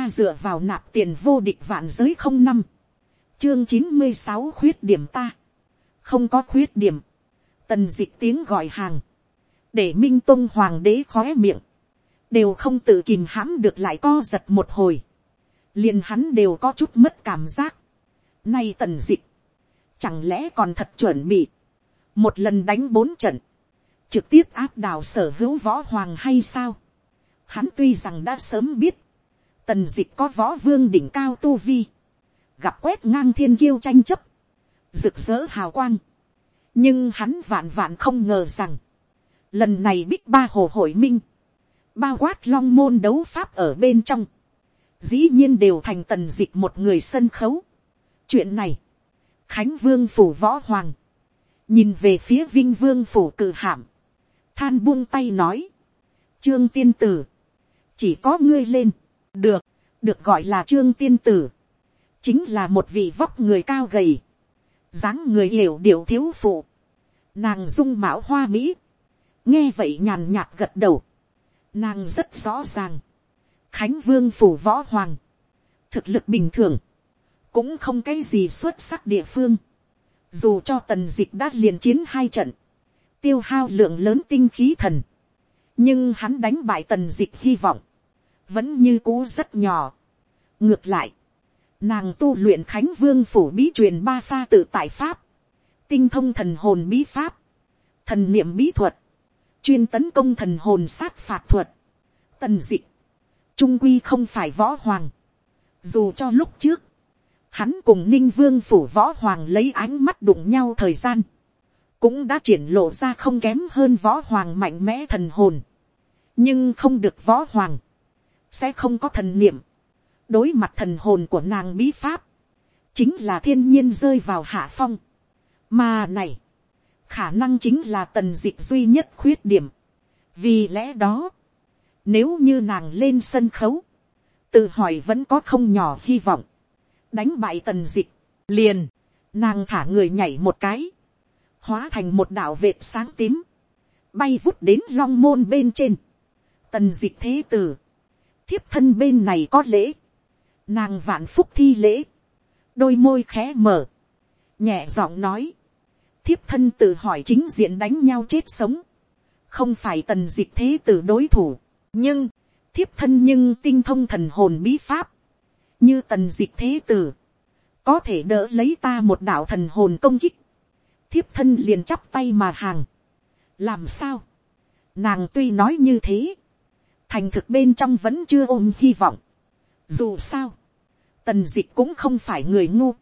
ta dựa vào nạp tiền vô địch vạn giới không năm, chương chín mươi sáu khuyết điểm ta, không có khuyết điểm, tần d ị c h tiếng gọi hàng, để minh tôn hoàng đế khóe miệng, đều không tự kìm hãm được lại co giật một hồi, liền hắn đều có chút mất cảm giác, nay tần d ị c h chẳng lẽ còn thật chuẩn bị, một lần đánh bốn trận, trực tiếp áp đảo sở hữu võ hoàng hay sao, hắn tuy rằng đã sớm biết, tần dịch có võ vương đỉnh cao tu vi, gặp quét ngang thiên kiêu tranh chấp, rực rỡ hào quang, nhưng hắn vạn vạn không ngờ rằng, lần này bích ba hồ hội minh, bao quát long môn đấu pháp ở bên trong, dĩ nhiên đều thành tần dịch một người sân khấu. chuyện này, khánh vương phủ võ hoàng, nhìn về phía vinh vương phủ cự hạm, than buông tay nói, trương tiên tử, chỉ có ngươi lên, được, được gọi là trương tiên tử, chính là một vị vóc người cao gầy, dáng người hiểu điệu thiếu phụ, nàng dung mạo hoa mỹ, nghe vậy nhàn nhạt gật đầu, nàng rất rõ ràng, khánh vương phủ võ hoàng, thực lực bình thường, cũng không cái gì xuất sắc địa phương, dù cho tần dịch đã liền chiến hai trận, tiêu hao lượng lớn tinh khí thần, nhưng hắn đánh bại tần dịch hy vọng, vẫn như cũ rất nhỏ. ngược lại, nàng tu luyện khánh vương phủ bí truyền ba pha tự tại pháp, tinh thông thần hồn bí pháp, thần niệm bí thuật, chuyên tấn công thần hồn sát phạt thuật, tần dị, trung quy không phải võ hoàng, dù cho lúc trước, hắn cùng ninh vương phủ võ hoàng lấy ánh mắt đụng nhau thời gian, cũng đã triển lộ ra không kém hơn võ hoàng mạnh mẽ thần hồn, nhưng không được võ hoàng, sẽ không có thần niệm, đối mặt thần hồn của nàng bí pháp, chính là thiên nhiên rơi vào hạ phong, mà này, khả năng chính là tần dịch duy nhất khuyết điểm. vì lẽ đó, nếu như nàng lên sân khấu, tự hỏi vẫn có không nhỏ hy vọng, đánh bại tần dịch, liền, nàng thả người nhảy một cái, hóa thành một đạo vệt sáng tím, bay vút đến long môn bên trên, tần dịch thế tử, thiếp thân bên này có lễ, nàng vạn phúc thi lễ, đôi môi khẽ mở, nhẹ giọng nói, thiếp thân tự hỏi chính diện đánh nhau chết sống, không phải tần dịch thế t đối thủ, nhưng, thiếp thân nhưng tinh thông thần hồn bí pháp, như tần dịch thế tử, có thể đỡ lấy ta một đạo thần hồn công kích, thiếp thân liền chắp tay mà hàng, làm sao, nàng tuy nói như thế, thành thực bên trong vẫn chưa ôm hy vọng, dù sao, tần dịch cũng không phải người ngu,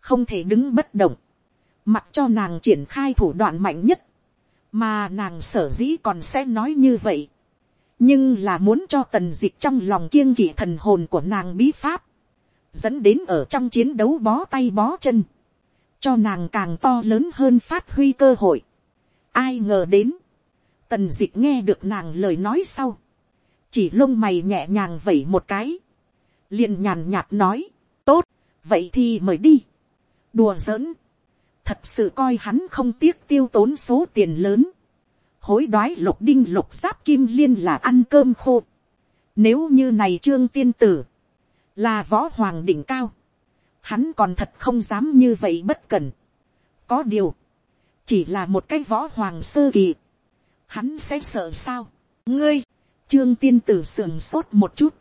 không thể đứng bất động, mặc cho nàng triển khai thủ đoạn mạnh nhất, mà nàng sở dĩ còn sẽ nói như vậy, nhưng là muốn cho tần dịch trong lòng kiêng kỵ thần hồn của nàng bí pháp, dẫn đến ở trong chiến đấu bó tay bó chân, cho nàng càng to lớn hơn phát huy cơ hội. ai ngờ đến, tần dịch nghe được nàng lời nói sau, chỉ lông mày nhẹ nhàng vẩy một cái, liền nhàn nhạt nói, tốt, vậy thì mời đi, đùa giỡn, thật sự coi hắn không tiếc tiêu tốn số tiền lớn, hối đoái lục đinh lục giáp kim liên là ăn cơm khô. Nếu như này trương tiên tử, là võ hoàng đỉnh cao, hắn còn thật không dám như vậy bất cần. Có điều, chỉ là một cái võ hoàng sơ kỳ, hắn sẽ sợ sao. ngươi, trương tiên tử sườn sốt một chút,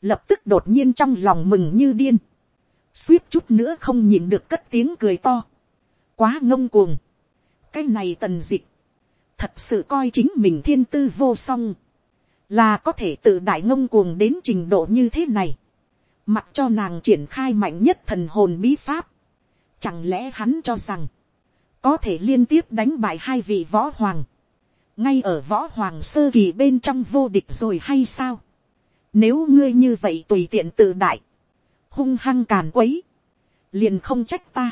lập tức đột nhiên trong lòng mừng như điên, suýt chút nữa không nhìn được cất tiếng cười to. Quá ngông cuồng. cái này tần dịch, thật sự coi chính mình thiên tư vô song, là có thể tự đại ngông cuồng đến trình độ như thế này, mặc cho nàng triển khai mạnh nhất thần hồn bí pháp, chẳng lẽ hắn cho rằng, có thể liên tiếp đánh bại hai vị võ hoàng, ngay ở võ hoàng sơ kỳ bên trong vô địch rồi hay sao, nếu ngươi như vậy tùy tiện tự đại, hung hăng càn quấy, liền không trách ta,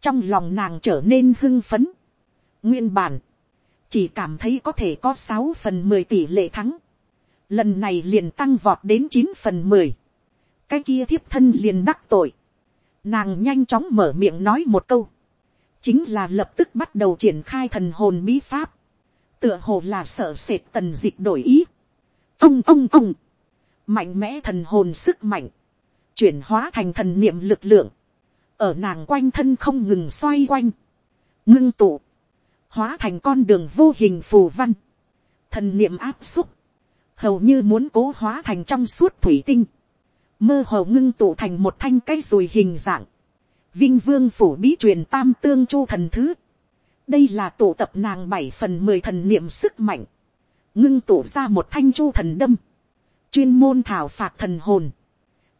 trong lòng nàng trở nên hưng phấn. nguyên bản, chỉ cảm thấy có thể có sáu phần mười tỷ lệ thắng. lần này liền tăng vọt đến chín phần mười. cái kia thiếp thân liền đắc tội. nàng nhanh chóng mở miệng nói một câu. chính là lập tức bắt đầu triển khai thần hồn bí pháp tựa hồ là sợ sệt tần dịch đổi ý. ông ông ông. mạnh mẽ thần hồn sức mạnh, chuyển hóa thành thần niệm lực lượng, ở nàng quanh thân không ngừng xoay quanh, ngưng tụ, hóa thành con đường vô hình phù văn, thần niệm áp xúc, hầu như muốn cố hóa thành trong suốt thủy tinh, mơ hồ ngưng tụ thành một thanh cây rùi hình dạng, vinh vương phủ bí truyền tam tương chu thần thứ, đây là tụ tập nàng bảy phần mười thần niệm sức mạnh, ngưng tụ ra một thanh chu thần đâm, chuyên môn thảo phạt thần hồn,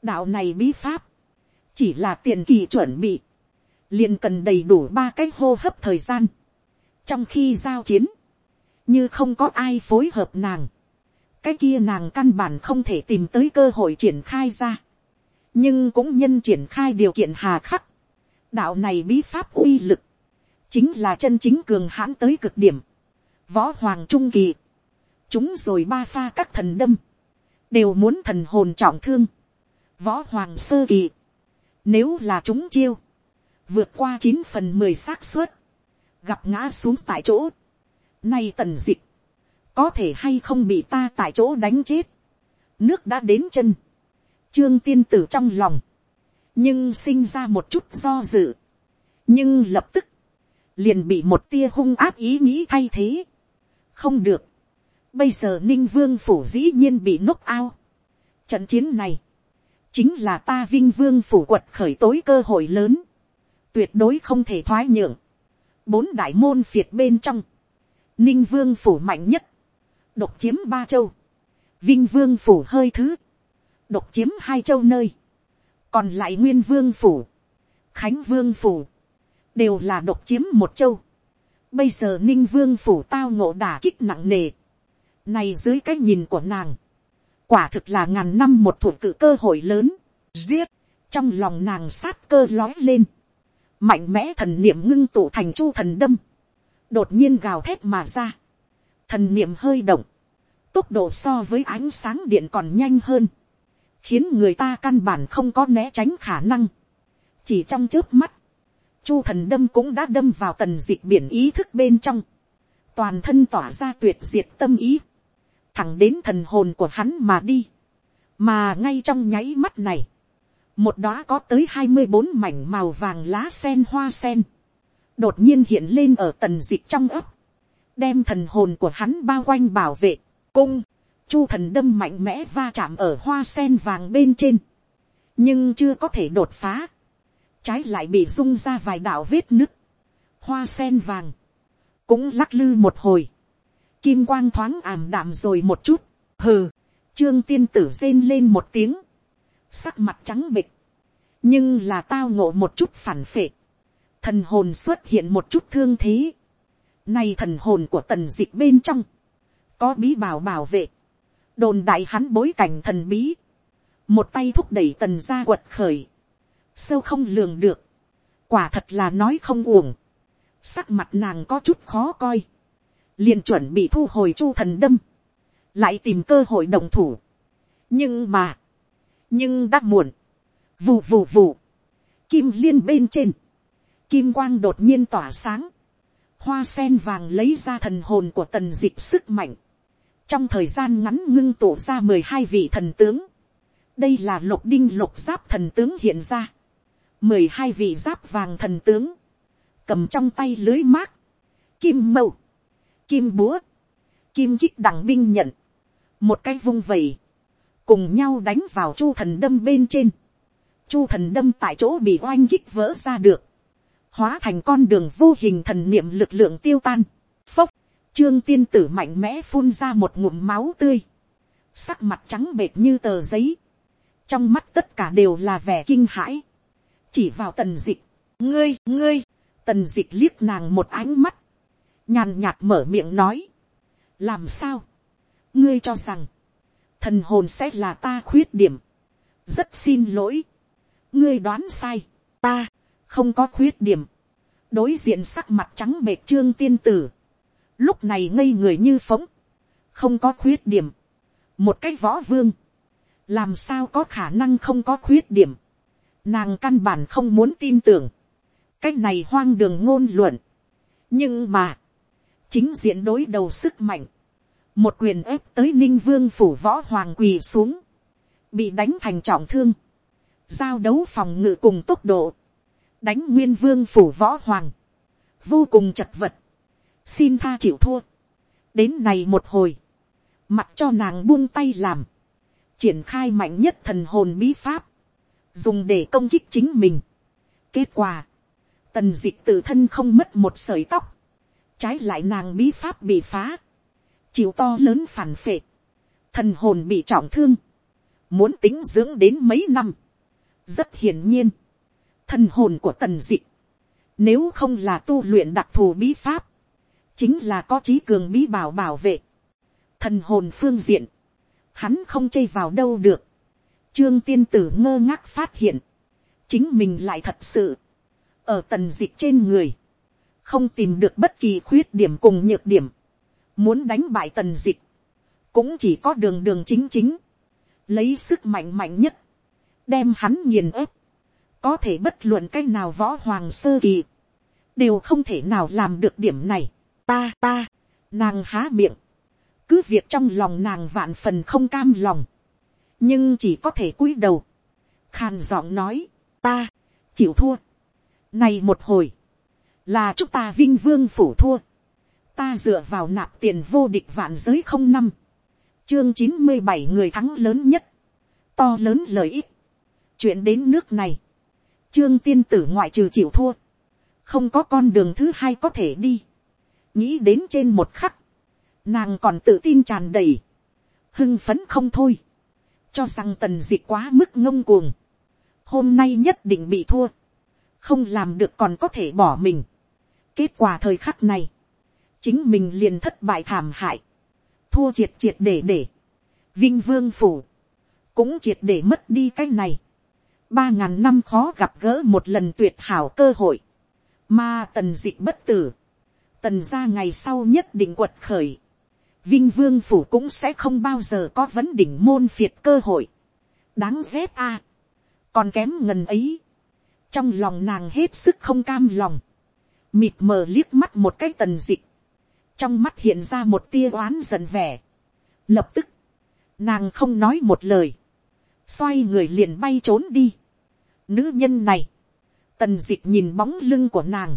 đạo này bí pháp, chỉ là tiền kỳ chuẩn bị, liền cần đầy đủ ba cái hô hấp thời gian, trong khi giao chiến, như không có ai phối hợp nàng, cái kia nàng căn bản không thể tìm tới cơ hội triển khai ra, nhưng cũng nhân triển khai điều kiện hà khắc, đạo này bí pháp uy lực, chính là chân chính cường hãn tới cực điểm, võ hoàng trung kỳ, chúng rồi ba pha các thần đâm, đều muốn thần hồn trọng thương, võ hoàng sơ kỳ, nếu là chúng chiêu, vượt qua chín phần mười xác suất, gặp ngã xuống tại chỗ, nay tần dịch, có thể hay không bị ta tại chỗ đánh chết, nước đã đến chân, trương tiên tử trong lòng, nhưng sinh ra một chút do dự, nhưng lập tức, liền bị một tia hung áp ý nghĩ thay thế. không được, bây giờ ninh vương phủ dĩ nhiên bị nốc ao. trận chiến này, chính là ta vinh vương phủ quật khởi tối cơ hội lớn, tuyệt đối không thể thoái nhượng. bốn đại môn phiệt bên trong, ninh vương phủ mạnh nhất, độc chiếm ba châu, vinh vương phủ hơi thứ, độc chiếm hai châu nơi, còn lại nguyên vương phủ, khánh vương phủ, đều là độc chiếm một châu. Bây giờ ninh vương phủ tao ngộ đả kích nặng nề. Này dưới cái nhìn của nàng, quả thực là ngàn năm một thủ cự cơ hội lớn, giết, trong lòng nàng sát cơ lói lên. Mạnh mẽ thần niệm ngưng tụ thành chu thần đâm, đột nhiên gào thét mà ra. Thần niệm hơi động, tốc độ so với ánh sáng điện còn nhanh hơn, khiến người ta căn bản không có né tránh khả năng. Chỉ trong trước mắt, chu thần đâm cũng đã đâm vào tần dịch biển ý thức bên trong, toàn thân tỏa ra tuyệt diệt tâm ý, thẳng đến thần hồn của hắn mà đi, mà ngay trong nháy mắt này, một đóa có tới hai mươi bốn mảnh màu vàng lá sen hoa sen, đột nhiên hiện lên ở tần dịch trong ấp, đem thần hồn của hắn bao quanh bảo vệ, cung, chu thần đâm mạnh mẽ va chạm ở hoa sen vàng bên trên, nhưng chưa có thể đột phá, trái lại bị rung ra vài đạo vết nứt, hoa sen vàng, cũng lắc lư một hồi, kim quang thoáng ảm đạm rồi một chút, hừ, trương tiên tử rên lên một tiếng, sắc mặt trắng bịch, nhưng là tao ngộ một chút phản phệ, thần hồn xuất hiện một chút thương thế, nay thần hồn của tần dịch bên trong, có bí bảo bảo vệ, đồn đại hắn bối cảnh thần bí, một tay thúc đẩy tần gia quật khởi, sâu không lường được, quả thật là nói không uổng, sắc mặt nàng có chút khó coi, liền chuẩn bị thu hồi chu thần đâm, lại tìm cơ hội đồng thủ, nhưng mà, nhưng đã muộn, vù vù vù, kim liên bên trên, kim quang đột nhiên tỏa sáng, hoa sen vàng lấy ra thần hồn của tần d ị c h sức mạnh, trong thời gian ngắn ngưng tụ ra mười hai vị thần tướng, đây là lục đinh lục giáp thần tướng hiện ra, mười hai vị giáp vàng thần tướng, cầm trong tay lưới mát, kim mâu, kim búa, kim kích đằng binh nhận, một cái vung vầy, cùng nhau đánh vào chu thần đâm bên trên, chu thần đâm tại chỗ bị oanh kích vỡ ra được, hóa thành con đường vô hình thần niệm lực lượng tiêu tan, phốc, trương tiên tử mạnh mẽ phun ra một ngụm máu tươi, sắc mặt trắng bệt như tờ giấy, trong mắt tất cả đều là vẻ kinh hãi, chỉ vào tần dịch, ngươi, ngươi, tần dịch liếc nàng một ánh mắt, nhàn nhạt mở miệng nói, làm sao, ngươi cho rằng, thần hồn sẽ là ta khuyết điểm, rất xin lỗi, ngươi đoán sai, ta, không có khuyết điểm, đối diện sắc mặt trắng bệt trương tiên tử, lúc này ngây người như phóng, không có khuyết điểm, một cái võ vương, làm sao có khả năng không có khuyết điểm, Nàng căn bản không muốn tin tưởng. Cái này hoang đường ngôn luận. Nhưng mà. Chính diện đối đầu sức mạnh. Một quyền ép tới ninh vương phủ võ hoàng quỳ xuống. bị đánh thành trọng thương, giao đấu phòng ngự cùng tốc độ, đánh nguyên vương phủ võ hoàng, vô cùng chật vật, xin tha chịu thua, đến này một hồi, mặc cho nàng buông tay làm, triển khai mạnh nhất thần hồn bí pháp, dùng để công kích chính mình. kết quả, tần dịch tự thân không mất một sợi tóc, trái lại nàng bí pháp bị phá, chịu to lớn phản phệ, thần hồn bị trọng thương, muốn tính dưỡng đến mấy năm, rất hiển nhiên, thần hồn của tần dịch, nếu không là tu luyện đặc thù bí pháp, chính là có trí cường bí bảo bảo vệ, thần hồn phương diện, hắn không chây vào đâu được, Trương tiên tử ngơ ngác phát hiện. Chính mình lại thật sự. Ở tần dịch trên người. Không tìm được bất kỳ khuyết điểm cùng nhược điểm. Muốn đánh bại tần dịch. Cũng chỉ có đường đường chính chính. Lấy sức mạnh mạnh nhất. Đem hắn nghiền ép. Có thể bất luận cái nào võ hoàng sơ kỳ. Đều không thể nào làm được điểm này. Ta ta. Nàng há miệng. Cứ việc trong lòng nàng vạn phần không cam lòng nhưng chỉ có thể cúi đầu, khàn giọng nói, ta, chịu thua. Này một hồi, là chúng ta vinh vương phủ thua, ta dựa vào nạp tiền vô địch vạn giới không năm, chương chín mươi bảy người thắng lớn nhất, to lớn lợi ích, chuyện đến nước này, trương tiên tử ngoại trừ chịu thua, không có con đường thứ hai có thể đi, nghĩ đến trên một khắc, nàng còn tự tin tràn đầy, hưng phấn không thôi, cho rằng tần dịch quá mức ngông cuồng, hôm nay nhất định bị thua, không làm được còn có thể bỏ mình. kết quả thời khắc này, chính mình liền thất bại thảm hại, thua triệt triệt để để, vinh vương phủ, cũng triệt để mất đi cái này, ba ngàn năm khó gặp gỡ một lần tuyệt hảo cơ hội, mà tần dịch bất tử, tần ra ngày sau nhất định quật khởi, Vinh Vương Phủ cũng sẽ không bao giờ có vấn đỉnh môn phiệt cơ hội. Đáng ghét a Còn kém ngần ấy. Trong lòng nàng hết sức không cam lòng. Mịt mờ liếc mắt một cái tần dịch. Trong mắt hiện ra một tia oán giận vẻ. Lập tức. Nàng không nói một lời. Xoay người liền bay trốn đi. Nữ nhân này. Tần dịch nhìn bóng lưng của nàng.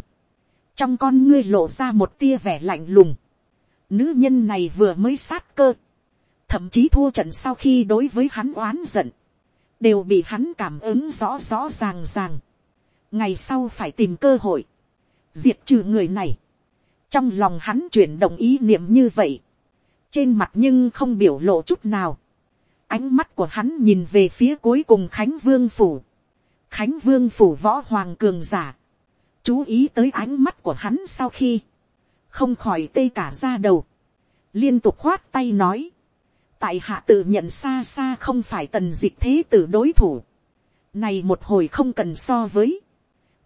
Trong con ngươi lộ ra một tia vẻ lạnh lùng Nữ nhân này vừa mới sát cơ. Thậm chí thua trận sau khi đối với hắn oán giận. Đều bị hắn cảm ứng rõ rõ ràng ràng. Ngày sau phải tìm cơ hội. Diệt trừ người này. Trong lòng hắn chuyển động ý niệm như vậy. Trên mặt nhưng không biểu lộ chút nào. Ánh mắt của hắn nhìn về phía cuối cùng Khánh Vương Phủ. Khánh Vương Phủ võ hoàng cường giả. Chú ý tới ánh mắt của hắn sau khi không khỏi tê cả ra đầu, liên tục khoát tay nói, tại hạ tự nhận xa xa không phải tần dịch thế tử đối thủ, này một hồi không cần so với,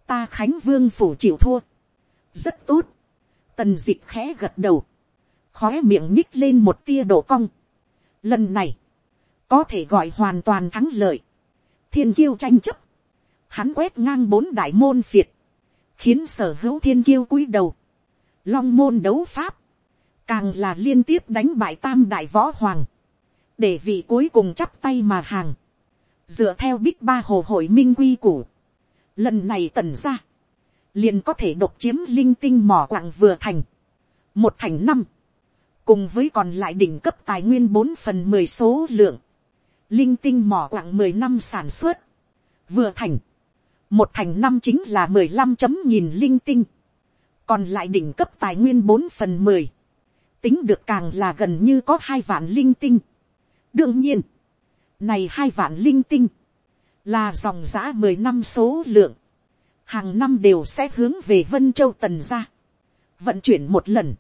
ta khánh vương phủ chịu thua, rất tốt, tần dịch khẽ gật đầu, khói miệng nhích lên một tia độ cong, lần này, có thể gọi hoàn toàn thắng lợi, thiên kiêu tranh chấp, hắn quét ngang bốn đại môn phiệt, khiến sở hữu thiên kiêu cúi đầu, long môn đấu pháp, càng là liên tiếp đánh bại tam đại võ hoàng, để vị cuối cùng chắp tay mà hàng, dựa theo bích ba hồ hội minh quy củ, lần này tần ra, liền có thể độc chiếm linh tinh mỏ quặng vừa thành, một thành năm, cùng với còn lại đỉnh cấp tài nguyên bốn phần mười số lượng, linh tinh mỏ quặng mười năm sản xuất, vừa thành, một thành năm chính là mười lăm chấm nghìn linh tinh, còn lại đỉnh cấp tài nguyên bốn phần mười, tính được càng là gần như có hai vạn linh tinh. đương nhiên, này hai vạn linh tinh, là dòng giã mười năm số lượng, hàng năm đều sẽ hướng về vân châu tần ra, vận chuyển một lần,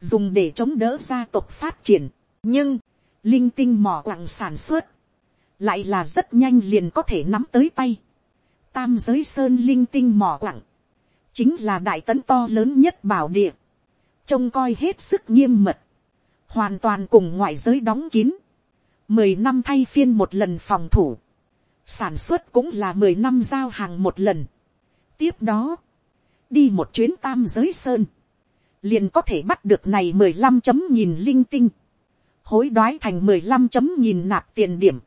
dùng để chống đỡ gia tộc phát triển, nhưng, linh tinh mỏ quặng sản xuất, lại là rất nhanh liền có thể nắm tới tay. Tam giới sơn linh tinh mỏ quặng, chính là đại tấn to lớn nhất bảo địa, trông coi hết sức nghiêm mật, hoàn toàn cùng ngoại giới đóng kín, mười năm thay phiên một lần phòng thủ, sản xuất cũng là mười năm giao hàng một lần. tiếp đó, đi một chuyến tam giới sơn, liền có thể bắt được này mười lăm chấm nhìn linh tinh, hối đoái thành mười lăm chấm nhìn nạp tiền điểm,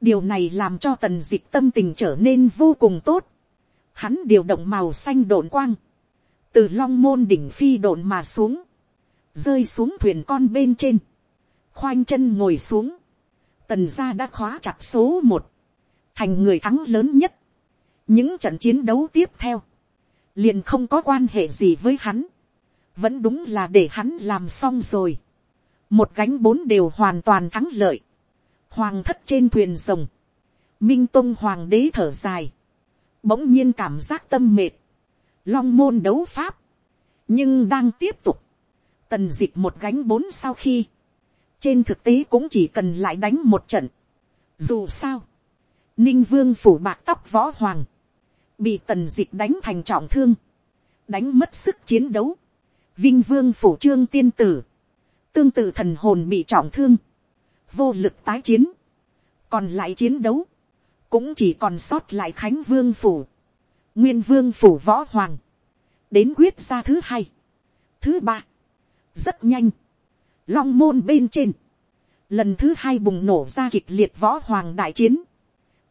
điều này làm cho tần dịch tâm tình trở nên vô cùng tốt hắn điều động màu xanh đồn quang, từ long môn đỉnh phi đồn mà xuống, rơi xuống thuyền con bên trên, khoanh chân ngồi xuống, tần gia đã khóa chặt số một, thành người thắng lớn nhất. những trận chiến đấu tiếp theo, liền không có quan hệ gì với hắn, vẫn đúng là để hắn làm xong rồi. một gánh bốn đều hoàn toàn thắng lợi, hoàng thất trên thuyền rồng, minh tông hoàng đế thở dài, bỗng nhiên cảm giác tâm mệt, long môn đấu pháp, nhưng đang tiếp tục, tần d ị c h một gánh bốn sau khi, trên thực tế cũng chỉ cần lại đánh một trận. Dù sao, ninh vương phủ bạc tóc võ hoàng, bị tần d ị c h đánh thành trọng thương, đánh mất sức chiến đấu, vinh vương phủ trương tiên tử, tương tự thần hồn bị trọng thương, vô lực tái chiến, còn lại chiến đấu, cũng chỉ còn sót lại khánh vương phủ, nguyên vương phủ võ hoàng, đến quyết ra thứ hai, thứ ba, rất nhanh, long môn bên trên, lần thứ hai bùng nổ ra kịch liệt võ hoàng đại chiến,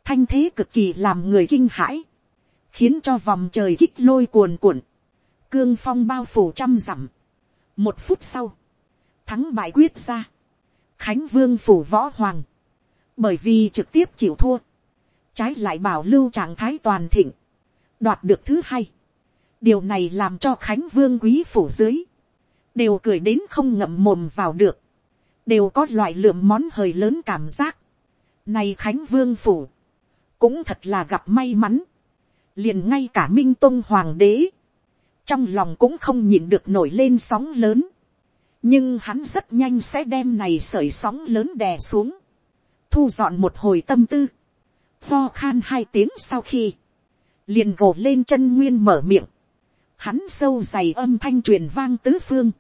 thanh thế cực kỳ làm người kinh hãi, khiến cho vòng trời kích lôi cuồn cuộn, cương phong bao phủ trăm dặm. một phút sau, thắng bại quyết ra, khánh vương phủ võ hoàng, bởi vì trực tiếp chịu thua, trái lại bảo lưu trạng thái toàn thịnh, đoạt được thứ hai. điều này làm cho khánh vương quý phủ dưới, đều cười đến không ngậm mồm vào được, đều có loại lượm món hời lớn cảm giác. Này Khánh Vương Phủ, cũng thật là gặp may mắn, liền ngay cả Minh Tông Hoàng đế, trong lòng cũng không nhìn được nổi lên sóng lớn, nhưng hắn rất nhanh sẽ đem này sởi sóng lớn đè xuống, thu dọn một hồi tâm tư, ho khan hai tiếng sau khi, liền gồ lên chân nguyên mở miệng, hắn sâu dày âm thanh truyền vang tứ phương,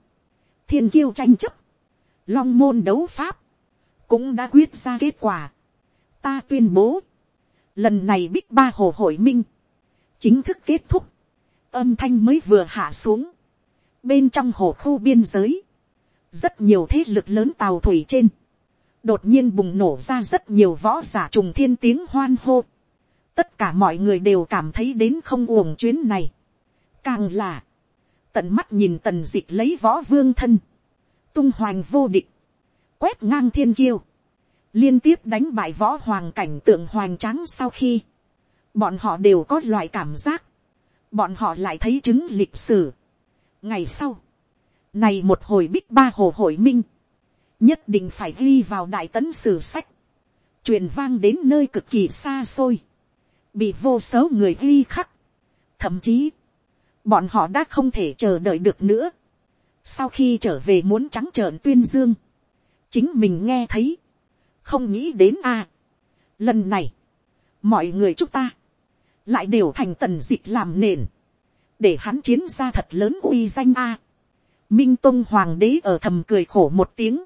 thiên kiêu tranh chấp, long môn đấu pháp, cũng đã quyết ra kết quả. ta tuyên bố, lần này bích ba hồ hội minh, chính thức kết thúc, âm thanh mới vừa hạ xuống, bên trong hồ khu biên giới, rất nhiều thế lực lớn tàu thủy trên, đột nhiên bùng nổ ra rất nhiều võ giả trùng thiên tiếng hoan hô. tất cả mọi người đều cảm thấy đến không uổng chuyến này. càng là, tận mắt nhìn tần dịch lấy võ vương thân, tung hoành vô địch, quét ngang thiên kiêu, liên tiếp đánh bại võ hoàng cảnh tượng hoành tráng sau khi, bọn họ đều có loại cảm giác, bọn họ lại thấy chứng lịch sử. ngày sau, này một hồi bích ba hồ hội minh, nhất định phải ghi vào đại tấn sử sách, truyền vang đến nơi cực kỳ xa xôi, bị vô số người ghi khắc, thậm chí, bọn họ đã không thể chờ đợi được nữa. sau khi trở về muốn trắng trợn tuyên dương, chính mình nghe thấy, không nghĩ đến a. lần này, mọi người chúng ta, lại đều thành tần dịch làm nền, để hắn chiến ra thật lớn uy danh a. minh tông hoàng đế ở thầm cười khổ một tiếng,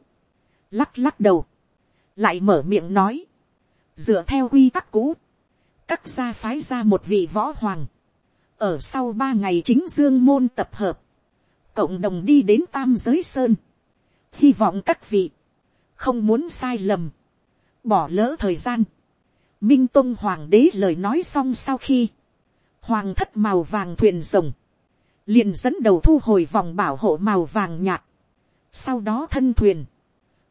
lắc lắc đầu, lại mở miệng nói, dựa theo quy tắc cũ, các gia phái ra một vị võ hoàng, ở sau ba ngày chính dương môn tập hợp, cộng đồng đi đến tam giới sơn, hy vọng các vị, không muốn sai lầm, bỏ lỡ thời gian, minh tông hoàng đế lời nói xong sau khi, hoàng thất màu vàng thuyền rồng, liền dẫn đầu thu hồi vòng bảo hộ màu vàng nhạt, sau đó thân thuyền,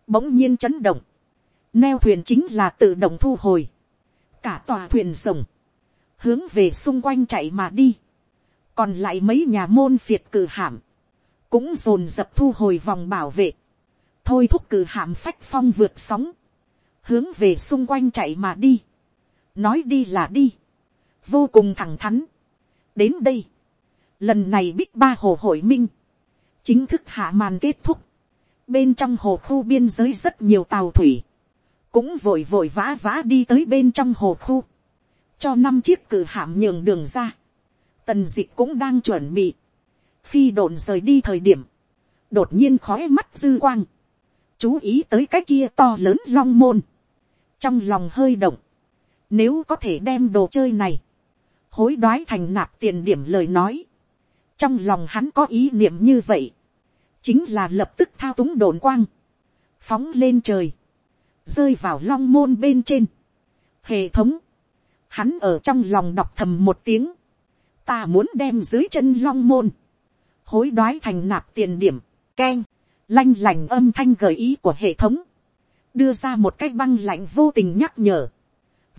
bỗng nhiên chấn động, neo thuyền chính là tự động thu hồi, cả tòa thuyền rồng, hướng về xung quanh chạy mà đi, còn lại mấy nhà môn phiệt cử hạm, cũng dồn dập thu hồi vòng bảo vệ, thôi thúc cử hạm phách phong vượt sóng, hướng về xung quanh chạy mà đi, nói đi là đi, vô cùng thẳng thắn. đến đây, lần này bích ba hồ hội minh, chính thức hạ màn kết thúc, bên trong hồ khu biên giới rất nhiều tàu thủy, cũng vội vội vã vã đi tới bên trong hồ khu, cho năm chiếc cử hạm nhường đường ra, tần dịch cũng đang chuẩn bị, phi đồn rời đi thời điểm, đột nhiên khói mắt dư quang, chú ý tới cái kia to lớn long môn, trong lòng hơi động, nếu có thể đem đồ chơi này, hối đoái thành nạp tiền điểm lời nói, trong lòng hắn có ý niệm như vậy, chính là lập tức thao túng đồn quang, phóng lên trời, rơi vào long môn bên trên, hệ thống, hắn ở trong lòng đọc thầm một tiếng, ta muốn đem dưới chân long môn, hối đoái thành nạp tiền điểm, k e n lanh lành âm thanh gợi ý của hệ thống, đưa ra một cái băng lạnh vô tình nhắc nhở,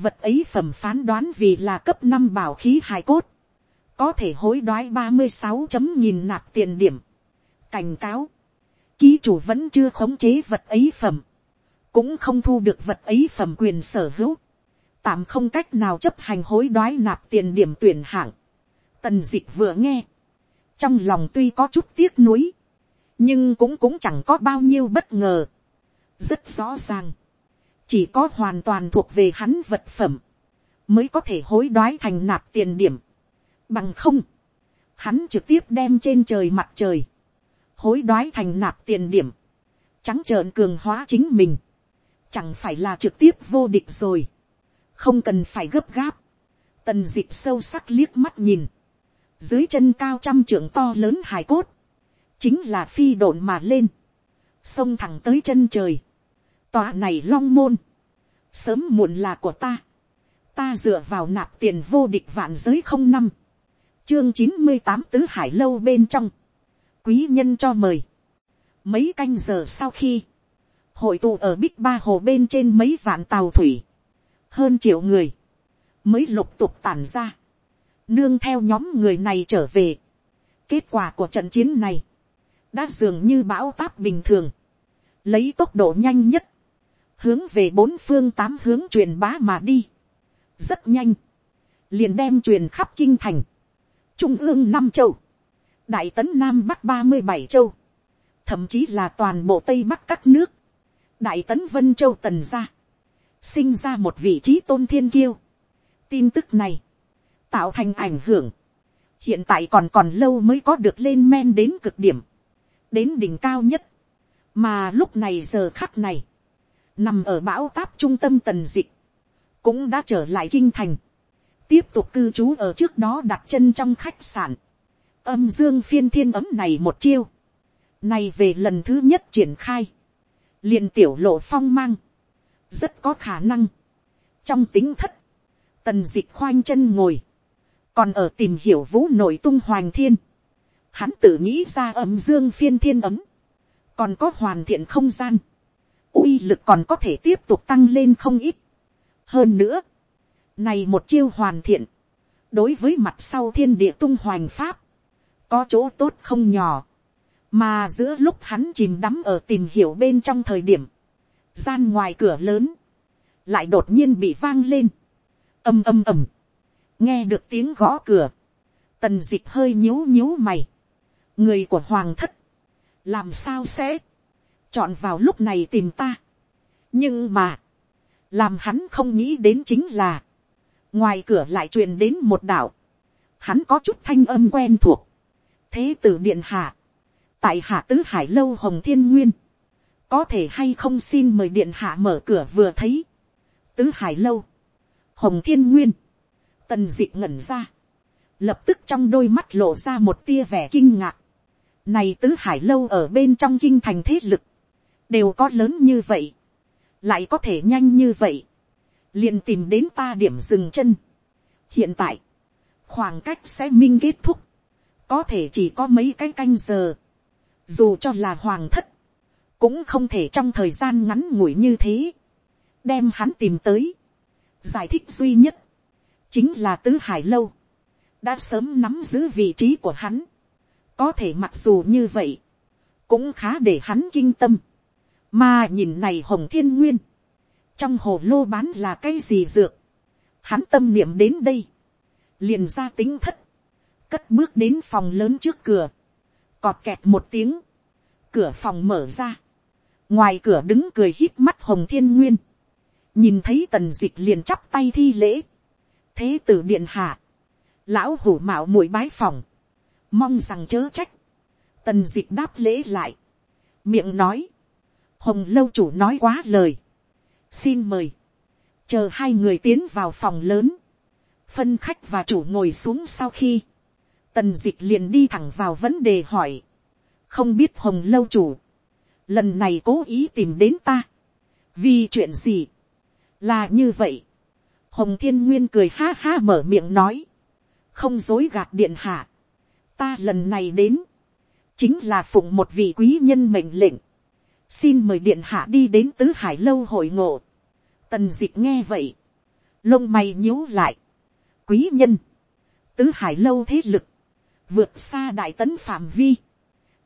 vật ấy phẩm phán đoán vì là cấp năm bảo khí hài cốt, có thể hối đoái ba mươi sáu chấm nhìn nạp tiền điểm, cảnh cáo, ký chủ vẫn chưa khống chế vật ấy phẩm, cũng không thu được vật ấy phẩm quyền sở hữu, tạm không cách nào chấp hành hối đoái nạp tiền điểm tuyển hạng, Tần dịch vừa nghe. Trong lòng tuy có chút tiếc nuối. Nhưng cũng cũng chẳng có bao nhiêu bất ngờ. Rất rõ ràng. Chỉ có hoàn toàn thuộc về hắn vật phẩm. Mới có thể hối đoái thành nạp tiền điểm. Bằng không. Hắn trực tiếp đem trên trời mặt trời. Hối đoái thành nạp tiền điểm. Trắng trợn cường hóa chính mình. Chẳng phải là trực tiếp vô địch rồi. Không cần phải gấp gáp. Tần dịp sâu sắc liếc mắt nhìn dưới chân cao trăm trưởng to lớn hài cốt, chính là phi độn mà lên, xông thẳng tới chân trời, tòa này long môn, sớm muộn là của ta, ta dựa vào nạp tiền vô địch vạn giới không năm, chương chín mươi tám tứ hải lâu bên trong, quý nhân cho mời, mấy canh giờ sau khi, hội tụ ở bích ba hồ bên trên mấy vạn tàu thủy, hơn triệu người, mới lục tục tản ra, nương theo nhóm người này trở về. kết quả của trận chiến này, đã dường như bão táp bình thường, lấy tốc độ nhanh nhất, hướng về bốn phương tám hướng truyền bá mà đi. rất nhanh, liền đem truyền khắp kinh thành, trung ương năm châu, đại tấn nam bắc ba mươi bảy châu, thậm chí là toàn bộ tây bắc các nước, đại tấn vân châu tần gia. Sinh ra một vị trí tôn thiên kiêu. tin tức này, tạo thành ảnh hưởng. hiện tại còn còn lâu mới có được lên men đến cực điểm, đến đỉnh cao nhất, mà lúc này giờ khắc này, nằm ở bão táp trung tâm tần dịch, cũng đã trở lại kinh thành, tiếp tục cư trú ở trước đó đặt chân trong khách sạn, âm dương phiên thiên ấm này một chiêu, này về lần thứ nhất triển khai, liền tiểu lộ phong mang, rất có khả năng, trong tính thất, tần dịch khoanh chân ngồi, còn ở tìm hiểu vũ nội tung hoàng thiên, hắn tự nghĩ ra âm dương phiên thiên ấm, còn có hoàn thiện không gian, uy lực còn có thể tiếp tục tăng lên không ít. hơn nữa, này một chiêu hoàn thiện, đối với mặt sau thiên địa tung hoành pháp, có chỗ tốt không nhỏ, mà giữa lúc hắn chìm đắm ở tìm hiểu bên trong thời điểm, gian ngoài cửa lớn, lại đột nhiên bị vang lên, âm âm ầm, nghe được tiếng gõ cửa, tần d ị c h hơi nhíu nhíu mày, người của hoàng thất, làm sao sẽ, chọn vào lúc này tìm ta. nhưng mà, làm hắn không nghĩ đến chính là, ngoài cửa lại truyền đến một đạo, hắn có chút thanh âm quen thuộc, thế tử điện hạ, tại hạ tứ hải lâu hồng thiên nguyên, có thể hay không xin mời điện hạ mở cửa vừa thấy, tứ hải lâu, hồng thiên nguyên, Tần dị ngẩn ra. Lập tức trong đôi mắt lộ ra một tia vẻ kinh ngạc. Này tứ hải lâu ở bên trong kinh thành thế lực. Đều có lớn như vậy. Lại có thể nhanh như vậy. liền tìm đến ta điểm dừng chân. Hiện tại. Khoảng cách sẽ minh kết thúc. Có thể chỉ có mấy cái canh giờ. Dù cho là hoàng thất. Cũng không thể trong thời gian ngắn ngủi như thế. Đem hắn tìm tới. Giải thích duy nhất chính là tứ hải lâu, đã sớm nắm giữ vị trí của hắn. có thể mặc dù như vậy, cũng khá để hắn kinh tâm. mà nhìn này hồng thiên nguyên, trong hồ lô bán là cái gì dược, hắn tâm niệm đến đây, liền ra tính thất, cất bước đến phòng lớn trước cửa, cọt kẹt một tiếng, cửa phòng mở ra, ngoài cửa đứng cười hít mắt hồng thiên nguyên, nhìn thấy tần dịch liền chắp tay thi lễ, thế tử điện hạ, lão hủ mạo muội bái phòng, mong rằng chớ trách, tần dịch đáp lễ lại, miệng nói, hồng lâu chủ nói quá lời, xin mời, chờ hai người tiến vào phòng lớn, phân khách và chủ ngồi xuống sau khi, tần Dịch liền đi thẳng vào vấn đề hỏi, không biết hồng lâu chủ, lần này cố ý tìm đến ta, vì chuyện gì, là như vậy, hồng thiên nguyên cười ha ha mở miệng nói, không dối gạt điện hạ, ta lần này đến, chính là phụng một vị quý nhân mệnh lệnh, xin mời điện hạ đi đến tứ hải lâu hội ngộ, tần d ị c h nghe vậy, lông mày nhíu lại, quý nhân, tứ hải lâu thế lực, vượt xa đại tấn phạm vi,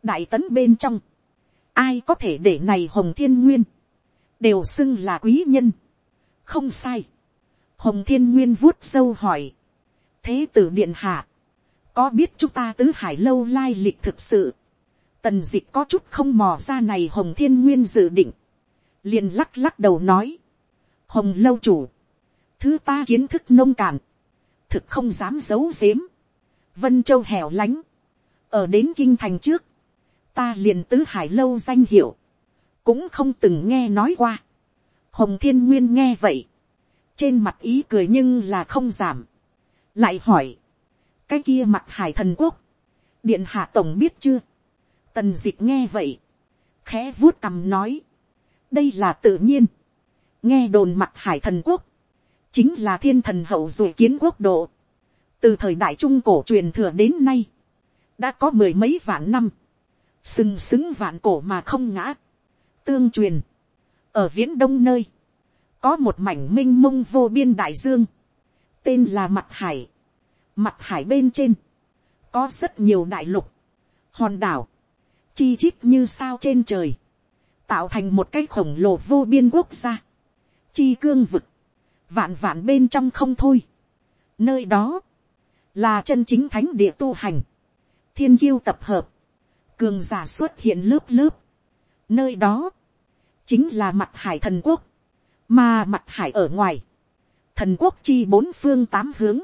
đại tấn bên trong, ai có thể để này hồng thiên nguyên, đều xưng là quý nhân, không sai, hồng thiên nguyên vuốt sâu hỏi, thế tử điện hạ, có biết chúng ta tứ hải lâu lai lịch thực sự, tần d ị c h có chút không mò ra này hồng thiên nguyên dự định, liền lắc lắc đầu nói, hồng lâu chủ, thứ ta kiến thức nông cạn, thực không dám giấu giếm, vân châu hẻo lánh, ở đến kinh thành trước, ta liền tứ hải lâu danh hiệu, cũng không từng nghe nói qua. hồng thiên nguyên nghe vậy, trên mặt ý cười nhưng là không giảm, lại hỏi, cái kia mặt hải thần quốc, điện hạ tổng biết chưa, Tần dịch nghe vậy. Khẽ vuốt cằm nói. Đây là tự nhiên. Nghe đồn mặt hải thần quốc. Chính là thiên thần hậu Rồi kiến quốc độ. Từ thời đại trung cổ truyền thừa đến nay. Đã có mười mấy vạn năm. Sừng sững vạn cổ mà không ngã. Tương truyền. Ở viễn đông nơi. Có một mảnh minh mông vô biên đại dương. Tên là mặt hải. Mặt hải bên trên. Có rất nhiều đại lục. Hòn đảo chi chít như sao trên trời, tạo thành một cái khổng lồ vô biên quốc gia, chi cương vực, vạn vạn bên trong không thôi. Nơi đó, là chân chính thánh địa tu hành, thiên kiêu tập hợp, cường giả xuất hiện lớp lớp. Nơi đó, chính là mặt hải thần quốc, mà mặt hải ở ngoài, thần quốc chi bốn phương tám hướng,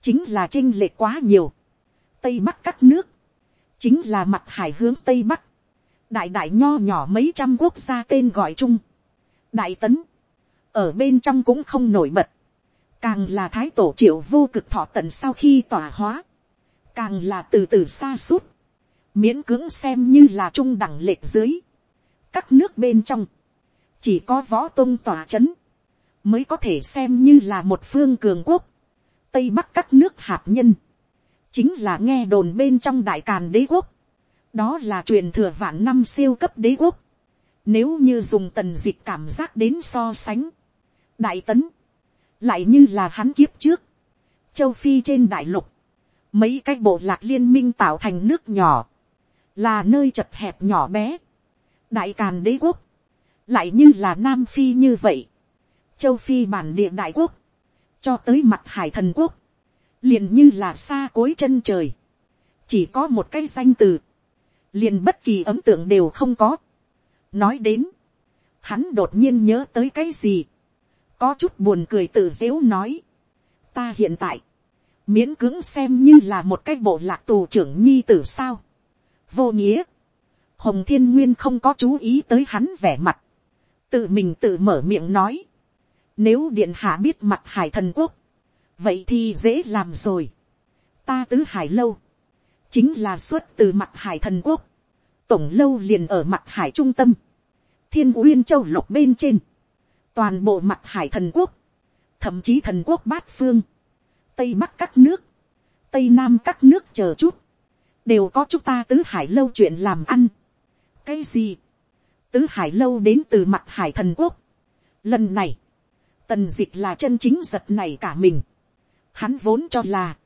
chính là chinh lệ quá nhiều, tây bắc các nước, chính là mặt hải hướng tây bắc, đại đại nho nhỏ mấy trăm quốc gia tên gọi chung, đại tấn, ở bên trong cũng không nổi bật, càng là thái tổ triệu vô cực thọ tận sau khi tỏa hóa, càng là từ từ xa suốt, miễn cưỡng xem như là trung đẳng lệch dưới, các nước bên trong, chỉ có võ tôn tỏa c h ấ n mới có thể xem như là một phương cường quốc, tây bắc các nước hạt nhân, chính là nghe đồn bên trong đại càn đế quốc, đó là truyền thừa vạn năm siêu cấp đế quốc, nếu như dùng tần dịch cảm giác đến so sánh, đại tấn, lại như là hắn kiếp trước, châu phi trên đại lục, mấy cái bộ lạc liên minh tạo thành nước nhỏ, là nơi chật hẹp nhỏ bé, đại càn đế quốc, lại như là nam phi như vậy, châu phi bản địa đại quốc, cho tới mặt hải thần quốc, liền như là xa cối chân trời, chỉ có một cái danh từ, liền bất kỳ ấm tượng đều không có. nói đến, hắn đột nhiên nhớ tới cái gì, có chút buồn cười tự dếu nói, ta hiện tại, miễn cưỡng xem như là một cái bộ lạc tù trưởng nhi tử sao, vô nghĩa, hồng thiên nguyên không có chú ý tới hắn vẻ mặt, tự mình tự mở miệng nói, nếu điện hạ biết mặt hải thần quốc, vậy thì dễ làm rồi. ta tứ hải lâu, chính là xuất từ mặt hải thần quốc, tổng lâu liền ở mặt hải trung tâm, thiên uyên châu lục bên trên, toàn bộ mặt hải thần quốc, thậm chí thần quốc bát phương, tây bắc các nước, tây nam các nước chờ chút, đều có chúng ta tứ hải lâu chuyện làm ăn. cái gì, tứ hải lâu đến từ mặt hải thần quốc. lần này, tần d ị c h là chân chính giật này cả mình hắn vốn cho là,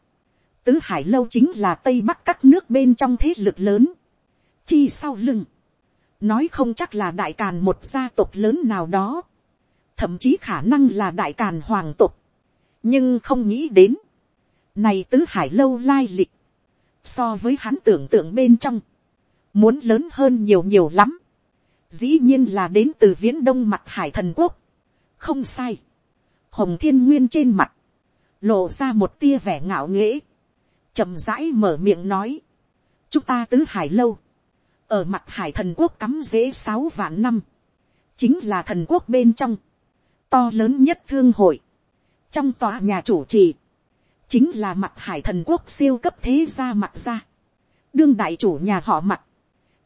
tứ hải lâu chính là tây bắc các nước bên trong thế lực lớn, chi sau lưng, nói không chắc là đại càn một gia tộc lớn nào đó, thậm chí khả năng là đại càn hoàng tộc, nhưng không nghĩ đến, này tứ hải lâu lai lịch, so với hắn tưởng tượng bên trong, muốn lớn hơn nhiều nhiều lắm, dĩ nhiên là đến từ viễn đông mặt hải thần quốc, không sai, hồng thiên nguyên trên mặt, lộ ra một tia vẻ ngạo nghễ, chậm rãi mở miệng nói, chúng ta tứ hải lâu, ở mặt hải thần quốc cắm dễ sáu vạn năm, chính là thần quốc bên trong, to lớn nhất thương hội, trong tòa nhà chủ trì, chính là mặt hải thần quốc siêu cấp thế gia mặt gia, đương đại chủ nhà họ mặt,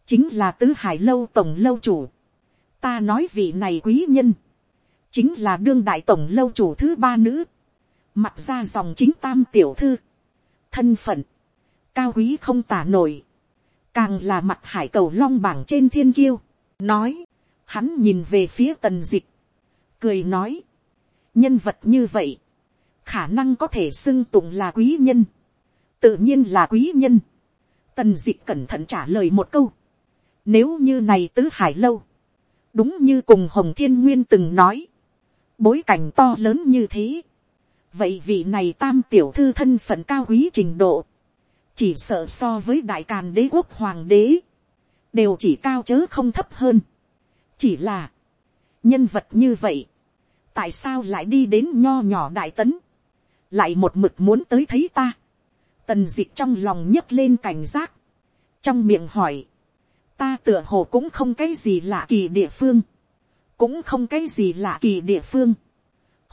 chính là tứ hải lâu tổng lâu chủ, ta nói vị này quý nhân, chính là đương đại tổng lâu chủ thứ ba nữ, mặt ra dòng chính tam tiểu thư, thân phận, cao quý không tả nổi, càng là mặt hải cầu long bảng trên thiên kiêu, nói, hắn nhìn về phía tần dịch, cười nói, nhân vật như vậy, khả năng có thể xưng tụng là quý nhân, tự nhiên là quý nhân, tần dịch cẩn thận trả lời một câu, nếu như này tứ hải lâu, đúng như cùng hồng thiên nguyên từng nói, bối cảnh to lớn như thế, vậy vị này tam tiểu thư thân phận cao quý trình độ, chỉ sợ so với đại càn đế quốc hoàng đế, đều chỉ cao chớ không thấp hơn. chỉ là, nhân vật như vậy, tại sao lại đi đến nho nhỏ đại tấn, lại một mực muốn tới thấy ta, tần d ị c h trong lòng nhấc lên cảnh giác, trong miệng hỏi, ta tựa hồ cũng không cái gì lạ kỳ địa phương, cũng không cái gì lạ kỳ địa phương,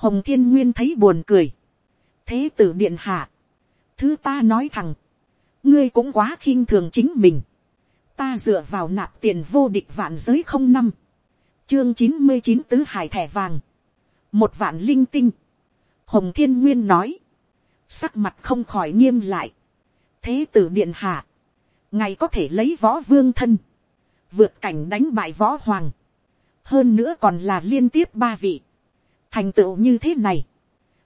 hồng thiên nguyên thấy buồn cười, thế tử điện hạ, thứ ta nói thẳng, ngươi cũng quá khiêng thường chính mình. ta dựa vào nạp tiền vô địch vạn giới không năm, chương chín mươi chín tứ hải thẻ vàng, một vạn linh tinh, hồng thiên nguyên nói, sắc mặt không khỏi nghiêm lại, thế tử điện hạ, ngài có thể lấy võ vương thân, vượt cảnh đánh bại võ hoàng, hơn nữa còn là liên tiếp ba vị, thành tựu như thế này,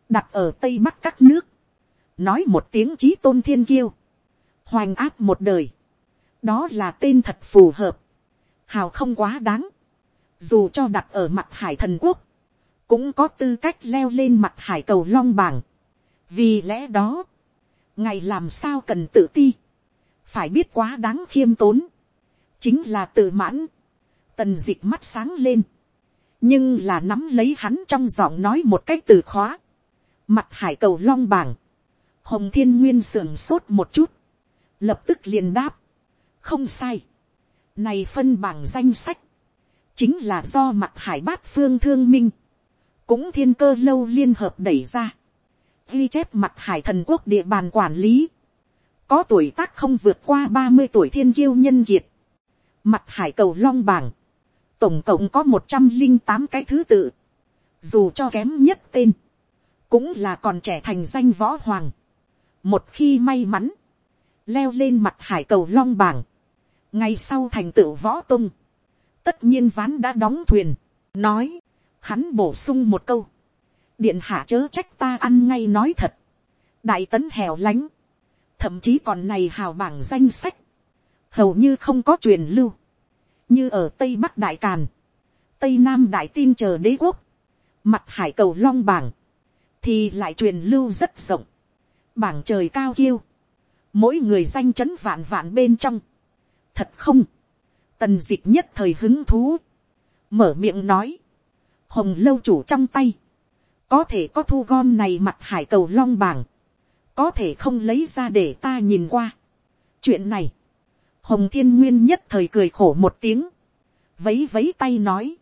đặt ở tây bắc các nước, nói một tiếng chí tôn thiên kiêu, hoành áp một đời, đó là tên thật phù hợp, hào không quá đáng, dù cho đặt ở mặt hải thần quốc, cũng có tư cách leo lên mặt hải cầu long bảng, vì lẽ đó, ngày làm sao cần tự ti, phải biết quá đáng khiêm tốn, chính là tự mãn, tần d ị c h mắt sáng lên, nhưng là nắm lấy hắn trong giọng nói một cái từ khóa, mặt hải cầu long bảng, hồng thiên nguyên sườn sốt một chút, lập tức liền đáp, không sai, này phân bảng danh sách, chính là do mặt hải bát phương thương minh, cũng thiên cơ lâu liên hợp đẩy ra, ghi chép mặt hải thần quốc địa bàn quản lý, có tuổi tác không vượt qua ba mươi tuổi thiên kiêu nhân kiệt, mặt hải cầu long bảng, tổng cộng có một trăm linh tám cái thứ tự, dù cho kém nhất tên, cũng là còn trẻ thành danh võ hoàng. một khi may mắn, leo lên mặt hải cầu long bảng, ngày sau thành tựu võ tung, tất nhiên ván đã đóng thuyền, nói, hắn bổ sung một câu, điện hạ chớ trách ta ăn ngay nói thật, đại tấn hẻo lánh, thậm chí còn này hào bảng danh sách, hầu như không có truyền lưu, như ở tây bắc đại càn, tây nam đại tin chờ đế quốc, mặt hải cầu long bảng, thì lại truyền lưu rất rộng, bảng trời cao kiêu, mỗi người danh chấn vạn vạn bên trong. thật không, tần dịch nhất thời hứng thú, mở miệng nói, hồng lâu chủ trong tay, có thể có thu gom này mặt hải cầu long bảng, có thể không lấy ra để ta nhìn qua. chuyện này, hồng thiên nguyên nhất thời cười khổ một tiếng, vấy vấy tay nói,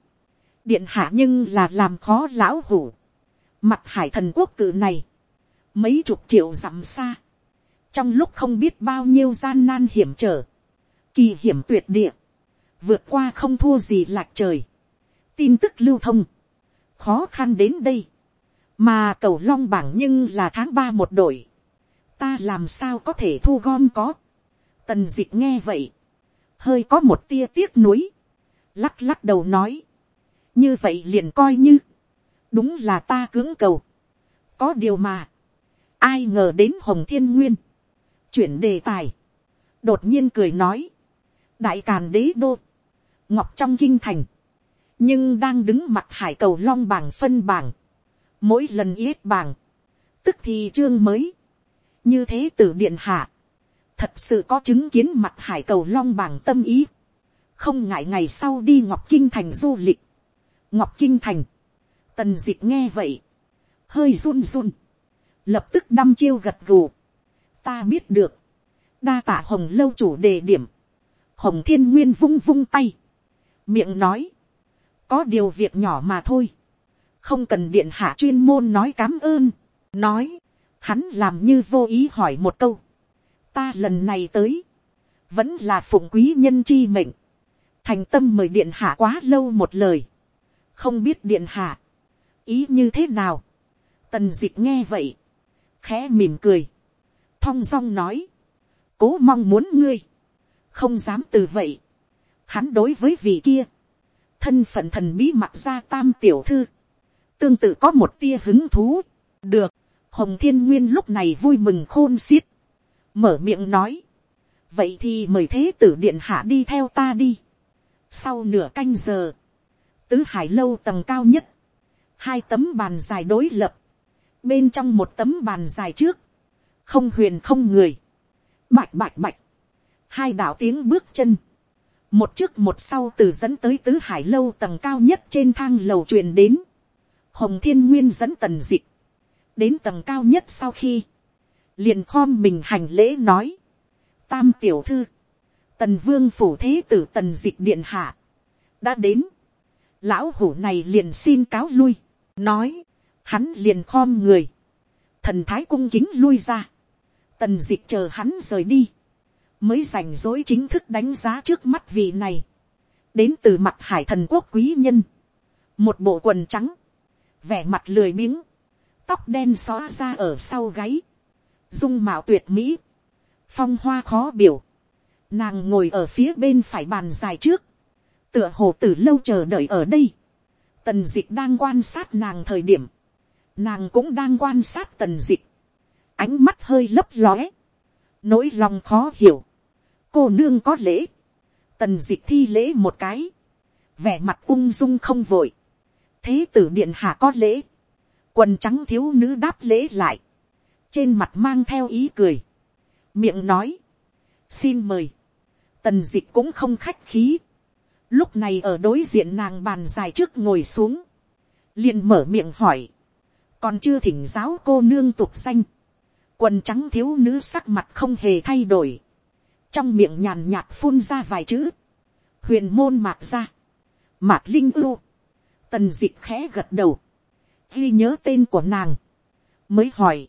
điện hạ nhưng là làm khó lão hủ, mặt hải thần quốc cự này, mấy chục triệu dặm xa, trong lúc không biết bao nhiêu gian nan hiểm trở, kỳ hiểm tuyệt địa, vượt qua không thua gì lạc trời, tin tức lưu thông, khó khăn đến đây, mà cầu long bảng nhưng là tháng ba một đội, ta làm sao có thể thu gom có, tần d ị c h nghe vậy, hơi có một tia tiếc nuối, lắc lắc đầu nói, như vậy liền coi như, đúng là ta cưỡng cầu, có điều mà, ai ngờ đến hồng thiên nguyên, chuyển đề tài, đột nhiên cười nói, đại càn đế đô, ngọc trong kinh thành, nhưng đang đứng mặt hải cầu long bảng phân bảng, mỗi lần yết bảng, tức thì chương mới, như thế tử điện hạ, thật sự có chứng kiến mặt hải cầu long bảng tâm ý, không ngại ngày sau đi ngọc kinh thành du lịch, ngọc kinh thành, tần d ị c h nghe vậy, hơi run run, lập tức đăm chiêu gật gù, ta biết được, đa tạ hồng lâu chủ đề điểm, hồng thiên nguyên vung vung tay, miệng nói, có điều việc nhỏ mà thôi, không cần điện hạ chuyên môn nói cám ơn, nói, hắn làm như vô ý hỏi một câu, ta lần này tới, vẫn là phụng quý nhân chi mệnh, thành tâm mời điện hạ quá lâu một lời, không biết điện hạ, ý như thế nào, tần d ị c h nghe vậy, khẽ mỉm cười, thong dong nói, cố mong muốn ngươi, không dám từ vậy, hắn đối với vị kia, thân phận thần bí mặc ra tam tiểu thư, tương tự có một tia hứng thú, được, hồng thiên nguyên lúc này vui mừng khôn xiết, mở miệng nói, vậy thì mời thế tử điện hạ đi theo ta đi, sau nửa canh giờ, tứ hải lâu tầng cao nhất, hai tấm bàn dài đối lập, bên trong một tấm bàn dài trước, không huyền không người, bạch bạch bạch, hai đạo tiếng bước chân, một trước một sau từ dẫn tới tứ hải lâu tầng cao nhất trên thang lầu truyền đến, hồng thiên nguyên dẫn tần dịch, đến tầng cao nhất sau khi, liền khom mình hành lễ nói, tam tiểu thư, tần vương phủ thế tử tần dịch điện hạ, đã đến, lão hủ này liền xin cáo lui, nói, hắn liền khom người, thần thái cung kính lui ra, tần dịch chờ hắn rời đi, mới rảnh rỗi chính thức đánh giá trước mắt vị này, đến từ mặt hải thần quốc quý nhân, một bộ quần trắng, vẻ mặt lười miếng tóc đen xóa ra ở sau gáy, dung mạo tuyệt mỹ, phong hoa khó biểu, Nàng ngồi ở phía bên phải bàn dài trước. Tựa hồ từ lâu chờ đợi ở đây. Tần dịch đang quan sát nàng thời điểm. Nàng cũng đang quan sát tần dịch. Ánh mắt hơi lấp lóe. Nỗi lòng khó hiểu. Cô nương có lễ. Tần dịch thi lễ một cái. Vẻ mặt ung dung không vội. Thế tử điện hạ có lễ. Quần trắng thiếu nữ đáp lễ lại. Trên mặt mang theo ý cười. Miệng nói. Xin mời tần dịch cũng không khách khí. lúc này ở đối diện nàng bàn dài trước ngồi xuống, liền mở miệng hỏi, còn chưa thỉnh giáo cô nương tục danh, quần trắng thiếu nữ sắc mặt không hề thay đổi, trong miệng nhàn nhạt phun ra vài chữ, huyền môn mạc ra, mạc linh ưu, tần dịch khẽ gật đầu, ghi nhớ tên của nàng, mới hỏi,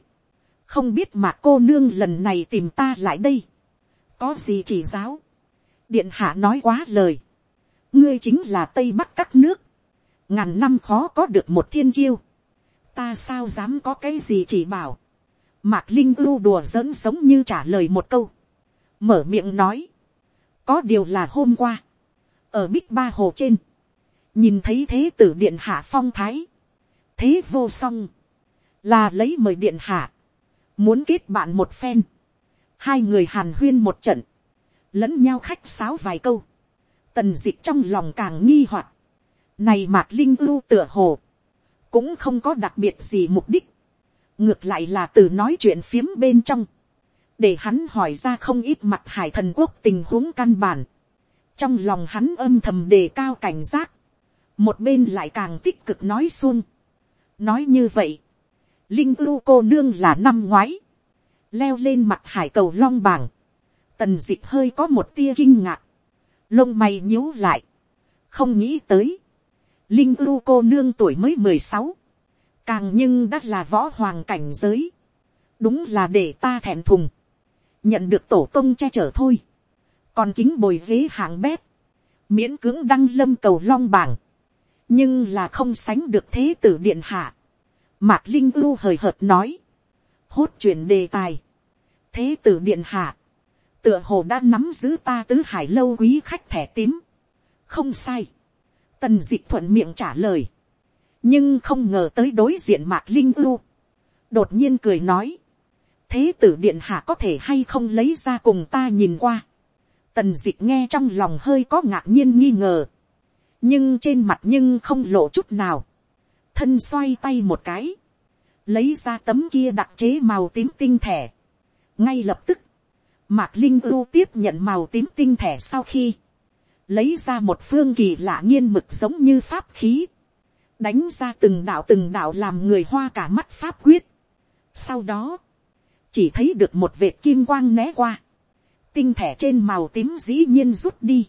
không biết mạc cô nương lần này tìm ta lại đây, có gì chỉ giáo, điện hạ nói quá lời, ngươi chính là tây bắc các nước, ngàn năm khó có được một thiên kiêu, ta sao dám có cái gì chỉ bảo, mạc linh ưu đùa giỡn sống như trả lời một câu, mở miệng nói, có điều là hôm qua, ở bích ba hồ trên, nhìn thấy thế tử điện hạ phong thái, thế vô song, là lấy mời điện hạ, muốn kết bạn một phen, hai người hàn huyên một trận, lẫn nhau khách sáo vài câu, tần dịch trong lòng càng nghi hoặc, này mạc linh ưu tựa hồ, cũng không có đặc biệt gì mục đích, ngược lại là từ nói chuyện phiếm bên trong, để hắn hỏi ra không ít mặt hải thần quốc tình huống căn bản, trong lòng hắn âm thầm đề cao cảnh giác, một bên lại càng tích cực nói xuông, nói như vậy, linh ưu cô nương là năm ngoái, leo lên mặt hải cầu long bảng, tần d ị c h hơi có một tia kinh ngạc, lông mày nhíu lại, không nghĩ tới, linh ưu cô nương tuổi mới mười sáu, càng nhưng đã là võ hoàng cảnh giới, đúng là để ta thẹn thùng, nhận được tổ tông che chở thôi, còn kính bồi ghế hạng bét, miễn cưỡng đăng lâm cầu long bảng, nhưng là không sánh được thế tử điện hạ, mạc linh ưu hời hợt nói, hốt chuyện đề tài, thế tử điện hạ, tựa hồ đã nắm giữ ta tứ hải lâu quý khách thẻ tím. không sai. tần dịch thuận miệng trả lời. nhưng không ngờ tới đối diện mạc linh ưu. đột nhiên cười nói thế tử điện hạ có thể hay không lấy ra cùng ta nhìn qua. tần dịch nghe trong lòng hơi có ngạc nhiên nghi ngờ. nhưng trên mặt nhưng không lộ chút nào. thân xoay tay một cái. lấy ra tấm kia đặc chế màu tím tinh thẻ. ngay lập tức, Mạc Linh ưu tiếp nhận màu tím tinh thể sau khi lấy ra một phương kỳ lạ nhiên mực giống như pháp khí, đánh ra từng đạo từng đạo làm người hoa cả mắt pháp quyết. Sau đó, chỉ thấy được một vệt kim quang né qua, tinh thể trên màu tím dĩ nhiên rút đi,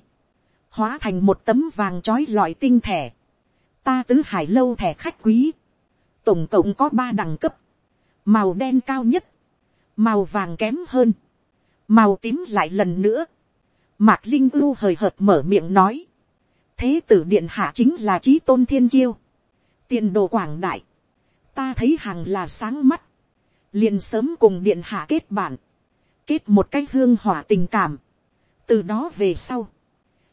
hóa thành một tấm vàng trói lọi tinh thể. Ta tứ hải lâu thẻ khách quý, tổng cộng có ba đẳng cấp, màu đen cao nhất, màu vàng kém hơn, màu tím lại lần nữa, mạc linh ưu hời hợt mở miệng nói, thế tử điện hạ chính là trí tôn thiên kiêu, tiền đồ quảng đại, ta thấy hàng là sáng mắt, liền sớm cùng điện hạ kết bạn, kết một cái hương hỏa tình cảm. từ đó về sau,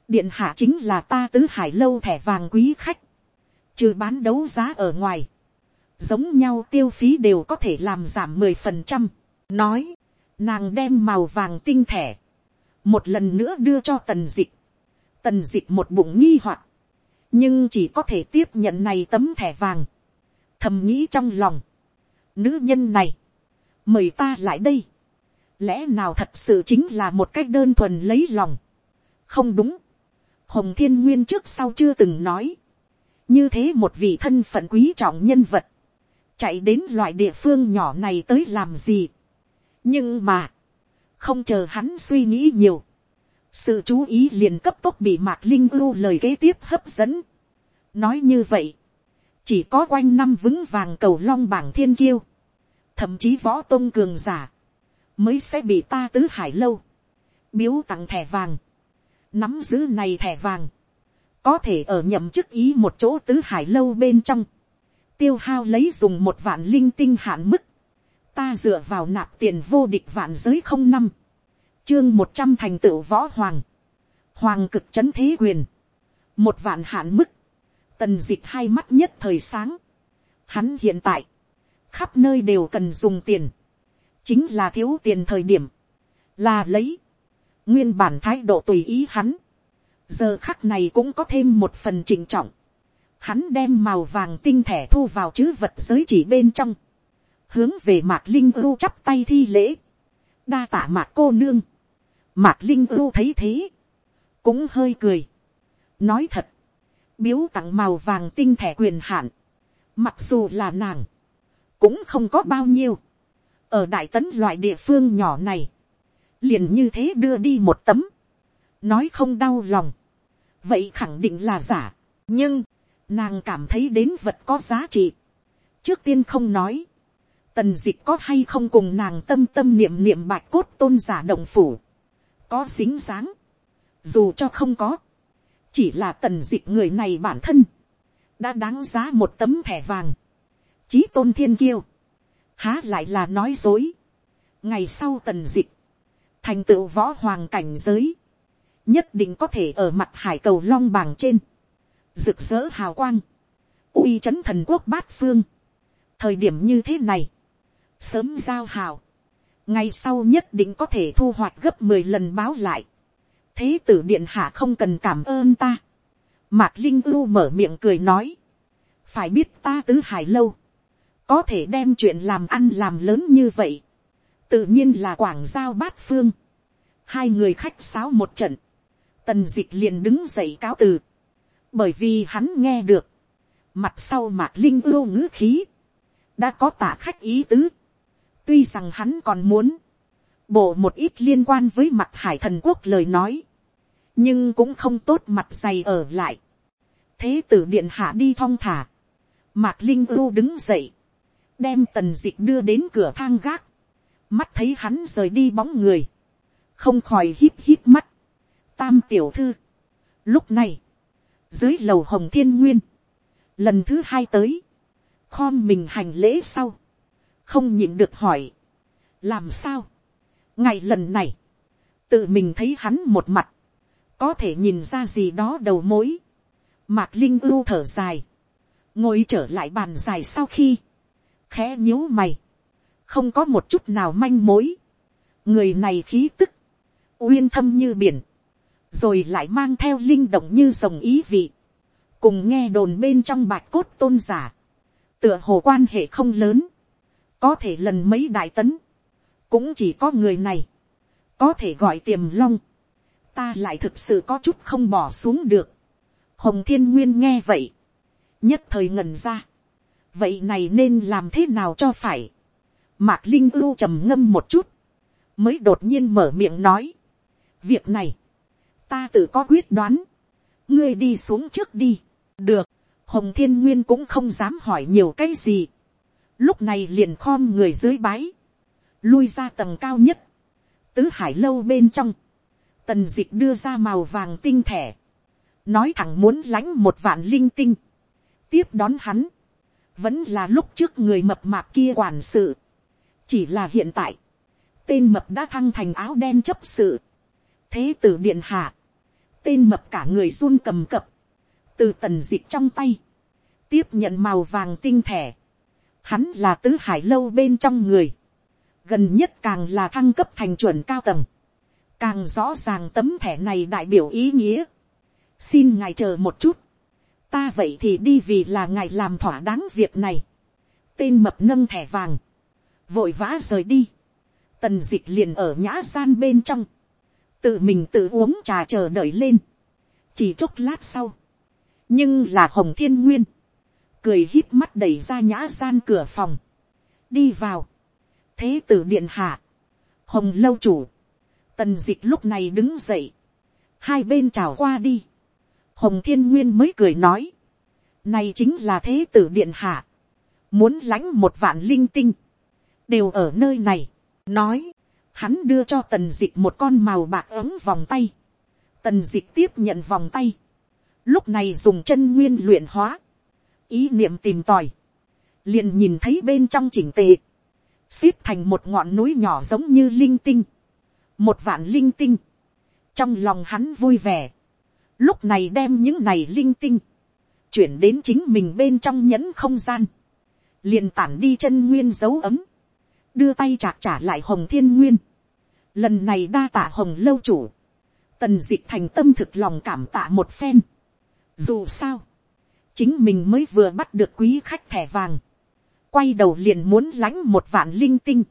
điện hạ chính là ta tứ hải lâu thẻ vàng quý khách, trừ bán đấu giá ở ngoài, giống nhau tiêu phí đều có thể làm giảm mười phần trăm. nói, nàng đem màu vàng tinh thẻ, một lần nữa đưa cho tần dịch, tần dịch một bụng nghi hoặc, nhưng chỉ có thể tiếp nhận này tấm thẻ vàng, thầm nghĩ trong lòng, nữ nhân này, mời ta lại đây, lẽ nào thật sự chính là một cách đơn thuần lấy lòng, không đúng, hồng thiên nguyên trước sau chưa từng nói, như thế một vị thân phận quý trọng nhân vật, chạy đến loại địa phương nhỏ này tới làm gì. nhưng mà, không chờ hắn suy nghĩ nhiều, sự chú ý liền cấp tốc bị mạc linh ưu lời kế tiếp hấp dẫn. nói như vậy, chỉ có quanh năm vững vàng cầu long bảng thiên kiêu, thậm chí võ tôn cường giả, mới sẽ bị ta tứ hải lâu, biếu tặng thẻ vàng, nắm giữ này thẻ vàng, có thể ở nhậm chức ý một chỗ tứ hải lâu bên trong, tiêu hao lấy dùng một vạn linh tinh hạn mức, ta dựa vào nạp tiền vô địch vạn giới không năm, chương một trăm thành tựu võ hoàng, hoàng cực c h ấ n thế quyền, một vạn hạn mức, tần d ị c h hai mắt nhất thời sáng, hắn hiện tại, khắp nơi đều cần dùng tiền, chính là thiếu tiền thời điểm, là lấy, nguyên bản thái độ tùy ý hắn, giờ khắc này cũng có thêm một phần trịnh trọng, hắn đem màu vàng tinh thẻ thu vào chữ vật giới chỉ bên trong, hướng về mạc linh ưu chắp tay thi lễ, đa tả mạc cô nương, Mạc Linh ưu thấy thế. Cũng hơi cười. Nói thật. Biếu tặng màu vàng tinh thẻ quyền hạn. Mặc dù là nàng. Cũng không có bao nhiêu. Ở đại tấn loại địa phương nhỏ này. Liền như thế đưa đi một tấm. Nói không đau lòng. Vậy khẳng định là giả. Nhưng. Nàng cảm thấy đến vật có giá trị. Trước tiên không nói tần dịch có hay không cùng nàng tâm tâm niệm niệm bạch cốt tôn giả động phủ có xính dáng, dù cho không có, chỉ là tần dịch người này bản thân, đã đáng giá một tấm thẻ vàng, chí tôn thiên kiêu, há lại là nói dối, ngày sau tần dịch, thành tựu võ hoàng cảnh giới, nhất định có thể ở mặt hải cầu long bảng trên, rực rỡ hào quang, uy c h ấ n thần quốc bát phương, thời điểm như thế này, sớm giao hào, ngày sau nhất định có thể thu hoạch gấp mười lần báo lại. thế tử điện hạ không cần cảm ơn ta. mạc linh ưu mở miệng cười nói. phải biết ta tứ hải lâu có thể đem chuyện làm ăn làm lớn như vậy. tự nhiên là quảng giao bát phương. hai người khách sáo một trận. tần d ị c h liền đứng dậy cáo từ. bởi vì hắn nghe được. mặt sau mạc linh ưu ngữ khí. đã có tả khách ý tứ Tuy rằng hắn còn muốn bộ một ít liên quan với mặt hải thần quốc lời nói. Nhưng cũng không tốt mặt dày ở lại. Thế tử điện hạ đi thong thả. Mạc Linh ưu đứng dậy. Đem tần dịch đưa đến cửa thang gác. Mắt thấy hắn rời đi bóng người. Không khỏi hít hít mắt. Tam tiểu thư. Lúc này. Dưới lầu hồng thiên nguyên. Lần thứ hai tới. Khom mình hành lễ sau không nhịn được hỏi, làm sao, ngày lần này, tự mình thấy hắn một mặt, có thể nhìn ra gì đó đầu mối, mạc linh ưu thở dài, ngồi trở lại bàn dài sau khi, khẽ nhíu mày, không có một chút nào manh mối, người này khí tức, uyên thâm như biển, rồi lại mang theo linh động như dòng ý vị, cùng nghe đồn bên trong bạch cốt tôn giả, tựa hồ quan hệ không lớn, có thể lần mấy đại tấn, cũng chỉ có người này, có thể gọi tiềm long, ta lại thực sự có chút không bỏ xuống được. Hồng thiên nguyên nghe vậy, nhất thời ngần ra, vậy này nên làm thế nào cho phải. Mạc linh ưu trầm ngâm một chút, mới đột nhiên mở miệng nói, việc này, ta tự có quyết đoán, ngươi đi xuống trước đi, được, hồng thiên nguyên cũng không dám hỏi nhiều cái gì, lúc này liền khom người dưới bái, lui ra tầng cao nhất, tứ hải lâu bên trong, tần d ị c h đưa ra màu vàng tinh thẻ, nói thẳng muốn lãnh một vạn linh tinh, tiếp đón hắn, vẫn là lúc trước người mập mạp kia quản sự, chỉ là hiện tại, tên mập đã thăng thành áo đen chấp sự, thế tử điện hạ, tên mập cả người run cầm cập, từ tần dịch trong tay, tiếp nhận màu vàng tinh thẻ, hắn là tứ hải lâu bên trong người, gần nhất càng là thăng cấp thành chuẩn cao tầng, càng rõ ràng tấm thẻ này đại biểu ý nghĩa. xin ngài chờ một chút, ta vậy thì đi vì là ngài làm thỏa đáng việc này. tên mập nâng thẻ vàng, vội vã rời đi, tần dịch liền ở nhã gian bên trong, tự mình tự uống trà chờ đợi lên, chỉ chốc lát sau, nhưng là hồng thiên nguyên, cười hít mắt đẩy ra nhã gian cửa phòng, đi vào, thế tử điện hạ, hồng lâu chủ, tần d ị c h lúc này đứng dậy, hai bên chào qua đi, hồng thiên nguyên mới cười nói, này chính là thế tử điện hạ, muốn lãnh một vạn linh tinh, đều ở nơi này, nói, hắn đưa cho tần dịch một con màu bạc ấm vòng tay, tần dịch tiếp nhận vòng tay, lúc này dùng chân nguyên luyện hóa, ý niệm tìm tòi, liền nhìn thấy bên trong chỉnh tề, xếp thành một ngọn núi nhỏ giống như linh tinh, một vạn linh tinh, trong lòng hắn vui vẻ, lúc này đem những này linh tinh, chuyển đến chính mình bên trong nhẫn không gian, liền tản đi chân nguyên dấu ấm, đưa tay chạc trả lại hồng thiên nguyên, lần này đa tạ hồng lâu chủ, tần d ị thành tâm thực lòng cảm tạ một phen, dù sao, chính mình mới vừa bắt được quý khách thẻ vàng, quay đầu liền muốn lãnh một vạn linh tinh,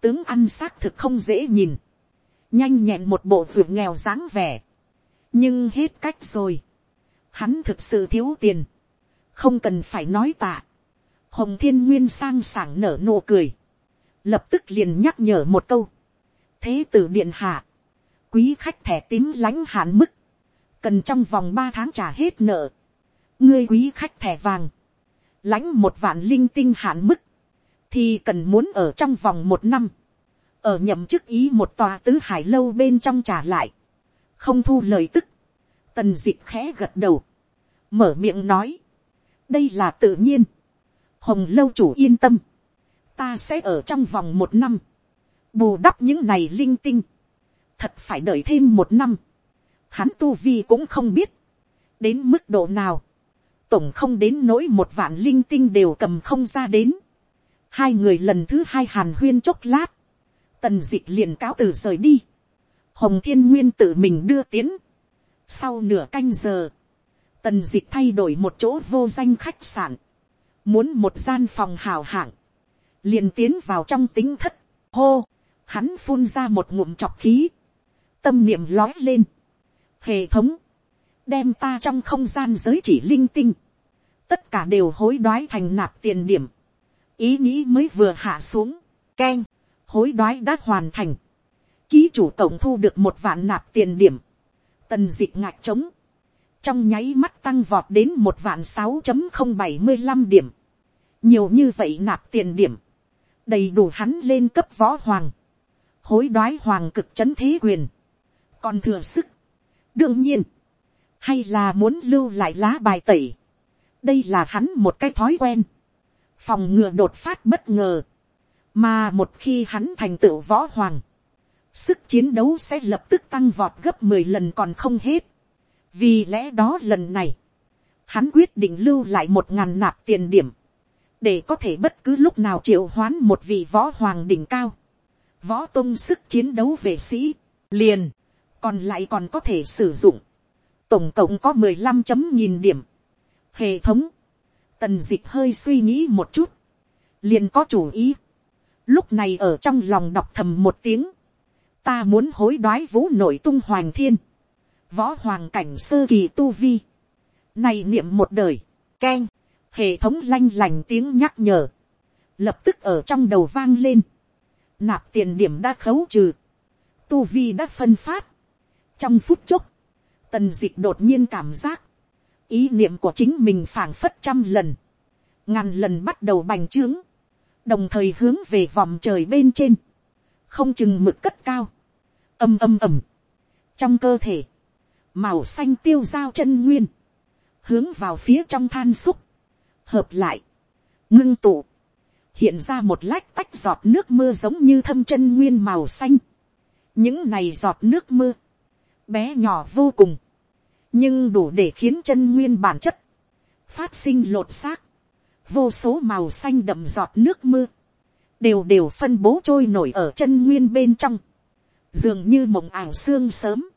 tướng ăn xác thực không dễ nhìn, nhanh nhẹn một bộ ruột nghèo dáng vẻ, nhưng hết cách rồi, hắn thực sự thiếu tiền, không cần phải nói tạ, hồng thiên nguyên sang sảng nở nụ cười, lập tức liền nhắc nhở một câu, thế tử điện hạ, quý khách thẻ tím lãnh hạn mức, cần trong vòng ba tháng trả hết nợ, ngươi quý khách thẻ vàng, lãnh một vạn linh tinh hạn mức, thì cần muốn ở trong vòng một năm, ở nhậm chức ý một tòa tứ hải lâu bên trong trả lại, không thu lời tức, tần d ị khẽ gật đầu, mở miệng nói, đây là tự nhiên, hồng lâu chủ yên tâm, ta sẽ ở trong vòng một năm, bù đắp những này linh tinh, thật phải đợi thêm một năm, hắn tu vi cũng không biết, đến mức độ nào, tổng không đến nỗi một vạn linh tinh đều cầm không ra đến. Hai người lần thứ hai hàn huyên chốc lát. Tần dịch liền cáo từ rời đi. Hồng thiên nguyên tự mình đưa tiến. Sau nửa canh giờ. Tần dịch thay đổi một chỗ vô danh khách sạn. Muốn một gian phòng hào hạng. Liền tiến vào trong tính thất. Hô. Hắn phun ra một ngụm chọc khí. Tâm niệm lói lên. Hệ thống đem ta trong không gian giới chỉ linh tinh, tất cả đều hối đoái thành nạp tiền điểm, ý nghĩ mới vừa hạ xuống, k e n hối đoái đã hoàn thành, ký chủ tổng thu được một vạn nạp tiền điểm, tần dịch ngạc trống, trong nháy mắt tăng vọt đến một vạn sáu chấm không bảy mươi năm điểm, nhiều như vậy nạp tiền điểm, đầy đủ hắn lên cấp võ hoàng, hối đoái hoàng cực c h ấ n thế quyền, còn thừa sức, đương nhiên, hay là muốn lưu lại lá bài tẩy. đây là hắn một cái thói quen, phòng ngừa đột phát bất ngờ, mà một khi hắn thành tựu võ hoàng, sức chiến đấu sẽ lập tức tăng vọt gấp mười lần còn không hết. vì lẽ đó lần này, hắn quyết định lưu lại một ngàn nạp tiền điểm, để có thể bất cứ lúc nào triệu hoán một vị võ hoàng đỉnh cao, võ tôn sức chiến đấu vệ sĩ, liền, còn lại còn có thể sử dụng, tổng cộng có mười lăm chấm nhìn điểm. hệ thống, tần dịch hơi suy nghĩ một chút, liền có chủ ý. lúc này ở trong lòng đọc thầm một tiếng, ta muốn hối đoái vũ nội tung hoàng thiên, võ hoàng cảnh sơ kỳ tu vi, này niệm một đời, k e n hệ thống lanh lành tiếng nhắc nhở, lập tức ở trong đầu vang lên, nạp tiền điểm đã khấu trừ, tu vi đã phân phát, trong phút chốc, Tần dịch đột nhiên cảm giác. Ý niệm của chính mình phảng phất trăm lần. Ngàn lần bắt đầu bành trướng. Đồng thời hướng về vòng trời bên trên. Không chừng mực cất cao. Âm âm ầm. Trong cơ thể. Màu xanh tiêu dao chân nguyên. Hướng vào phía trong than xúc. Hợp lại. ngưng tụ, hiện ra một lách tách giọt nước mưa giống như thâm chân nguyên màu xanh. những này giọt nước mưa, bé nhỏ vô cùng, nhưng đủ để khiến chân nguyên bản chất, phát sinh lột xác, vô số màu xanh đậm giọt nước mưa, đều đều phân bố trôi nổi ở chân nguyên bên trong, dường như mộng ảo xương sớm,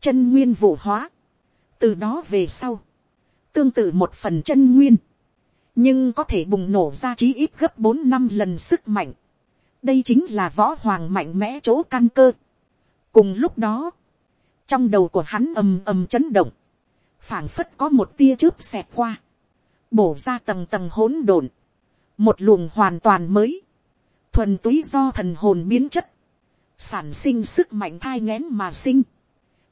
chân nguyên vụ hóa, từ đó về sau, tương tự một phần chân nguyên, nhưng có thể bùng nổ ra chí ít gấp bốn năm lần sức mạnh. đây chính là võ hoàng mạnh mẽ chỗ căn cơ. cùng lúc đó, trong đầu của hắn ầm ầm chấn động, phảng phất có một tia chớp xẹt qua, bổ ra tầng tầng hỗn độn, một luồng hoàn toàn mới, thuần túy do thần hồn biến chất, sản sinh sức mạnh thai ngén mà sinh,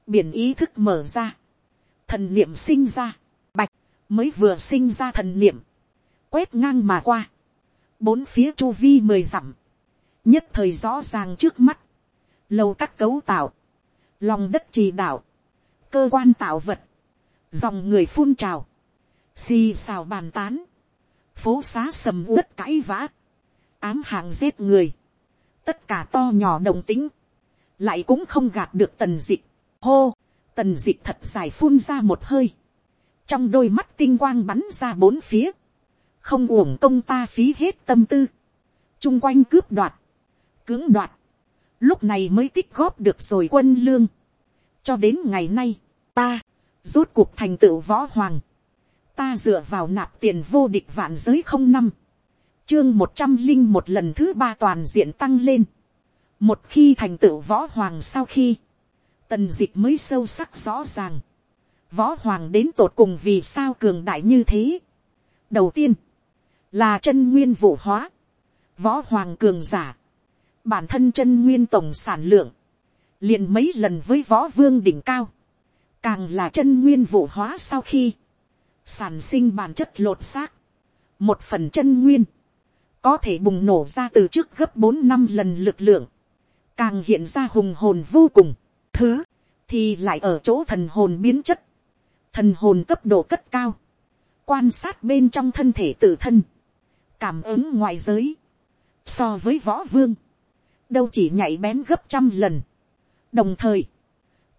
biển ý thức mở ra, thần niệm sinh ra, bạch mới vừa sinh ra thần niệm, quét ngang mà qua, bốn phía chu vi mười dặm, nhất thời rõ ràng trước mắt, lầu các cấu tạo, lòng đất trì đạo, cơ quan tạo vật, dòng người phun trào, xì xào bàn tán, phố xá sầm uất cãi vã, ám hàng giết người, tất cả to nhỏ đồng tính, lại cũng không gạt được tần dịch, hô, tần dịch thật dài phun ra một hơi, trong đôi mắt tinh quang bắn ra bốn phía, không uổng công ta phí hết tâm tư, chung quanh cướp đoạt, cưỡng đoạt, lúc này mới tích góp được rồi quân lương, cho đến ngày nay, ta, rốt cuộc thành tựu võ hoàng, ta dựa vào nạp tiền vô địch vạn giới không năm, chương một trăm linh một lần thứ ba toàn diện tăng lên, một khi thành tựu võ hoàng sau khi, tần dịch mới sâu sắc rõ ràng, võ hoàng đến tột cùng vì sao cường đại như thế. đầu tiên, là chân nguyên vụ hóa, võ hoàng cường giả, bản thân chân nguyên tổng sản lượng, liền mấy lần với võ vương đỉnh cao, càng là chân nguyên vụ hóa sau khi, sản sinh bản chất lột xác, một phần chân nguyên, có thể bùng nổ ra từ trước gấp bốn năm lần lực lượng, càng hiện ra hùng hồn vô cùng, thứ, thì lại ở chỗ thần hồn biến chất, thần hồn cấp độ cất cao, quan sát bên trong thân thể tự thân, cảm ứng ngoại giới, so với võ vương, đâu chỉ nhảy bén gấp trăm lần, đồng thời,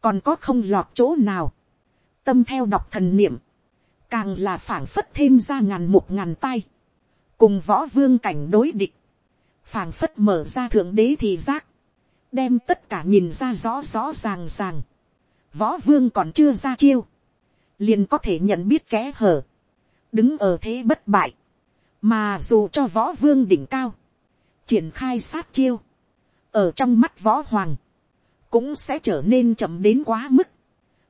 còn có không lọt chỗ nào, tâm theo đọc thần niệm, càng là phảng phất thêm ra ngàn một ngàn tay, cùng võ vương cảnh đối địch, phảng phất mở ra thượng đế thì giác, đem tất cả nhìn ra rõ rõ ràng ràng, võ vương còn chưa ra chiêu, liền có thể nhận biết kẽ hở, đứng ở thế bất bại, mà dù cho võ vương đỉnh cao, triển khai sát chiêu, ở trong mắt võ hoàng, cũng sẽ trở nên chậm đến quá mức,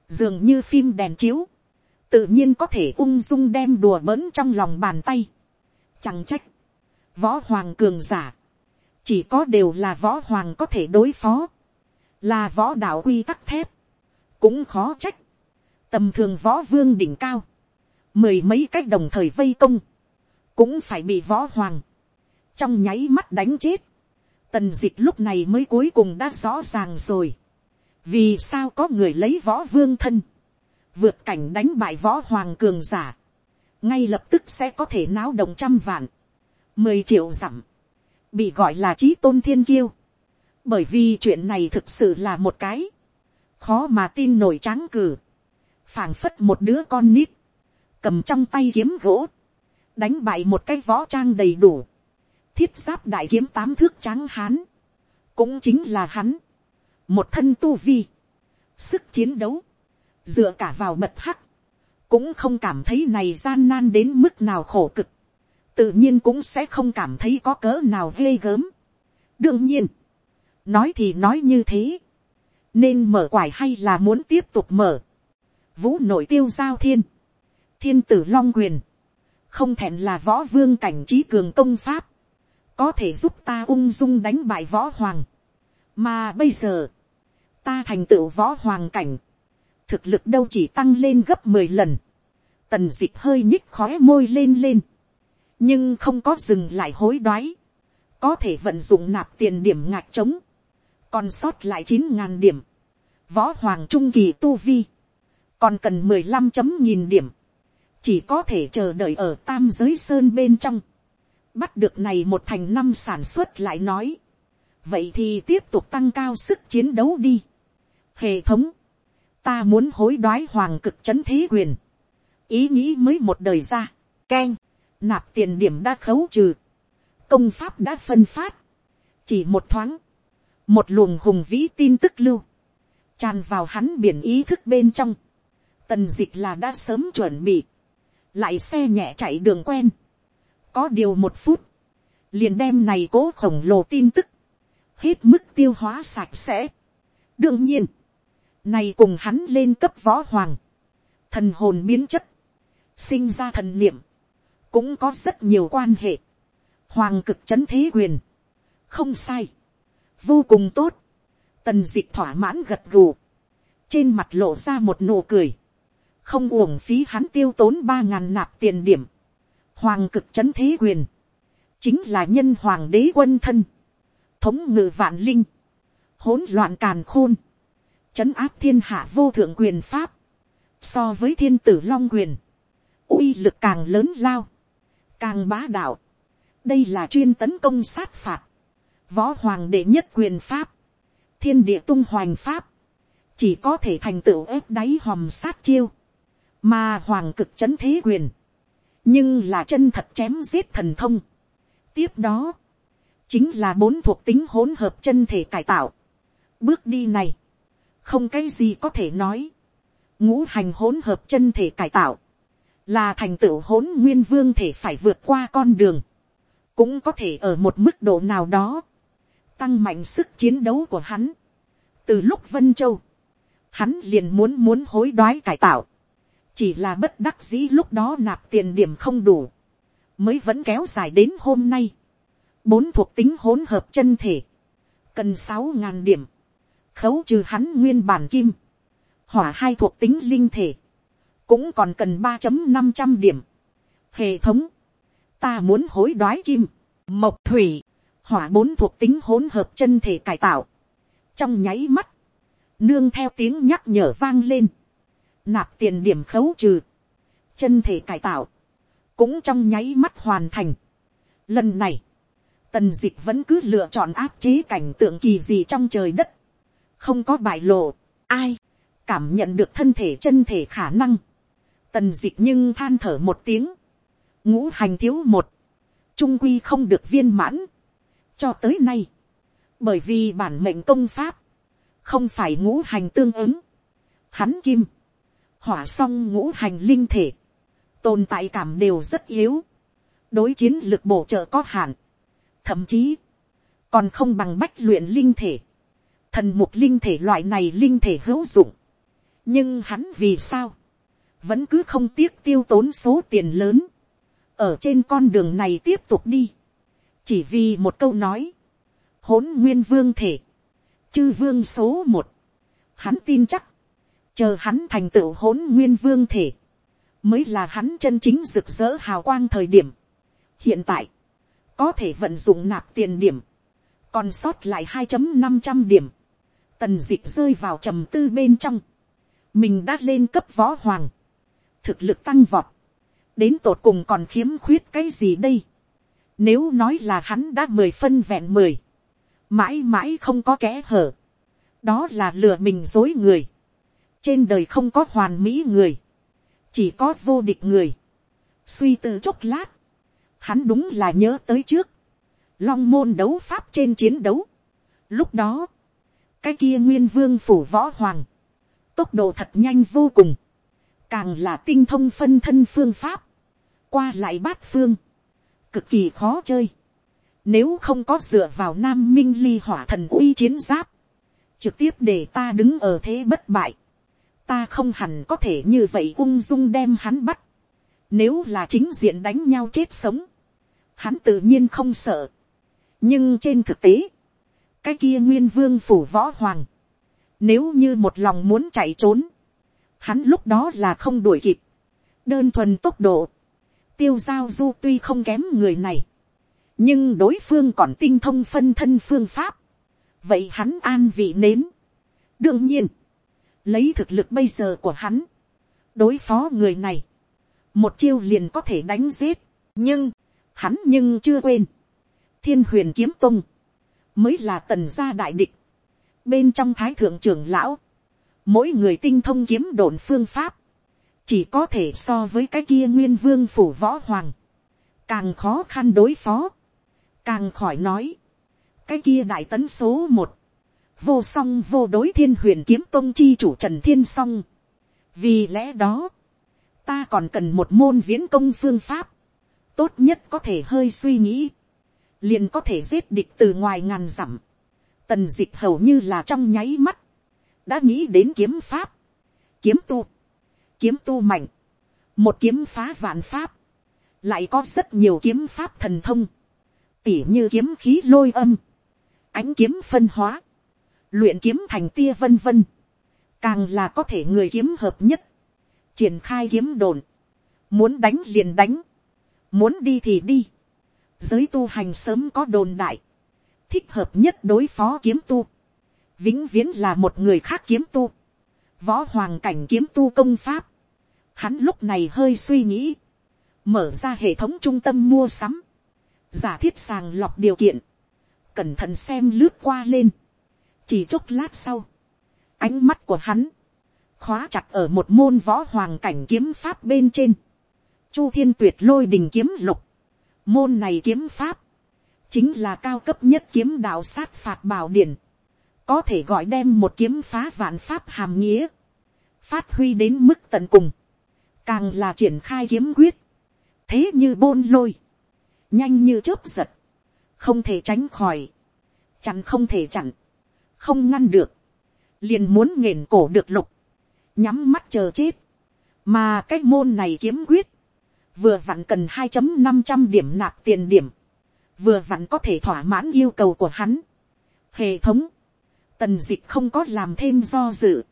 dường như phim đèn chiếu, tự nhiên có thể ung dung đem đùa bỡn trong lòng bàn tay. Chẳng trách, võ hoàng cường giả, chỉ có đều là võ hoàng có thể đối phó, là võ đạo quy tắc thép, cũng khó trách, tầm thường võ vương đỉnh cao, mười mấy cách đồng thời vây công, cũng phải bị võ hoàng, trong nháy mắt đánh chết, tần dịch lúc này mới cuối cùng đã rõ ràng rồi, vì sao có người lấy võ vương thân, vượt cảnh đánh bại võ hoàng cường giả, ngay lập tức sẽ có thể náo động trăm vạn, mười triệu dặm, bị gọi là trí tôn thiên kiêu, bởi vì chuyện này thực sự là một cái, khó mà tin nổi tráng cử, phảng phất một đứa con nít, cầm trong tay kiếm gỗ, đánh bại một cái võ trang đầy đủ, thiết giáp đại kiếm tám thước trắng hán, cũng chính là hắn, một thân tu vi, sức chiến đấu, dựa cả vào mật hắc, cũng không cảm thấy này gian nan đến mức nào khổ cực, tự nhiên cũng sẽ không cảm thấy có cỡ nào ghê gớm. đương nhiên, nói thì nói như thế, nên mở quải hay là muốn tiếp tục mở, vũ nội tiêu giao thiên, thiên tử long quyền, không thẹn là võ vương cảnh trí cường công pháp, có thể giúp ta ung dung đánh bại võ hoàng. mà bây giờ, ta thành tựu võ hoàng cảnh, thực lực đâu chỉ tăng lên gấp mười lần, tần dịch hơi nhích khóe môi lên lên, nhưng không có dừng lại hối đoái, có thể vận dụng nạp tiền điểm ngạc trống, còn sót lại chín ngàn điểm, võ hoàng trung kỳ tu vi, còn cần mười lăm chấm nghìn điểm, chỉ có thể chờ đợi ở tam giới sơn bên trong, bắt được này một thành năm sản xuất lại nói, vậy thì tiếp tục tăng cao sức chiến đấu đi. hệ thống, ta muốn hối đoái hoàng cực c h ấ n thế quyền, ý nghĩ mới một đời ra, k e n nạp tiền điểm đã khấu trừ, công pháp đã phân phát, chỉ một thoáng, một luồng hùng vĩ tin tức lưu, tràn vào hắn biển ý thức bên trong, tần dịch là đã sớm chuẩn bị, lại xe nhẹ chạy đường quen, có điều một phút, liền đem này cố khổng lồ tin tức, hết mức tiêu hóa sạch sẽ. đương nhiên, này cùng hắn lên cấp võ hoàng. Thần hồn biến chất. Sinh ra thần niệm. Cũng có rất nhiều quan hệ. Hoàng cực chấn thế quyền. Không sai. Vô cùng tốt. Tần dịch thỏa mãn gật gù. Trên mặt lộ ra một nụ cười. Không uổng phí hắn tiêu tốn ba ngàn nạp tiền điểm. Hoàng cực chấn thế quyền. Chính là nhân hoàng đế quân thân. Thống ngự vạn linh. hỗn loạn càn khôn chấn áp thiên hạ vô thượng quyền pháp, so với thiên tử long quyền, uy lực càng lớn lao, càng bá đạo, đây là chuyên tấn công sát phạt, võ hoàng đệ nhất quyền pháp, thiên địa tung hoành pháp, chỉ có thể thành tựu ép đáy hòm sát chiêu, mà hoàng cực c h ấ n thế quyền, nhưng là chân thật chém giết thần thông. tiếp đó, chính là bốn thuộc tính hỗn hợp chân thể cải tạo. bước đi này, không cái gì có thể nói, ngũ hành hỗn hợp chân thể cải tạo, là thành tựu hỗn nguyên vương thể phải vượt qua con đường, cũng có thể ở một mức độ nào đó, tăng mạnh sức chiến đấu của hắn. từ lúc vân châu, hắn liền muốn muốn hối đoái cải tạo, chỉ là bất đắc dĩ lúc đó nạp tiền điểm không đủ, mới vẫn kéo dài đến hôm nay. bốn thuộc tính hỗn hợp chân thể, cần sáu ngàn điểm, khấu trừ hắn nguyên bản kim, hỏa hai thuộc tính linh thể, cũng còn cần ba năm trăm điểm. Hệ thống, ta muốn hối đoái kim, mộc thủy, hỏa bốn thuộc tính hỗn hợp chân thể cải tạo. Trong nháy mắt, nương theo tiếng nhắc nhở vang lên, nạp tiền điểm khấu trừ, chân thể cải tạo, cũng trong nháy mắt hoàn thành. Lần này, tần dịch vẫn cứ lựa chọn áp chế cảnh tượng kỳ gì trong trời đất, không có bại lộ, ai, cảm nhận được thân thể chân thể khả năng, tần dịch nhưng than thở một tiếng, ngũ hành thiếu một, trung quy không được viên mãn, cho tới nay, bởi vì bản mệnh công pháp, không phải ngũ hành tương ứng, hắn kim, hỏa song ngũ hành linh thể, tồn tại cảm đều rất yếu, đối chiến lực bổ trợ có hạn, thậm chí, còn không bằng bách luyện linh thể, thần mục linh thể loại này linh thể hữu dụng. nhưng hắn vì sao, vẫn cứ không tiếc tiêu tốn số tiền lớn, ở trên con đường này tiếp tục đi, chỉ vì một câu nói, hỗn nguyên vương thể, chư vương số một, hắn tin chắc, chờ hắn thành tựu hỗn nguyên vương thể, mới là hắn chân chính rực rỡ hào quang thời điểm. hiện tại, có thể vận dụng nạp tiền điểm, còn sót lại hai năm trăm điểm, tần dịch rơi vào trầm tư bên trong, mình đã lên cấp võ hoàng, thực lực tăng vọt, đến tột cùng còn khiếm khuyết cái gì đây, nếu nói là hắn đã mười phân vẹn mười, mãi mãi không có kẽ hở, đó là lừa mình dối người, trên đời không có hoàn mỹ người, chỉ có vô địch người, suy tư chốc lát, hắn đúng là nhớ tới trước, long môn đấu pháp trên chiến đấu, lúc đó, cái kia nguyên vương phủ võ hoàng, tốc độ thật nhanh vô cùng, càng là tinh thông phân thân phương pháp, qua lại bát phương, cực kỳ khó chơi. Nếu không có dựa vào nam minh ly hỏa thần uy chiến giáp, trực tiếp để ta đứng ở thế bất bại, ta không hẳn có thể như vậy ung dung đem hắn bắt. Nếu là chính diện đánh nhau chết sống, hắn tự nhiên không sợ. nhưng trên thực tế, cái kia nguyên vương phủ võ hoàng, nếu như một lòng muốn chạy trốn, hắn lúc đó là không đuổi kịp, đơn thuần tốc độ, tiêu giao du tuy không kém người này, nhưng đối phương còn tinh thông phân thân phương pháp, vậy hắn an vị nến. đương nhiên, lấy thực lực bây giờ của hắn, đối phó người này, một chiêu liền có thể đánh giết, nhưng, hắn nhưng chưa quên, thiên huyền kiếm tung, mới là tần gia đại địch, bên trong thái thượng trưởng lão, mỗi người tinh thông kiếm đồn phương pháp, chỉ có thể so với cái kia nguyên vương phủ võ hoàng, càng khó khăn đối phó, càng khỏi nói, cái kia đại tấn số một, vô song vô đối thiên huyền kiếm tôn chi chủ trần thiên song. vì lẽ đó, ta còn cần một môn viễn công phương pháp, tốt nhất có thể hơi suy nghĩ, liền có thể giết địch từ ngoài ngàn dặm, tần dịch hầu như là trong nháy mắt, đã nghĩ đến kiếm pháp, kiếm tu, kiếm tu mạnh, một kiếm phá vạn pháp, lại có rất nhiều kiếm pháp thần thông, tỉ như kiếm khí lôi âm, ánh kiếm phân hóa, luyện kiếm thành tia vân vân, càng là có thể người kiếm hợp nhất, triển khai kiếm đồn, muốn đánh liền đánh, muốn đi thì đi, giới tu hành sớm có đồn đại, thích hợp nhất đối phó kiếm tu, vĩnh viễn là một người khác kiếm tu, võ hoàng cảnh kiếm tu công pháp, hắn lúc này hơi suy nghĩ, mở ra hệ thống trung tâm mua sắm, giả thiết sàng lọc điều kiện, cẩn thận xem lướt qua lên, chỉ chốc lát sau, ánh mắt của hắn, khóa chặt ở một môn võ hoàng cảnh kiếm pháp bên trên, chu thiên tuyệt lôi đình kiếm lục, Môn này kiếm pháp, chính là cao cấp nhất kiếm đạo sát phạt bảo điển. Có thể gọi đem một kiếm phá vạn pháp hàm nghĩa. Phát huy đến mức tận cùng. Càng là triển khai kiếm quyết. Thế như bôn lôi. Nhanh như chớp giật. Không thể tránh khỏi. Chặn không thể chặn. Không ngăn được. Liền muốn nghền cổ được lục. Nhắm mắt chờ chết. Mà cái môn này kiếm quyết vừa vặn cần hai năm trăm điểm nạp tiền điểm, vừa vặn có thể thỏa mãn yêu cầu của hắn. Hệ thống, tần dịch không có làm thêm do dự,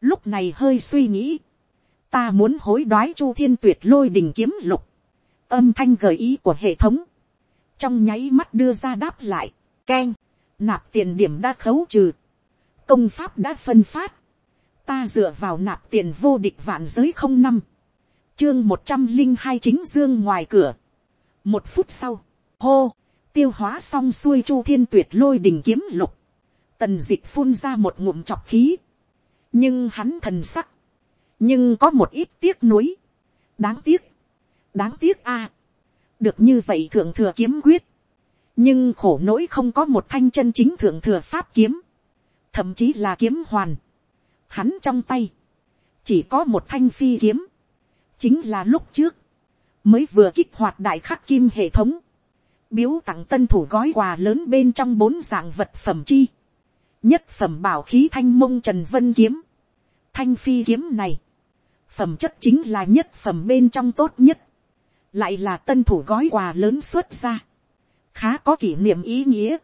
lúc này hơi suy nghĩ, ta muốn hối đoái chu thiên tuyệt lôi đình kiếm lục, âm thanh gợi ý của hệ thống, trong nháy mắt đưa ra đáp lại, k nạp tiền điểm đã khấu trừ, công pháp đã phân phát, ta dựa vào nạp tiền vô địch vạn giới không năm, chương một trăm linh hai chính dương ngoài cửa. một phút sau, hô, tiêu hóa xong xuôi chu thiên tuyệt lôi đình kiếm lục. tần d ị c h phun ra một ngụm chọc khí. nhưng hắn thần sắc, nhưng có một ít tiếc nuối. đáng tiếc, đáng tiếc a. được như vậy thượng thừa kiếm quyết. nhưng khổ nỗi không có một thanh chân chính thượng thừa pháp kiếm. thậm chí là kiếm hoàn. hắn trong tay, chỉ có một thanh phi kiếm chính là lúc trước, mới vừa kích hoạt đại khắc kim hệ thống, biếu tặng tân thủ gói quà lớn bên trong bốn dạng vật phẩm chi, nhất phẩm bảo khí thanh mông trần vân kiếm, thanh phi kiếm này, phẩm chất chính là nhất phẩm bên trong tốt nhất, lại là tân thủ gói quà lớn xuất ra, khá có kỷ niệm ý nghĩa,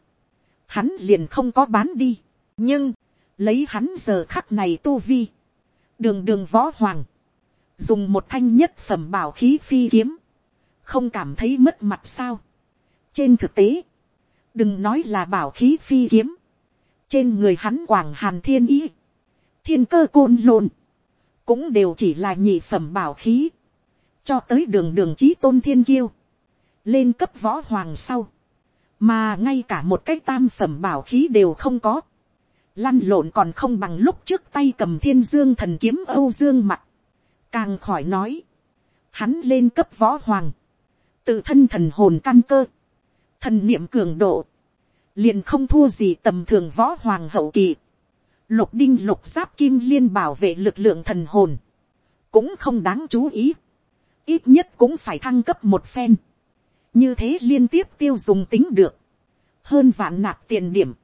hắn liền không có bán đi, nhưng, lấy hắn giờ khắc này tu vi, đường đường võ hoàng, dùng một thanh nhất phẩm bảo khí phi kiếm, không cảm thấy mất mặt sao. trên thực tế, đừng nói là bảo khí phi kiếm, trên người hắn quảng hàn thiên ý, thiên cơ côn lộn, cũng đều chỉ là nhị phẩm bảo khí, cho tới đường đường trí tôn thiên kiêu, lên cấp võ hoàng sau, mà ngay cả một cái tam phẩm bảo khí đều không có, lăn lộn còn không bằng lúc trước tay cầm thiên dương thần kiếm âu dương mặt, càng khỏi nói, hắn lên cấp võ hoàng, tự thân thần hồn căn cơ, thần niệm cường độ, liền không thua gì tầm thường võ hoàng hậu kỳ, lục đinh lục giáp kim liên bảo vệ lực lượng thần hồn, cũng không đáng chú ý, ít nhất cũng phải thăng cấp một phen, như thế liên tiếp tiêu dùng tính được, hơn vạn nạp tiền điểm,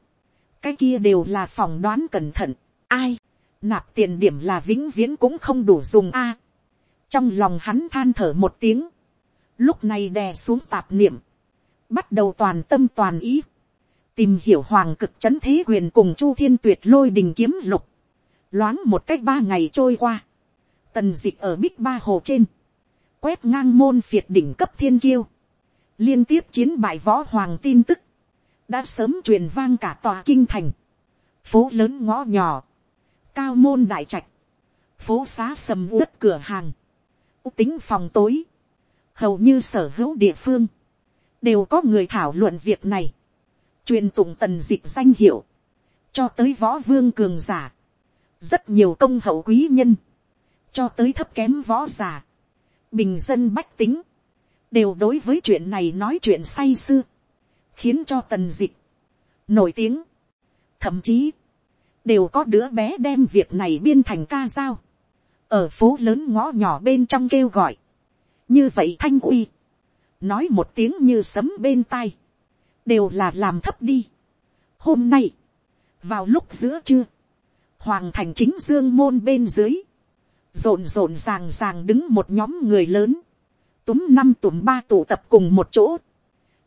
cái kia đều là phỏng đoán cẩn thận, ai, nạp tiền điểm là vĩnh viễn cũng không đủ dùng a trong lòng hắn than thở một tiếng, lúc này đè xuống tạp niệm, bắt đầu toàn tâm toàn ý, tìm hiểu hoàng cực c h ấ n thế quyền cùng chu thiên tuyệt lôi đình kiếm lục, loáng một cách ba ngày trôi qua, tần d ị c h ở bích ba hồ trên, quét ngang môn phiệt đỉnh cấp thiên kiêu, liên tiếp chiến bại võ hoàng tin tức, đã sớm truyền vang cả tòa kinh thành, phố lớn ngõ nhỏ, cao môn đại trạch, phố xá sầm uất cửa hàng, tính phòng tối, hầu như sở hữu địa phương, đều có người thảo luận việc này, truyền tụng tần dịch danh hiệu, cho tới võ vương cường giả, rất nhiều công hậu quý nhân, cho tới thấp kém võ giả, bình dân bách tính, đều đối với chuyện này nói chuyện say sưa, khiến cho tần dịch. Nổi tiếng, thậm chí. Đều có đứa bé đem việc này biên thành ca dao, ở phố lớn ngõ nhỏ bên trong kêu gọi, như vậy thanh uy, nói một tiếng như sấm bên tai, đều là làm thấp đi. Hôm nay, vào lúc giữa trưa, hoàng thành chính dương môn bên dưới, rộn rộn ràng ràng đứng một nhóm người lớn, túm năm túm ba tụ tập cùng một chỗ,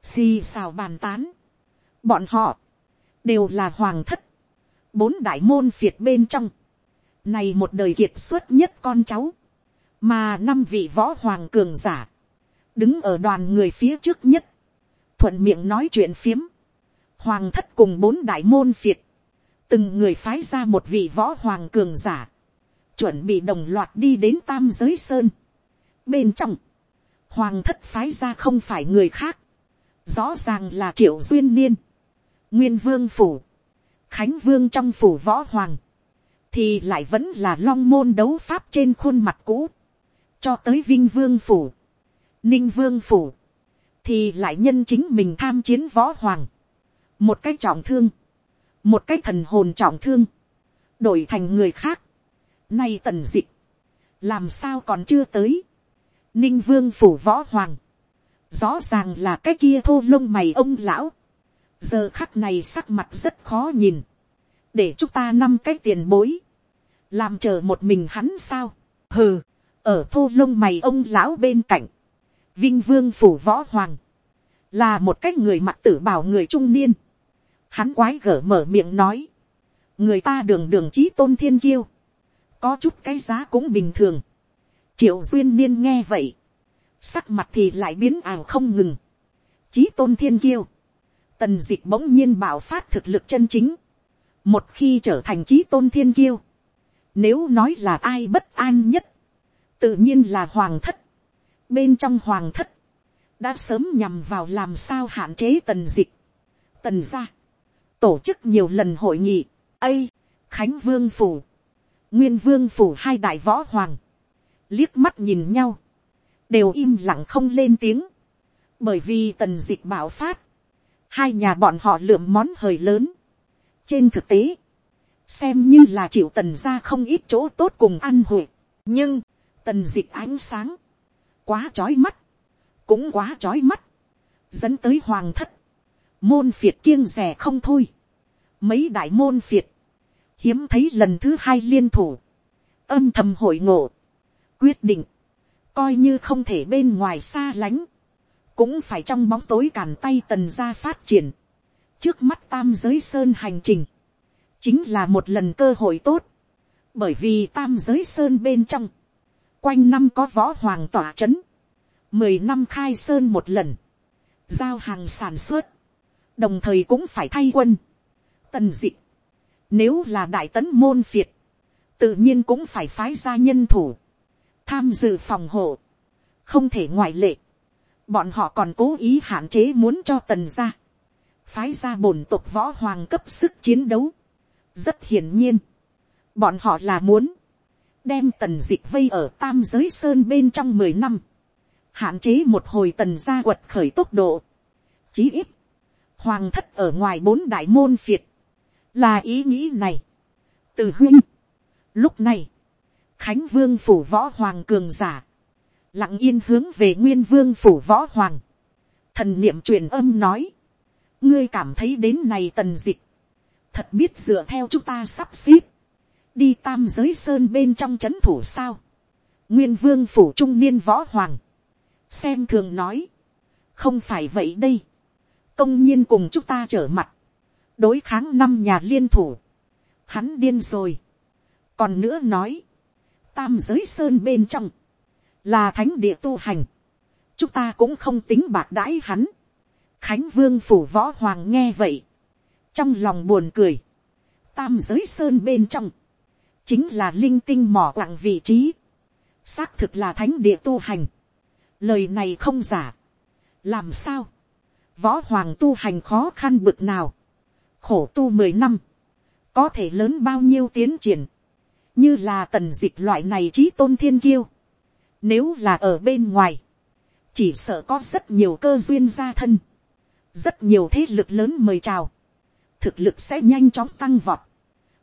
xì xào bàn tán. Bọn họ, đều là hoàng thất, bốn đại môn phiệt bên trong, này một đời kiệt xuất nhất con cháu, mà năm vị võ hoàng cường giả, đứng ở đoàn người phía trước nhất, thuận miệng nói chuyện phiếm, hoàng thất cùng bốn đại môn phiệt, từng người phái ra một vị võ hoàng cường giả, chuẩn bị đồng loạt đi đến tam giới sơn. Bên trong, hoàng thất phái ra không phải người khác, rõ ràng là triệu duyên niên, nguyên vương phủ, khánh vương trong phủ võ hoàng, thì lại vẫn là long môn đấu pháp trên khuôn mặt cũ, cho tới vinh vương phủ, ninh vương phủ, thì lại nhân chính mình tham chiến võ hoàng, một cách trọng thương, một cách thần hồn trọng thương, đổi thành người khác, nay tần dịch, làm sao còn chưa tới, ninh vương phủ võ hoàng, rõ ràng là cái kia thô lông mày ông lão, giờ khắc này sắc mặt rất khó nhìn, để chúng ta năm cái tiền bối, làm chờ một mình hắn sao, hừ, ở thô lông mày ông lão bên cạnh, vinh vương phủ võ hoàng, là một cái người mặc tử bảo người trung niên, hắn quái gở mở miệng nói, người ta đường đường trí tôn thiên kiêu, có chút cái giá cũng bình thường, triệu duyên niên nghe vậy, sắc mặt thì lại biến ảo không ngừng, trí tôn thiên kiêu, tần d ị c h bỗng nhiên bảo phát thực lực chân chính, một khi trở thành trí tôn thiên kiêu, nếu nói là ai bất an nhất, tự nhiên là hoàng thất, bên trong hoàng thất, đã sớm nhằm vào làm sao hạn chế tần dịch, tần ra, tổ chức nhiều lần hội nghị, ây, khánh vương phủ, nguyên vương phủ hai đại võ hoàng, liếc mắt nhìn nhau, đều im lặng không lên tiếng, bởi vì tần dịch bạo phát, hai nhà bọn họ lượm món hời lớn. trên thực tế, xem như là chịu tần ra không ít chỗ tốt cùng ăn hội, nhưng, tần dịch ánh sáng, quá trói mắt, cũng quá trói mắt, dẫn tới hoàng thất, môn phiệt kiêng rẻ không thôi, mấy đại môn phiệt, hiếm thấy lần thứ hai liên thủ, âm thầm hội ngộ, quyết định, coi như không thể bên ngoài xa lánh, cũng phải trong bóng tối càn tay tần ra phát triển. trước mắt tam giới sơn hành trình, chính là một lần cơ hội tốt, bởi vì tam giới sơn bên trong, quanh năm có võ hoàng tỏa c h ấ n mười năm khai sơn một lần, giao hàng sản xuất, đồng thời cũng phải thay quân, tần d ị nếu là đại tấn môn phiệt, tự nhiên cũng phải phái ra nhân thủ, tham dự phòng hộ, không thể ngoại lệ. Bọn họ còn cố ý hạn chế muốn cho tần ra, phái ra bổn tộc võ hoàng cấp sức chiến đấu rất hiển nhiên, bọn họ là muốn. Đem tần dịch vây ở tam giới sơn bên trong mười năm, hạn chế một hồi tần gia quật khởi tốc độ. Chí ít, hoàng thất ở ngoài bốn đại môn phiệt, là ý nghĩ này. từ huynh, lúc này, khánh vương phủ võ hoàng cường giả, lặng yên hướng về nguyên vương phủ võ hoàng, thần niệm truyền âm nói, ngươi cảm thấy đến này tần dịch, thật biết dựa theo chúng ta sắp xếp, đi tam giới sơn bên trong c h ấ n thủ sao, nguyên vương phủ trung niên võ hoàng, xem thường nói, không phải vậy đây, công nhiên cùng chúng ta trở mặt, đối kháng năm nhà liên thủ, hắn điên rồi, còn nữa nói, tam giới sơn bên trong, là thánh địa tu hành, chúng ta cũng không tính bạc đãi hắn. khánh vương phủ võ hoàng nghe vậy, trong lòng buồn cười, tam giới sơn bên trong, chính là linh tinh mỏ quặng vị trí, xác thực là thánh địa tu hành, lời này không giả, làm sao, võ hoàng tu hành khó khăn bực nào, khổ tu mười năm, có thể lớn bao nhiêu tiến triển, như là tần dịch loại này trí tôn thiên kiêu, nếu là ở bên ngoài, chỉ sợ có rất nhiều cơ duyên gia thân, rất nhiều thế lực lớn mời chào, thực lực sẽ nhanh chóng tăng vọt,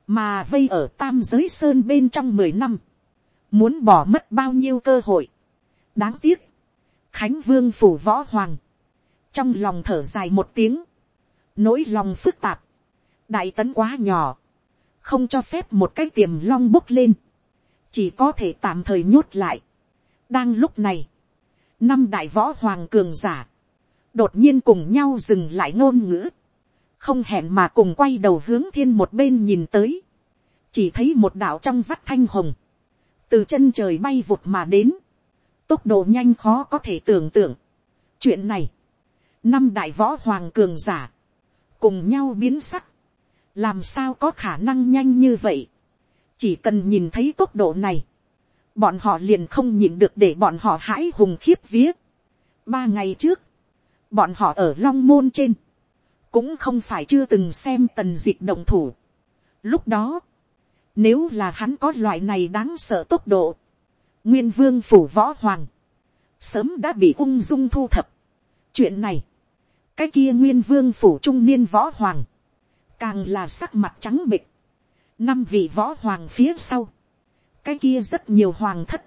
mà vây ở tam giới sơn bên trong mười năm, muốn bỏ mất bao nhiêu cơ hội. đáng tiếc, khánh vương phủ võ hoàng, trong lòng thở dài một tiếng, nỗi lòng phức tạp, đại tấn quá nhỏ, không cho phép một cái tiềm long bốc lên, chỉ có thể tạm thời nhốt lại. đang lúc này, năm đại võ hoàng cường giả, đột nhiên cùng nhau dừng lại ngôn ngữ, không hẹn mà cùng quay đầu hướng thiên một bên nhìn tới, chỉ thấy một đạo trong vắt thanh hồng, từ chân trời bay vụt mà đến, tốc độ nhanh khó có thể tưởng tượng. chuyện này, năm đại võ hoàng cường giả, cùng nhau biến sắc, làm sao có khả năng nhanh như vậy, chỉ cần nhìn thấy tốc độ này, bọn họ liền không nhìn được để bọn họ hãi hùng khiếp vía. ba ngày trước, bọn họ ở long môn trên, cũng không phải chưa từng xem tần diệt động thủ. lúc đó, nếu là hắn có loại này đáng sợ tốc độ, nguyên vương phủ võ hoàng, sớm đã bị ung dung thu thập. chuyện này, cái kia nguyên vương phủ trung niên võ hoàng, càng là sắc mặt trắng bịch, năm vị võ hoàng phía sau, cái kia rất nhiều hoàng thất,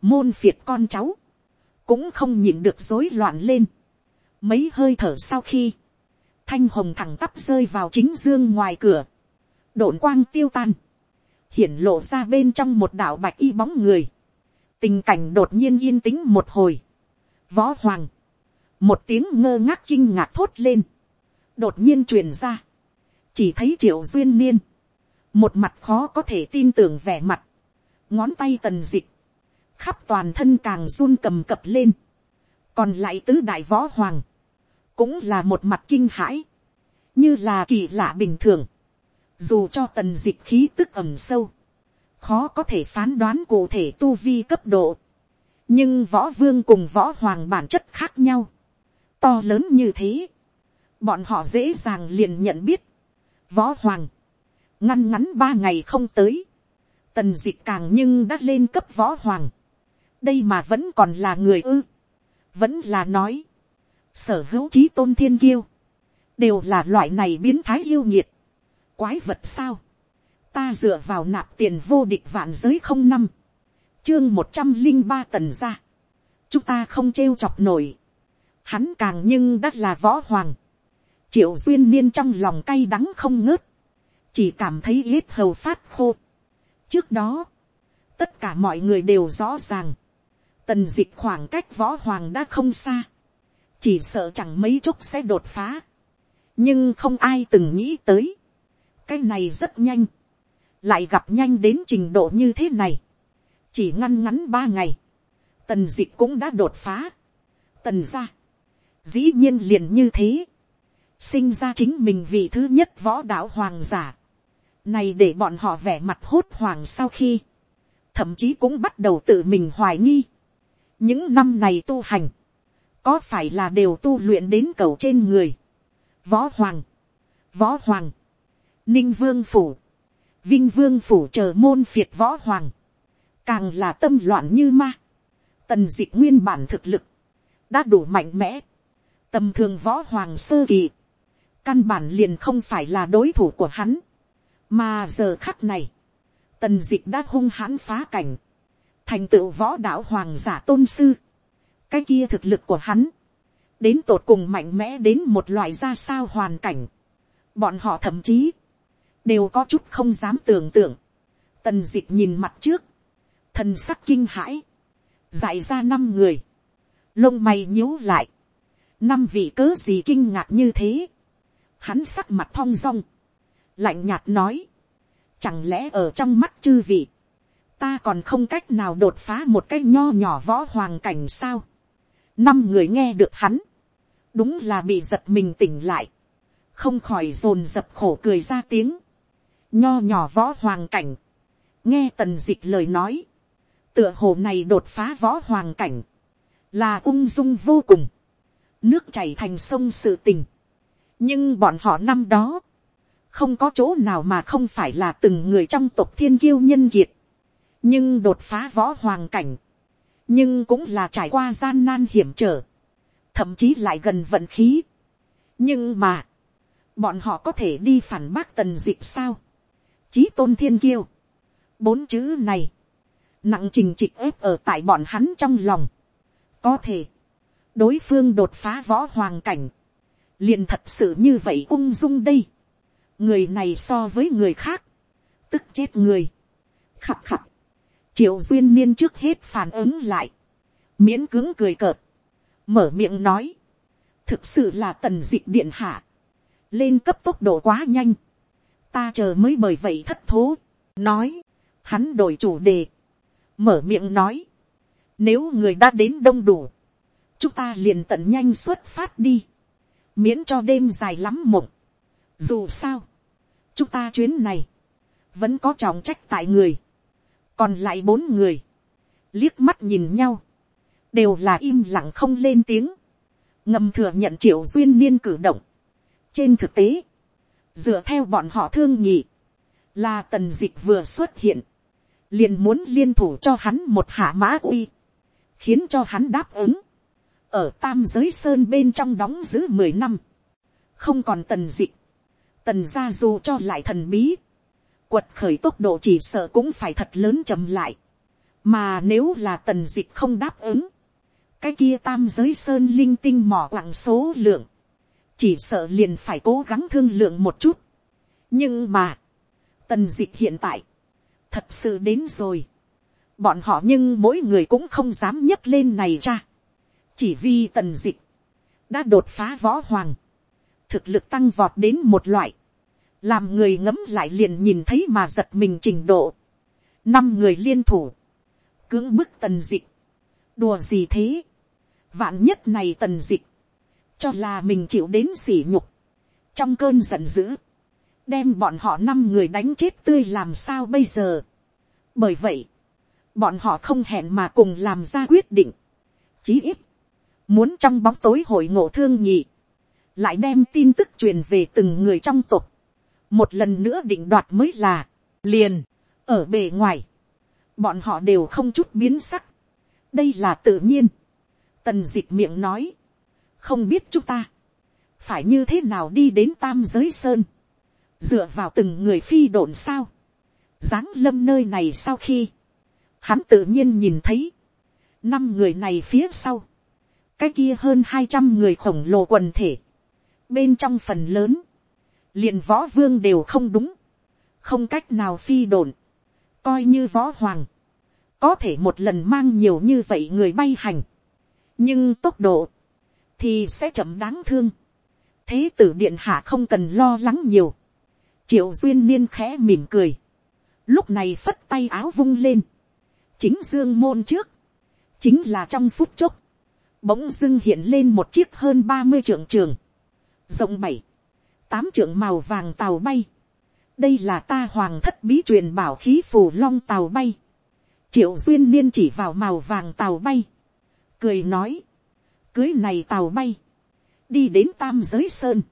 môn phiệt con cháu, cũng không nhìn được rối loạn lên. Mấy hơi thở sau khi, thanh hồng thẳng tắp rơi vào chính dương ngoài cửa, độn quang tiêu tan, hiển lộ ra bên trong một đạo bạch y bóng người, tình cảnh đột nhiên yên tĩnh một hồi, võ hoàng, một tiếng ngơ ngác kinh ngạc thốt lên, đột nhiên truyền ra, chỉ thấy triệu duyên niên, một mặt khó có thể tin tưởng vẻ mặt, ngón tay tần dịch, khắp toàn thân càng run cầm cập lên, còn lại tứ đại võ hoàng, cũng là một mặt kinh hãi, như là kỳ lạ bình thường, dù cho tần dịch khí tức ẩm sâu, khó có thể phán đoán cụ thể tu vi cấp độ, nhưng võ vương cùng võ hoàng bản chất khác nhau, to lớn như thế, bọn họ dễ dàng liền nhận biết, võ hoàng, ngăn ngắn ba ngày không tới, tần dịch càng nhưng đã lên cấp võ hoàng, đây mà vẫn còn là người ư, vẫn là nói, sở hữu trí tôn thiên kiêu, đều là loại này biến thái yêu nhiệt, quái vật sao, ta dựa vào nạp tiền vô địch vạn giới không năm, chương một trăm linh ba tần ra, chúng ta không trêu chọc nổi, hắn càng nhưng đã là võ hoàng, triệu duyên niên trong lòng cay đắng không ngớt, chỉ cảm thấy ít hầu phát khô. trước đó, tất cả mọi người đều rõ ràng, tần d ị c h khoảng cách võ hoàng đã không xa, chỉ sợ chẳng mấy chốc sẽ đột phá, nhưng không ai từng nghĩ tới, cái này rất nhanh, lại gặp nhanh đến trình độ như thế này, chỉ ngăn ngắn ba ngày, tần d ị c h cũng đã đột phá, tần ra, dĩ nhiên liền như thế, sinh ra chính mình vị thứ nhất võ đạo hoàng giả, này để bọn họ vẻ mặt hốt hoàng sau khi, thậm chí cũng bắt đầu tự mình hoài nghi, những năm này tu hành, có phải là đều tu luyện đến cầu trên người. Võ Hoàng, Võ Hoàng, Ninh Vương Phủ, Vinh Vương Phủ chờ môn phiệt Võ Hoàng, càng là tâm loạn như ma. Tần dịch nguyên bản thực lực, đã đủ mạnh mẽ. Tầm thường Võ Hoàng sơ kỳ, căn bản liền không phải là đối thủ của hắn. Mà giờ khắc này, tần dịch đã hung hãn phá cảnh, thành tựu võ đạo hoàng giả tôn sư cái kia thực lực của hắn, đến tột cùng mạnh mẽ đến một loại ra sao hoàn cảnh, bọn họ thậm chí, đều có chút không dám tưởng tượng, tần d ị c h nhìn mặt trước, thần sắc kinh hãi, dạy ra năm người, lông mày nhíu lại, năm vị cớ gì kinh ngạc như thế, hắn sắc mặt thong dong, lạnh nhạt nói, chẳng lẽ ở trong mắt chư vị, ta còn không cách nào đột phá một cái nho nhỏ võ hoàng cảnh sao, năm người nghe được hắn, đúng là bị giật mình tỉnh lại, không khỏi dồn dập khổ cười ra tiếng, nho nhỏ võ hoàng cảnh, nghe tần d ị c h lời nói, tựa hồ này đột phá võ hoàng cảnh, là ung dung vô cùng, nước chảy thành sông sự tình. nhưng bọn họ năm đó, không có chỗ nào mà không phải là từng người trong tộc thiên kiêu nhân kiệt, nhưng đột phá võ hoàng cảnh, nhưng cũng là trải qua gian nan hiểm trở, thậm chí lại gần vận khí. nhưng mà, bọn họ có thể đi phản bác tần dịp sao, chí tôn thiên kiêu, bốn chữ này, nặng trình trịch ép ở tại bọn hắn trong lòng, có thể, đối phương đột phá võ hoàng cảnh, liền thật sự như vậy ung dung đây, người này so với người khác, tức chết người, khặt khặt, triệu duyên niên trước hết phản ứng lại, miễn cứng cười cợt, mở miệng nói, thực sự là tần d ị điện hạ, lên cấp tốc độ quá nhanh, ta chờ mới bởi vậy thất thố, nói, hắn đổi chủ đề, mở miệng nói, nếu người đã đến đông đủ, chúng ta liền tận nhanh xuất phát đi, miễn cho đêm dài lắm mộng. Dù sao, chúng ta chuyến này, vẫn có trọng trách tại người, còn lại bốn người, liếc mắt nhìn nhau, đều là im lặng không lên tiếng, ngầm thừa nhận triệu duyên niên cử động. trên thực tế, dựa theo bọn họ thương nhị, là tần dịch vừa xuất hiện, liền muốn liên thủ cho hắn một hạ mã uy, khiến cho hắn đáp ứng, ở tam giới sơn bên trong đóng giữ mười năm, không còn tần dịch, tần gia dù cho lại thần bí, quật khởi tốc độ chỉ sợ cũng phải thật lớn chậm lại, mà nếu là tần dịch không đáp ứng, cái kia tam giới sơn linh tinh mỏ quặng số lượng, chỉ sợ liền phải cố gắng thương lượng một chút. nhưng mà, tần dịch hiện tại, thật sự đến rồi. bọn họ nhưng mỗi người cũng không dám nhấc lên này ra. chỉ vì tần dịch, đã đột phá võ hoàng, thực lực tăng vọt đến một loại, làm người ngấm lại liền nhìn thấy mà giật mình trình độ. năm người liên thủ, cưỡng bức tần dịch, đùa gì thế, vạn nhất này tần dịch, cho là mình chịu đến sỉ nhục, trong cơn giận dữ, đem bọn họ năm người đánh chết tươi làm sao bây giờ. bởi vậy, bọn họ không hẹn mà cùng làm ra quyết định. chí ít, muốn trong bóng tối hội ngộ thương nhị, lại đem tin tức truyền về từng người trong tục một lần nữa định đoạt mới là, liền, ở bề ngoài, bọn họ đều không chút biến sắc. đây là tự nhiên. tần d ị c h miệng nói, không biết chúng ta, phải như thế nào đi đến tam giới sơn? Dựa vào từng người phi độn sao, giáng lâm nơi này sau khi, hắn tự nhiên nhìn thấy, năm người này phía sau, cái kia hơn hai trăm người khổng lồ quần thể, bên trong phần lớn, liền võ vương đều không đúng, không cách nào phi đồn, coi như võ hoàng, có thể một lần mang nhiều như vậy người bay hành, nhưng tốc độ, thì sẽ chậm đáng thương, thế tử điện hạ không cần lo lắng nhiều, triệu duyên niên khẽ mỉm cười, lúc này phất tay áo vung lên, chính dương môn trước, chính là trong phút chốc, bỗng dưng hiện lên một chiếc hơn ba mươi trượng trường, rộng bảy, tám trưởng màu vàng tàu bay, đây là ta hoàng thất bí truyền bảo khí phù long tàu bay, triệu duyên niên chỉ vào màu vàng tàu bay, cười nói, cưới này tàu bay, đi đến tam giới sơn,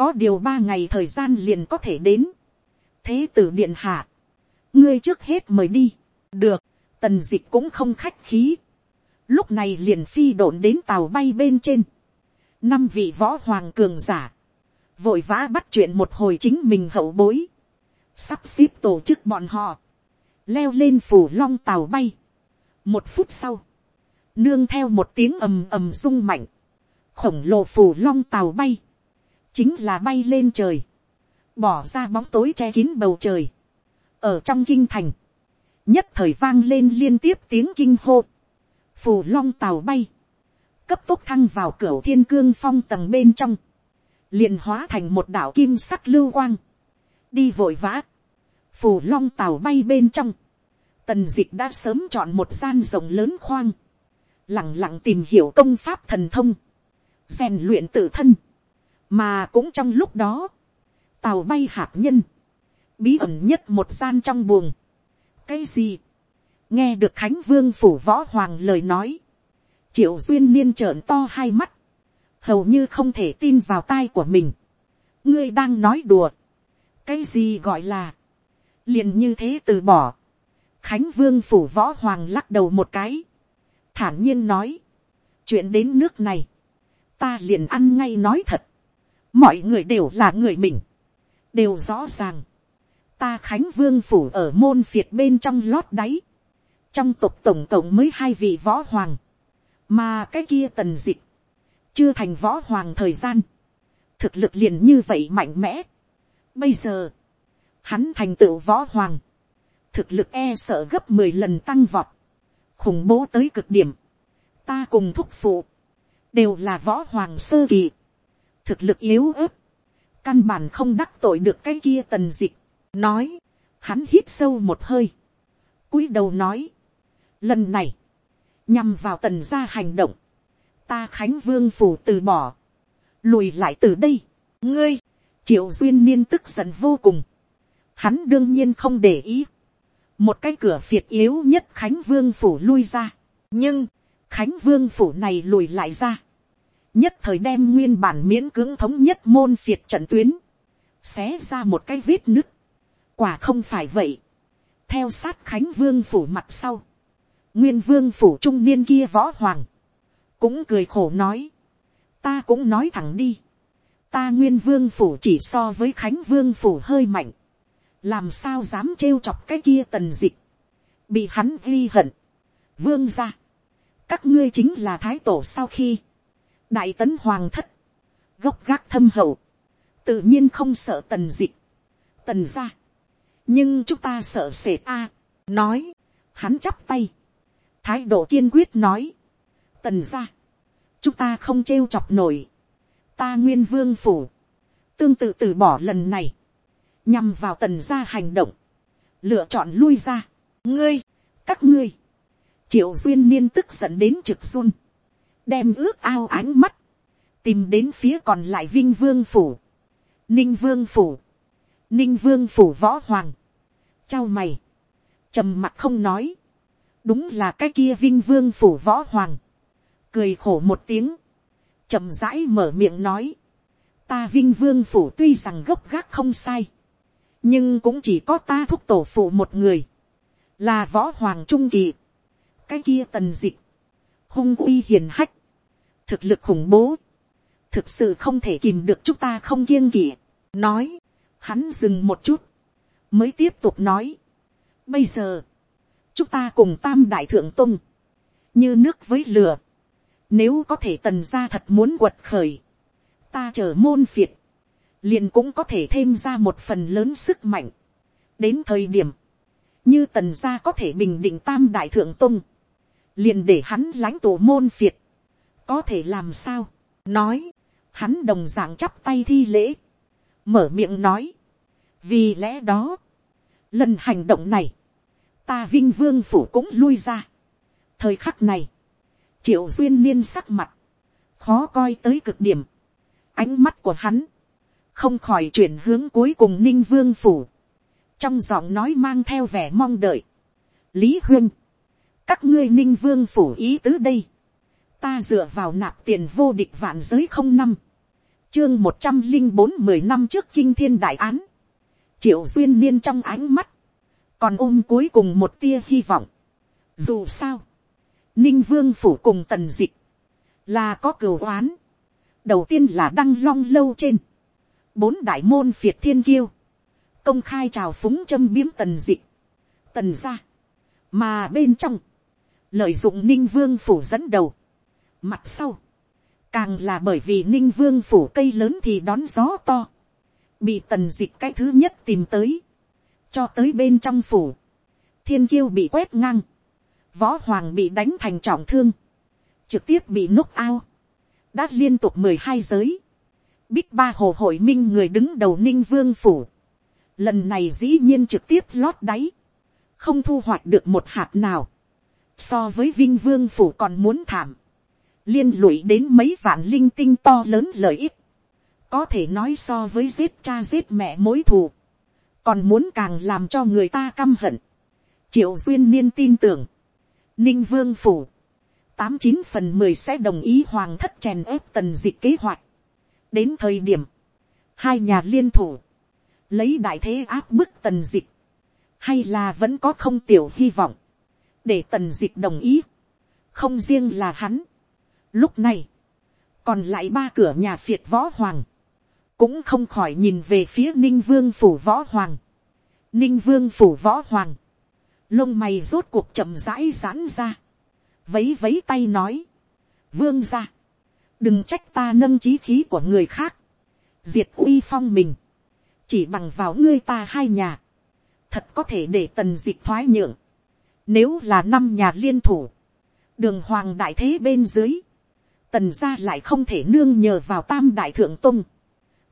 có điều ba ngày thời gian liền có thể đến. thế tử điện hạ, ngươi trước hết mời đi, được, tần d ị c h cũng không khách khí. lúc này liền phi độn đến tàu bay bên trên. năm vị võ hoàng cường giả, vội vã bắt chuyện một hồi chính mình hậu bối, sắp xếp tổ chức bọn họ, leo lên phủ long tàu bay. một phút sau, nương theo một tiếng ầm ầm rung mạnh, khổng lồ phủ long tàu bay, chính là bay lên trời, bỏ ra bóng tối che kín bầu trời, ở trong kinh thành, nhất thời vang lên liên tiếp tiếng kinh hô, phù long tàu bay, cấp tốc thăng vào cửa thiên cương phong tầng bên trong, liền hóa thành một đảo kim sắc lưu quang, đi vội vã, phù long tàu bay bên trong, tần d ị c h đã sớm chọn một gian rộng lớn khoang, lẳng lặng tìm hiểu công pháp thần thông, rèn luyện tự thân, mà cũng trong lúc đó, tàu bay hạt nhân, bí ẩn nhất một gian trong buồng. cái gì, nghe được khánh vương phủ võ hoàng lời nói, triệu duyên niên trợn to hai mắt, hầu như không thể tin vào tai của mình. ngươi đang nói đùa, cái gì gọi là, liền như thế từ bỏ. khánh vương phủ võ hoàng lắc đầu một cái, thản nhiên nói, chuyện đến nước này, ta liền ăn ngay nói thật, mọi người đều là người mình, đều rõ ràng, ta khánh vương phủ ở môn phiệt bên trong lót đáy, trong tộc tổng cộng mới hai vị võ hoàng, mà cái kia tần dịch, chưa thành võ hoàng thời gian, thực lực liền như vậy mạnh mẽ. Bây giờ, hắn thành tựu võ hoàng, thực lực e sợ gấp mười lần tăng vọt, khủng bố tới cực điểm, ta cùng thúc phụ, đều là võ hoàng sơ kỳ, thực lực yếu ớt, căn bản không đắc tội được cái kia tần dịch, nói, hắn hít sâu một hơi, cúi đầu nói, lần này, nhằm vào tần gia hành động, ta khánh vương phủ từ bỏ, lùi lại từ đây, ngươi, triệu duyên niên tức giận vô cùng, hắn đương nhiên không để ý, một cái cửa phiệt yếu nhất khánh vương phủ lui ra, nhưng, khánh vương phủ này lùi lại ra, nhất thời đem nguyên bản miễn cưỡng thống nhất môn phiệt trận tuyến, xé ra một cái vết nứt, quả không phải vậy, theo sát khánh vương phủ mặt sau, nguyên vương phủ trung niên kia võ hoàng, cũng cười khổ nói, ta cũng nói thẳng đi, ta nguyên vương phủ chỉ so với khánh vương phủ hơi mạnh, làm sao dám trêu chọc cái kia tần dịch, bị hắn ghi hận, vương ra, các ngươi chính là thái tổ sau khi, đại tấn hoàng thất, gốc gác thâm hậu, tự nhiên không sợ tần dịch, tần ra, nhưng chúng ta sợ sệt a, nói, hắn chắp tay, thái độ kiên quyết nói, tần ra, chúng ta không trêu chọc nổi, ta nguyên vương phủ, tương tự từ bỏ lần này, nhằm vào tần gia hành động, lựa chọn lui ra, ngươi, các ngươi, triệu duyên niên tức dẫn đến trực xuân, đem ước ao ánh mắt, tìm đến phía còn lại vinh vương phủ, ninh vương phủ, ninh vương phủ võ hoàng, trao mày, trầm mặt không nói, đúng là cái kia vinh vương phủ võ hoàng, cười khổ một tiếng, chậm rãi mở miệng nói, ta vinh vương phủ tuy rằng gốc gác không sai, nhưng cũng chỉ có ta thúc tổ phụ một người, là võ hoàng trung kỳ, cái kia tần dịch, hung uy hiền hách, thực lực khủng bố, thực sự không thể kìm được chúng ta không kiêng kỵ, nói, hắn dừng một chút, mới tiếp tục nói, bây giờ, chúng ta cùng tam đại thượng tung, như nước với lửa, nếu có thể tần ra thật muốn quật khởi, ta chờ môn phiệt, liền cũng có thể thêm ra một phần lớn sức mạnh. đến thời điểm, như tần gia có thể bình định tam đại thượng tung, liền để hắn lãnh tổ môn phiệt, có thể làm sao, nói, hắn đồng d ạ n g chắp tay thi lễ, mở miệng nói, vì lẽ đó, lần hành động này, ta vinh vương phủ cũng lui ra. thời khắc này, triệu duyên niên sắc mặt, khó coi tới cực điểm, ánh mắt của hắn, không khỏi chuyển hướng cuối cùng ninh vương phủ, trong giọng nói mang theo vẻ mong đợi. lý huyên, các ngươi ninh vương phủ ý tứ đây, ta dựa vào nạp tiền vô địch vạn giới không năm, chương một trăm linh bốn mười năm trước kinh thiên đại án, triệu duyên niên trong ánh mắt, còn ôm cuối cùng một tia hy vọng. Dù sao, ninh vương phủ cùng tần dịch, là có cửu oán. đầu tiên là đăng long lâu trên, bốn đại môn phiệt thiên kiêu, công khai trào phúng châm biếm tần dịch, tần ra, mà bên trong, lợi dụng ninh vương phủ dẫn đầu, Mặt sau, càng là bởi vì ninh vương phủ cây lớn thì đón gió to, bị tần dịch cái thứ nhất tìm tới, cho tới bên trong phủ, thiên kiêu bị quét ngang, võ hoàng bị đánh thành trọng thương, trực tiếp bị núc ao, đã liên tục mười hai giới, bích ba hồ hội minh người đứng đầu ninh vương phủ, lần này dĩ nhiên trực tiếp lót đáy, không thu hoạch được một hạt nào, so với vinh vương phủ còn muốn thảm, liên lụy đến mấy vạn linh tinh to lớn lợi ích, có thể nói so với giết cha giết mẹ mối thù, còn muốn càng làm cho người ta căm hận. triệu duyên niên tin tưởng, ninh vương phủ, tám chín phần mười sẽ đồng ý hoàng thất chèn ép tần dịch kế hoạch. đến thời điểm, hai nhà liên thủ, lấy đại thế áp bức tần dịch, hay là vẫn có không tiểu hy vọng, để tần dịch đồng ý, không riêng là hắn. Lúc này, còn lại ba cửa nhà phiệt võ hoàng, cũng không khỏi nhìn về phía ninh vương phủ võ hoàng. ninh vương phủ võ hoàng, lông mày rốt cuộc chậm rãi giãn ra, vấy vấy tay nói, vương ra, đừng trách ta nâng trí khí của người khác, diệt uy phong mình, chỉ bằng vào ngươi ta hai nhà, thật có thể để tần d ị thoái nhượng, nếu là năm nhà liên thủ, đường hoàng đại thế bên dưới, tần gia lại không thể nương nhờ vào tam đại thượng tung,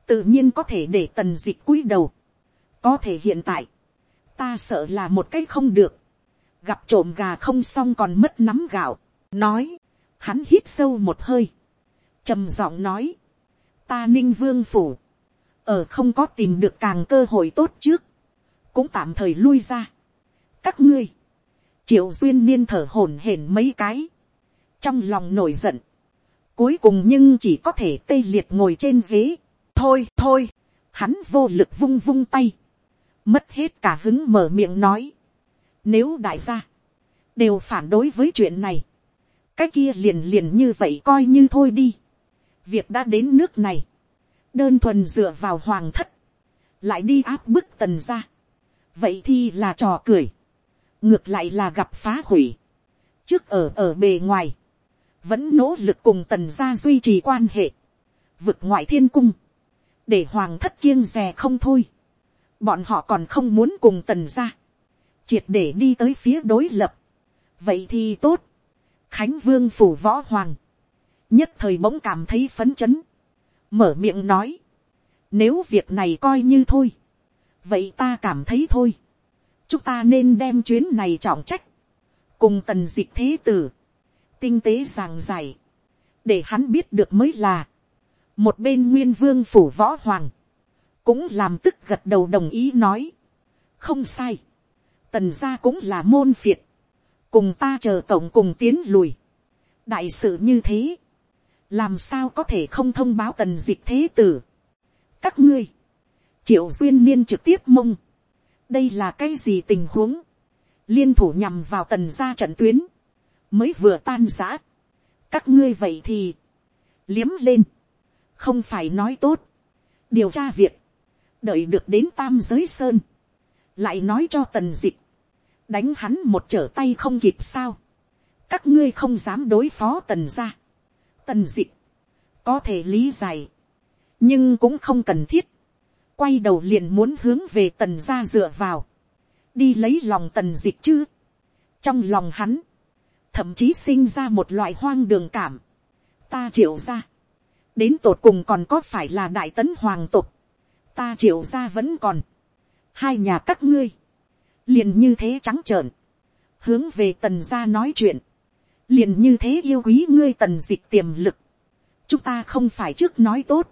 tự nhiên có thể để tần d ị cúi đầu, có thể hiện tại, ta sợ là một cái không được, gặp trộm gà không xong còn mất nắm gạo, nói, hắn hít sâu một hơi, trầm giọng nói, ta ninh vương phủ, ở không có tìm được càng cơ hội tốt trước, cũng tạm thời lui ra. các ngươi, triệu duyên niên thở hổn hển mấy cái, trong lòng nổi giận, cuối cùng nhưng chỉ có thể tê liệt ngồi trên ghế, thôi thôi, hắn vô lực vung vung tay, mất hết cả hứng mở miệng nói, nếu đại gia, đều phản đối với chuyện này, cái kia liền liền như vậy coi như thôi đi, việc đã đến nước này, đơn thuần dựa vào hoàng thất, lại đi áp bức tần ra, vậy thì là trò cười, ngược lại là gặp phá hủy, trước ở ở bề ngoài, vẫn nỗ lực cùng tần gia duy trì quan hệ, vực ngoại thiên cung, để hoàng thất kiêng rè không thôi, bọn họ còn không muốn cùng tần ra. Triệt để đi tới phía đối lập, vậy thì tốt, khánh vương phủ võ hoàng, nhất thời bỗng cảm thấy phấn chấn, mở miệng nói, nếu việc này coi như thôi, vậy ta cảm thấy thôi, chúng ta nên đem chuyến này trọng trách, cùng tần dịch thế tử, tinh tế giảng giải, để hắn biết được mới là, một bên nguyên vương phủ võ hoàng, cũng làm tức gật đầu đồng ý nói, không sai, tần gia cũng là môn phiệt, cùng ta chờ cộng cùng tiến lùi, đại sự như thế, làm sao có thể không thông báo tần dịch thế tử. các ngươi, triệu duyên niên trực tiếp mông, đây là cái gì tình huống, liên thủ nhằm vào tần gia trận tuyến, mới vừa tan giã. các ngươi vậy thì, liếm lên, không phải nói tốt, điều tra việc, đợi được đến tam giới sơn, lại nói cho tần dịch, đánh hắn một trở tay không kịp sao, các ngươi không dám đối phó tần gia, tần dịch, có thể lý giải, nhưng cũng không cần thiết, quay đầu liền muốn hướng về tần gia dựa vào, đi lấy lòng tần dịch chứ, trong lòng hắn, thậm chí sinh ra một loại hoang đường cảm, ta triệu ra, đến tột cùng còn có phải là đại tấn hoàng tục, ta triệu ra vẫn còn, hai nhà các ngươi, liền như thế trắng trợn, hướng về tần gia nói chuyện, liền như thế yêu quý ngươi tần dịch tiềm lực, chúng ta không phải trước nói tốt,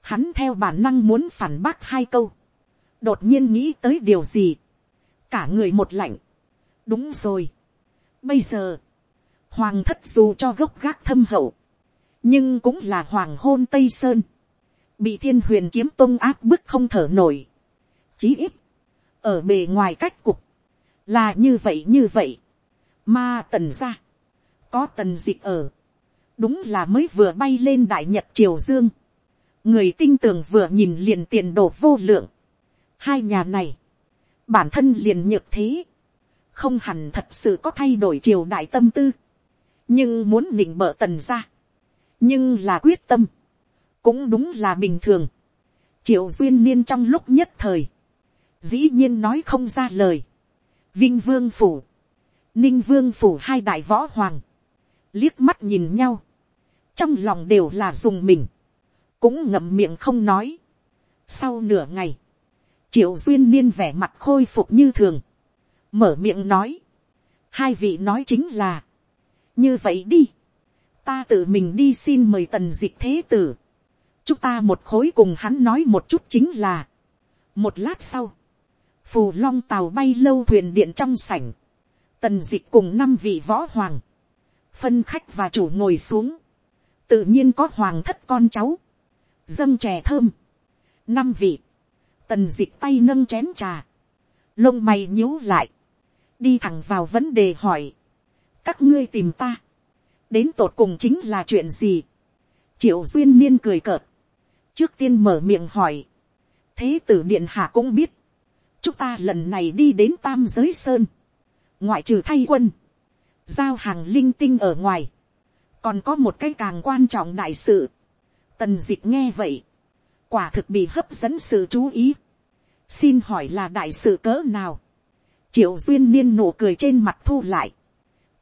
hắn theo bản năng muốn phản bác hai câu, đột nhiên nghĩ tới điều gì, cả người một lạnh, đúng rồi, bây giờ, hoàng thất dù cho gốc gác thâm hậu, nhưng cũng là hoàng hôn tây sơn, bị thiên huyền kiếm tôn áp bức không thở nổi, chí ít, ở bề ngoài cách cục, là như vậy như vậy, mà tần ra, có tần dịch ở, đúng là mới vừa bay lên đại nhật triều dương, người tinh tường vừa nhìn liền tiền đồ vô lượng, hai nhà này, bản thân liền nhược thế, không hẳn thật sự có thay đổi triều đại tâm tư, nhưng muốn nịnh bợ tần ra, nhưng là quyết tâm, cũng đúng là bình thường, triệu duyên niên trong lúc nhất thời, dĩ nhiên nói không ra lời, vinh vương phủ, ninh vương phủ hai đại võ hoàng, liếc mắt nhìn nhau, trong lòng đều là dùng mình, cũng ngậm miệng không nói. Sau nửa ngày, triệu duyên niên vẻ mặt khôi phục như thường, mở miệng nói, hai vị nói chính là, như vậy đi, ta tự mình đi xin mời tần dịch thế tử, chúng ta một khối cùng hắn nói một chút chính là, một lát sau, phù long tàu bay lâu thuyền điện trong sảnh, tần dịch cùng năm vị võ hoàng, phân khách và chủ ngồi xuống, tự nhiên có hoàng thất con cháu, dâng chè thơm, năm vị, tần dịch tay nâng chén trà, lông mày nhíu lại, đi thẳng vào vấn đề hỏi, các ngươi tìm ta, đến tột cùng chính là chuyện gì, triệu duyên niên cười cợt, trước tiên mở miệng hỏi, thế tử điện hạ cũng biết, chúng ta lần này đi đến tam giới sơn, ngoại trừ thay quân, giao hàng linh tinh ở ngoài, còn có một cái càng quan trọng đại sự, tần d ị c h nghe vậy, quả thực bị hấp dẫn sự chú ý. xin hỏi là đại sự cỡ nào. triệu duyên niên nụ cười trên mặt thu lại.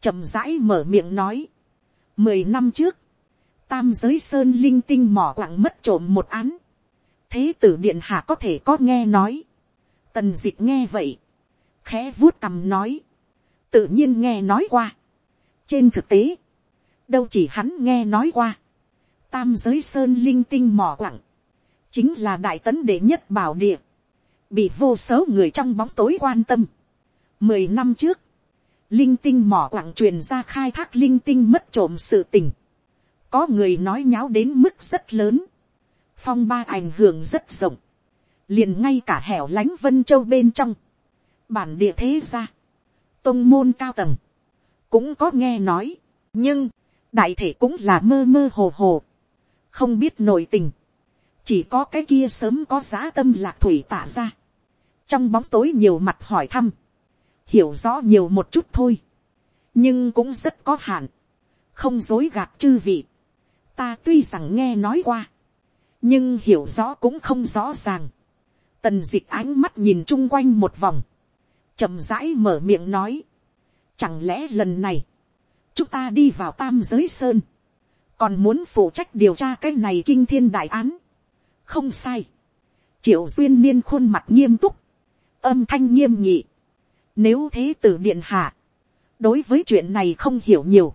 chậm rãi mở miệng nói. mười năm trước, tam giới sơn linh tinh mỏ quặng mất trộm một án. thế tử điện hạ có thể có nghe nói. tần d ị c h nghe vậy. khẽ vuốt cằm nói. tự nhiên nghe nói qua. trên thực tế, đâu chỉ hắn nghe nói qua. tam giới sơn linh tinh mỏ quặng chính là đại tấn đệ nhất bảo địa, bị vô số người trong bóng tối quan tâm. Mười năm trước, linh tinh mỏ quặng truyền ra khai thác linh tinh mất trộm sự tình. Có người nói nháo đến mức rất lớn. Phong ba ảnh hưởng rất rộng. Liền ngay cả hẻo lánh vân châu bên trong. Bản địa thế ra. Tông môn cao tầng. Cũng có nghe nói. Nhưng, đại thể cũng là mơ mơ hồ hồ. Không biết nội tình chỉ có cái kia sớm có giá tâm lạc thủy tả ra, trong bóng tối nhiều mặt hỏi thăm, hiểu rõ nhiều một chút thôi, nhưng cũng rất có hạn, không dối gạt chư vị, ta tuy rằng nghe nói qua, nhưng hiểu rõ cũng không rõ ràng, tần dịch ánh mắt nhìn chung quanh một vòng, chậm rãi mở miệng nói, chẳng lẽ lần này, chúng ta đi vào tam giới sơn, còn muốn phụ trách điều tra cái này kinh thiên đại án, không sai. triệu duyên niên khuôn mặt nghiêm túc, âm thanh nghiêm nhị. nếu thế tử điện hạ, đối với chuyện này không hiểu nhiều,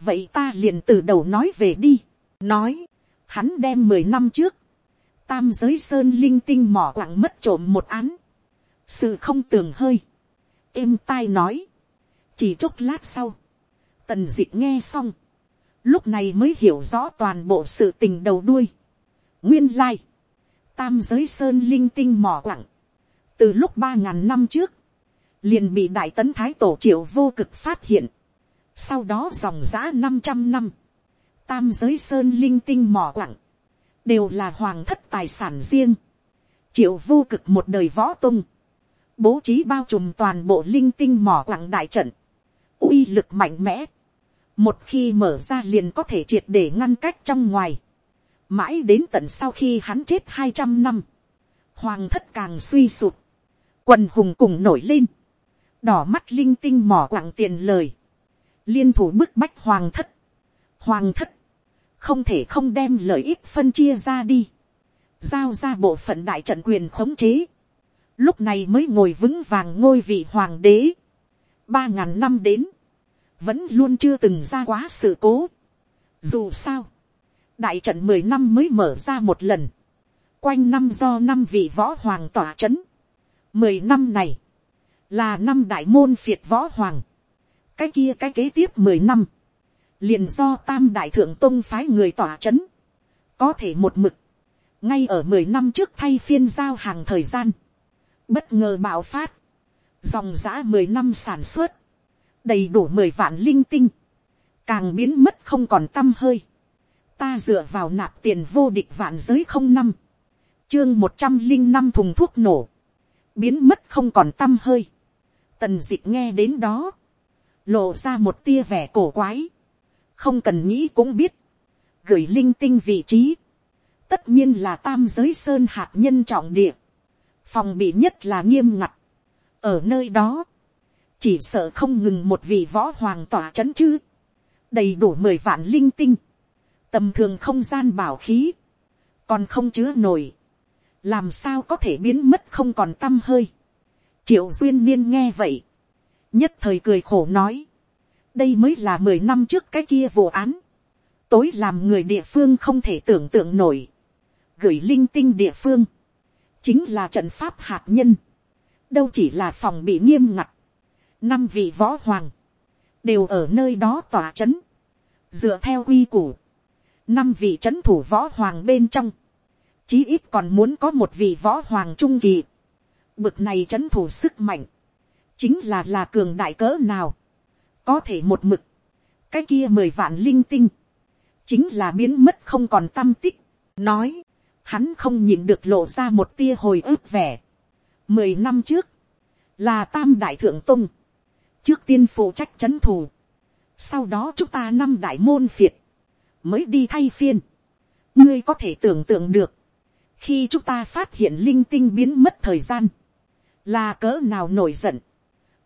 vậy ta liền từ đầu nói về đi. nói, hắn đem mười năm trước, tam giới sơn linh tinh mỏ quặng mất trộm một án, sự không tường hơi, êm tai nói, chỉ chốc lát sau, tần d ị c h nghe xong, lúc này mới hiểu rõ toàn bộ sự tình đầu đuôi, Nguyên lai. Tam giới sơn linh tinh mỏ quặng. Từ lúc ba ngàn năm trước. Liền bị đại tấn thái tổ triệu vô cực phát hiện. Sau đó dòng giã năm trăm năm. Tam giới sơn linh tinh mỏ quặng. Đều là hoàng thất tài sản riêng. Triệu vô cực một đời võ tung. Bố trí bao trùm toàn bộ linh tinh mỏ quặng đại trận. uy lực mạnh mẽ. Một khi mở ra liền có thể triệt để ngăn cách trong ngoài Mãi đến tận sau khi hắn chết hai trăm năm. Hoàng thất càng suy sụp. Quần hùng cùng nổi lên. Đỏ mắt linh tinh mỏ quặng tiền lời. Liên thủ bức bách hoàng thất. Hoàng thất. Không thể không đem lợi ích phân chia ra đi. Giao ra bộ phận đại trận quyền khống chế. Lúc này mới ngồi vững vàng ngôi vị hoàng đế. Ba ngàn năm đến. Vẫn luôn chưa từng ra quá sự cố. Dù sao đại trận mười năm mới mở ra một lần, quanh năm do năm vị võ hoàng tỏa c h ấ n mười năm này, là năm đại môn phiệt võ hoàng, cái kia cái kế tiếp mười năm, liền do tam đại thượng tôn phái người tỏa c h ấ n có thể một mực, ngay ở mười năm trước thay phiên giao hàng thời gian, bất ngờ bạo phát, dòng giã mười năm sản xuất, đầy đủ mười vạn linh tinh, càng biến mất không còn t â m hơi, ta dựa vào nạp tiền vô địch vạn giới không năm, chương một trăm linh năm thùng thuốc nổ, biến mất không còn t â m hơi, tần d ị nghe đến đó, lộ ra một tia vẻ cổ quái, không cần nghĩ cũng biết, gửi linh tinh vị trí, tất nhiên là tam giới sơn hạt nhân trọng địa, phòng bị nhất là nghiêm ngặt, ở nơi đó, chỉ sợ không ngừng một vị võ hoàng tỏa c h ấ n chứ, đầy đủ mười vạn linh tinh, tầm thường không gian bảo khí, còn không chứa nổi, làm sao có thể biến mất không còn t â m hơi. triệu duyên niên nghe vậy, nhất thời cười khổ nói, đây mới là mười năm trước cái kia vụ án, tối làm người địa phương không thể tưởng tượng nổi, gửi linh tinh địa phương, chính là trận pháp hạt nhân, đâu chỉ là phòng bị nghiêm ngặt, năm vị võ hoàng, đều ở nơi đó tỏa c h ấ n dựa theo quy củ, năm vị c h ấ n thủ võ hoàng bên trong, chí ít còn muốn có một vị võ hoàng trung kỳ, bực này c h ấ n thủ sức mạnh, chính là là cường đại cỡ nào, có thể một mực, cái kia mười vạn linh tinh, chính là biến mất không còn tâm tích, nói, hắn không nhìn được lộ ra một tia hồi ức vẻ. Mười năm trước, là tam đại thượng tung, trước tiên phụ trách c h ấ n thù, sau đó chúng ta năm đại môn phiệt, mới đi thay phiên. ngươi có thể tưởng tượng được, khi chúng ta phát hiện linh tinh biến mất thời gian, là cỡ nào nổi giận,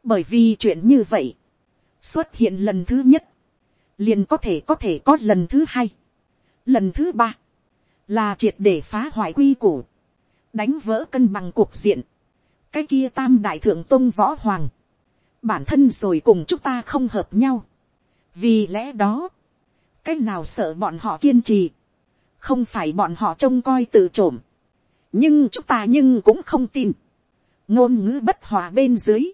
bởi vì chuyện như vậy, xuất hiện lần thứ nhất, liền có thể có thể có lần thứ hai, lần thứ ba, là triệt để phá hoại quy củ, đánh vỡ cân bằng cuộc diện, cái kia tam đại thượng tôn võ hoàng, bản thân rồi cùng chúng ta không hợp nhau. vì lẽ đó, cái nào sợ bọn họ kiên trì, không phải bọn họ trông coi tự trộm, nhưng chúng ta nhưng cũng không tin, ngôn ngữ bất hòa bên dưới,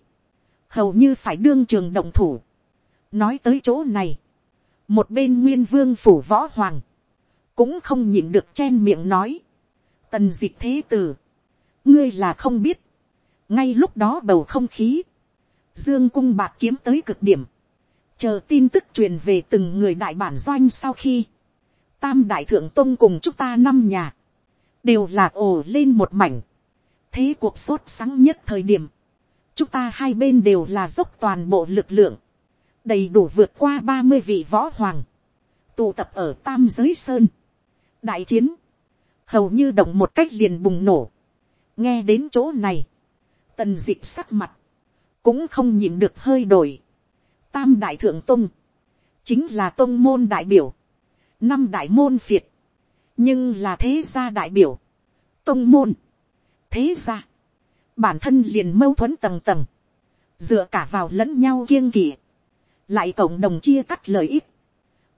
hầu như phải đương trường động thủ. nói tới chỗ này, một bên nguyên vương phủ võ hoàng, cũng không nhịn được chen miệng nói, tần d ị c h thế tử, ngươi là không biết, ngay lúc đó bầu không khí, dương cung bạc kiếm tới cực điểm, chờ tin tức truyền về từng người đại bản doanh sau khi, tam đại thượng tông cùng chúng ta năm nhà, đều là ồ lên một mảnh, thế cuộc sốt sáng nhất thời điểm, chúng ta hai bên đều là dốc toàn bộ lực lượng, đầy đủ vượt qua ba mươi vị võ hoàng, tụ tập ở tam giới sơn, đại chiến, hầu như động một cách liền bùng nổ, nghe đến chỗ này, tần d ị sắc mặt, cũng không nhìn được hơi đổi. Tam đại thượng tông, chính là tông môn đại biểu, năm đại môn phiệt, nhưng là thế gia đại biểu, tông môn, thế gia, bản thân liền mâu thuẫn tầng tầng, dựa cả vào lẫn nhau kiêng kỵ, lại cộng đồng chia cắt lợi ích,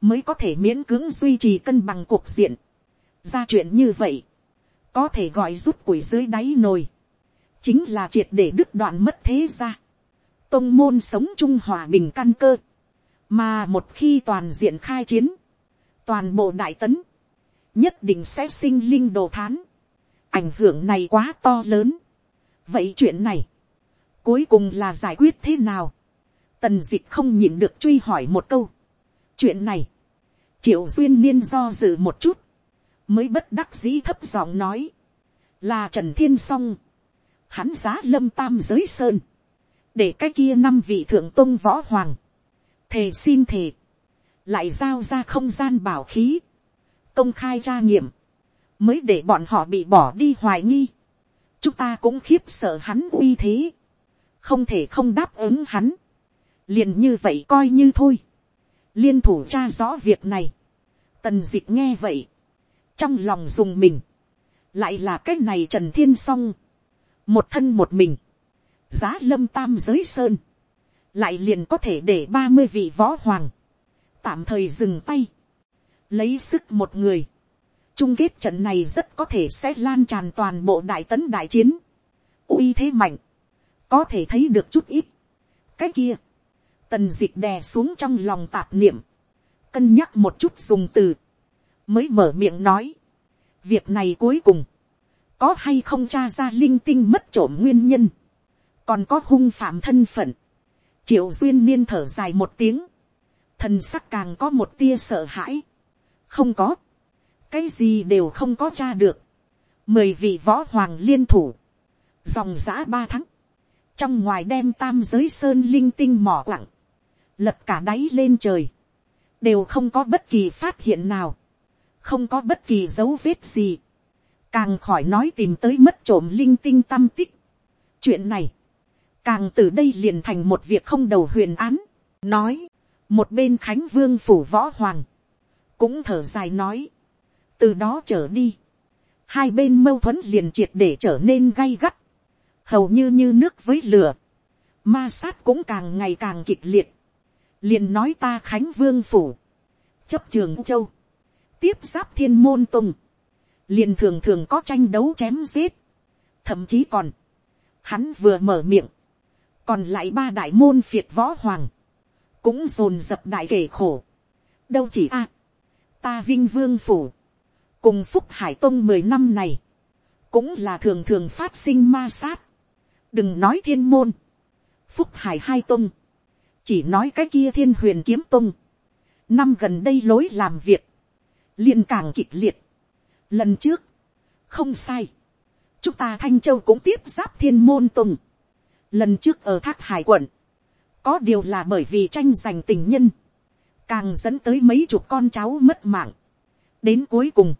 mới có thể miễn cưỡng duy trì cân bằng cuộc diện. ra chuyện như vậy, có thể gọi rút củi dưới đáy nồi, chính là triệt để đứt đoạn mất thế gia tông môn sống chung hòa bình căn cơ, mà một khi toàn diện khai chiến, toàn bộ đại tấn, nhất định sẽ sinh linh đồ thán, ảnh hưởng này quá to lớn vậy chuyện này, cuối cùng là giải quyết thế nào, tần d ị c h không nhịn được truy hỏi một câu. chuyện này, triệu duyên niên do dự một chút, mới bất đắc dĩ thấp giọng nói, là trần thiên s o n g hắn giá lâm tam giới sơn, để cái kia năm vị thượng tôn võ hoàng, thề xin thề, lại giao ra không gian bảo khí, công khai tra nghiệm, mới để bọn họ bị bỏ đi hoài nghi chúng ta cũng khiếp sợ hắn uy thế, không thể không đáp ứng hắn, liền như vậy coi như thôi, liên thủ tra rõ việc này, tần d ị c h nghe vậy, trong lòng dùng mình, lại là cái này trần thiên s o n g một thân một mình, giá lâm tam giới sơn, lại liền có thể để ba mươi vị võ hoàng, tạm thời dừng tay, lấy sức một người, chung kết trận này rất có thể sẽ lan tràn toàn bộ đại tấn đại chiến, uy thế mạnh, có thể thấy được chút ít, cái kia, tần d ị c h đè xuống trong lòng tạp niệm, cân nhắc một chút dùng từ, mới mở miệng nói, việc này cuối cùng, có hay không t r a ra linh tinh mất trộm nguyên nhân, còn có hung phạm thân phận, triệu duyên niên thở dài một tiếng, thần sắc càng có một tia sợ hãi, không có, cái gì đều không có tra được, mười vị võ hoàng liên thủ, dòng giã ba tháng, trong ngoài đem tam giới sơn linh tinh mỏ quặng, lật cả đáy lên trời, đều không có bất kỳ phát hiện nào, không có bất kỳ dấu vết gì, càng khỏi nói tìm tới mất trộm linh tinh tâm tích. chuyện này, càng từ đây liền thành một việc không đầu huyền án, nói, một bên khánh vương phủ võ hoàng, cũng thở dài nói, từ đó trở đi, hai bên mâu thuẫn liền triệt để trở nên gay gắt, hầu như như nước với lửa, ma sát cũng càng ngày càng kịch liệt, liền nói ta khánh vương phủ, chấp trường châu, tiếp giáp thiên môn tùng, liền thường thường có tranh đấu chém giết, thậm chí còn, hắn vừa mở miệng, còn lại ba đại môn phiệt võ hoàng, cũng dồn dập đại kể khổ. đâu chỉ a, ta vinh vương phủ, cùng phúc hải tông mười năm này, cũng là thường thường phát sinh ma sát. đừng nói thiên môn, phúc hải hai tông, chỉ nói cái kia thiên huyền kiếm tông, năm gần đây lối làm việc, liền càng kịch liệt. lần trước, không sai, chúng ta thanh châu cũng tiếp giáp thiên môn tông. lần trước ở thác hải quận, có điều là bởi vì tranh giành tình nhân, càng dẫn tới mấy chục con cháu mất mạng. đến cuối cùng,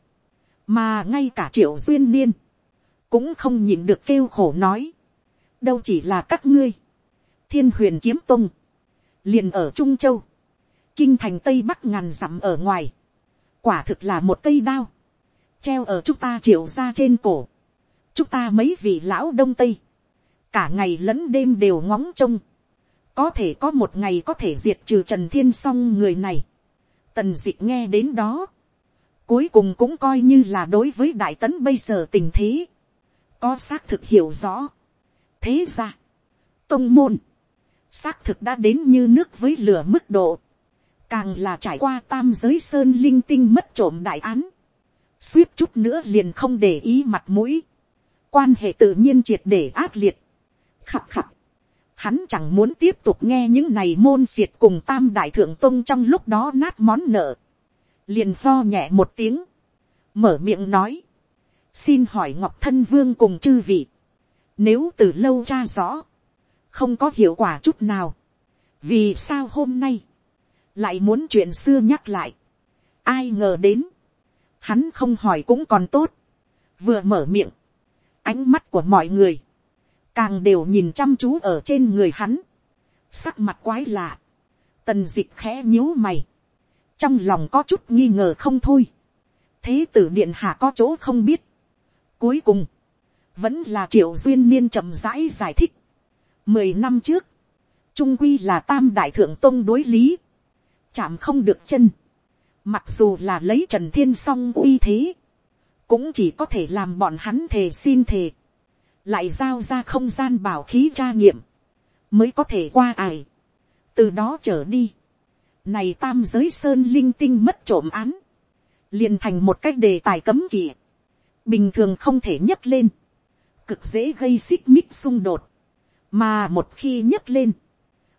mà ngay cả triệu duyên niên, cũng không nhìn được kêu khổ nói, đâu chỉ là các ngươi, thiên huyền kiếm tung, liền ở trung châu, kinh thành tây bắc ngàn dặm ở ngoài, quả thực là một cây đao, treo ở chúng ta triệu ra trên cổ, chúng ta mấy vị lão đông tây, cả ngày lẫn đêm đều ngóng trông, có thể có một ngày có thể diệt trừ trần thiên s người này, tần d ị nghe đến đó, cuối cùng cũng coi như là đối với đại tấn bây giờ tình thế, có xác thực hiểu rõ. thế ra, tông môn, xác thực đã đến như nước với lửa mức độ, càng là trải qua tam giới sơn linh tinh mất trộm đại án, suýt chút nữa liền không để ý mặt mũi, quan hệ tự nhiên triệt để ác liệt, khập khặt, Hắn chẳng muốn tiếp tục nghe những này môn phiệt cùng tam đại thượng tông trong lúc đó nát món nợ. Liền lo nhẹ một tiếng. Mở miệng nói. Xin hỏi Ngọc Thân Vương cùng chư vị. Nếu từ lâu tra rõ. Không có hiệu quả chút nào. Vì sao hôm nay. Lại muốn chuyện xưa nhắc lại. Ai ngờ đến. Hắn không hỏi cũng còn tốt. Vừa mở miệng. Ánh mắt của mọi người càng đều nhìn chăm chú ở trên người hắn, sắc mặt quái lạ, tần d ị c h khẽ nhíu mày, trong lòng có chút nghi ngờ không thôi, thế tử điện hạ có chỗ không biết, cuối cùng, vẫn là triệu duyên niên chậm rãi giải thích, mười năm trước, trung quy là tam đại thượng tôn đối lý, chạm không được chân, mặc dù là lấy trần thiên song uy thế, cũng chỉ có thể làm bọn hắn thề xin thề, lại giao ra không gian bảo khí tra nghiệm, mới có thể qua ải. từ đó trở đi, này tam giới sơn linh tinh mất trộm án, liền thành một cách đề tài cấm kỵ, bình thường không thể nhấc lên, cực dễ gây xích mích xung đột, mà một khi nhấc lên,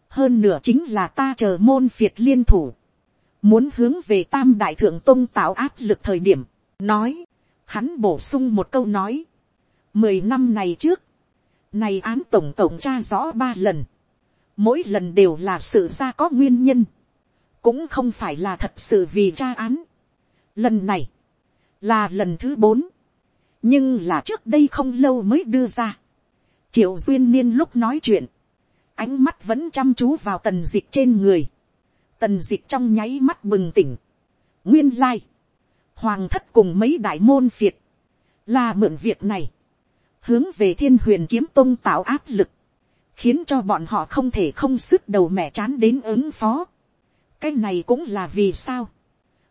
hơn nửa chính là ta chờ môn phiệt liên thủ, muốn hướng về tam đại thượng tôn tạo áp lực thời điểm, nói, hắn bổ sung một câu nói, Mười năm này trước, này án tổng tổng tra rõ ba lần. Mỗi lần đều là sự ra có nguyên nhân. Cũng không phải là thật sự vì tra án. Lần này, là lần thứ bốn. Nhưng là trước đây không lâu mới đưa ra. Triệu duyên niên lúc nói chuyện. Ánh mắt vẫn chăm chú vào tần dịch trên người. Tần dịch trong nháy mắt bừng tỉnh. Nguyên lai. Hoàng thất cùng mấy đại môn phiệt. Là mượn việc này hướng về thiên huyền kiếm tôn tạo áp lực, khiến cho bọn họ không thể không sức đầu mẹ chán đến ứng phó cái này cũng là vì sao,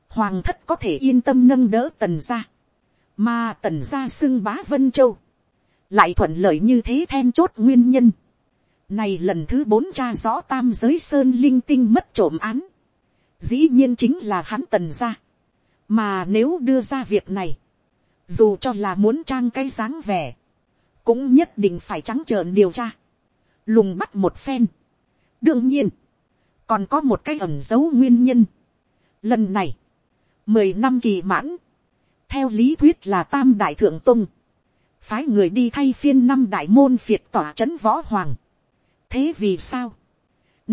hoàng thất có thể yên tâm nâng đỡ tần gia, mà tần gia xưng bá vân châu, lại thuận lợi như thế then chốt nguyên nhân. này lần thứ bốn cha rõ tam giới sơn linh tinh mất trộm án, dĩ nhiên chính là hắn tần gia, mà nếu đưa ra việc này, dù cho là muốn trang cái dáng vẻ, cũng nhất định phải trắng trợn điều tra, lùng bắt một phen. đương nhiên, còn có một cái ẩn dấu nguyên nhân. lần này, mười năm kỳ mãn, theo lý thuyết là tam đại thượng tung, phái người đi thay phiên năm đại môn phiệt tỏa c h ấ n võ hoàng. thế vì sao,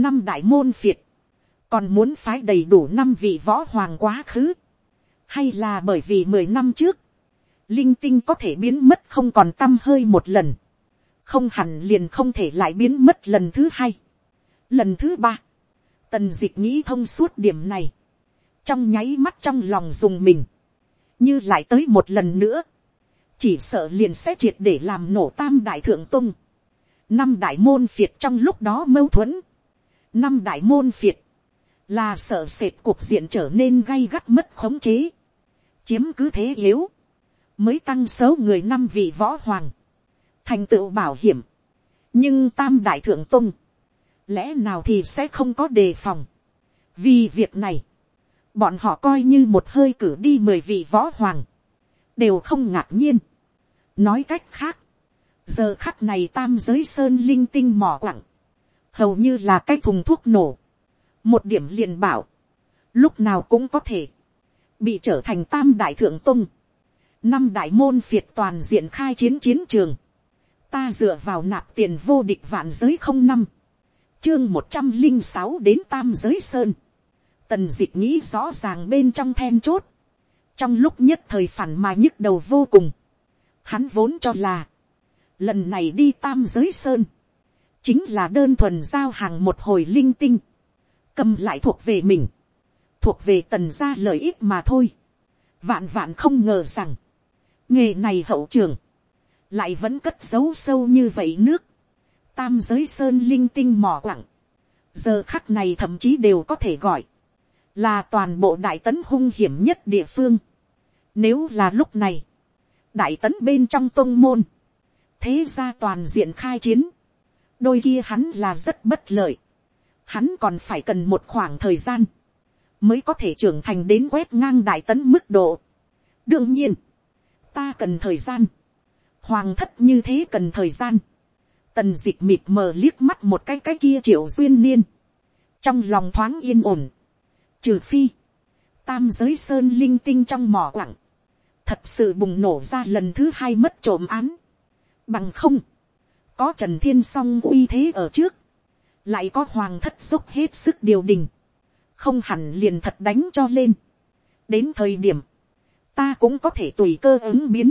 năm đại môn phiệt, còn muốn phái đầy đủ năm vị võ hoàng quá khứ, hay là bởi vì mười năm trước, linh tinh có thể biến mất không còn t â m hơi một lần, không hẳn liền không thể lại biến mất lần thứ hai. Lần thứ ba, tần dịch nghĩ thông suốt điểm này, trong nháy mắt trong lòng dùng mình, như lại tới một lần nữa, chỉ sợ liền sẽ triệt để làm nổ tam đại thượng tung, năm đại môn phiệt trong lúc đó mâu thuẫn, năm đại môn phiệt, là sợ sệt cuộc diện trở nên gay gắt mất khống chế, chiếm cứ thế yếu, mới tăng số người năm vị võ hoàng, thành tựu bảo hiểm. nhưng tam đại thượng tung, lẽ nào thì sẽ không có đề phòng. vì việc này, bọn họ coi như một hơi cử đi mười vị võ hoàng, đều không ngạc nhiên. nói cách khác, giờ khắc này tam giới sơn linh tinh mỏ quặng, hầu như là cái thùng thuốc nổ, một điểm liền bảo, lúc nào cũng có thể, bị trở thành tam đại thượng tung, năm đại môn phiệt toàn diện khai chiến chiến trường, ta dựa vào nạp tiền vô địch vạn giới không năm, chương một trăm linh sáu đến tam giới sơn, tần d ị c h nghĩ rõ ràng bên trong then chốt, trong lúc nhất thời phản mà nhức đầu vô cùng, hắn vốn cho là, lần này đi tam giới sơn, chính là đơn thuần giao hàng một hồi linh tinh, cầm lại thuộc về mình, thuộc về tần gia lợi ích mà thôi, vạn vạn không ngờ rằng, nghề này hậu trường, lại vẫn cất giấu sâu như vậy nước, tam giới sơn linh tinh mỏ quặng, giờ khắc này thậm chí đều có thể gọi, là toàn bộ đại tấn hung hiểm nhất địa phương. Nếu là lúc này, đại tấn bên trong tôn môn, thế ra toàn diện khai chiến, đôi kia hắn là rất bất lợi. Hắn còn phải cần một khoảng thời gian, mới có thể trưởng thành đến quét ngang đại tấn mức độ. đương nhiên, ta cần thời gian, hoàng thất như thế cần thời gian, tần d ị c h mịt mờ liếc mắt một cái cái kia triệu duyên niên, trong lòng thoáng yên ổn, Trừ phi, tam giới sơn linh tinh trong mỏ quặng, thật sự bùng nổ ra lần thứ hai mất trộm án. Bằng không, có trần thiên song uy thế ở trước, lại có hoàng thất dốc hết sức điều đình, không hẳn liền thật đánh cho lên. đến thời điểm, ta cũng có thể tùy cơ ứng biến,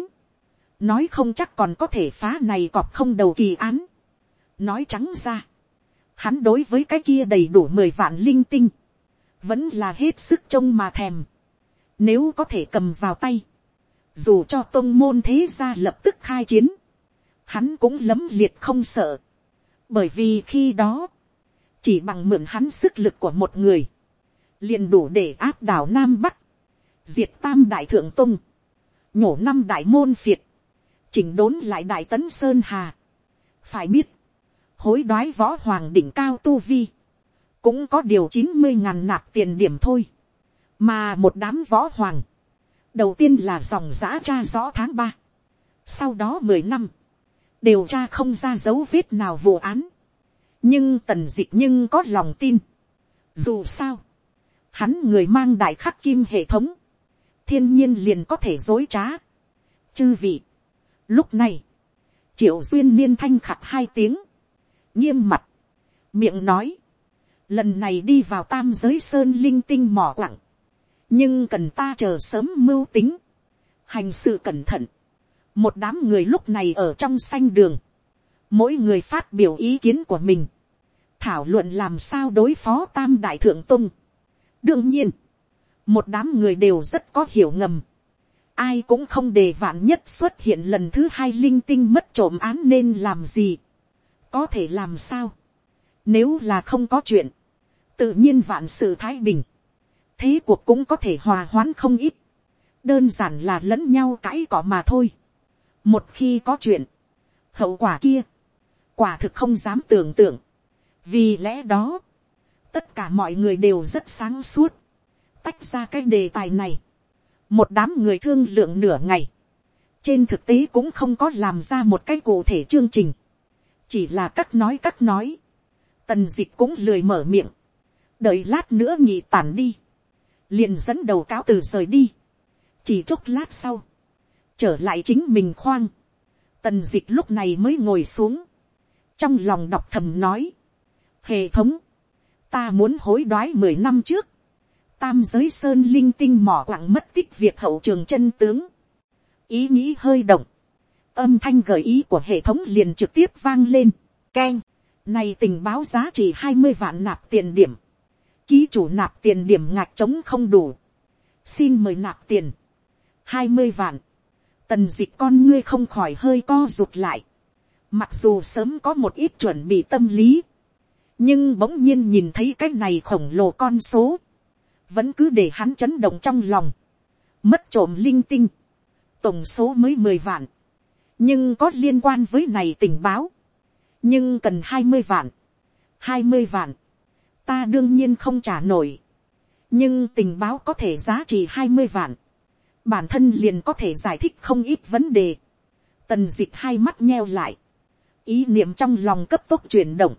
nói không chắc còn có thể phá này cọp không đầu kỳ án nói trắng ra, hắn đối với cái kia đầy đủ mười vạn linh tinh, vẫn là hết sức trông mà thèm. Nếu có thể cầm vào tay, dù cho tôn môn thế gia lập tức khai chiến, hắn cũng lấm liệt không sợ. Bởi vì khi đó, chỉ bằng mượn hắn sức lực của một người, liền đủ để áp đảo Nam Bắc, diệt tam đại thượng tung, nhổ năm đại môn phiệt, chỉnh đốn lại đại tấn sơn hà. phải biết, hối đoái võ hoàng đỉnh cao tu vi, cũng có điều chín mươi ngàn nạp tiền điểm thôi, mà một đám võ hoàng, đầu tiên là dòng giã cha rõ tháng ba, sau đó mười năm, đều tra không ra dấu vết nào vụ án, nhưng tần d ị c h nhưng có lòng tin, dù sao, hắn người mang đại khắc kim hệ thống, thiên nhiên liền có thể dối trá, chư vị, lúc này, triệu duyên niên thanh khặt hai tiếng, nghiêm mặt, miệng nói, lần này đi vào tam giới sơn linh tinh mỏ quặng, nhưng cần ta chờ sớm mưu tính, hành sự cẩn thận, một đám người lúc này ở trong xanh đường, mỗi người phát biểu ý kiến của mình, thảo luận làm sao đối phó tam đại thượng tung. đương nhiên, một đám người đều rất có hiểu ngầm, ai cũng không đề vạn nhất xuất hiện lần thứ hai linh tinh mất trộm án nên làm gì, có thể làm sao, nếu là không có chuyện, tự nhiên vạn sự thái bình, thế cuộc cũng có thể hòa hoãn không ít, đơn giản là lẫn nhau cãi cọ mà thôi. một khi có chuyện, hậu quả kia, quả thực không dám tưởng tượng, vì lẽ đó, tất cả mọi người đều rất sáng suốt, tách ra cái đề tài này, một đám người thương lượng nửa ngày, trên thực tế cũng không có làm ra một cái cụ thể chương trình, chỉ là các nói các nói, tần dịch cũng lười mở miệng, đợi lát nữa nhị tản đi, liền dẫn đầu cáo từ rời đi, chỉ chốc lát sau, trở lại chính mình khoang, tần dịch lúc này mới ngồi xuống, trong lòng đọc thầm nói, hệ thống, ta muốn hối đoái mười năm trước, tam giới sơn linh tinh mỏ quặng mất tích việc hậu trường chân tướng, ý nghĩ hơi động, âm thanh gợi ý của hệ thống liền trực tiếp vang lên, Keng, này tình báo giá trị hai mươi vạn nạp tiền điểm, ký chủ nạp tiền điểm ngạc trống không đủ, xin mời nạp tiền, hai mươi vạn, tần dịch con ngươi không khỏi hơi co rụt lại, mặc dù sớm có một ít chuẩn bị tâm lý, nhưng bỗng nhiên nhìn thấy cái này khổng lồ con số, vẫn cứ để hắn chấn động trong lòng, mất trộm linh tinh, tổng số mới mười vạn, nhưng có liên quan với này tình báo, nhưng cần hai mươi vạn, hai mươi vạn, ta đương nhiên không trả nổi, nhưng tình báo có thể giá trị hai mươi vạn, bản thân liền có thể giải thích không ít vấn đề, tần d ị c h hai mắt nheo lại, ý niệm trong lòng cấp tốc chuyển động,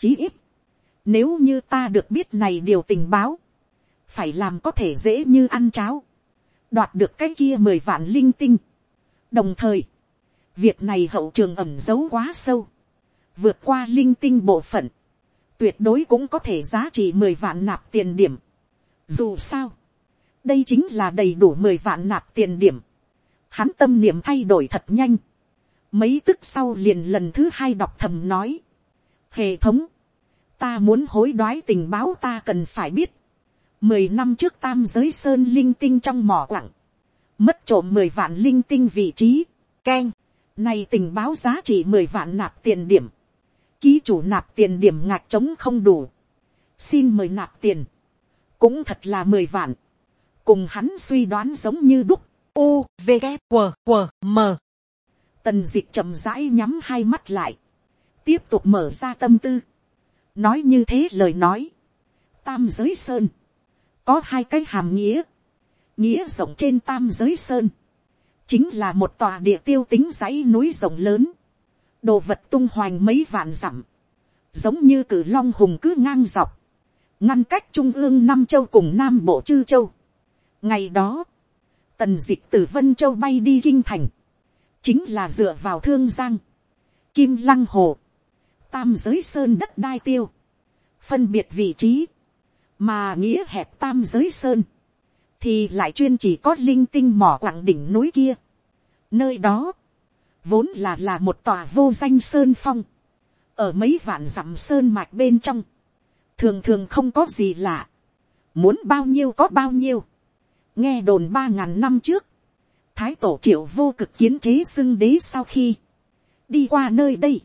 chí ít, nếu như ta được biết này điều tình báo, phải làm có thể dễ như ăn cháo, đoạt được cái kia mười vạn linh tinh. đồng thời, việc này hậu trường ẩm giấu quá sâu, vượt qua linh tinh bộ phận, tuyệt đối cũng có thể giá trị mười vạn nạp tiền điểm. Dù sao, đây chính là đầy đủ mười vạn nạp tiền điểm. Hắn tâm niệm thay đổi thật nhanh. Mấy tức sau liền lần thứ hai đọc thầm nói. Hệ thống, ta muốn hối đoái tình báo ta cần phải biết. Mười năm trước tam giới sơn linh tinh trong mỏ quặng. Mất trộm mười vạn linh tinh vị trí. Keng này tình báo giá trị mười vạn nạp tiền điểm. Ký chủ nạp tiền điểm ngạc trống không đủ. Xin mời nạp tiền. Cũng thật là mười vạn, cùng hắn suy đoán giống như đúc, u, v, g, W, W, m. Tần dịch chậm rãi nhắm hai mắt lại, tiếp tục mở ra tâm tư, nói như thế lời nói, tam giới sơn, có hai cái hàm nghĩa, nghĩa rộng trên tam giới sơn, chính là một tòa địa tiêu tính dãy núi rộng lớn, đồ vật tung hoành mấy vạn dặm, giống như cử long hùng cứ ngang dọc, ngăn cách trung ương nam châu cùng nam bộ chư châu. ngày đó, tần d ị c h từ vân châu bay đi kinh thành, chính là dựa vào thương giang, kim lăng hồ, tam giới sơn đất đai tiêu, phân biệt vị trí, mà nghĩa hẹp tam giới sơn, thì lại chuyên chỉ có linh tinh mỏ quặng đỉnh núi kia. nơi đó, vốn là là một tòa vô danh sơn phong, ở mấy vạn dặm sơn mạch bên trong, thường thường không có gì lạ, muốn bao nhiêu có bao nhiêu, nghe đồn ba ngàn năm trước, thái tổ triệu vô cực kiến chế xưng đế sau khi, đi qua nơi đây,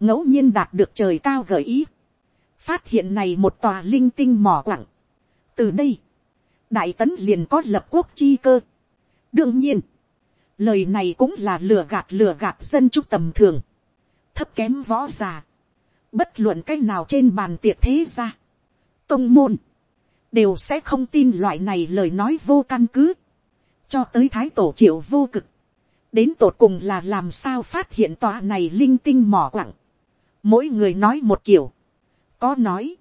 ngẫu nhiên đạt được trời cao gợi ý, phát hiện này một tòa linh tinh mỏ quặng, từ đây, đại tấn liền có lập quốc chi cơ. đương nhiên, lời này cũng là lừa gạt lừa gạt dân chúc tầm thường, thấp kém võ già, bất luận cái nào trên bàn tiệc thế ra, tông môn, đều sẽ không tin loại này lời nói vô căn cứ, cho tới thái tổ triệu vô cực, đến tột cùng là làm sao phát hiện tòa này linh tinh mỏ quặng, mỗi người nói một kiểu, có nói,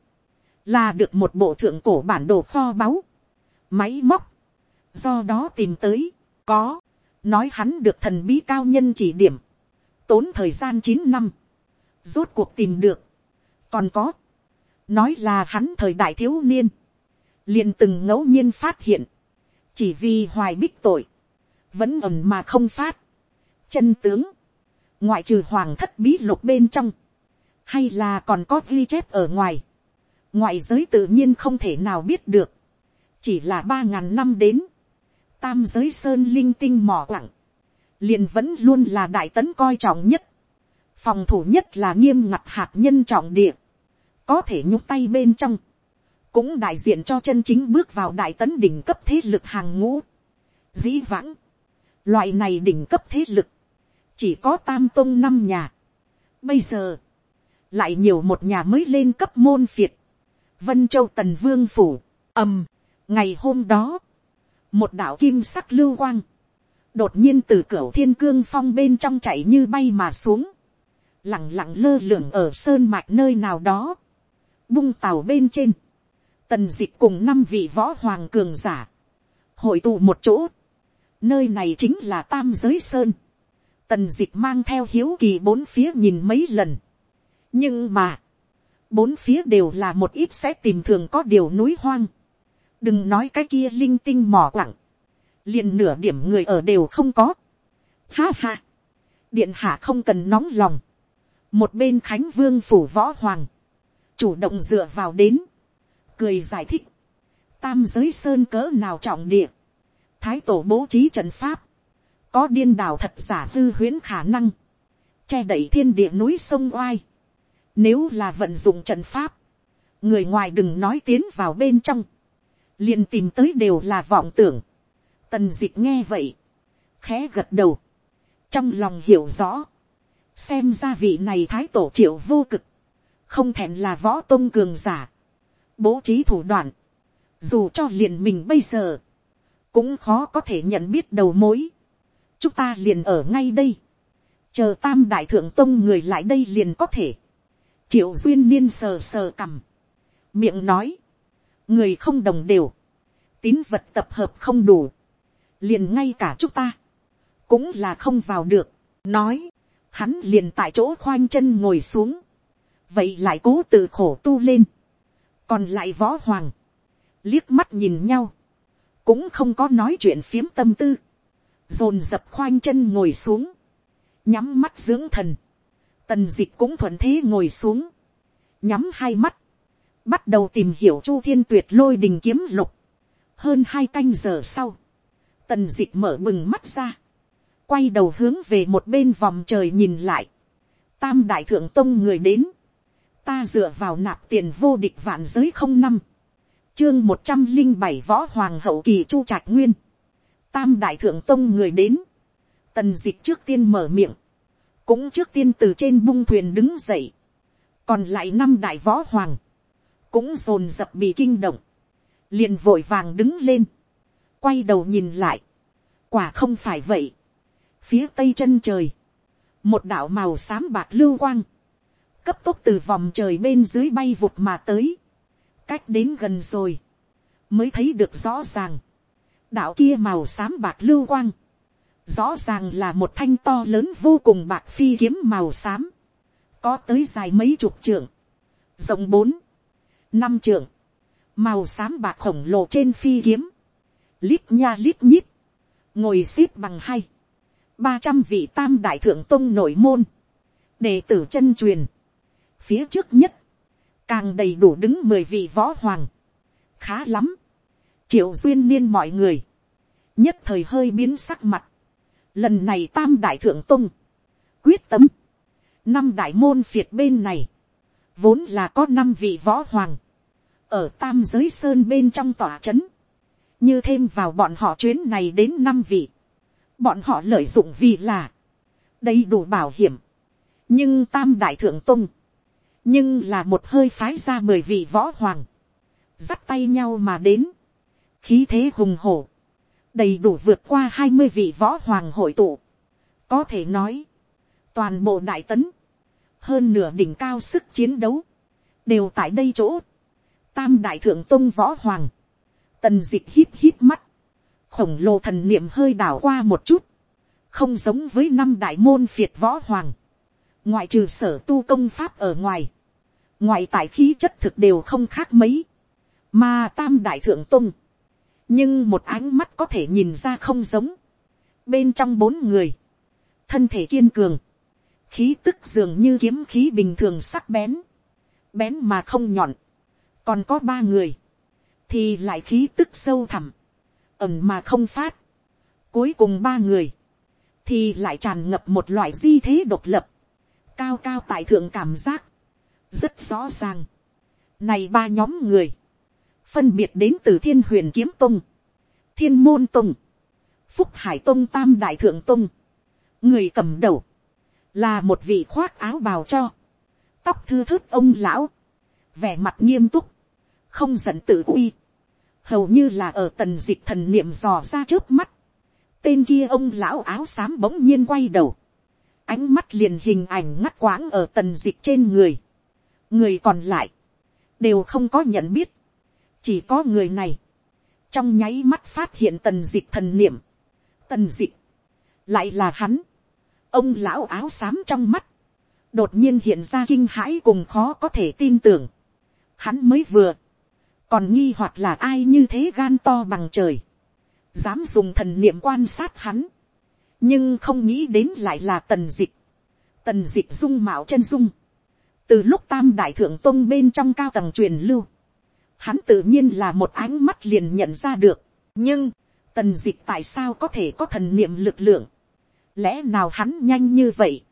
là được một bộ thượng cổ bản đồ kho báu, máy móc, do đó tìm tới, có, nói hắn được thần bí cao nhân chỉ điểm, tốn thời gian chín năm, rốt cuộc tìm được, còn có, nói là hắn thời đại thiếu niên, liền từng ngẫu nhiên phát hiện, chỉ vì hoài bích tội, vẫn ẩm mà không phát, chân tướng, ngoại trừ hoàng thất bí lục bên trong, hay là còn có ghi chép ở ngoài, ngoại giới tự nhiên không thể nào biết được, chỉ là ba ngàn năm đến, tam giới sơn linh tinh mỏ quặng, liền vẫn luôn là đại tấn coi trọng nhất, phòng thủ nhất là nghiêm ngặt hạt nhân trọng địa, có thể nhúc tay bên trong, cũng đại diện cho chân chính bước vào đại tấn đỉnh cấp thế lực hàng ngũ. Dĩ vãng, loại này đỉnh cấp thế lực, chỉ có tam tôn năm nhà. Bây giờ, lại nhiều một nhà mới lên cấp môn phiệt. Vân Châu Tần Vương Phủ, ầm, ngày hôm đó, một đạo kim sắc lưu quang, đột nhiên từ cửa thiên cương phong bên trong chạy như bay mà xuống, lẳng lặng lơ lửng ở sơn mạch nơi nào đó, bung tàu bên trên, tần d ị c h cùng năm vị võ hoàng cường giả, hội tụ một chỗ, nơi này chính là tam giới sơn, tần d ị c h mang theo hiếu kỳ bốn phía nhìn mấy lần, nhưng mà, bốn phía đều là một ít sẽ tìm thường có điều núi hoang, đừng nói cái kia linh tinh mỏ quặng, liền nửa điểm người ở đều không có. Ha ha, điện hạ không cần nóng lòng, một bên khánh vương phủ võ hoàng, chủ động dựa vào đến, cười giải thích, tam giới sơn cỡ nào trọng địa, thái tổ bố trí trận pháp, có điên đảo thật giả hư huyễn khả năng, che đẩy thiên địa núi sông oai, nếu là vận dụng trận pháp, người ngoài đừng nói tiến vào bên trong, liền tìm tới đều là vọng tưởng, tần dịch nghe vậy, khẽ gật đầu, trong lòng hiểu rõ, xem ra vị này thái tổ triệu vô cực, không thèm là võ tôn cường giả, bố trí thủ đoạn, dù cho liền mình bây giờ, cũng khó có thể nhận biết đầu mối, chúng ta liền ở ngay đây, chờ tam đại thượng tông người lại đây liền có thể, triệu duyên niên sờ sờ cằm, miệng nói, người không đồng đều, tín vật tập hợp không đủ, liền ngay cả chúng ta, cũng là không vào được, nói, hắn liền tại chỗ khoanh chân ngồi xuống, vậy lại cố tự khổ tu lên, còn lại võ hoàng, liếc mắt nhìn nhau, cũng không có nói chuyện phiếm tâm tư, dồn dập khoanh chân ngồi xuống, nhắm mắt dưỡng thần, tần d ị c h cũng thuận thế ngồi xuống, nhắm hai mắt, bắt đầu tìm hiểu chu thiên tuyệt lôi đình kiếm lục, hơn hai canh giờ sau, tần d ị c h mở bừng mắt ra, quay đầu hướng về một bên vòng trời nhìn lại, tam đại thượng tông người đến, ta dựa vào nạp tiền vô địch vạn giới không năm, chương một trăm linh bảy võ hoàng hậu kỳ chu trạch nguyên, tam đại thượng tông người đến, tần d ị trước tiên mở miệng, cũng trước tiên từ trên bung thuyền đứng dậy, còn lại năm đại võ hoàng, cũng rồn rập bị kinh động, liền vội vàng đứng lên, quay đầu nhìn lại, quả không phải vậy, phía tây chân trời, một đạo màu xám bạc lưu quang, cấp tốc từ vòng trời bên dưới bay vụt mà tới, cách đến gần rồi, mới thấy được rõ ràng, đạo kia màu xám bạc lưu quang, rõ ràng là một thanh to lớn vô cùng bạc phi kiếm màu xám, có tới dài mấy chục trượng, rộng bốn, năm trượng, màu xám bạc khổng lồ trên phi kiếm, lít nha lít nhít, ngồi xếp bằng hay, ba trăm vị tam đại thượng tông nội môn, đệ tử chân truyền, phía trước nhất, càng đầy đủ đứng mười vị võ hoàng, khá lắm, triệu duyên niên mọi người, nhất thời hơi biến sắc mặt, lần này tam đại thượng tung, quyết tâm, năm đại môn phiệt bên này, vốn là có năm vị võ hoàng, ở tam giới sơn bên trong tòa c h ấ n như thêm vào bọn họ chuyến này đến năm vị, bọn họ lợi dụng vì là, đầy đủ bảo hiểm, nhưng tam đại thượng tung, nhưng là một hơi phái ra mười vị võ hoàng, dắt tay nhau mà đến, khí thế hùng hổ, đầy đủ vượt qua hai mươi vị võ hoàng hội tụ, có thể nói, toàn bộ đại tấn, hơn nửa đỉnh cao sức chiến đấu, đều tại đây chỗ, tam đại thượng tôn võ hoàng, tần d ị c h hít hít mắt, khổng lồ thần niệm hơi đảo qua một chút, không giống với năm đại môn phiệt võ hoàng, ngoại trừ sở tu công pháp ở ngoài, ngoại tại khí chất thực đều không khác mấy, mà tam đại thượng tung, nhưng một ánh mắt có thể nhìn ra không giống, bên trong bốn người, thân thể kiên cường, khí tức dường như kiếm khí bình thường sắc bén, bén mà không nhọn, còn có ba người, thì lại khí tức sâu thẳm, ẩm mà không phát, cuối cùng ba người, thì lại tràn ngập một loại di thế độc lập, cao cao tại thượng cảm giác, rất rõ ràng. Này ba nhóm người, phân biệt đến từ thiên huyền kiếm tông, thiên môn tông, phúc hải tông tam đại thượng tông, người cầm đầu, là một vị khoác áo bào cho, tóc thư thớt ông lão, vẻ mặt nghiêm túc, không giận tự uy, hầu như là ở tần dịch thần niệm dò ra trước mắt, tên kia ông lão áo xám bỗng nhiên quay đầu, ánh mắt liền hình ảnh ngắt quãng ở tần dịch trên người, người còn lại, đều không có nhận biết, chỉ có người này, trong nháy mắt phát hiện tần dịch thần niệm, tần dịch, lại là hắn, ông lão áo xám trong mắt, đột nhiên hiện ra kinh hãi cùng khó có thể tin tưởng, hắn mới vừa, còn nghi hoặc là ai như thế gan to bằng trời, dám dùng thần niệm quan sát hắn, nhưng không nghĩ đến lại là tần dịch, tần dịch dung mạo chân dung, từ lúc tam đại thượng tôn bên trong cao tầng truyền lưu, hắn tự nhiên là một ánh mắt liền nhận ra được. nhưng, tần dịch tại sao có thể có thần niệm lực lượng, lẽ nào hắn nhanh như vậy,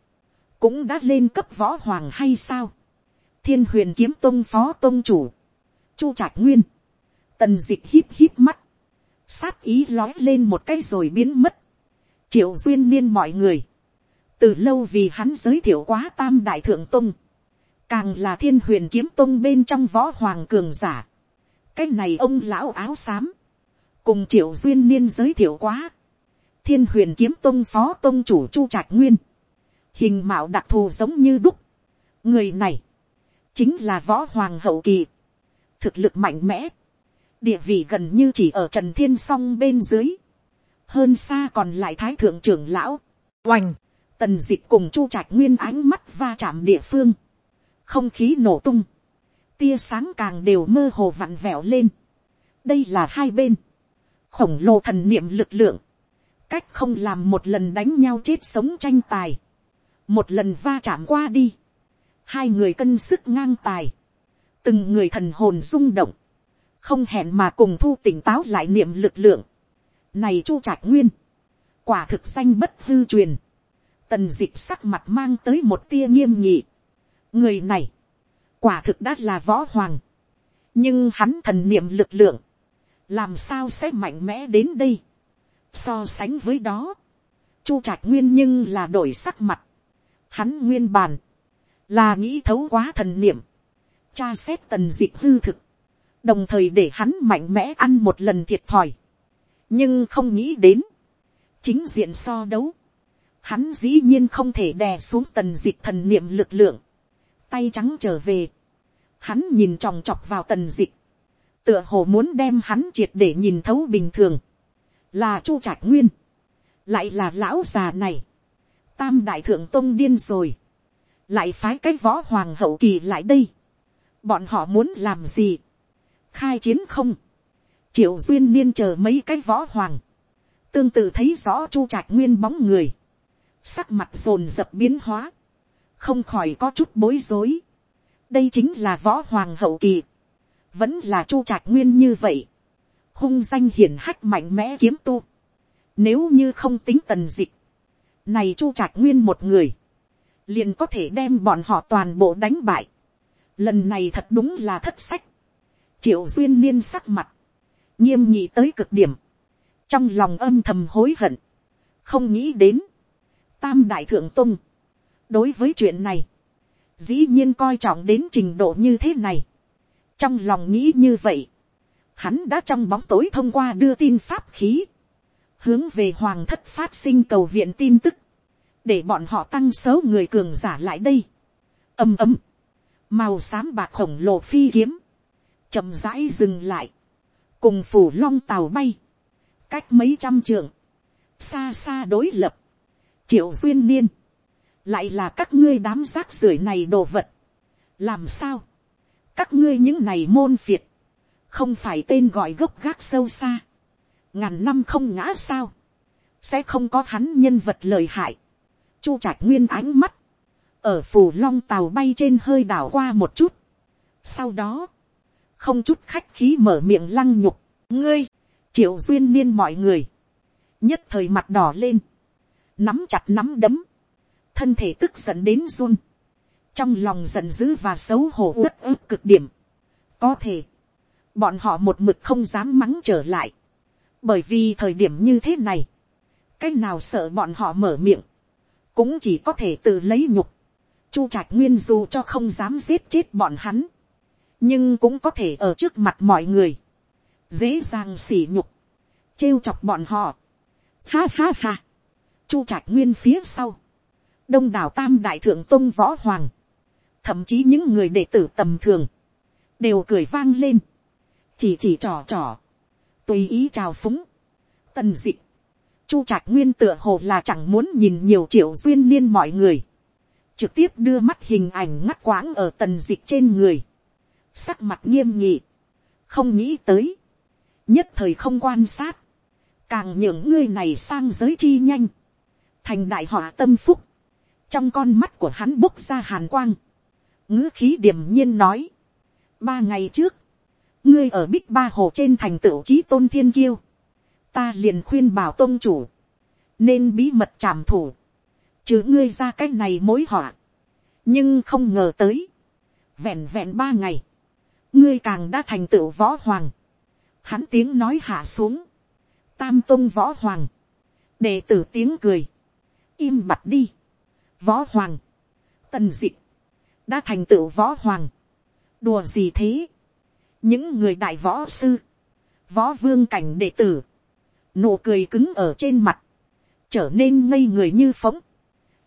cũng đã lên cấp võ hoàng hay sao. thiên huyền kiếm tôn phó tôn chủ, chu trạch nguyên, tần d ị c h hít hít mắt, sát ý lói lên một cái rồi biến mất, triệu duyên niên mọi người, từ lâu vì hắn giới thiệu quá tam đại thượng tôn, càng là thiên huyền kiếm tông bên trong võ hoàng cường giả. cái này ông lão áo xám, cùng triệu duyên niên giới thiệu quá, thiên huyền kiếm tông phó tông chủ chu trạch nguyên, hình mạo đặc thù giống như đúc, người này, chính là võ hoàng hậu kỳ, thực lực mạnh mẽ, địa vị gần như chỉ ở trần thiên song bên dưới, hơn xa còn lại thái thượng trưởng lão, oành, tần d ị c h cùng chu trạch nguyên ánh mắt va chạm địa phương, không khí nổ tung, tia sáng càng đều mơ hồ vặn vẹo lên, đây là hai bên, khổng lồ thần niệm lực lượng, cách không làm một lần đánh nhau chết sống tranh tài, một lần va chạm qua đi, hai người cân sức ngang tài, từng người thần hồn rung động, không hẹn mà cùng thu tỉnh táo lại niệm lực lượng, này chu trạch nguyên, quả thực danh bất hư truyền, tần d ị sắc mặt mang tới một tia nghiêm nhị. người này, quả thực đã là võ hoàng, nhưng hắn thần niệm lực lượng, làm sao sẽ mạnh mẽ đến đây so sánh với đó, chu trạch nguyên nhưng là đổi sắc mặt, hắn nguyên bàn, là nghĩ thấu quá thần niệm, tra xét tần dịch hư thực, đồng thời để hắn mạnh mẽ ăn một lần thiệt thòi. Nhưng không nghĩ đến, chính diện so đấu, hắn dĩ nhiên không thể đè xuống tần dịch thần niệm lực lượng, tay trắng trở về, hắn nhìn tròng trọc vào tần dịch, tựa hồ muốn đem hắn triệt để nhìn thấu bình thường, là chu trạch nguyên, lại là lão già này, tam đại thượng tôn điên rồi, lại phái cái võ hoàng hậu kỳ lại đây, bọn họ muốn làm gì, khai chiến không, triệu duyên niên chờ mấy cái võ hoàng, tương tự thấy rõ chu trạch nguyên bóng người, sắc mặt rồn rập biến hóa, không khỏi có chút bối rối. đây chính là võ hoàng hậu kỳ, vẫn là chu trạch nguyên như vậy, hung danh hiển hách mạnh mẽ kiếm tu, nếu như không tính tần dịch, này chu trạch nguyên một người, liền có thể đem bọn họ toàn bộ đánh bại. lần này thật đúng là thất sách, triệu duyên niên sắc mặt, nghiêm nhị tới cực điểm, trong lòng âm thầm hối hận, không nghĩ đến, tam đại thượng tung, đối với chuyện này, dĩ nhiên coi trọng đến trình độ như thế này, trong lòng nghĩ như vậy, hắn đã trong bóng tối thông qua đưa tin pháp khí, hướng về hoàng thất phát sinh cầu viện tin tức, để bọn họ tăng số người cường giả lại đây. ầm ầm, màu xám bạc khổng lồ phi kiếm, chậm rãi dừng lại, cùng phủ long tàu bay, cách mấy trăm trượng, xa xa đối lập, triệu duyên niên, lại là các ngươi đám rác rưởi này đồ vật, làm sao, các ngươi những này môn phiệt, không phải tên gọi gốc gác sâu xa, ngàn năm không ngã sao, sẽ không có hắn nhân vật lời hại, chu trạch nguyên ánh mắt, ở phù long tàu bay trên hơi đảo qua một chút, sau đó, không chút khách khí mở miệng lăng nhục, ngươi, triệu duyên niên mọi người, nhất thời mặt đỏ lên, nắm chặt nắm đấm, thân thể tức giận đến run, trong lòng giận dữ và xấu hổ uất ức cực điểm. có thể, bọn họ một mực không dám mắng trở lại, bởi vì thời điểm như thế này, cái nào sợ bọn họ mở miệng, cũng chỉ có thể tự lấy nhục. Chu trạch nguyên dù cho không dám giết chết bọn hắn, nhưng cũng có thể ở trước mặt mọi người, dễ dàng xỉ nhục, trêu chọc bọn họ. Ha ha ha, chu trạch nguyên phía sau, đông đảo tam đại thượng tôn võ hoàng, thậm chí những người đệ tử tầm thường, đều cười vang lên, chỉ chỉ trò trò, tùy ý trào phúng, tần d ị chu trạc nguyên tựa hồ là chẳng muốn nhìn nhiều triệu duyên niên mọi người, trực tiếp đưa mắt hình ảnh ngắt quãng ở tần d ị trên người, sắc mặt nghiêm nhị, không nghĩ tới, nhất thời không quan sát, càng những ngươi này sang giới chi nhanh, thành đại họa tâm phúc, trong con mắt của hắn bốc ra hàn quang, ngữ khí điềm nhiên nói, ba ngày trước, ngươi ở bích ba hồ trên thành tựu trí tôn thiên kiêu, ta liền khuyên bảo tôn chủ, nên bí mật trảm thủ, chứ ngươi ra cái này mối họa, nhưng không ngờ tới, vẹn vẹn ba ngày, ngươi càng đã thành tựu võ hoàng, hắn tiếng nói hạ xuống, tam tôn võ hoàng, đệ tử tiếng cười, im mặt đi, võ hoàng, tần d đã thành tựu võ hoàng, đùa gì thế, những người đại võ sư, võ vương cảnh đệ tử, nụ cười cứng ở trên mặt, trở nên ngây người như phóng,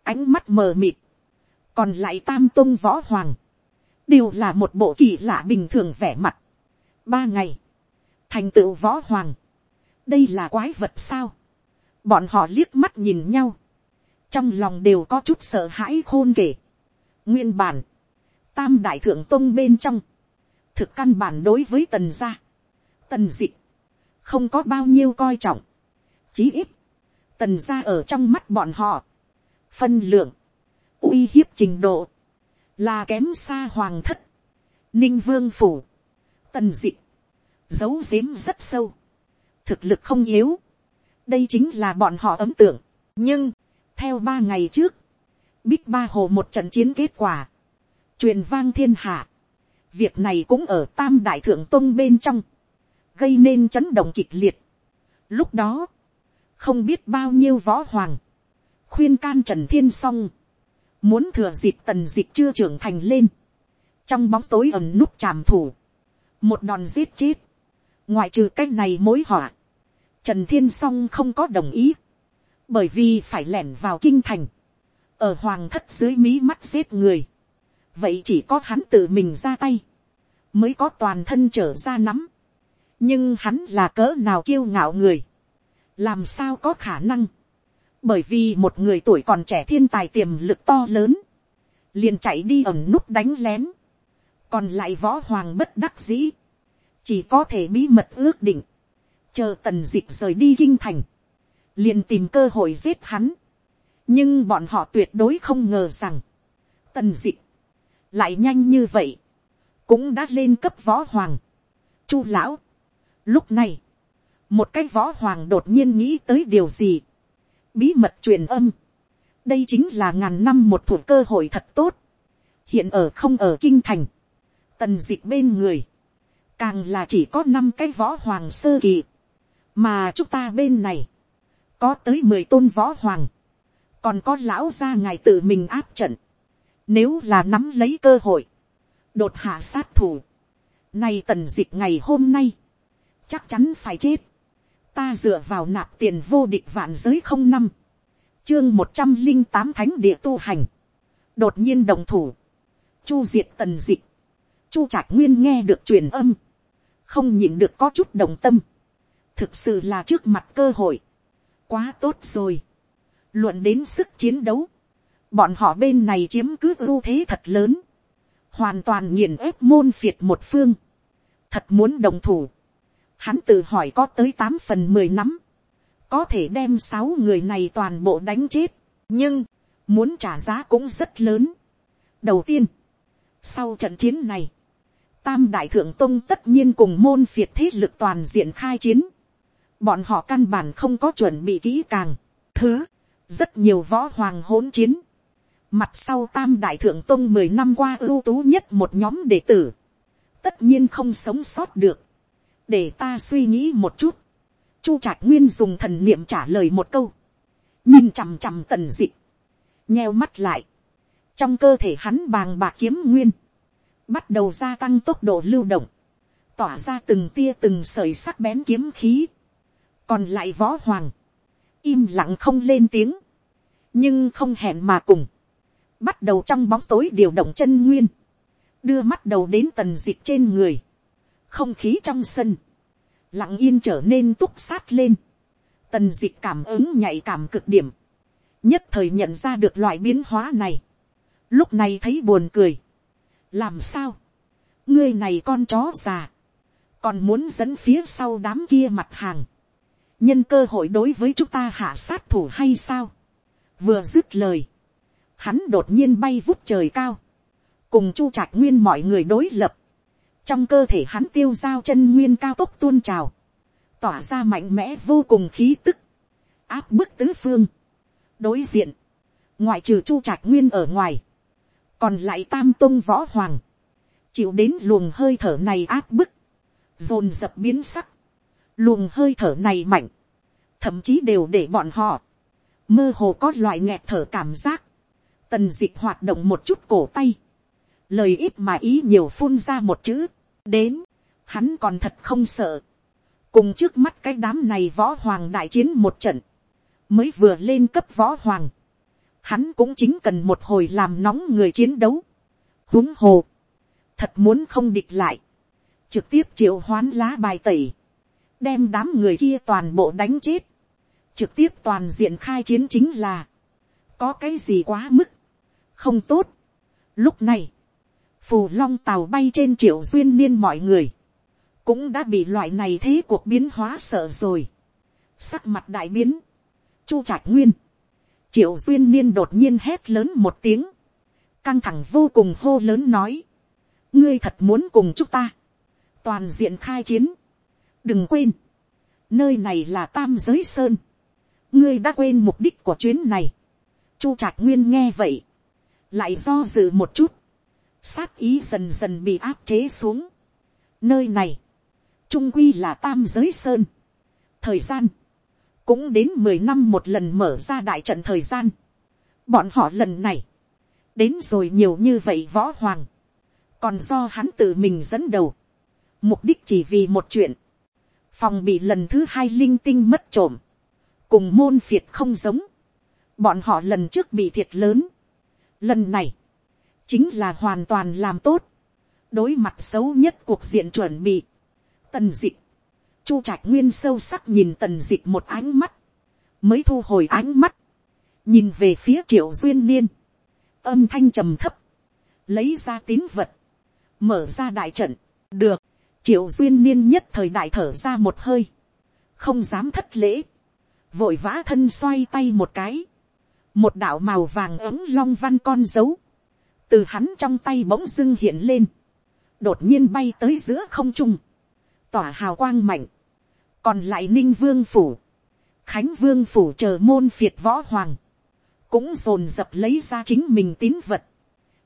ánh mắt mờ mịt, còn lại tam tôn võ hoàng, đều là một bộ kỳ lạ bình thường vẻ mặt. ba ngày, thành tựu võ hoàng, đây là quái vật sao, bọn họ liếc mắt nhìn nhau, trong lòng đều có chút sợ hãi khôn kể. nguyên bản, tam đại thượng tôn bên trong, thực căn bản đối với tần gia, tần dị, không có bao nhiêu coi trọng, chí ít, tần gia ở trong mắt bọn họ, phân lượng, uy hiếp trình độ, là kém xa hoàng thất, ninh vương phủ, tần dị, giấu giếm rất sâu, thực lực không yếu, đây chính là bọn họ ấm tưởng. Nhưng, theo ba ngày trước, bích ba hồ một trận chiến kết quả, truyền vang thiên hạ, việc này cũng ở tam đại thượng tôn bên trong, gây nên chấn động kịch liệt. Lúc đó, không biết bao nhiêu võ hoàng, khuyên can trần thiên s o n g muốn thừa dịp tần dịp chưa trưởng thành lên, trong bóng tối ẩm núp tràm thủ, một đòn giết chết, ngoại trừ cách này mối họa, trần thiên s o n g không có đồng ý, bởi vì phải lẻn vào kinh thành, ở hoàng thất dưới mí mắt giết người, vậy chỉ có hắn tự mình ra tay, mới có toàn thân trở ra nắm, nhưng hắn là cỡ nào kiêu ngạo người, làm sao có khả năng, bởi vì một người tuổi còn trẻ thiên tài tiềm lực to lớn, liền chạy đi ẩn nút đánh lén, còn lại võ hoàng bất đắc dĩ, chỉ có thể bí mật ước định, chờ tần d ị c h rời đi kinh thành, liền tìm cơ hội giết hắn, nhưng bọn họ tuyệt đối không ngờ rằng, tần d ị c h lại nhanh như vậy, cũng đã lên cấp võ hoàng, chu lão, lúc này, một cái võ hoàng đột nhiên nghĩ tới điều gì, bí mật truyền âm, đây chính là ngàn năm một thủ cơ hội thật tốt, hiện ở không ở kinh thành, tần d ị c h bên người, càng là chỉ có năm cái võ hoàng sơ kỳ, mà chúng ta bên này, có tới mười tôn võ hoàng, còn có lão gia ngài tự mình áp trận, nếu là nắm lấy cơ hội, đột hạ sát thủ, nay tần dịch ngày hôm nay, chắc chắn phải chết, ta dựa vào nạp tiền vô địch vạn giới không năm, chương một trăm linh tám thánh địa tu hành, đột nhiên đồng thủ, chu diệt tần dịch, chu trạch nguyên nghe được truyền âm, không nhịn được có chút đồng tâm, thực sự là trước mặt cơ hội, quá tốt rồi, luận đến sức chiến đấu, bọn họ bên này chiếm cứ ưu thế thật lớn, hoàn toàn nghiền ép môn phiệt một phương, thật muốn đồng thủ, hắn tự hỏi có tới tám phần mười nắm, có thể đem sáu người này toàn bộ đánh chết, nhưng, muốn trả giá cũng rất lớn. đầu tiên, sau trận chiến này, tam đại thượng tông tất nhiên cùng môn phiệt thế lực toàn diện khai chiến, bọn họ căn bản không có chuẩn bị kỹ càng, thứ, rất nhiều võ hoàng hỗn chiến, mặt sau tam đại thượng tôn mười năm qua ưu tú nhất một nhóm đệ tử, tất nhiên không sống sót được, để ta suy nghĩ một chút, chu trạch nguyên dùng thần niệm trả lời một câu, nhìn chằm chằm tần dị, nheo mắt lại, trong cơ thể hắn bàng bạc kiếm nguyên, bắt đầu gia tăng tốc độ lưu động, tỏa ra từng tia từng sợi sắc bén kiếm khí, còn lại võ hoàng, im lặng không lên tiếng, nhưng không hẹn mà cùng, bắt đầu trong bóng tối điều động chân nguyên, đưa mắt đầu đến tần dịch trên người, không khí trong sân, lặng yên trở nên túc sát lên, tần dịch cảm ứng nhạy cảm cực điểm, nhất thời nhận ra được loại biến hóa này, lúc này thấy buồn cười, làm sao, ngươi này con chó già, còn muốn dẫn phía sau đám kia mặt hàng, nhân cơ hội đối với chúng ta hạ sát thủ hay sao, vừa dứt lời, hắn đột nhiên bay vút trời cao, cùng chu trạch nguyên mọi người đối lập, trong cơ thể hắn tiêu giao chân nguyên cao tốc tuôn trào, tỏa ra mạnh mẽ vô cùng khí tức, áp bức tứ phương. đối diện, ngoại trừ chu trạch nguyên ở ngoài, còn lại tam tôn võ hoàng, chịu đến luồng hơi thở này áp bức, dồn dập biến sắc, luồng hơi thở này mạnh, thậm chí đều để bọn họ, mơ hồ có loại nghẹt thở cảm giác, tần d ị hoạt động một chút cổ tay, lời ít mà ý nhiều phun ra một chữ, đến, hắn còn thật không sợ, cùng trước mắt cái đám này võ hoàng đại chiến một trận, mới vừa lên cấp võ hoàng, hắn cũng chính cần một hồi làm nóng người chiến đấu, huống hồ, thật muốn không địch lại, trực tiếp triệu hoán lá bài tẩy, đem đám người kia toàn bộ đánh chết, trực tiếp toàn diện khai chiến chính là, có cái gì quá mức, không tốt. Lúc này, phù long tàu bay trên triệu duyên niên mọi người, cũng đã bị loại này thế cuộc biến hóa sợ rồi. Sắc mặt đại biến, chu trạch nguyên, triệu duyên niên đột nhiên hét lớn một tiếng, căng thẳng vô cùng hô lớn nói, ngươi thật muốn cùng chúng ta, toàn diện khai chiến, đừng quên, nơi này là tam giới sơn, ngươi đã quên mục đích của chuyến này, chu trạch nguyên nghe vậy, lại do dự một chút, sát ý dần dần bị áp chế xuống. Nơi này, trung quy là tam giới sơn. Thời gian, cũng đến mười năm một lần mở ra đại trận thời gian. Bọn họ lần này, đến rồi nhiều như vậy võ hoàng, còn do hắn tự mình dẫn đầu. Mục đích chỉ vì một chuyện, phòng bị lần thứ hai linh tinh mất trộm, cùng môn phiệt không giống. Bọn họ lần trước bị thiệt lớn, lần này, chính là hoàn toàn làm tốt, đối mặt xấu nhất cuộc diện chuẩn bị. Tần dịch, chu trạch nguyên sâu sắc nhìn tần dịch một ánh mắt, mới thu hồi ánh mắt, nhìn về phía triệu duyên niên, âm thanh trầm thấp, lấy ra tín vật, mở ra đại trận, được, triệu duyên niên nhất thời đại thở ra một hơi, không dám thất lễ, vội vã thân xoay tay một cái, một đạo màu vàng ấm long văn con dấu, từ hắn trong tay bỗng dưng hiện lên, đột nhiên bay tới giữa không trung, tỏa hào quang mạnh, còn lại ninh vương phủ, khánh vương phủ chờ môn phiệt võ hoàng, cũng dồn dập lấy ra chính mình tín vật,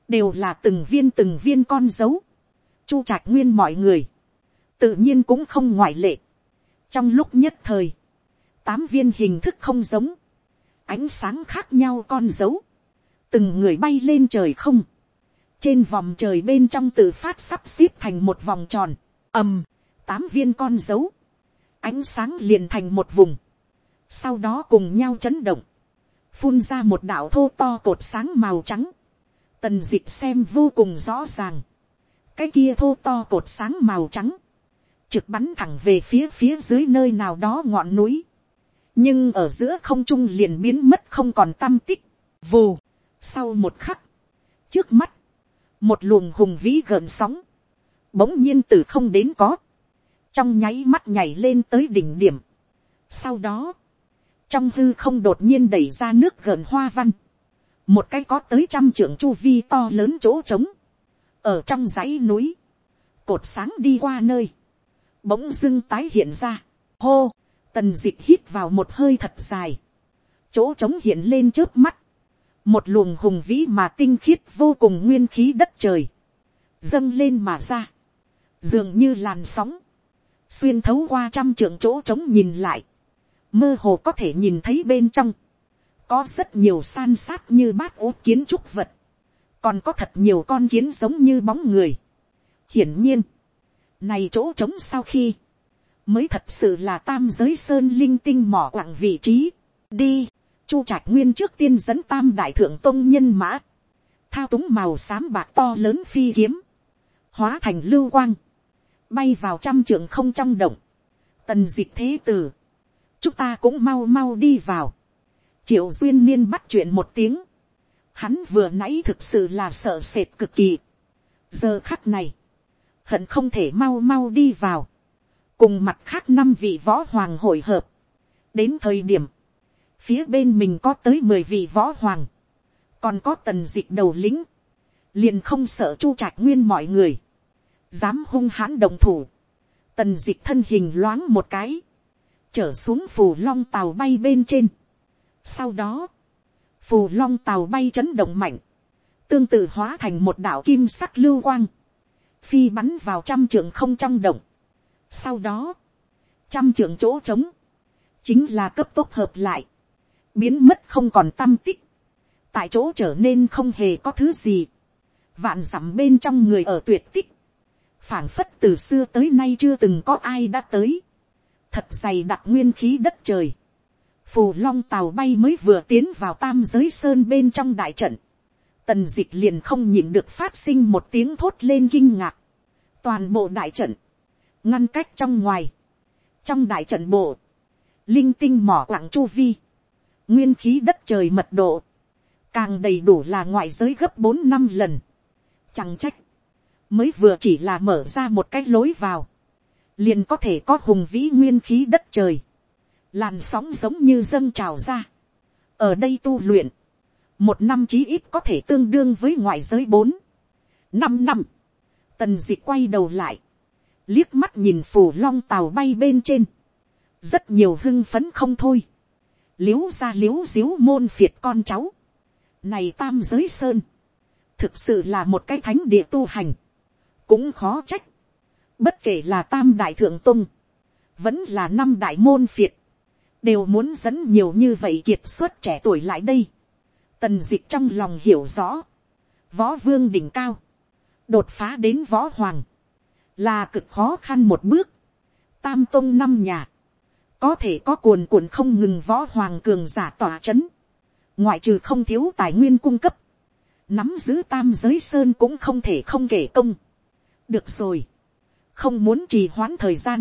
đều là từng viên từng viên con dấu, chu trạch nguyên mọi người, tự nhiên cũng không ngoại lệ. trong lúc nhất thời, tám viên hình thức không giống, ánh sáng khác nhau con dấu, từng người bay lên trời không, trên vòng trời bên trong tự phát sắp xếp thành một vòng tròn, ầm, tám viên con dấu, ánh sáng liền thành một vùng, sau đó cùng nhau chấn động, phun ra một đạo thô to cột sáng màu trắng, tần d ị c h xem vô cùng rõ ràng, cái kia thô to cột sáng màu trắng, trực bắn thẳng về phía phía dưới nơi nào đó ngọn núi, nhưng ở giữa không trung liền biến mất không còn tâm tích, vù, sau một khắc, trước mắt, một luồng hùng vĩ gợn sóng, bỗng nhiên từ không đến có, trong nháy mắt nhảy lên tới đỉnh điểm. Sau đó, trong hư không đột nhiên đẩy ra nước gợn hoa văn, một cái có tới trăm trưởng chu vi to lớn chỗ trống, ở trong dãy núi, cột sáng đi qua nơi, bỗng dưng tái hiện ra, hô, Tần dịch hít vào một hơi thật dài. Chỗ trống hiện lên trước mắt. Một luồng hùng vĩ mà tinh khiết vô cùng nguyên khí đất trời. Dâng lên mà ra. Dường như làn sóng. Xuyên thấu qua trăm trượng chỗ trống nhìn lại. Mơ hồ có thể nhìn thấy bên trong. Có rất nhiều san sát như bát ố kiến trúc vật. Còn có thật nhiều con kiến giống như bóng người. Hiển nhiên. Này chỗ trống sau khi mới thật sự là tam giới sơn linh tinh mỏ quặng vị trí. đi, chu trạch nguyên trước tiên dẫn tam đại thượng tôn nhân mã, thao túng màu xám bạc to lớn phi kiếm, hóa thành lưu quang, bay vào trăm trường không trong động, tần dịch thế tử, chúng ta cũng mau mau đi vào, triệu duyên niên bắt chuyện một tiếng, hắn vừa nãy thực sự là sợ sệt cực kỳ, giờ khắc này, hận không thể mau mau đi vào, cùng mặt khác năm vị võ hoàng hội hợp. đến thời điểm, phía bên mình có tới mười vị võ hoàng, còn có tần dịch đầu lính, liền không sợ chu trạch nguyên mọi người, dám hung hãn đồng thủ, tần dịch thân hình loáng một cái, trở xuống phù long tàu bay bên trên. sau đó, phù long tàu bay chấn động mạnh, tương tự hóa thành một đạo kim sắc lưu quang, phi bắn vào trăm trường không trong động, sau đó, trăm trưởng chỗ trống, chính là cấp tốc hợp lại, biến mất không còn tâm tích, tại chỗ trở nên không hề có thứ gì, vạn dặm bên trong người ở tuyệt tích, phảng phất từ xưa tới nay chưa từng có ai đã tới, thật dày đặc nguyên khí đất trời, phù long tàu bay mới vừa tiến vào tam giới sơn bên trong đại trận, tần d ị c h liền không nhịn được phát sinh một tiếng thốt lên kinh ngạc, toàn bộ đại trận, ngăn cách trong ngoài, trong đại trận bộ, linh tinh mỏ quặng chu vi, nguyên khí đất trời mật độ, càng đầy đủ là ngoại giới gấp bốn năm lần, chẳng trách, mới vừa chỉ là mở ra một cái lối vào, liền có thể có hùng vĩ nguyên khí đất trời, làn sóng giống như dâng trào ra. ở đây tu luyện, một năm chí ít có thể tương đương với ngoại giới bốn, năm năm, tần d ị quay đầu lại, liếc mắt nhìn phù long tàu bay bên trên, rất nhiều hưng phấn không thôi, l i ế u ra l i ế u xíu môn phiệt con cháu, này tam giới sơn, thực sự là một cái thánh địa tu hành, cũng khó trách, bất kể là tam đại thượng tung, vẫn là năm đại môn phiệt, đều muốn dẫn nhiều như vậy kiệt xuất trẻ tuổi lại đây. Tần dịch trong lòng hiểu rõ, võ vương đỉnh cao, đột phá đến võ hoàng, là cực khó khăn một bước. Tam tông năm nhà, có thể có cuồn cuộn không ngừng võ hoàng cường giả tỏa c h ấ n ngoại trừ không thiếu tài nguyên cung cấp, nắm giữ tam giới sơn cũng không thể không kể công. được rồi, không muốn trì hoãn thời gian,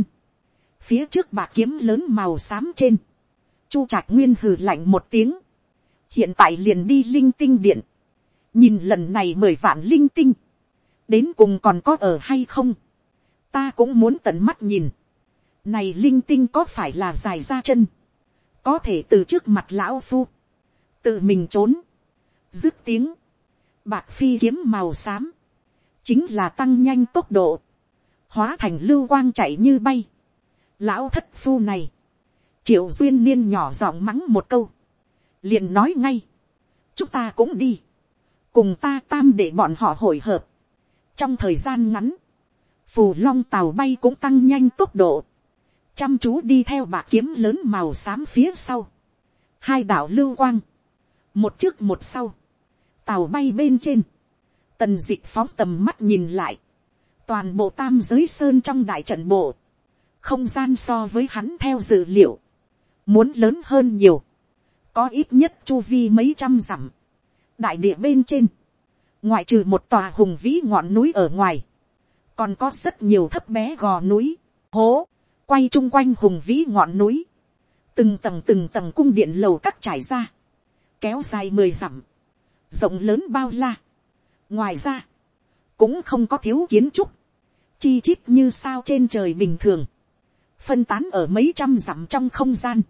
phía trước bạc kiếm lớn màu xám trên, Chu trạc Nguyên hừ lạnh một tiếng. Hiện tại liền đi linh tinh điện. Nhìn lần này mười vạn linh tinh. Đến cùng còn có ở hay không? Ta cũng muốn tận mắt nhìn. Này linh tinh có phải là dài ra chân? Có thể từ trước mặt lão phu. Tự mình trốn. Dứt tiếng. Bạc phi kiếm màu xám. Chính là tăng nhanh tốc độ. Hóa thành lưu quang chạy như bay. Lão thất phu này triệu duyên niên nhỏ giọng mắng một câu, liền nói ngay, chúng ta cũng đi, cùng ta tam để bọn họ hội hợp. trong thời gian ngắn, phù long tàu bay cũng tăng nhanh tốc độ, chăm chú đi theo bạc kiếm lớn màu xám phía sau, hai đảo lưu quang, một trước một sau, tàu bay bên trên, tần d ị c h phóng tầm mắt nhìn lại, toàn bộ tam giới sơn trong đại trận bộ, không gian so với hắn theo dự liệu, muốn lớn hơn nhiều, có ít nhất chu vi mấy trăm dặm, đại địa bên trên, ngoại trừ một tòa hùng vĩ ngọn núi ở ngoài, còn có rất nhiều thấp bé gò núi, hố, quay chung quanh hùng vĩ ngọn núi, từng tầng từng tầng cung điện lầu cắt trải ra, kéo dài mười dặm, rộng lớn bao la. ngoài ra, cũng không có thiếu kiến trúc, chi chít như sao trên trời bình thường, phân tán ở mấy trăm dặm trong không gian,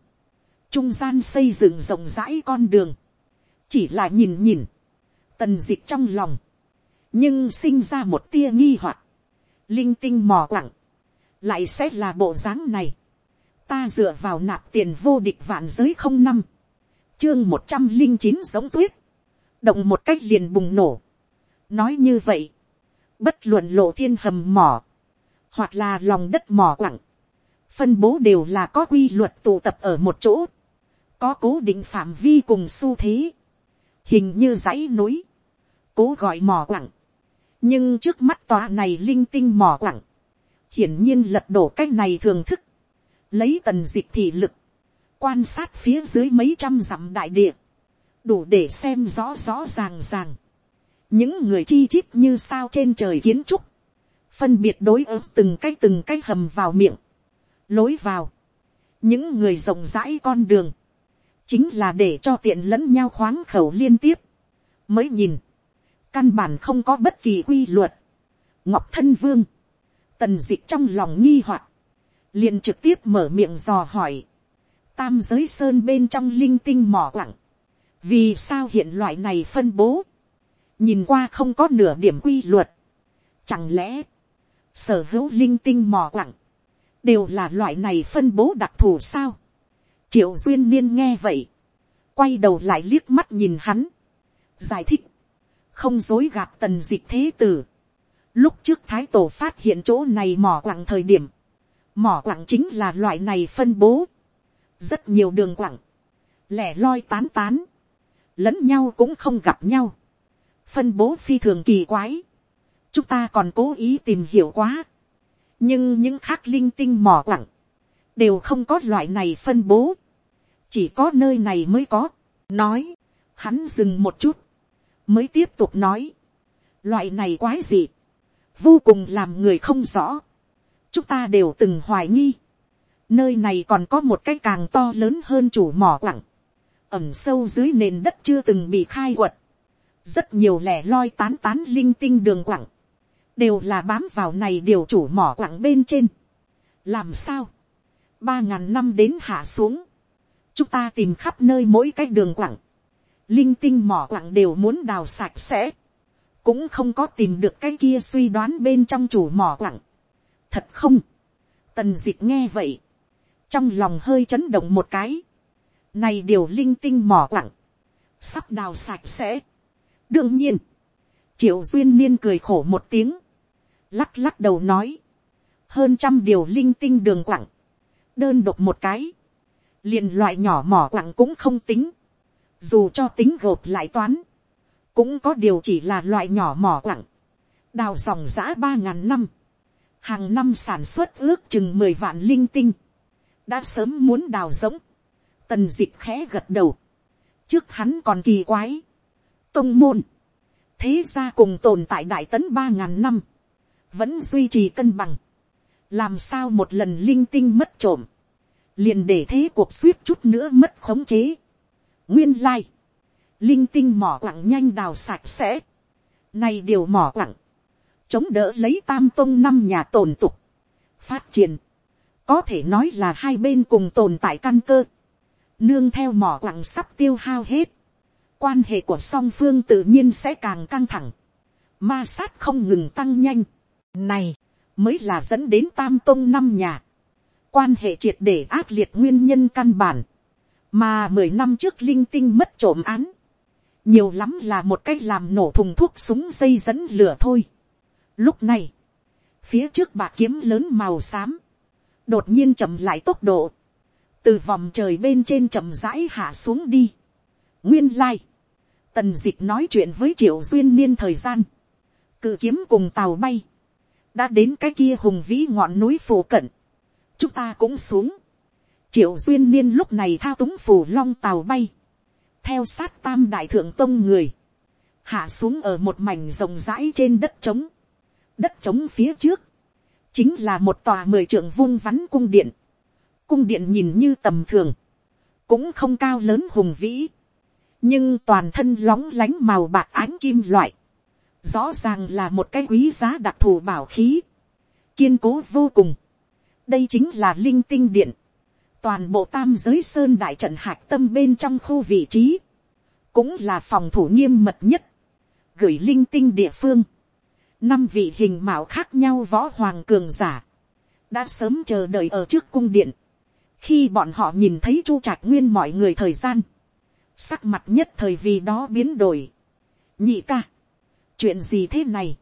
trung gian xây dựng rộng rãi con đường, chỉ là nhìn nhìn, tần d ị c h trong lòng, nhưng sinh ra một tia nghi hoặc, linh tinh mò quặng, lại sẽ là bộ dáng này, ta dựa vào nạp tiền vô địch vạn giới không năm, chương một trăm linh chín giống tuyết, động một cách liền bùng nổ, nói như vậy, bất luận lộ thiên hầm mỏ, hoặc là lòng đất mỏ quặng, phân bố đều là có quy luật tụ tập ở một chỗ, có cố định phạm vi cùng xu thế, hình như dãy núi, cố gọi mỏ quặng, nhưng trước mắt tòa này linh tinh mỏ quặng, hiển nhiên lật đổ cái này thường thức, lấy tần dịch thị lực, quan sát phía dưới mấy trăm dặm đại địa, đủ để xem rõ rõ ràng ràng, những người chi chít như sao trên trời kiến trúc, phân biệt đối ứng từng cái từng cái hầm vào miệng, lối vào, những người rộng rãi con đường, chính là để cho tiện lẫn nhau khoáng khẩu liên tiếp, mới nhìn, căn bản không có bất kỳ quy luật, ngọc thân vương, tần d ị c h trong lòng nghi hoặc, liền trực tiếp mở miệng dò hỏi, tam giới sơn bên trong linh tinh mỏ lặng, vì sao hiện loại này phân bố, nhìn qua không có nửa điểm quy luật, chẳng lẽ, sở hữu linh tinh mỏ lặng, đều là loại này phân bố đặc thù sao, triệu duyên niên nghe vậy, quay đầu lại liếc mắt nhìn hắn, giải thích, không dối gạt tần dịch thế tử. Lúc trước thái tổ phát hiện chỗ này mỏ quặng thời điểm, mỏ quặng chính là loại này phân bố, rất nhiều đường quặng, lẻ loi tán tán, lẫn nhau cũng không gặp nhau, phân bố phi thường kỳ quái, chúng ta còn cố ý tìm hiểu quá, nhưng những khác linh tinh mỏ quặng, đều không có loại này phân bố, chỉ có nơi này mới có, nói, hắn dừng một chút, mới tiếp tục nói, loại này quái gì, vô cùng làm người không rõ, chúng ta đều từng hoài nghi, nơi này còn có một cái càng to lớn hơn chủ mỏ quặng, ẩm sâu dưới nền đất chưa từng bị khai quật, rất nhiều lẻ loi tán tán linh tinh đường quặng, đều là bám vào này điều chủ mỏ quặng bên trên. làm sao, ba ngàn năm đến hạ xuống, chúng ta tìm khắp nơi mỗi cái đường quặng, linh tinh mỏ quặng đều muốn đào sạch sẽ, cũng không có tìm được cái kia suy đoán bên trong chủ mỏ quặng. thật không, tần d ị c h nghe vậy, trong lòng hơi chấn động một cái, này điều linh tinh mỏ quặng, sắp đào sạch sẽ. đương nhiên, triệu duyên niên cười khổ một tiếng, lắc lắc đầu nói, hơn trăm điều linh tinh đường quặng, đơn độc một cái, liền loại nhỏ mỏ quặng cũng không tính, dù cho tính gộp lại toán, cũng có điều chỉ là loại nhỏ mỏ quặng, đào dòng giã ba ngàn năm, hàng năm sản xuất ước chừng mười vạn linh tinh, đã sớm muốn đào giống, tần d ị c h khẽ gật đầu, trước hắn còn kỳ quái, tông môn, thế ra cùng tồn tại đại tấn ba ngàn năm, vẫn duy trì cân bằng, làm sao một lần linh tinh mất trộm, liền để thế cuộc suýt chút nữa mất khống chế nguyên lai, linh tinh mỏ quặng nhanh đào sạch sẽ. Này điều mỏ quặng, chống đỡ lấy tam tông năm nhà tồn tục, phát triển, có thể nói là hai bên cùng tồn tại căn cơ, nương theo mỏ quặng sắp tiêu hao hết, quan hệ của song phương tự nhiên sẽ càng căng thẳng, ma sát không ngừng tăng nhanh, này mới là dẫn đến tam tông năm nhà, quan hệ triệt để ác liệt nguyên nhân căn bản, mà mười năm trước linh tinh mất trộm án, nhiều lắm là một cái làm nổ thùng thuốc súng dây dẫn lửa thôi. Lúc này, phía trước bạc kiếm lớn màu xám, đột nhiên chậm lại tốc độ, từ vòng trời bên trên chậm rãi hạ xuống đi. nguyên lai, tần d ị c h nói chuyện với triệu duyên niên thời gian, cự kiếm cùng tàu bay, đã đến cái kia hùng vĩ ngọn núi phổ cận, chúng ta cũng xuống, triệu duyên niên lúc này thao túng phù long tàu bay, theo sát tam đại thượng tông người, hạ xuống ở một mảnh rộng rãi trên đất trống, đất trống phía trước, chính là một tòa mười trưởng vung vắn cung điện, cung điện nhìn như tầm thường, cũng không cao lớn hùng vĩ, nhưng toàn thân lóng lánh màu bạc ánh kim loại, rõ ràng là một cái quý giá đặc thù bảo khí, kiên cố vô cùng. đây chính là linh tinh điện, toàn bộ tam giới sơn đại trận hạc tâm bên trong khu vị trí, cũng là phòng thủ nghiêm mật nhất, gửi linh tinh địa phương, năm vị hình mạo khác nhau võ hoàng cường giả, đã sớm chờ đợi ở trước cung điện, khi bọn họ nhìn thấy chu trạc nguyên mọi người thời gian, sắc mặt nhất thời vì đó biến đổi, nhị ca, chuyện gì thế này,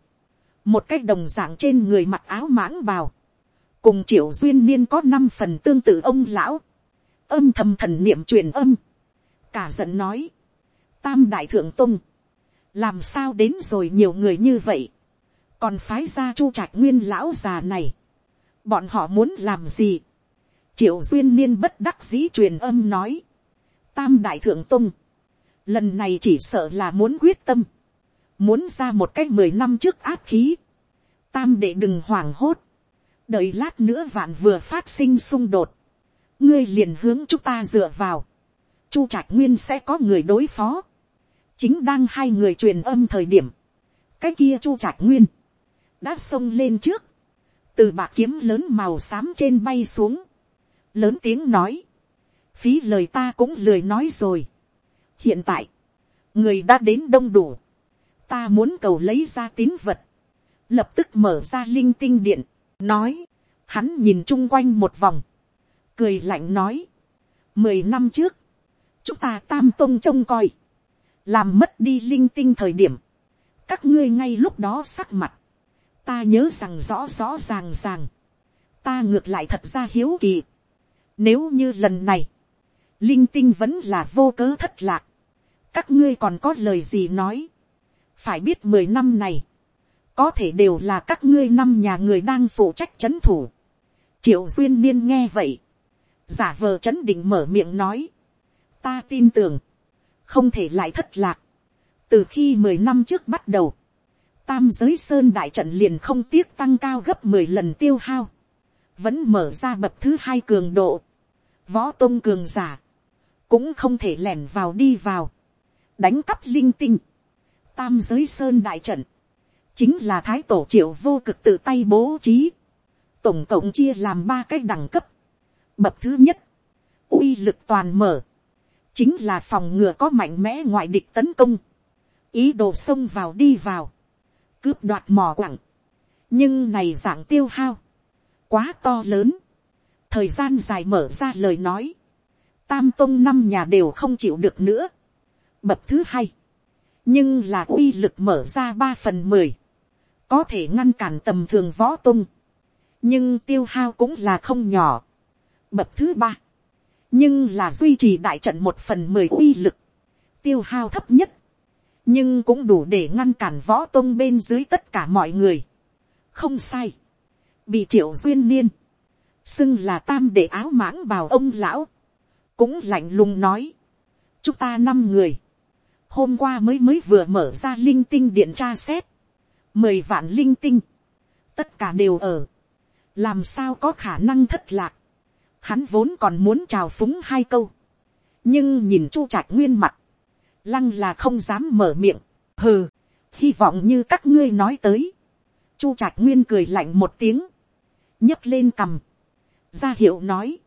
một cái đồng dạng trên người mặc áo mãng bào, cùng triệu duyên niên có năm phần tương tự ông lão, âm thầm thần niệm truyền âm, cả giận nói, tam đại thượng tung, làm sao đến rồi nhiều người như vậy, còn phái ra chu trạch nguyên lão già này, bọn họ muốn làm gì, triệu duyên niên bất đắc dĩ truyền âm nói, tam đại thượng tung, lần này chỉ sợ là muốn quyết tâm, muốn ra một cái mười năm trước áp khí, tam đệ đừng hoảng hốt, đợi lát nữa vạn vừa phát sinh xung đột, ngươi liền hướng chúng ta dựa vào, chu trạch nguyên sẽ có người đối phó, chính đang hai người truyền âm thời điểm, cái kia chu trạch nguyên, đã xông lên trước, từ bạc kiếm lớn màu xám trên bay xuống, lớn tiếng nói, phí lời ta cũng lười nói rồi. hiện tại, người đã đến đông đủ, ta muốn cầu lấy ra tín vật, lập tức mở ra linh tinh điện, nói, hắn nhìn chung quanh một vòng, cười lạnh nói, mười năm trước, chúng ta tam tôn trông coi, làm mất đi linh tinh thời điểm, các ngươi ngay lúc đó sắc mặt, ta nhớ rằng rõ rõ ràng ràng, ta ngược lại thật ra hiếu kỳ, nếu như lần này, linh tinh vẫn là vô cớ thất lạc, các ngươi còn có lời gì nói, phải biết mười năm này, có thể đều là các ngươi năm nhà người đang phụ trách c h ấ n thủ. triệu duyên niên nghe vậy, giả vờ c h ấ n định mở miệng nói, ta tin tưởng, không thể lại thất lạc. từ khi mười năm trước bắt đầu, tam giới sơn đại trận liền không tiếc tăng cao gấp mười lần tiêu hao, vẫn mở ra bậc thứ hai cường độ, võ tôn cường giả, cũng không thể lẻn vào đi vào, đánh cắp linh tinh, tam giới sơn đại trận, chính là thái tổ triệu vô cực tự tay bố trí, tổng cộng chia làm ba cái đẳng cấp. Bậc thứ nhất, uy lực toàn mở, chính là phòng ngừa có mạnh mẽ ngoại địch tấn công, ý đồ xông vào đi vào, cướp đoạt mò quặng, nhưng này dạng tiêu hao, quá to lớn, thời gian dài mở ra lời nói, tam tông năm nhà đều không chịu được nữa. Bậc thứ hai, nhưng là uy lực mở ra ba phần mười, có thể ngăn cản tầm thường võ tung, nhưng tiêu hao cũng là không nhỏ. Bậc thứ ba, nhưng là duy trì đại trận một phần mười uy lực, tiêu hao thấp nhất, nhưng cũng đủ để ngăn cản võ tung bên dưới tất cả mọi người. không sai, bị triệu duyên niên, xưng là tam để áo mãng bào ông lão, cũng lạnh lùng nói, chúng ta năm người, hôm qua mới mới vừa mở ra linh tinh điện tra xét, mười vạn linh tinh, tất cả đều ở, làm sao có khả năng thất lạc, hắn vốn còn muốn chào phúng hai câu, nhưng nhìn chu trạch nguyên mặt, lăng là không dám mở miệng, hừ, hy vọng như các ngươi nói tới, chu trạch nguyên cười lạnh một tiếng, nhấc lên cằm, ra hiệu nói,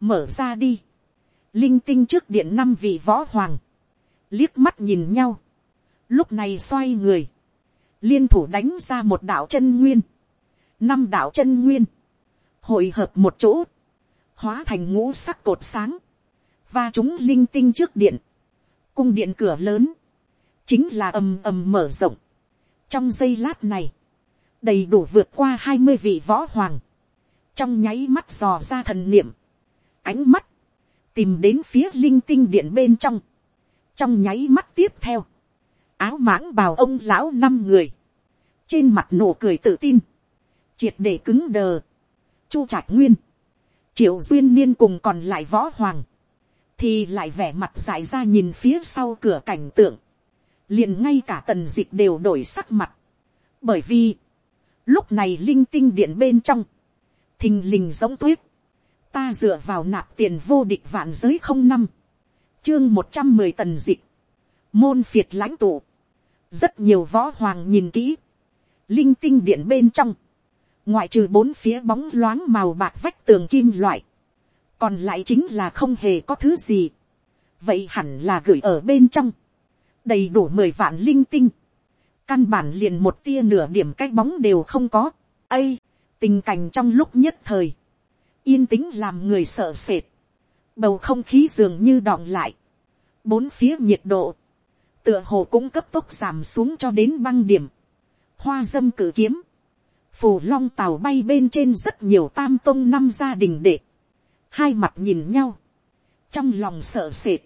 mở ra đi, linh tinh trước điện năm vị võ hoàng, liếc mắt nhìn nhau, lúc này xoay người, liên thủ đánh ra một đạo chân nguyên, năm đạo chân nguyên, hội hợp một chỗ, hóa thành ngũ sắc cột sáng, và chúng linh tinh trước điện, cung điện cửa lớn, chính là ầm ầm mở rộng. trong giây lát này, đầy đủ vượt qua hai mươi vị võ hoàng, trong nháy mắt dò ra thần niệm, ánh mắt, tìm đến phía linh tinh điện bên trong, trong nháy mắt tiếp theo, áo mãng bào ông lão năm người, trên mặt nụ cười tự tin, triệt để cứng đờ, chu trạch nguyên, triệu duyên niên cùng còn lại võ hoàng, thì lại vẻ mặt dại ra nhìn phía sau cửa cảnh tượng, liền ngay cả tần d ị c h đều đổi sắc mặt, bởi vì, lúc này linh tinh điện bên trong, thình lình giống tuyết, ta dựa vào nạp tiền vô địch vạn giới không năm, chương một trăm mười tần dịch. Môn phiệt lãnh tụ, rất nhiều võ hoàng nhìn kỹ, linh tinh điện bên trong, ngoại trừ bốn phía bóng loáng màu bạc vách tường kim loại, còn lại chính là không hề có thứ gì, vậy hẳn là gửi ở bên trong, đầy đủ mười vạn linh tinh, căn bản liền một tia nửa điểm cái bóng đều không có, ây, tình cảnh trong lúc nhất thời, yên tĩnh làm người sợ sệt, bầu không khí dường như đọng lại, bốn phía nhiệt độ, tựa hồ cũng cấp tốc giảm xuống cho đến băng điểm, hoa dâm cử kiếm, phù long tàu bay bên trên rất nhiều tam tông năm gia đình đệ, hai mặt nhìn nhau, trong lòng sợ sệt,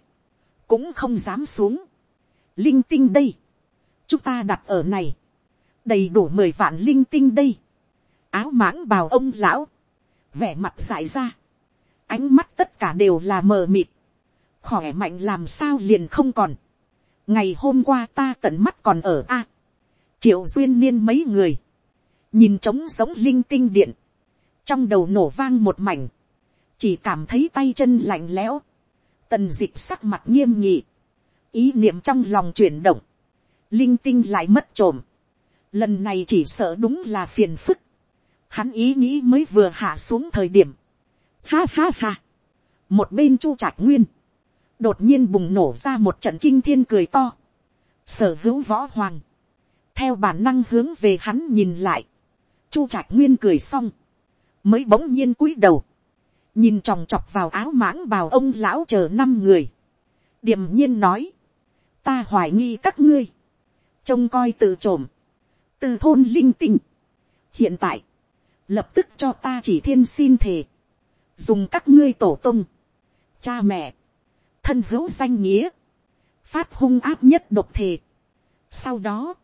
cũng không dám xuống, linh tinh đây, chúng ta đặt ở này, đầy đủ mười vạn linh tinh đây, áo mãng bào ông lão, vẻ mặt dại ra, ánh mắt tất cả đều là mờ mịt, khỏe mạnh làm sao liền không còn, ngày hôm qua ta tận mắt còn ở a, triệu duyên niên mấy người, nhìn trống giống linh tinh điện, trong đầu nổ vang một mảnh, chỉ cảm thấy tay chân lạnh lẽo, tần d ị c h sắc mặt nghiêm nhị, ý niệm trong lòng chuyển động, linh tinh lại mất trộm, lần này chỉ sợ đúng là phiền phức, hắn ý nghĩ mới vừa hạ xuống thời điểm, ha ha ha, một bên chu trạch nguyên, đột nhiên bùng nổ ra một trận kinh thiên cười to, sở hữu võ hoàng, theo bản năng hướng về hắn nhìn lại, chu trạch nguyên cười xong, mới bỗng nhiên cúi đầu, nhìn tròng chọc vào áo mãng bào ông lão chờ năm người, điềm nhiên nói, ta hoài nghi các ngươi, trông coi tự trộm, từ thôn linh tinh, hiện tại, lập tức cho ta chỉ thiên xin thề, dùng các ngươi tổ tung, cha mẹ, thân hữu danh nghĩa, phát hung áp nhất độc thể sau đó,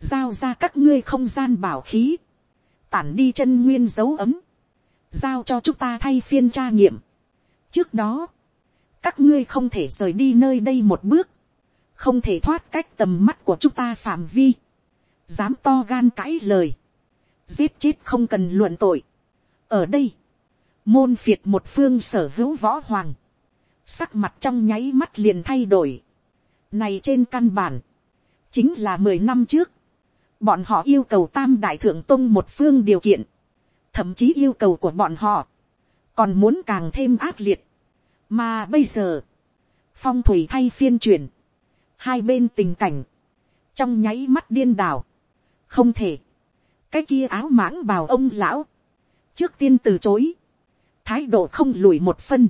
giao ra các ngươi không gian bảo khí, tản đi chân nguyên dấu ấm, giao cho chúng ta thay phiên tra nghiệm. trước đó, các ngươi không thể rời đi nơi đây một bước, không thể thoát cách tầm mắt của chúng ta phạm vi, dám to gan cãi lời, giết chết không cần luận tội. ở đây, môn phiệt một phương sở hữu võ hoàng, sắc mặt trong nháy mắt liền thay đổi. này trên căn bản, chính là mười năm trước, bọn họ yêu cầu tam đại thượng tông một phương điều kiện, thậm chí yêu cầu của bọn họ, còn muốn càng thêm ác liệt. mà bây giờ, phong thủy thay phiên chuyển, hai bên tình cảnh, trong nháy mắt điên đảo, không thể, cái kia áo mãng bào ông lão, trước tiên từ chối, thái độ không lùi một phân,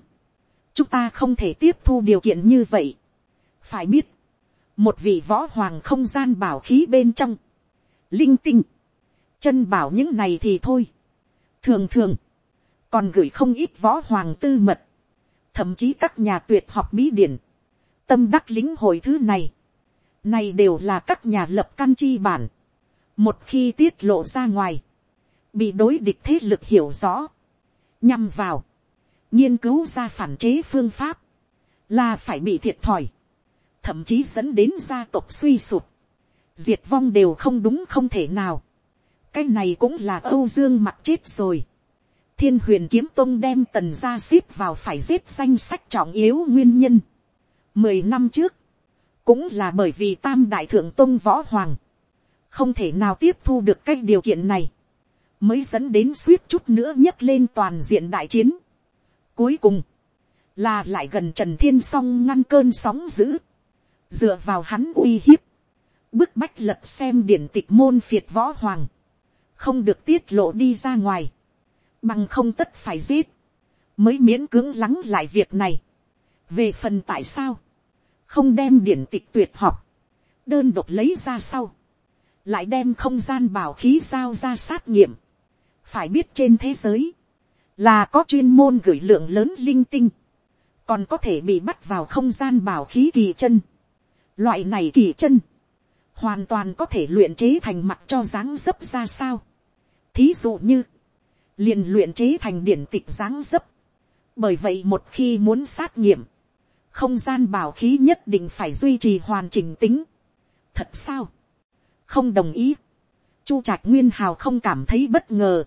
chúng ta không thể tiếp thu điều kiện như vậy. phải biết, một vị võ hoàng không gian bảo khí bên trong, linh tinh, chân bảo những này thì thôi. thường thường, còn gửi không ít võ hoàng tư mật, thậm chí các nhà tuyệt học bí điển, tâm đắc lính hội thứ này, này đều là các nhà lập căn chi bản, một khi tiết lộ ra ngoài, bị đối địch thế lực hiểu rõ, nhằm vào, nghiên cứu ra phản chế phương pháp, là phải bị thiệt thòi, thậm chí dẫn đến gia tộc suy sụp, diệt vong đều không đúng không thể nào. cái này cũng là âu dương mặc chết rồi. thiên huyền kiếm tông đem tần gia ship vào phải giết danh sách trọng yếu nguyên nhân. mười năm trước, cũng là bởi vì tam đại thượng tông võ hoàng, không thể nào tiếp thu được cái điều kiện này, mới dẫn đến suýt chút nữa nhấc lên toàn diện đại chiến. Cuối cùng, là lại gần trần thiên s ngăn cơn sóng dữ, dựa vào hắn uy hiếp, bức bách lật xem điển tịch môn phiệt võ hoàng, không được tiết lộ đi ra ngoài, bằng không tất phải giết, mới miễn cưỡng lắng lại việc này. về phần tại sao, không đem điển tịch tuyệt học, đơn độc lấy ra sau, lại đem không gian bảo khí giao ra sát nghiệm, phải biết trên thế giới, là có chuyên môn gửi lượng lớn linh tinh, còn có thể bị bắt vào không gian bảo khí kỳ chân. Loại này kỳ chân, hoàn toàn có thể luyện chế thành mặt cho dáng dấp ra sao. Thí dụ như, liền luyện chế thành điển tịch dáng dấp. Bởi vậy một khi muốn sát nghiệm, không gian bảo khí nhất định phải duy trì hoàn chỉnh tính. Thật sao? Không đồng ý. Chu Trạch Nguyên Hào không cảm thấy bất ngờ.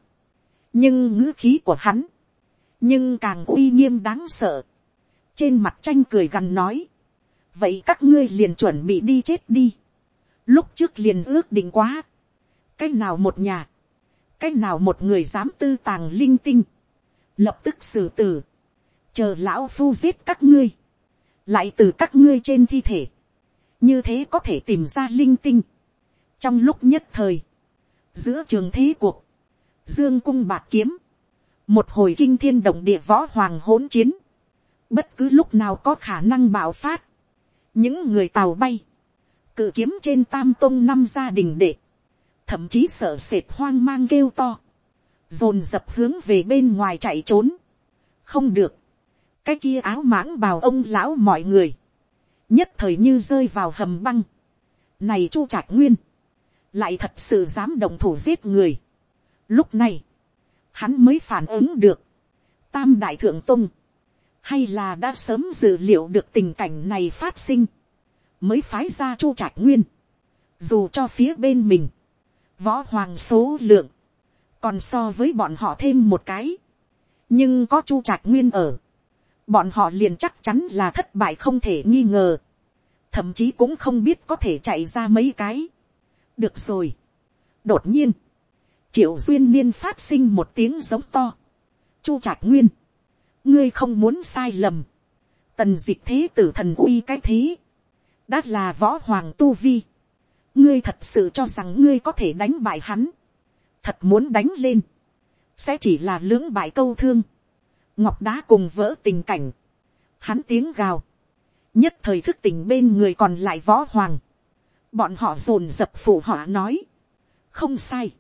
Nhưng ngữ khí của hắn, nhưng càng uy nghiêm đáng sợ. Trên mặt tranh cười gần nói. Vậy các ngươi liền chuẩn bị đi chết đi lúc trước liền ước định quá, cái nào một nhà, cái nào một người dám tư tàng linh tinh, lập tức xử tử, chờ lão phu giết các ngươi, lại từ các ngươi trên thi thể, như thế có thể tìm ra linh tinh. trong lúc nhất thời, giữa trường thế cuộc, dương cung bạc kiếm, một hồi kinh thiên động địa võ hoàng hỗn chiến, bất cứ lúc nào có khả năng bạo phát, những người tàu bay, cự kiếm trên tam tông năm gia đình đệ, thậm chí sợ sệt hoang mang kêu to, dồn dập hướng về bên ngoài chạy trốn, không được, cái kia áo mãng bào ông lão mọi người, nhất thời như rơi vào hầm băng, này chu trạch nguyên, lại thật sự dám động thủ giết người. Lúc này, hắn mới phản ứng được, tam đại thượng tung, hay là đã sớm dự liệu được tình cảnh này phát sinh, mới phái ra chu trạch nguyên, dù cho phía bên mình, võ hoàng số lượng, còn so với bọn họ thêm một cái, nhưng có chu trạch nguyên ở, bọn họ liền chắc chắn là thất bại không thể nghi ngờ, thậm chí cũng không biết có thể chạy ra mấy cái. được rồi. đột nhiên, triệu duyên niên phát sinh một tiếng giống to. chu trạch nguyên, ngươi không muốn sai lầm, tần dịch thế tử thần uy cái thế, đã là võ hoàng tu vi, ngươi thật sự cho rằng ngươi có thể đánh bại hắn, thật muốn đánh lên, sẽ chỉ là lưỡng bại câu thương, ngọc đá cùng vỡ tình cảnh, hắn tiếng gào, nhất thời thức tỉnh bên người còn lại võ hoàng, bọn họ dồn dập phủ họ nói, không sai,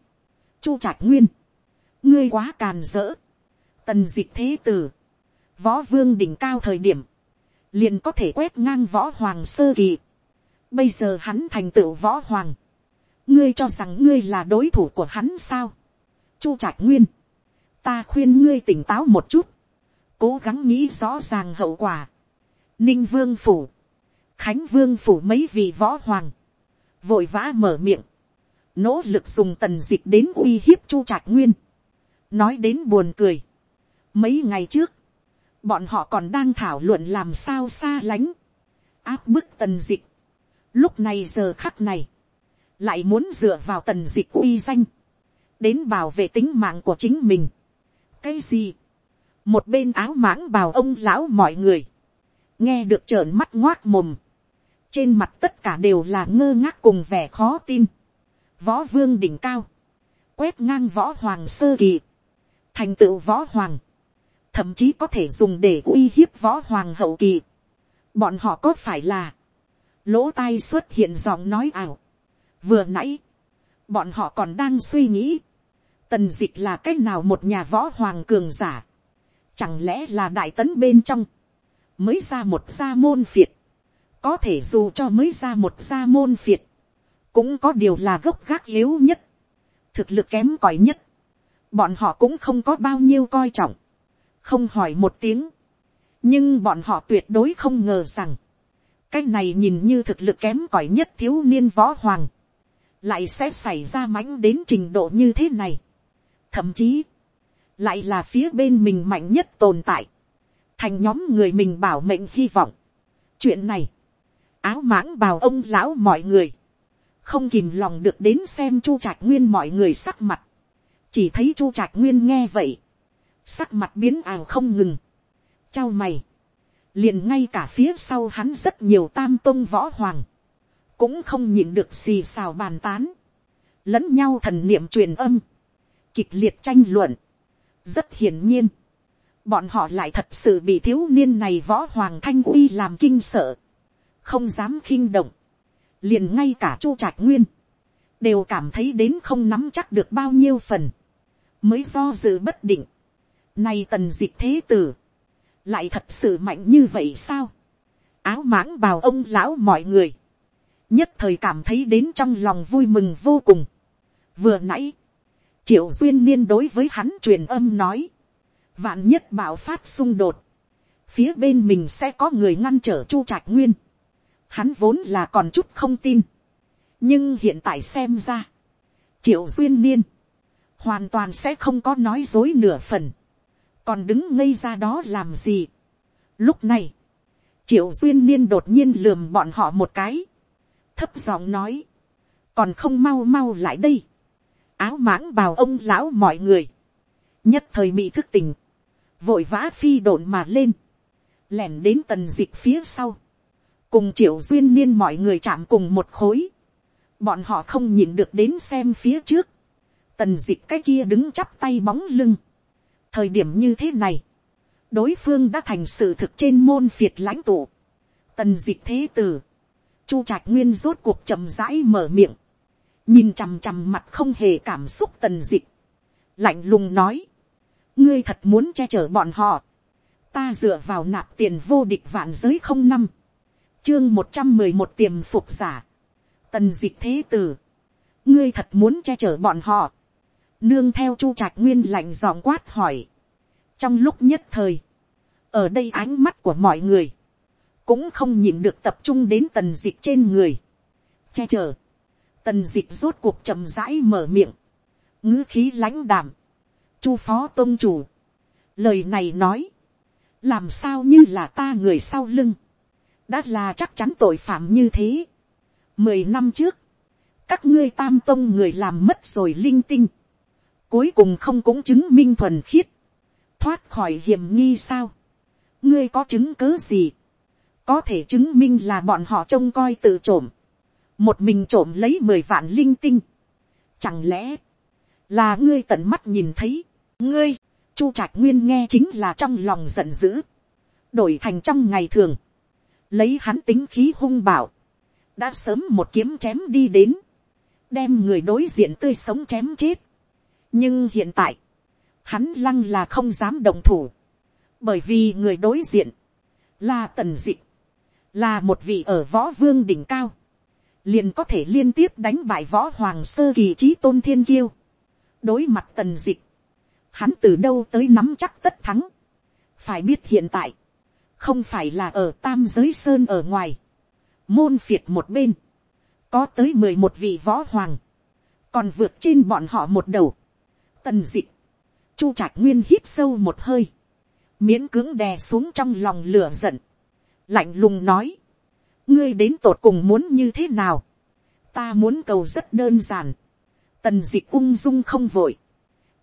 chu trạch nguyên, ngươi quá càn rỡ, tần dịch ị thế tử, võ vương đỉnh cao thời điểm, liền có thể quét ngang võ hoàng sơ kỳ, Bây giờ hắn thành tựu võ hoàng. Ngươi cho rằng ngươi là đối thủ của hắn sao? Chu Trạch Nguyên. Ta khuyên ngươi tỉnh táo một chút. Cố gắng nghĩ rõ ràng hậu quả. Ninh Vương Phủ. Khánh Vương Phủ mấy vị võ hoàng. Vội vã mở miệng. Nỗ lực dùng tần dịch đến uy hiếp Chu trạc Nguyên. Nói đến buồn cười. Mấy ngày trước. Bọn họ còn đang thảo luận làm sao xa lánh. Áp bức tần dịch Lúc này giờ khắc này, lại muốn dựa vào tần dịch uy danh, đến bảo vệ tính mạng của chính mình. cái gì, một bên áo mãng bào ông lão mọi người, nghe được trợn mắt ngoác mồm, trên mặt tất cả đều là ngơ ngác cùng vẻ khó tin võ vương đỉnh cao, quét ngang võ hoàng sơ kỳ, thành tựu võ hoàng, thậm chí có thể dùng để uy hiếp võ hoàng hậu kỳ. bọn họ có phải là, lỗ tai xuất hiện giọng nói ảo. vừa nãy, bọn họ còn đang suy nghĩ, tần dịch là cách nào một nhà võ hoàng cường giả, chẳng lẽ là đại tấn bên trong, mới ra một gia môn phiệt, có thể dù cho mới ra một gia môn phiệt, cũng có điều là gốc gác yếu nhất, thực lực kém cỏi nhất, bọn họ cũng không có bao nhiêu coi trọng, không hỏi một tiếng, nhưng bọn họ tuyệt đối không ngờ rằng, cái này nhìn như thực lực kém cỏi nhất thiếu niên võ hoàng, lại sẽ xảy ra mãnh đến trình độ như thế này. Thậm chí, lại là phía bên mình mạnh nhất tồn tại, thành nhóm người mình bảo mệnh hy vọng. chuyện này, áo mãng bào ông lão mọi người, không kìm lòng được đến xem chu trạch nguyên mọi người sắc mặt, chỉ thấy chu trạch nguyên nghe vậy, sắc mặt biến ảo không ngừng, trao mày, liền ngay cả phía sau hắn rất nhiều tam tôn võ hoàng, cũng không nhịn được xì xào bàn tán, lẫn nhau thần niệm truyền âm, kịch liệt tranh luận. rất hiển nhiên, bọn họ lại thật sự bị thiếu niên này võ hoàng thanh uy làm kinh sợ, không dám khinh động, liền ngay cả chu trạch nguyên, đều cảm thấy đến không nắm chắc được bao nhiêu phần, mới do dự bất định. nay tần dịch thế tử, lại thật sự mạnh như vậy sao, áo mãng bào ông lão mọi người, nhất thời cảm thấy đến trong lòng vui mừng vô cùng. vừa nãy, triệu duyên niên đối với hắn truyền âm nói, vạn nhất bảo phát xung đột, phía bên mình sẽ có người ngăn trở chu trạch nguyên, hắn vốn là còn chút không tin, nhưng hiện tại xem ra, triệu duyên niên, hoàn toàn sẽ không có nói dối nửa phần, còn đứng ngây ra đó làm gì. Lúc này, triệu duyên niên đột nhiên lườm bọn họ một cái, thấp giọng nói, còn không mau mau lại đây, áo mãng bào ông lão mọi người, nhất thời bị thức tình, vội vã phi độn mà lên, lẻn đến tần dịch phía sau, cùng triệu duyên niên mọi người chạm cùng một khối, bọn họ không nhìn được đến xem phía trước, tần dịch cái kia đứng chắp tay bóng lưng, thời điểm như thế này, đối phương đã thành sự thực trên môn phiệt lãnh tụ, tần dịch thế tử, chu trạch nguyên rốt cuộc chậm rãi mở miệng, nhìn chằm chằm mặt không hề cảm xúc tần dịch, lạnh lùng nói, ngươi thật muốn che chở bọn họ, ta dựa vào nạp tiền vô địch vạn giới không năm, chương một trăm mười một tiềm phục giả, tần dịch thế tử, ngươi thật muốn che chở bọn họ, nương theo chu trạch nguyên lạnh giòn quát hỏi. trong lúc nhất thời, ở đây ánh mắt của mọi người, cũng không nhìn được tập trung đến tần dịch trên người. che chở, tần dịch rốt cuộc chậm rãi mở miệng, ngữ khí lãnh đảm, chu phó tôn chủ, lời này nói, làm sao như là ta người sau lưng, đã là chắc chắn tội phạm như thế. mười năm trước, các ngươi tam tông người làm mất rồi linh tinh, cuối cùng không cũng chứng minh thuần khiết, thoát khỏi hiểm nghi sao, ngươi có chứng cứ gì, có thể chứng minh là bọn họ trông coi tự trộm, một mình trộm lấy mười vạn linh tinh, chẳng lẽ, là ngươi tận mắt nhìn thấy, ngươi, chu trạch nguyên nghe chính là trong lòng giận dữ, đổi thành trong ngày thường, lấy hắn tính khí hung bảo, đã sớm một kiếm chém đi đến, đem người đối diện tươi sống chém chết, nhưng hiện tại, hắn lăng là không dám đồng thủ, bởi vì người đối diện, là tần dị, là một vị ở võ vương đỉnh cao, liền có thể liên tiếp đánh bại võ hoàng sơ kỳ trí tôn thiên kiêu. đối mặt tần dịch, hắn từ đâu tới nắm chắc tất thắng. phải biết hiện tại, không phải là ở tam giới sơn ở ngoài, môn phiệt một bên, có tới mười một vị võ hoàng, còn vượt trên bọn họ một đầu. tần dịch, chu trạc nguyên hít sâu một hơi, miễn cưỡng đè xuống trong lòng lửa giận, lạnh lùng nói, ngươi đến tột cùng muốn như thế nào, ta muốn cầu rất đơn giản, tần d ị ung dung không vội,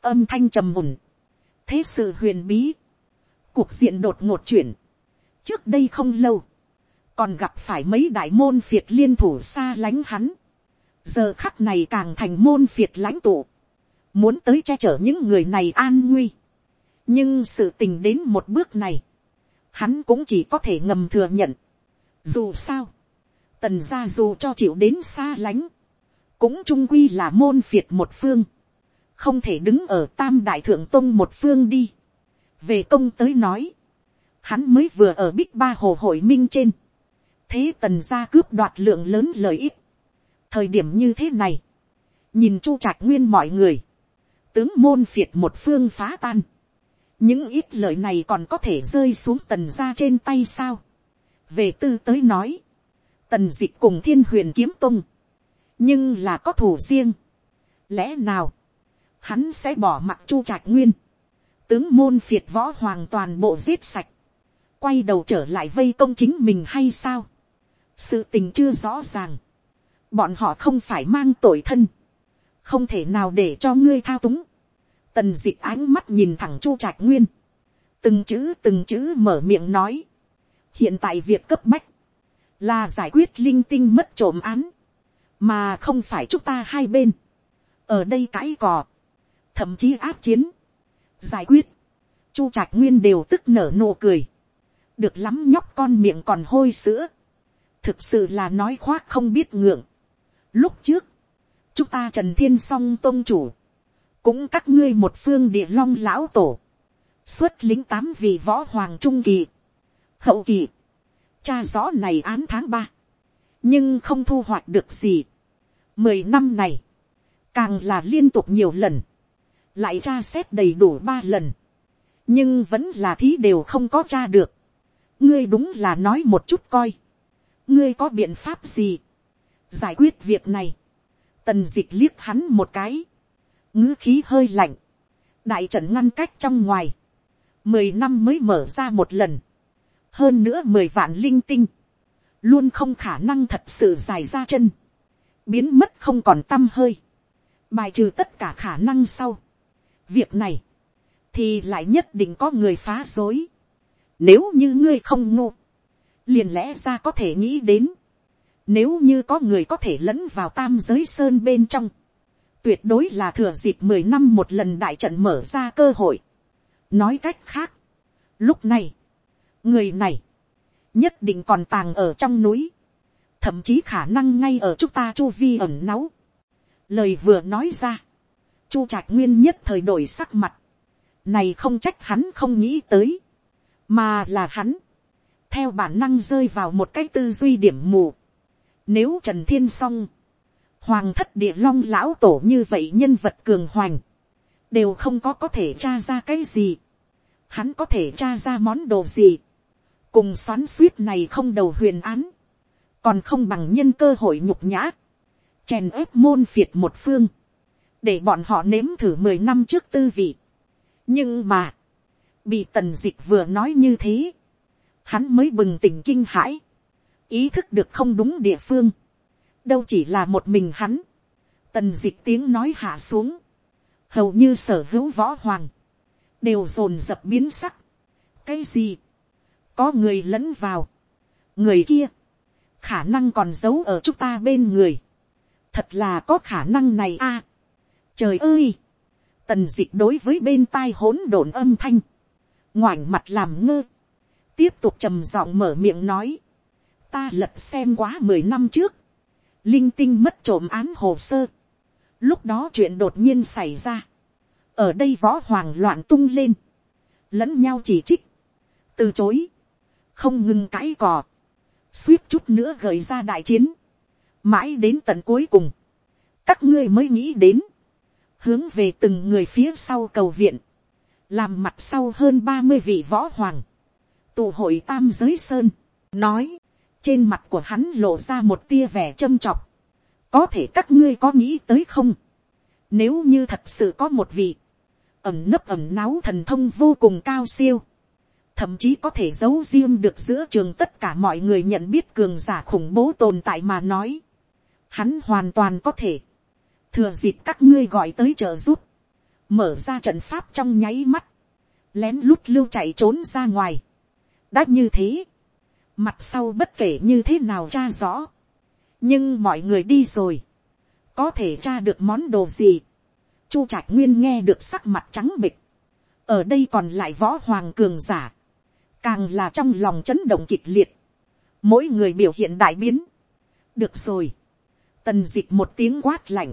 âm thanh trầm mùn, thế sự huyền bí, cuộc diện đột ngột chuyển, trước đây không lâu, còn gặp phải mấy đại môn phiệt liên thủ xa lánh hắn, giờ khắc này càng thành môn phiệt lãnh tụ, muốn tới che chở những người này an nguy, nhưng sự tình đến một bước này, hắn cũng chỉ có thể ngầm thừa nhận. Dù sao, tần gia dù cho chịu đến xa lánh, cũng trung quy là môn phiệt một phương, không thể đứng ở tam đại thượng tông một phương đi. về công tới nói, hắn mới vừa ở bích ba hồ hội minh trên, thế tần gia cướp đoạt lượng lớn lợi ích. thời điểm như thế này, nhìn chu trạc nguyên mọi người, tướng môn phiệt một phương phá tan, những ít lợi này còn có thể rơi xuống tần gia trên tay sao. về tư tới nói, tần d ị c h cùng thiên huyền kiếm tung, nhưng là có thủ riêng. lẽ nào, hắn sẽ bỏ mặt chu trạc nguyên, tướng môn phiệt võ hoàng toàn bộ giết sạch, quay đầu trở lại vây công chính mình hay sao. sự tình chưa rõ ràng, bọn họ không phải mang tội thân, không thể nào để cho ngươi thao túng, tần d ị ánh mắt nhìn thẳng chu trạch nguyên, từng chữ từng chữ mở miệng nói, hiện tại việc cấp bách, là giải quyết linh tinh mất trộm án, mà không phải chúng ta hai bên, ở đây cãi cò, thậm chí áp chiến, giải quyết, chu trạch nguyên đều tức nở nụ cười, được lắm nhóc con miệng còn hôi sữa, thực sự là nói khoác không biết ngượng. Lúc trước, chúng ta trần thiên song tôn chủ, cũng các ngươi một phương địa long lão tổ, xuất lính tám vị võ hoàng trung kỳ, hậu kỳ, cha rõ này án tháng ba, nhưng không thu hoạch được gì. mười năm này, càng là liên tục nhiều lần, lại tra xét đầy đủ ba lần, nhưng vẫn là thí đều không có tra được ngươi đúng là nói một chút coi, ngươi có biện pháp gì, giải quyết việc này, tần dịch liếc hắn một cái, ngữ khí hơi lạnh, đại trận ngăn cách trong ngoài, mười năm mới mở ra một lần, hơn nữa mười vạn linh tinh, luôn không khả năng thật sự dài ra chân, biến mất không còn t â m hơi, bài trừ tất cả khả năng sau. việc này, thì lại nhất định có người phá dối nếu như ngươi không ngô, liền lẽ ra có thể nghĩ đến, nếu như có người có thể lẫn vào tam giới sơn bên trong, tuyệt đối là thừa dịp mười năm một lần đại trận mở ra cơ hội. nói cách khác, lúc này, người này, nhất định còn tàng ở trong núi, thậm chí khả năng ngay ở chúng ta chu vi ẩn náu. lời vừa nói ra, chu trạch nguyên nhất thời đổi sắc mặt, này không trách hắn không nghĩ tới, mà là hắn, theo bản năng rơi vào một cái tư duy điểm mù. Nếu trần thiên s o n g hoàng thất địa long lão tổ như vậy nhân vật cường hoành, đều không có có thể tra ra cái gì, hắn có thể tra ra món đồ gì, cùng xoắn suýt này không đầu huyền án, còn không bằng nhân cơ hội nhục nhã, chèn ép môn phiệt một phương, để bọn họ nếm thử mười năm trước tư vị. nhưng mà, bị tần dịch vừa nói như thế, hắn mới bừng tỉnh kinh hãi, ý thức được không đúng địa phương, đâu chỉ là một mình hắn, tần dịch tiếng nói hạ xuống, hầu như sở hữu võ hoàng, đều dồn dập biến sắc. cái gì, có người lẫn vào, người kia, khả năng còn giấu ở chúng ta bên người, thật là có khả năng này a. trời ơi, tần d ị c h đối với bên tai hỗn độn âm thanh, ngoảnh mặt làm ngơ, tiếp tục trầm giọng mở miệng nói, ta lật xem quá mười năm trước, linh tinh mất trộm án hồ sơ. Lúc đó chuyện đột nhiên xảy ra. Ở đây võ hoàng loạn tung lên. Lẫn nhau chỉ trích. Từ chối. Không ngừng cãi cò. Suýt chút nữa gợi ra đại chiến. mãi đến tận cuối cùng, các ngươi mới nghĩ đến, hướng về từng người phía sau cầu viện, làm mặt sau hơn ba mươi vị võ hoàng, tụ hội tam giới sơn, nói, trên mặt của hắn lộ ra một tia vẻ châm chọc, có thể các ngươi có nghĩ tới không, nếu như thật sự có một vị, ẩm nấp ẩm náo thần thông vô cùng cao siêu, thậm chí có thể giấu riêng được giữa trường tất cả mọi người nhận biết cường giả khủng bố tồn tại mà nói, hắn hoàn toàn có thể, thừa dịp các ngươi gọi tới trợ giúp, mở ra trận pháp trong nháy mắt, lén lút lưu chạy trốn ra ngoài. đã như thế, mặt sau bất kể như thế nào tra rõ, nhưng mọi người đi rồi, có thể tra được món đồ gì. chu trạch nguyên nghe được sắc mặt trắng bịch, ở đây còn lại võ hoàng cường giả, càng là trong lòng chấn động kịch liệt, mỗi người biểu hiện đại biến. được rồi, tần d ị c h một tiếng quát lạnh,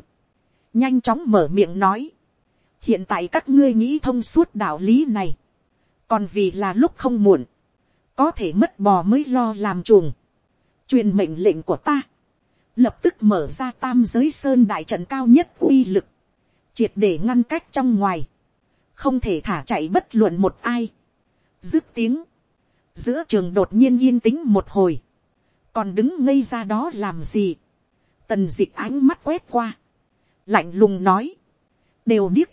nhanh chóng mở miệng nói, hiện tại các ngươi nghĩ thông suốt đạo lý này, còn vì là lúc không muộn, có thể mất bò mới lo làm chuồng, truyền mệnh lệnh của ta, lập tức mở ra tam giới sơn đại trận cao nhất uy lực, triệt để ngăn cách trong ngoài, không thể thả chạy bất luận một ai, dứt tiếng, giữa trường đột nhiên yên tĩnh một hồi, còn đứng ngây ra đó làm gì, tần d ị c h ánh mắt quét qua, lạnh lùng nói, đều điếc,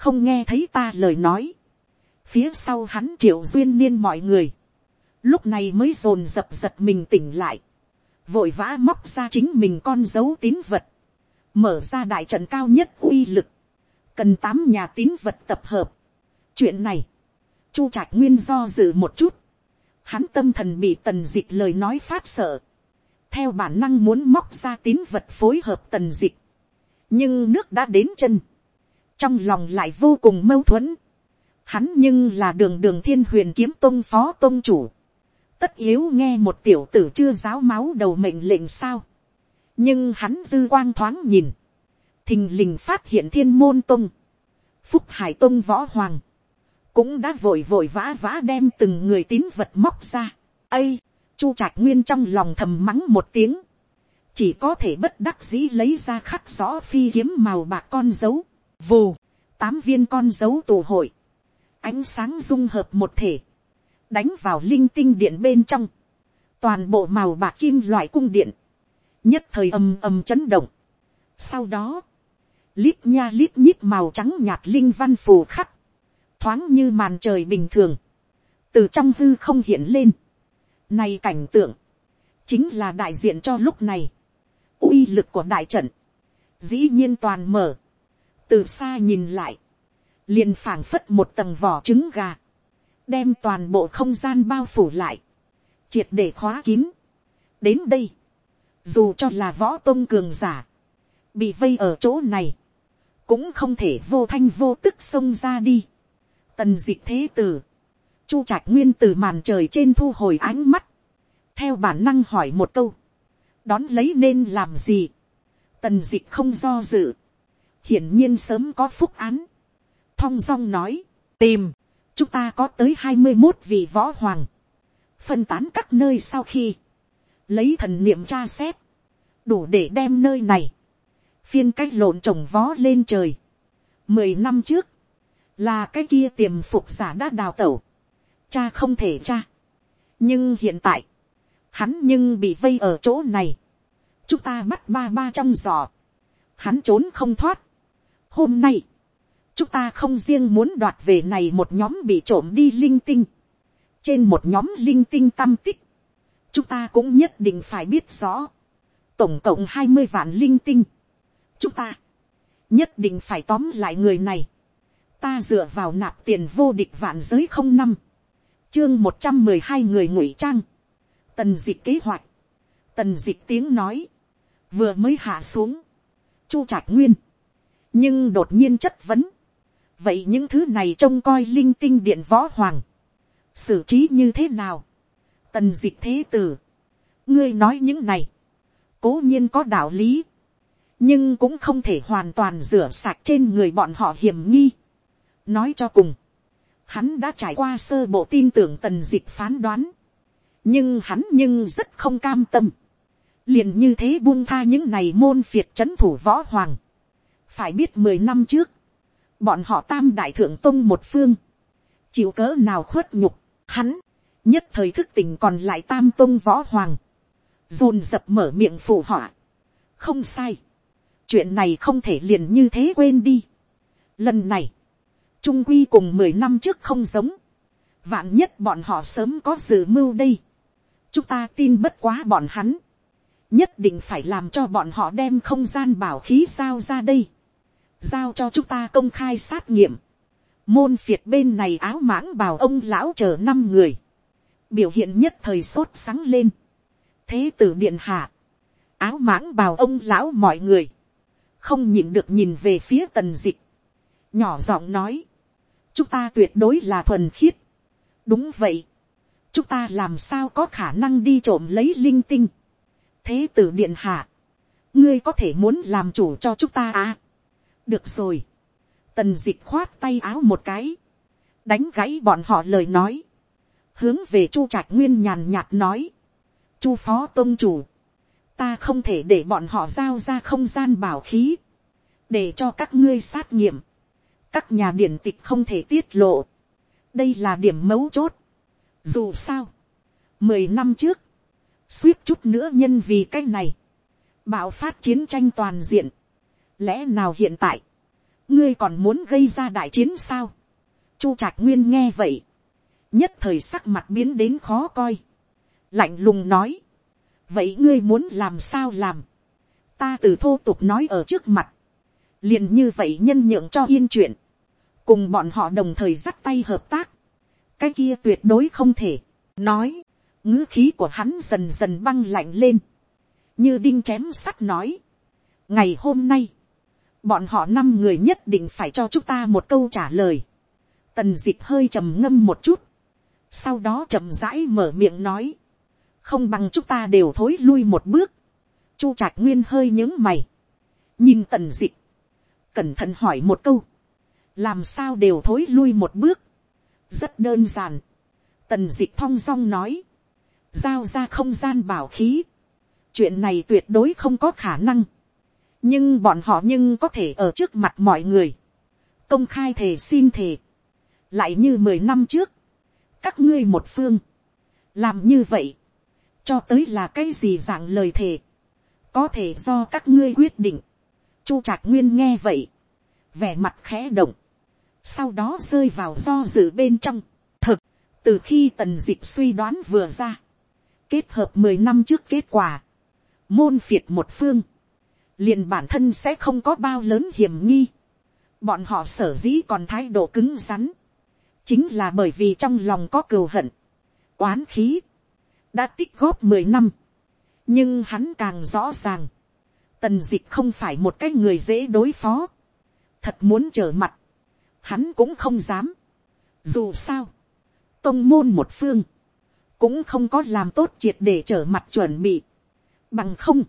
không nghe thấy ta lời nói, phía sau hắn triệu duyên niên mọi người, lúc này mới r ồ n dập giật mình tỉnh lại, vội vã móc ra chính mình con dấu tín vật, mở ra đại trận cao nhất uy lực, cần tám nhà tín vật tập hợp. chuyện này, chu trạch nguyên do dự một chút, hắn tâm thần bị tần dịch lời nói phát sợ, theo bản năng muốn móc ra tín vật phối hợp tần dịch, nhưng nước đã đến chân, trong lòng lại vô cùng mâu thuẫn, hắn nhưng là đường đường thiên huyền kiếm tôn phó tôn chủ, tất yếu nghe một tiểu tử chưa giáo máu đầu mệnh lệnh sao, nhưng hắn dư quang thoáng nhìn, thình lình phát hiện thiên môn tôn, phúc hải tôn võ hoàng, cũng đã vội vội vã vã đem từng người tín vật móc ra. ây, chu trạch nguyên trong lòng thầm mắng một tiếng, chỉ có thể bất đắc dĩ lấy ra khắc rõ phi kiếm màu bạc con dấu, vù, tám viên con dấu tù hội, ánh sáng dung hợp một thể, đánh vào linh tinh điện bên trong, toàn bộ màu bạc kim loại cung điện, nhất thời ầm ầm chấn động. Sau đó, lít nha lít nhít màu trắng nhạt linh văn phù khắc, thoáng như màn trời bình thường, từ trong hư không hiện lên. Này cảnh tượng, chính là đại diện cho lúc này, uy lực của đại trận, dĩ nhiên toàn mở, từ xa nhìn lại, liền phảng phất một tầng vỏ trứng gà, đem toàn bộ không gian bao phủ lại, triệt để khóa kín. đến đây, dù cho là võ tôn cường giả, bị vây ở chỗ này, cũng không thể vô thanh vô tức xông ra đi tần dịch thế tử, chu trạch nguyên từ màn trời trên thu hồi ánh mắt, theo bản năng hỏi một câu, đón lấy nên làm gì, tần dịch không do dự, hiển nhiên sớm có phúc án, thong dong nói, tìm, chúng ta có tới hai mươi một vị võ hoàng, phân tán các nơi sau khi, lấy thần niệm tra xét, đủ để đem nơi này, phiên cách lộn trồng vó lên trời. Mười năm trước, là cái kia tiềm phục giả đã đào tẩu, cha không thể cha. nhưng hiện tại, hắn nhưng bị vây ở chỗ này, chúng ta bắt ba ba trong giò, hắn trốn không thoát hôm nay, chúng ta không riêng muốn đoạt về này một nhóm bị trộm đi linh tinh, trên một nhóm linh tinh tâm tích, chúng ta cũng nhất định phải biết rõ, tổng cộng hai mươi vạn linh tinh, chúng ta nhất định phải tóm lại người này, ta dựa vào nạp tiền vô địch vạn giới không năm, chương một trăm mười hai người ngụy trang, tần dịch kế hoạch, tần dịch tiếng nói, vừa mới hạ xuống, chu trạch nguyên, nhưng đột nhiên chất vấn, vậy những thứ này trông coi linh tinh điện võ hoàng, xử trí như thế nào, tần d ị c h thế tử, ngươi nói những này, cố nhiên có đạo lý, nhưng cũng không thể hoàn toàn rửa sạch trên người bọn họ hiểm nghi. Nói cho cùng, hắn đã trải qua sơ bộ tin tưởng tần dịch phán đoán, nhưng hắn nhưng rất không cam tâm. liền như thế buông tha những này môn phiệt c h ấ n thủ võ hoàng phải biết mười năm trước, bọn họ tam đại thượng tông một phương, chịu cỡ nào khuất nhục, hắn, nhất thời thức tỉnh còn lại tam tông võ hoàng, dồn dập mở miệng phụ họa. không sai, chuyện này không thể liền như thế quên đi. lần này, trung quy cùng mười năm trước không giống, vạn nhất bọn họ sớm có dự mưu đây, chúng ta tin bất quá bọn hắn, nhất định phải làm cho bọn họ đem không gian bảo khí sao ra đây, giao cho chúng ta công khai sát nghiệm, môn phiệt bên này áo mãng bảo ông lão chờ năm người, biểu hiện nhất thời sốt sáng lên, thế tử điện hạ, áo mãng bào ông lão mọi người, không nhịn được nhìn về phía tần dịch, nhỏ giọng nói, chúng ta tuyệt đối là thuần khiết, đúng vậy, chúng ta làm sao có khả năng đi trộm lấy linh tinh, thế tử điện hạ, ngươi có thể muốn làm chủ cho chúng ta à được rồi, tần dịch khoát tay áo một cái, đánh gãy bọn họ lời nói, hướng về chu trạch nguyên nhàn nhạt nói, chu phó tôn chủ, ta không thể để bọn họ giao ra không gian bảo khí, để cho các ngươi sát nghiệm, các nhà điển tịch không thể tiết lộ, đây là điểm mấu chốt. Dù sao, mười năm trước, suýt chút nữa nhân vì cái này, bạo phát chiến tranh toàn diện, lẽ nào hiện tại, ngươi còn muốn gây ra đại chiến sao, chu trạch nguyên nghe vậy, nhất thời sắc mặt biến đến khó coi, lạnh lùng nói, vậy ngươi muốn làm sao làm, ta từ thô tục nói ở trước mặt, liền như vậy nhân nhượng cho yên chuyện, cùng bọn họ đồng thời dắt tay hợp tác, cái kia tuyệt đối không thể, nói, ngữ khí của hắn dần dần băng lạnh lên, như đinh chém sắt nói. ngày hôm nay, bọn họ năm người nhất định phải cho chúng ta một câu trả lời. tần d ị c h hơi trầm ngâm một chút, sau đó chậm rãi mở miệng nói, không bằng chúng ta đều thối lui một bước, chu Trạc nguyên hơi những mày, nhìn tần d ị c h cẩn thận hỏi một câu, làm sao đều thối lui một bước, rất đơn giản, tần d ị c h thong dong nói, giao ra không gian bảo khí. chuyện này tuyệt đối không có khả năng nhưng bọn họ nhưng có thể ở trước mặt mọi người. công khai thề xin thề. lại như mười năm trước. các ngươi một phương. làm như vậy. cho tới là cái gì dạng lời thề. có thể do các ngươi quyết định. chu trạc nguyên nghe vậy. vẻ mặt khẽ động. sau đó rơi vào do dự bên trong. thực, từ khi tần d ị c h suy đoán vừa ra kết hợp mười năm trước kết quả, môn phiệt một phương, liền bản thân sẽ không có bao lớn hiểm nghi. Bọn họ sở dĩ còn thái độ cứng rắn, chính là bởi vì trong lòng có cừu hận, oán khí, đã tích góp mười năm. nhưng hắn càng rõ ràng, tần dịch không phải một cái người dễ đối phó, thật muốn trở mặt, hắn cũng không dám. dù sao, tông môn một phương, cũng không có làm tốt triệt để trở mặt chuẩn bị. Bằng không,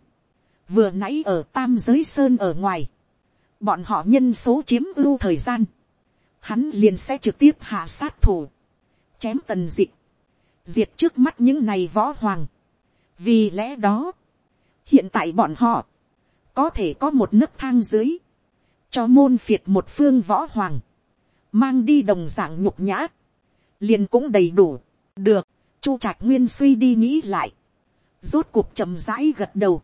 vừa nãy ở tam giới sơn ở ngoài, bọn họ nhân số chiếm ưu thời gian, hắn liền sẽ trực tiếp hạ sát thủ, chém tần dịch, diệt trước mắt những này võ hoàng. vì lẽ đó, hiện tại bọn họ, có thể có một nấc thang dưới, cho môn phiệt một phương võ hoàng, mang đi đồng dạng nhục nhã, liền cũng đầy đủ, được, Chu Trạch Nguyên suy đi nghĩ lại. Rốt cuộc chậm rãi gật đầu.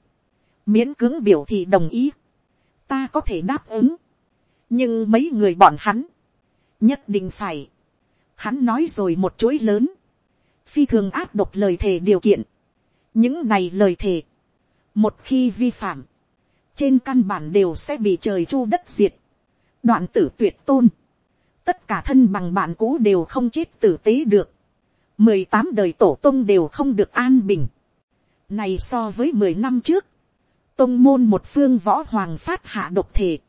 Miễn cứng biểu thị đồng ý. Ta có thể đáp ứng. Nhưng mấy người bọn hắn. Nhất định phải. Hắn nói rồi một chuỗi lớn. Phi thường áp độc lời thề điều kiện. Những này lời thề. Một khi vi phạm. Trên căn bản đều sẽ bị trời chu đất diệt. Đoạn tử tuyệt tôn. Tất cả thân bằng bạn cũ đều không chết tử tế được mười tám đời tổ tông đều không được an bình. Này so với mười năm trước, tông môn một phương võ hoàng phát hạ độc thể,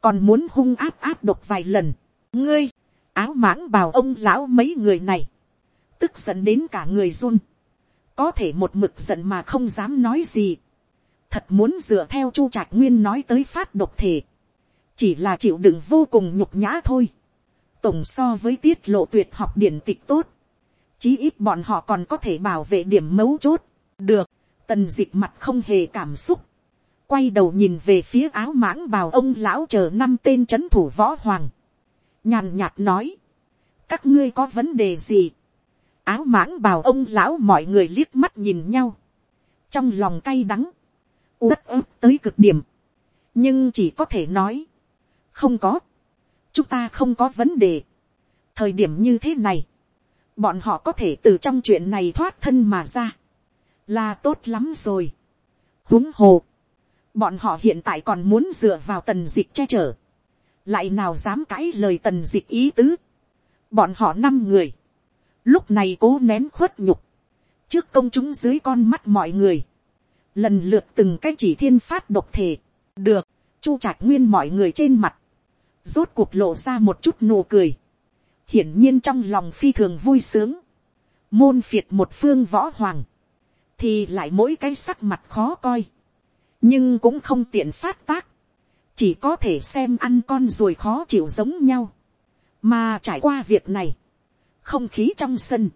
còn muốn hung áp áp độc vài lần. ngươi, áo mãng bào ông lão mấy người này, tức giận đến cả người run, có thể một mực giận mà không dám nói gì. thật muốn dựa theo chu trạc nguyên nói tới phát độc thể, chỉ là chịu đựng vô cùng nhục nhã thôi. tổng so với tiết lộ tuyệt học điển tịch tốt, chí ít bọn họ còn có thể bảo vệ điểm mấu chốt. được, tần d ị c h mặt không hề cảm xúc, quay đầu nhìn về phía áo mãng bào ông lão chờ năm tên c h ấ n thủ võ hoàng, nhàn nhạt nói, các ngươi có vấn đề gì, áo mãng bào ông lão mọi người liếc mắt nhìn nhau, trong lòng cay đắng, uất ức tới cực điểm, nhưng chỉ có thể nói, không có, chúng ta không có vấn đề, thời điểm như thế này, bọn họ có thể từ trong chuyện này thoát thân mà ra, là tốt lắm rồi. huống hồ, bọn họ hiện tại còn muốn dựa vào tần dịch che chở, lại nào dám cãi lời tần dịch ý tứ. bọn họ năm người, lúc này cố nén khuất nhục, trước công chúng dưới con mắt mọi người, lần lượt từng cái chỉ thiên phát độc thể, được, chu trạch nguyên mọi người trên mặt, rốt cuộc lộ ra một chút nụ cười, hiển nhiên trong lòng phi thường vui sướng, môn phiệt một phương võ hoàng, thì lại mỗi cái sắc mặt khó coi, nhưng cũng không tiện phát tác, chỉ có thể xem ăn con ruồi khó chịu giống nhau, mà trải qua việc này, không khí trong sân,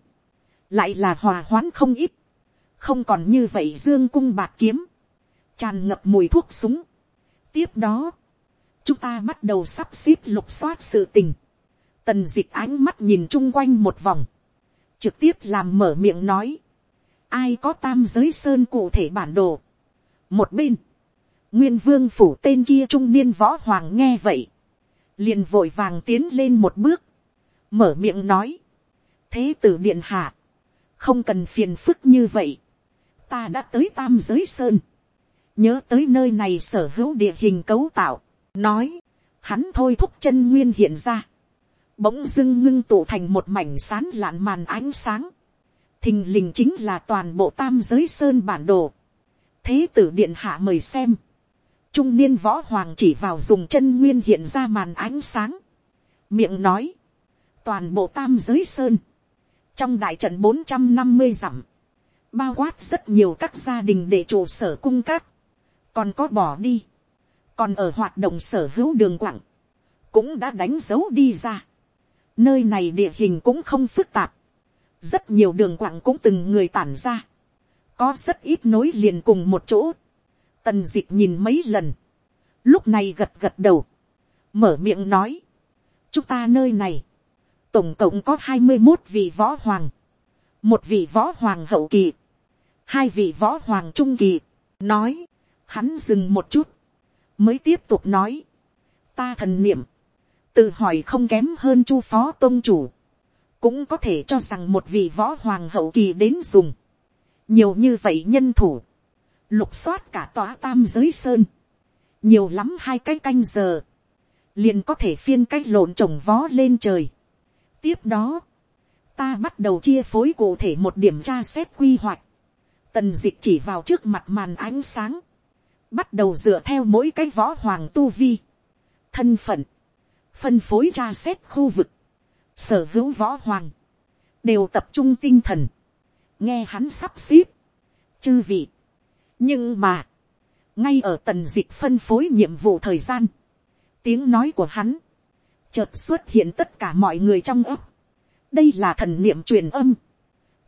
lại là hòa hoãn không ít, không còn như vậy dương cung bạc kiếm, tràn ngập mùi thuốc súng. tiếp đó, chúng ta bắt đầu sắp xếp lục soát sự tình, tần d ị c h ánh mắt nhìn chung quanh một vòng, trực tiếp làm mở miệng nói, ai có tam giới sơn cụ thể bản đồ một bên, nguyên vương phủ tên kia trung niên võ hoàng nghe vậy, liền vội vàng tiến lên một bước, mở miệng nói, thế tử điện hạ, không cần phiền phức như vậy, ta đã tới tam giới sơn, nhớ tới nơi này sở hữu địa hình cấu tạo, nói, hắn thôi thúc chân nguyên hiện ra, bỗng dưng ngưng tụ thành một mảnh sán lạn màn ánh sáng, thình lình chính là toàn bộ tam giới sơn bản đồ thế tử điện hạ mời xem. trung niên võ hoàng chỉ vào dùng chân nguyên hiện ra màn ánh sáng. miệng nói, toàn bộ tam giới sơn, trong đại trận bốn trăm năm mươi dặm, bao quát rất nhiều các gia đình để trụ sở cung các, còn có bỏ đi, còn ở hoạt động sở hữu đường quặng, cũng đã đánh dấu đi ra. nơi này địa hình cũng không phức tạp, rất nhiều đường quặng cũng từng người tản ra, có rất ít nối liền cùng một chỗ, tần d ị c h nhìn mấy lần, lúc này gật gật đầu, mở miệng nói, chúng ta nơi này, tổng cộng có hai mươi một vị võ hoàng, một vị võ hoàng hậu kỳ, hai vị võ hoàng trung kỳ, nói, hắn dừng một chút, mới tiếp tục nói, ta thần niệm, tự hỏi không kém hơn chu phó tôn chủ, cũng có thể cho rằng một vị võ hoàng hậu kỳ đến dùng nhiều như vậy nhân thủ, lục soát cả tòa tam giới sơn, nhiều lắm hai cái canh giờ, liền có thể phiên cách lộn trồng vó lên trời. tiếp đó, ta bắt đầu chia phối cụ thể một điểm tra xét quy hoạch, tần d ị c h chỉ vào trước mặt màn ánh sáng, bắt đầu dựa theo mỗi cái võ hoàng tu vi, thân phận, phân phối tra xét khu vực, sở hữu võ hoàng, đều tập trung tinh thần, nghe hắn sắp xếp, chư vị. nhưng mà, ngay ở tần dịch phân phối nhiệm vụ thời gian, tiếng nói của hắn, chợt xuất hiện tất cả mọi người trong ấp. đây là thần niệm truyền âm,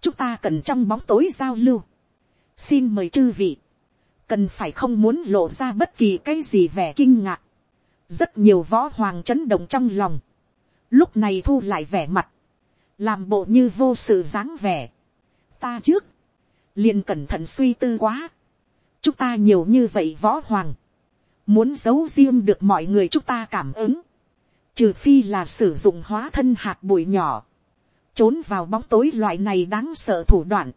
chúng ta cần trong bóng tối giao lưu. xin mời chư vị, cần phải không muốn lộ ra bất kỳ cái gì vẻ kinh ngạc. rất nhiều võ hoàng chấn động trong lòng, lúc này thu lại vẻ mặt, làm bộ như vô sự dáng vẻ ta trước, liền cẩn thận suy tư quá, chúng ta nhiều như vậy võ hoàng, muốn giấu riêng được mọi người chúng ta cảm ứng, trừ phi là sử dụng hóa thân hạt bụi nhỏ, trốn vào bóng tối loại này đáng sợ thủ đoạn,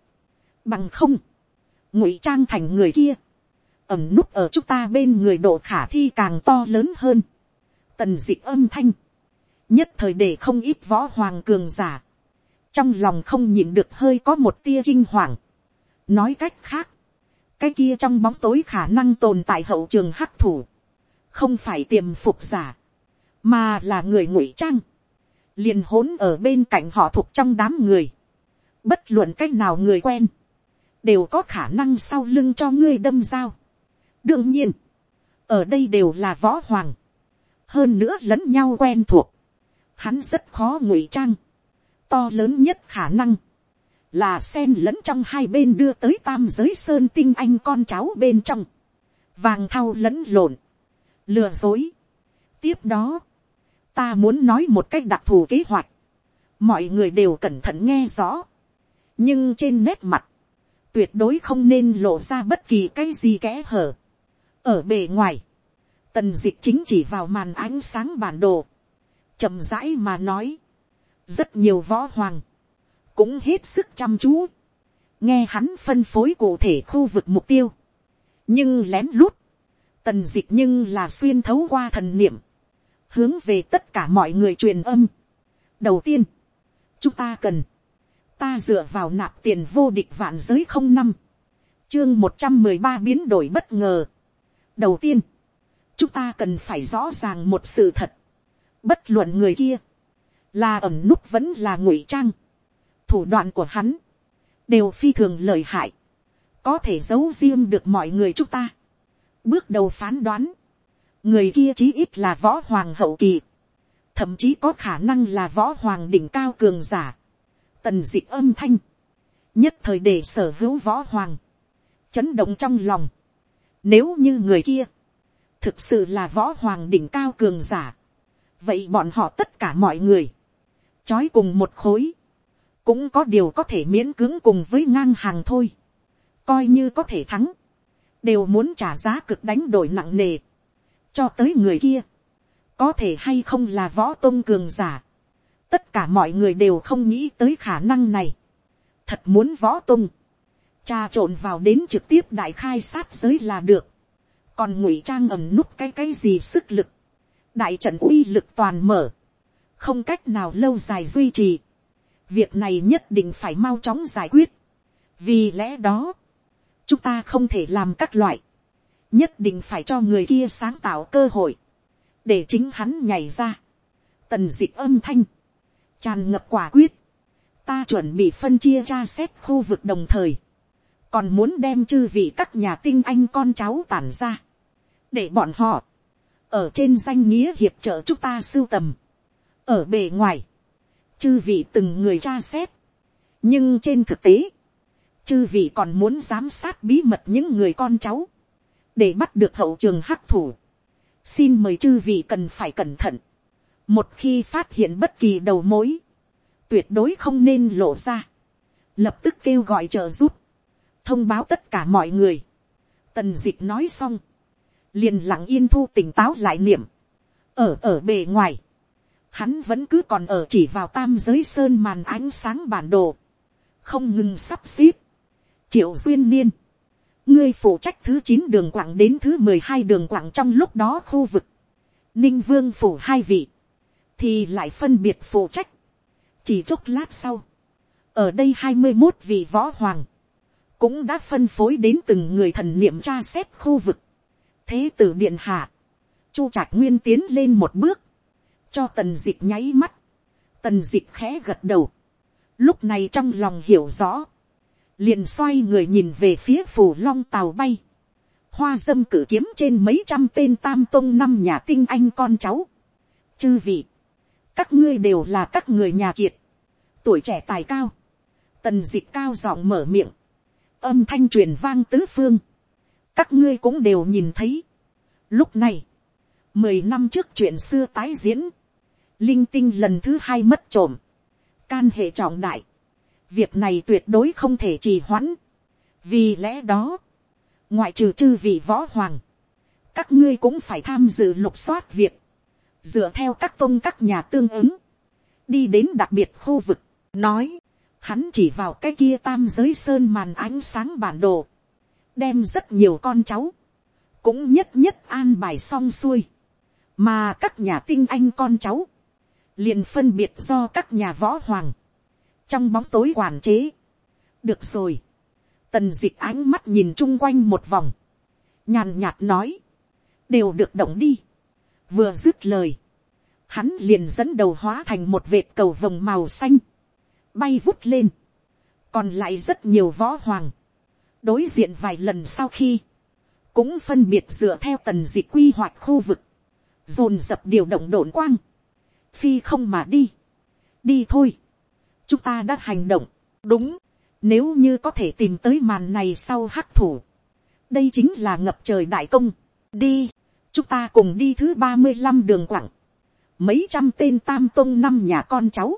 bằng không, ngụy trang thành người kia, ẩm núp ở chúng ta bên người độ khả thi càng to lớn hơn, tần d ị âm thanh, nhất thời để không ít võ hoàng cường giả, trong lòng không nhìn được hơi có một tia kinh hoàng. nói cách khác, cái kia trong bóng tối khả năng tồn tại hậu trường hắc thủ, không phải tiềm phục giả, mà là người ngụy trang, liền hỗn ở bên cạnh họ thuộc trong đám người, bất luận c á c h nào người quen, đều có khả năng sau lưng cho ngươi đâm dao. đương nhiên, ở đây đều là võ hoàng, hơn nữa lẫn nhau quen thuộc, hắn rất khó ngụy trang, to lớn nhất khả năng, là sen lẫn trong hai bên đưa tới tam giới sơn tinh anh con cháu bên trong, vàng thau lẫn lộn, lừa dối. tiếp đó, ta muốn nói một cách đặc thù kế hoạch, mọi người đều cẩn thận nghe rõ, nhưng trên nét mặt, tuyệt đối không nên lộ ra bất kỳ cái gì kẽ hở. ở bề ngoài, tần d ị c h chính chỉ vào màn ánh sáng bản đồ, chậm rãi mà nói, rất nhiều võ hoàng, cũng hết sức chăm chú, nghe hắn phân phối cụ thể khu vực mục tiêu, nhưng lén lút, tần d ị c h nhưng là xuyên thấu qua thần niệm, hướng về tất cả mọi người truyền âm. đầu tiên, chúng ta cần, ta dựa vào nạp tiền vô địch vạn giới không năm, chương một trăm mười ba biến đổi bất ngờ. đầu tiên, chúng ta cần phải rõ ràng một sự thật, bất luận người kia, là ẩm núp vẫn là ngụy trang, thủ đoạn của hắn, đều phi thường lợi hại, có thể giấu riêng được mọi người chúng ta. bước đầu phán đoán, người kia chí ít là võ hoàng hậu kỳ, thậm chí có khả năng là võ hoàng đỉnh cao cường giả, tần d ị âm thanh, nhất thời để sở hữu võ hoàng, chấn động trong lòng, nếu như người kia, thực sự là võ hoàng đỉnh cao cường giả, vậy bọn họ tất cả mọi người, trói cùng một khối, cũng có điều có thể miễn cưỡng cùng với ngang hàng thôi, coi như có thể thắng, đều muốn trả giá cực đánh đổi nặng nề, cho tới người kia, có thể hay không là võ tôn cường giả, tất cả mọi người đều không nghĩ tới khả năng này, thật muốn võ tôn, trà trộn vào đến trực tiếp đại khai sát giới là được, còn ngụy trang ẩm nút cái cái gì sức lực, đại trận uy lực toàn mở, không cách nào lâu dài duy trì, việc này nhất định phải mau chóng giải quyết, vì lẽ đó, chúng ta không thể làm các loại, nhất định phải cho người kia sáng tạo cơ hội, để chính hắn nhảy ra. Tần dị âm thanh, tràn ngập quả quyết, ta chuẩn bị phân chia ra xét khu vực đồng thời, còn muốn đem chư vị các nhà tinh anh con cháu tản ra, để bọn họ, ở trên danh nghĩa hiệp trợ chúng ta sưu tầm, ở bề ngoài, chư vị từng người tra xét, nhưng trên thực tế, chư vị còn muốn giám sát bí mật những người con cháu, để bắt được hậu trường hắc thủ, xin mời chư vị cần phải cẩn thận. một khi phát hiện bất kỳ đầu mối, tuyệt đối không nên lộ ra, lập tức kêu gọi trợ giúp, thông báo tất cả mọi người. tần d ị c h nói xong, liền lặng yên thu tỉnh táo lại niệm, ở ở bề ngoài, hắn vẫn cứ còn ở chỉ vào tam giới sơn màn ánh sáng bản đồ, không ngừng sắp xếp, triệu duyên niên, ngươi phụ trách thứ chín đường quảng đến thứ mười hai đường quảng trong lúc đó khu vực, ninh vương phủ hai vị, thì lại phân biệt phụ trách, chỉ chốc lát sau, ở đây hai mươi một vị võ hoàng, cũng đã phân phối đến từng người thần niệm tra xét khu vực, thế tử điện hạ, chu trạch nguyên tiến lên một bước, cho tần dịch nháy mắt, tần dịch khẽ gật đầu, lúc này trong lòng hiểu rõ, liền xoay người nhìn về phía phủ long tàu bay, hoa dâm cử kiếm trên mấy trăm tên tam tông năm nhà tinh anh con cháu. chư vị, các ngươi đều là các người nhà kiệt, tuổi trẻ tài cao, tần dịch cao giọng mở miệng, âm thanh truyền vang tứ phương, các ngươi cũng đều nhìn thấy. Lúc này, mười năm trước chuyện xưa tái diễn, linh tinh lần thứ hai mất trộm, can hệ trọng đại, việc này tuyệt đối không thể trì hoãn. vì lẽ đó, ngoại trừ chư vị võ hoàng, các ngươi cũng phải tham dự lục soát việc, dựa theo các tôn các nhà tương ứng, đi đến đặc biệt khu vực, nói, hắn chỉ vào cái kia tam giới sơn màn ánh sáng bản đồ, đem rất nhiều con cháu, cũng nhất nhất an bài xong xuôi, mà các nhà tinh anh con cháu, liền phân biệt do các nhà võ hoàng, trong bóng tối quản chế. được rồi, tần d ị c h ánh mắt nhìn chung quanh một vòng, nhàn nhạt nói, đều được động đi, vừa dứt lời, hắn liền dẫn đầu hóa thành một vệt cầu vồng màu xanh, bay vút lên, còn lại rất nhiều võ hoàng, đối diện vài lần sau khi, cũng phân biệt dựa theo tần d ị quy hoạch khu vực, dồn dập điều động đồn quang, phi không mà đi, đi thôi, chúng ta đã hành động, đúng, Nếu như có thể tìm tới màn này sau hắc thủ. Đây chính là ngập trời đại công. Đi. Chúng ta cùng đi thứ ba mươi năm đường quảng. Mấy trăm tên tam tông năm nhà con cháu.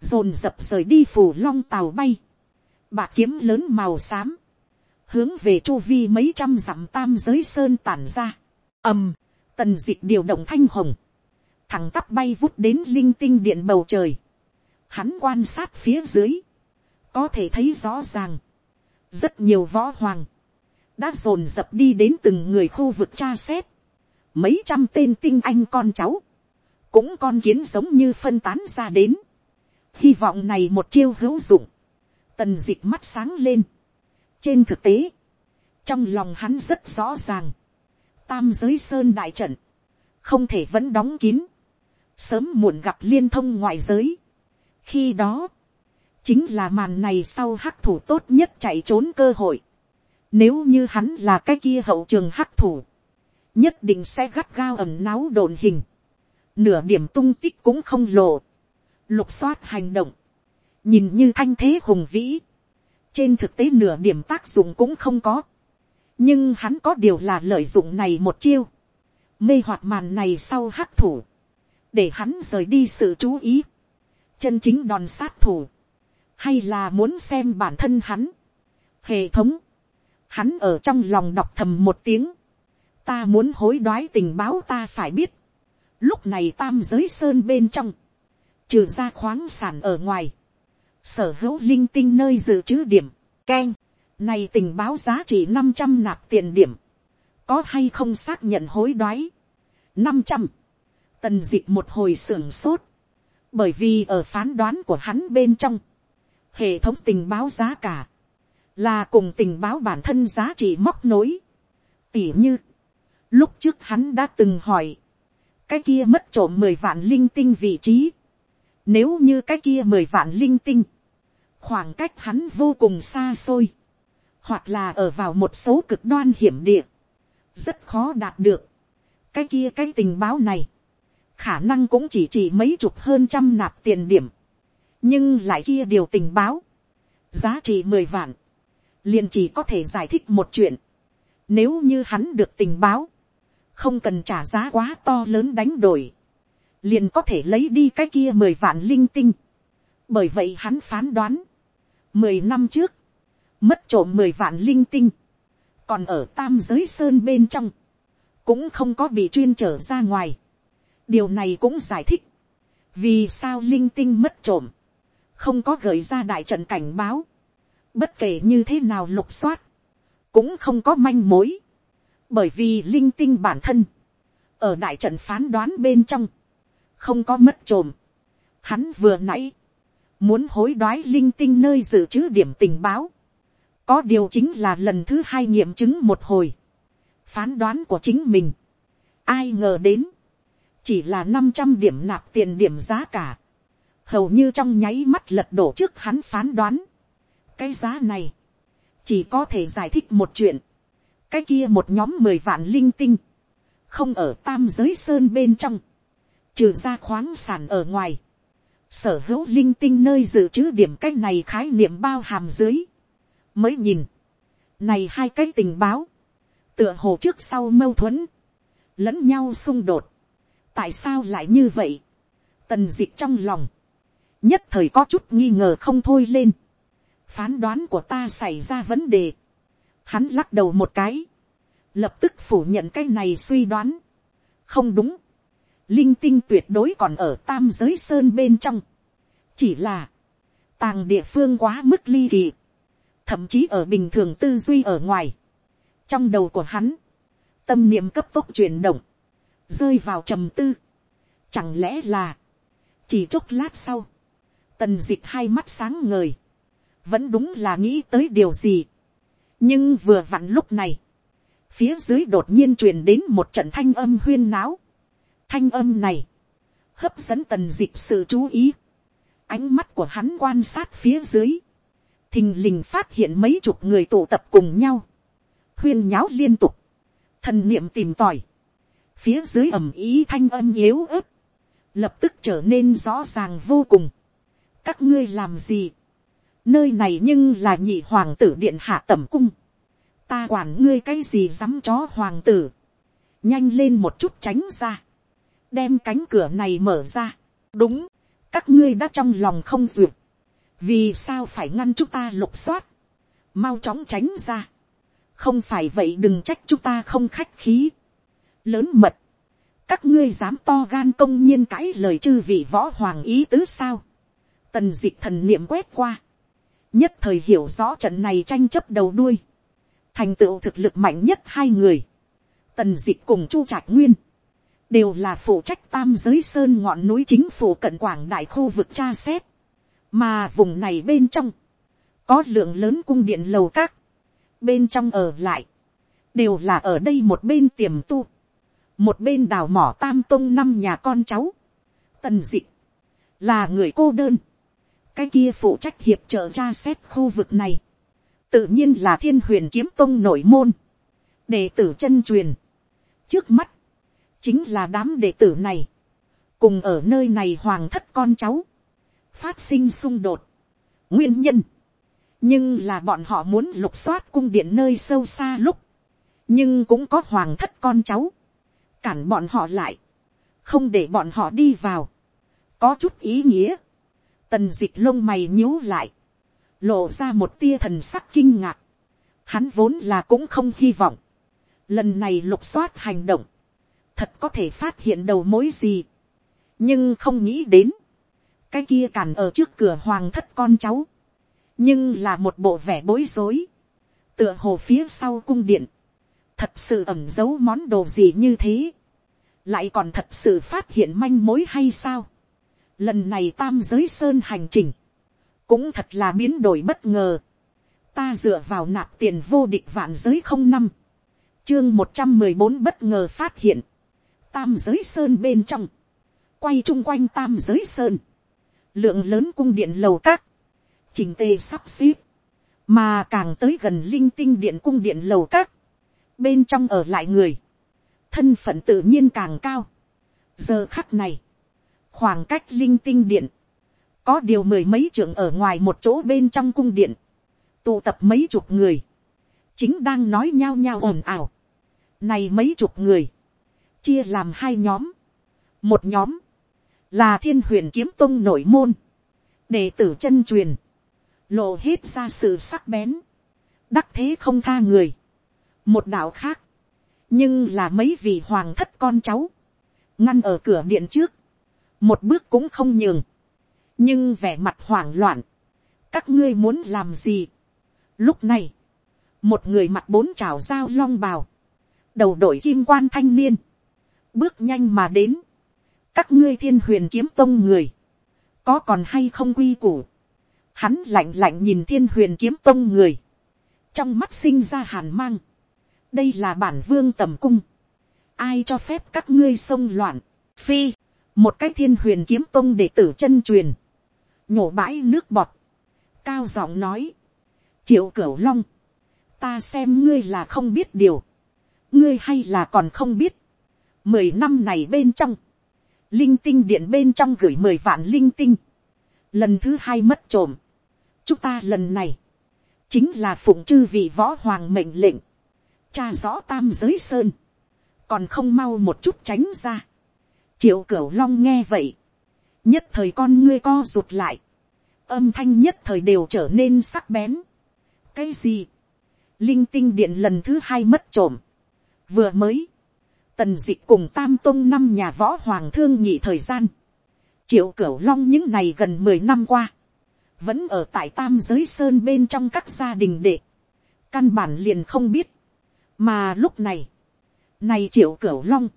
Dồn dập rời đi phủ long tàu bay. bà kiếm lớn màu xám. Hướng về chu vi mấy trăm dặm tam giới sơn tản ra. ầm, tần dịch điều động thanh hồng. Thẳng tắp bay vút đến linh tinh điện bầu trời. Hắn quan sát phía dưới. Có thể thấy rõ ràng. Rất nhiều võ hoàng. Đã dồn dập đi đến từng người khu vực tra xét. Mấy trăm tên tinh anh con cháu. Cũng con kiến giống như phân tán ra đến. Hy vọng này một chiêu hữu dụng. Tần dịch mắt sáng lên. Trên thực tế. Trong lòng hắn rất rõ ràng. Tam giới sơn đại trận. Không thể vẫn đóng kín. Sớm muộn gặp liên thông ngoại giới. Khi đó. Chính là màn này sau hắc thủ tốt nhất chạy trốn cơ hội. Nếu như hắn là cái kia hậu trường hắc thủ. Nhất định sẽ gắt gao ẩm náo đồn hình. Nửa điểm tung tích cũng không lộ lục soát hành động, nhìn như thanh thế hùng vĩ, trên thực tế nửa điểm tác dụng cũng không có, nhưng hắn có điều là lợi dụng này một chiêu, mê hoạt màn này sau hắc thủ, để hắn rời đi sự chú ý, chân chính đòn sát thủ, hay là muốn xem bản thân hắn, hệ thống, hắn ở trong lòng đọc thầm một tiếng, ta muốn hối đoái tình báo ta phải biết, lúc này tam giới sơn bên trong, trừ ra khoáng sản ở ngoài, sở hữu linh tinh nơi dự trữ điểm, keng, này tình báo giá trị năm trăm nạp tiền điểm, có hay không xác nhận hối đoái, năm trăm, tần d một hồi sưởng sốt, bởi vì ở phán đoán của hắn bên trong, hệ thống tình báo giá cả, là cùng tình báo bản thân giá trị móc nối, tỉ như, lúc trước hắn đã từng hỏi, cái kia mất trộm mười vạn linh tinh vị trí, nếu như cái kia mười vạn linh tinh, khoảng cách hắn vô cùng xa xôi, hoặc là ở vào một số cực đoan hiểm địa, rất khó đạt được. cái kia cái tình báo này, khả năng cũng chỉ chỉ mấy chục hơn trăm nạp tiền điểm, nhưng lại kia điều tình báo, giá trị mười vạn, liền chỉ có thể giải thích một chuyện, nếu như hắn được tình báo, không cần trả giá quá to lớn đánh đổi, liền có thể lấy đi cái kia mười vạn linh tinh. bởi vậy hắn phán đoán, mười năm trước, mất trộm mười vạn linh tinh, còn ở tam giới sơn bên trong, cũng không có bị chuyên trở ra ngoài điều này cũng giải thích, vì sao linh tinh mất trộm, không có gợi ra đại trận cảnh báo, bất kể như thế nào lục soát, cũng không có manh mối, bởi vì linh tinh bản thân, ở đại trận phán đoán bên trong, không có mất trộm. Hắn vừa nãy, muốn hối đoái linh tinh nơi dự trữ điểm tình báo. Có điều chính là lần thứ hai nghiệm chứng một hồi. Phán đoán của chính mình. Ai ngờ đến. Chỉ là năm trăm điểm nạp tiền điểm giá cả. Hầu như trong nháy mắt lật đổ trước hắn phán đoán. Cái giá này. Chỉ có thể giải thích một chuyện. Cái kia một nhóm mười vạn linh tinh. Không ở tam giới sơn bên trong trừ ra khoáng sản ở ngoài, sở hữu linh tinh nơi dự trữ điểm cái này khái niệm bao hàm dưới, mới nhìn, này hai cái tình báo, tựa hồ trước sau mâu thuẫn, lẫn nhau xung đột, tại sao lại như vậy, tần d trong lòng, nhất thời có chút nghi ngờ không thôi lên, phán đoán của ta xảy ra vấn đề, hắn lắc đầu một cái, lập tức phủ nhận cái này suy đoán, không đúng, linh tinh tuyệt đối còn ở tam giới sơn bên trong. chỉ là, tàng địa phương quá mức ly kỳ, thậm chí ở bình thường tư duy ở ngoài. trong đầu của hắn, tâm niệm cấp tốc chuyển động, rơi vào trầm tư. chẳng lẽ là, chỉ chốc lát sau, tần dịch hai mắt sáng ngời, vẫn đúng là nghĩ tới điều gì. nhưng vừa vặn lúc này, phía dưới đột nhiên truyền đến một trận thanh âm huyên náo, Thanh âm này, hấp dẫn tần dịch sự chú ý. Ánh mắt của hắn quan sát phía dưới. Thình lình phát hiện mấy chục người tụ tập cùng nhau. Huyên nháo liên tục. Thần niệm tìm tòi. Phía dưới ẩm ý thanh âm yếu ớt. Lập tức trở nên rõ ràng vô cùng. Các ngươi làm gì? nơi này nhưng là nhị hoàng tử điện hạ tẩm cung, ta quản ngươi cái gì dám chó hoàng tử, nhanh lên một chút tránh ra, đem cánh cửa này mở ra, đúng, các ngươi đã trong lòng không duyệt, vì sao phải ngăn chúng ta lục soát, mau chóng tránh ra, không phải vậy đừng trách chúng ta không khách khí, lớn mật, các ngươi dám to gan công nhiên cãi lời chư vị võ hoàng ý tứ sao, tần d ị c h thần niệm quét qua, nhất thời hiểu rõ trận này tranh chấp đầu đuôi, thành tựu thực lực mạnh nhất hai người, tần d ị c h cùng chu trạc nguyên, đều là phụ trách tam giới sơn ngọn núi chính phủ cận quảng đại khu vực tra xét, mà vùng này bên trong, có lượng lớn cung điện lầu các, bên trong ở lại, đều là ở đây một bên tiềm tu, một bên đào mỏ tam tông năm nhà con cháu, tần d ị là người cô đơn, cái kia phụ trách hiệp trợ tra xét khu vực này, tự nhiên là thiên huyền kiếm tông nội môn, đệ tử chân truyền, trước mắt, chính là đám đệ tử này, cùng ở nơi này hoàng thất con cháu, phát sinh xung đột, nguyên nhân, nhưng là bọn họ muốn lục soát cung điện nơi sâu xa lúc, nhưng cũng có hoàng thất con cháu, cản bọn họ lại, không để bọn họ đi vào, có chút ý nghĩa, tần dịch lông mày nhíu lại, lộ ra một tia thần sắc kinh ngạc, hắn vốn là cũng không hy vọng, lần này lục soát hành động, thật có thể phát hiện đầu mối gì, nhưng không nghĩ đến, cái kia càn ở trước cửa hoàng thất con cháu, nhưng là một bộ vẻ bối rối, tựa hồ phía sau cung điện, thật sự ẩm giấu món đồ gì như thế, lại còn thật sự phát hiện manh mối hay sao. Lần này tam giới sơn hành trình, cũng thật là biến đổi bất ngờ. Ta dựa vào nạp tiền vô địch vạn giới không năm, chương một trăm mười bốn bất ngờ phát hiện, tam giới sơn bên trong, quay chung quanh tam giới sơn, lượng lớn cung điện lầu các, trình tề sắp xếp, mà càng tới gần linh tinh điện cung điện lầu các, bên trong ở lại người, thân phận tự nhiên càng cao. giờ khắc này, khoảng cách linh tinh điện, có điều mười mấy trưởng ở ngoài một chỗ bên trong cung điện, tụ tập mấy chục người, chính đang nói nhao nhao ồn ào, này mấy chục người. Chia làm hai nhóm. Một nhóm. Là thiên huyền kiếm tông nội môn. Đệ tử chân truyền. Lộ hết ra sự sắc bén. Đắc thế không tha người. Một đạo khác. Nhưng là mấy vị hoàng thất con cháu. Ngăn ở cửa điện trước. Một bước cũng không nhường. Nhưng vẻ mặt hoảng loạn. Các ngươi muốn làm gì? Lúc này. Một người mặt bốn trào dao long bào đầu đội kim quan thanh niên, bước nhanh mà đến, các ngươi thiên huyền kiếm tông người, có còn hay không quy củ, hắn lạnh lạnh nhìn thiên huyền kiếm tông người, trong mắt sinh ra hàn mang, đây là bản vương tầm cung, ai cho phép các ngươi xông loạn, phi, một cái thiên huyền kiếm tông để tử chân truyền, nhổ bãi nước bọt, cao giọng nói, triệu cửu long, ta xem ngươi là không biết điều, ngươi hay là còn không biết, mười năm này bên trong, linh tinh điện bên trong gửi mười vạn linh tinh, lần thứ hai mất trộm, chúng ta lần này, chính là phụng chư vị võ hoàng mệnh lệnh, cha rõ tam giới sơn, còn không mau một chút tránh ra, triệu cửu long nghe vậy, nhất thời con ngươi co rụt lại, âm thanh nhất thời đều trở nên sắc bén. cái gì, linh tinh điện lần thứ hai mất trộm, vừa mới, tần d ị cùng tam tôn năm nhà võ hoàng thương nhị thời gian, triệu cửu long những này gần mười năm qua, vẫn ở tại tam giới sơn bên trong các gia đình đệ, căn bản liền không biết, mà lúc này, này triệu cửu long,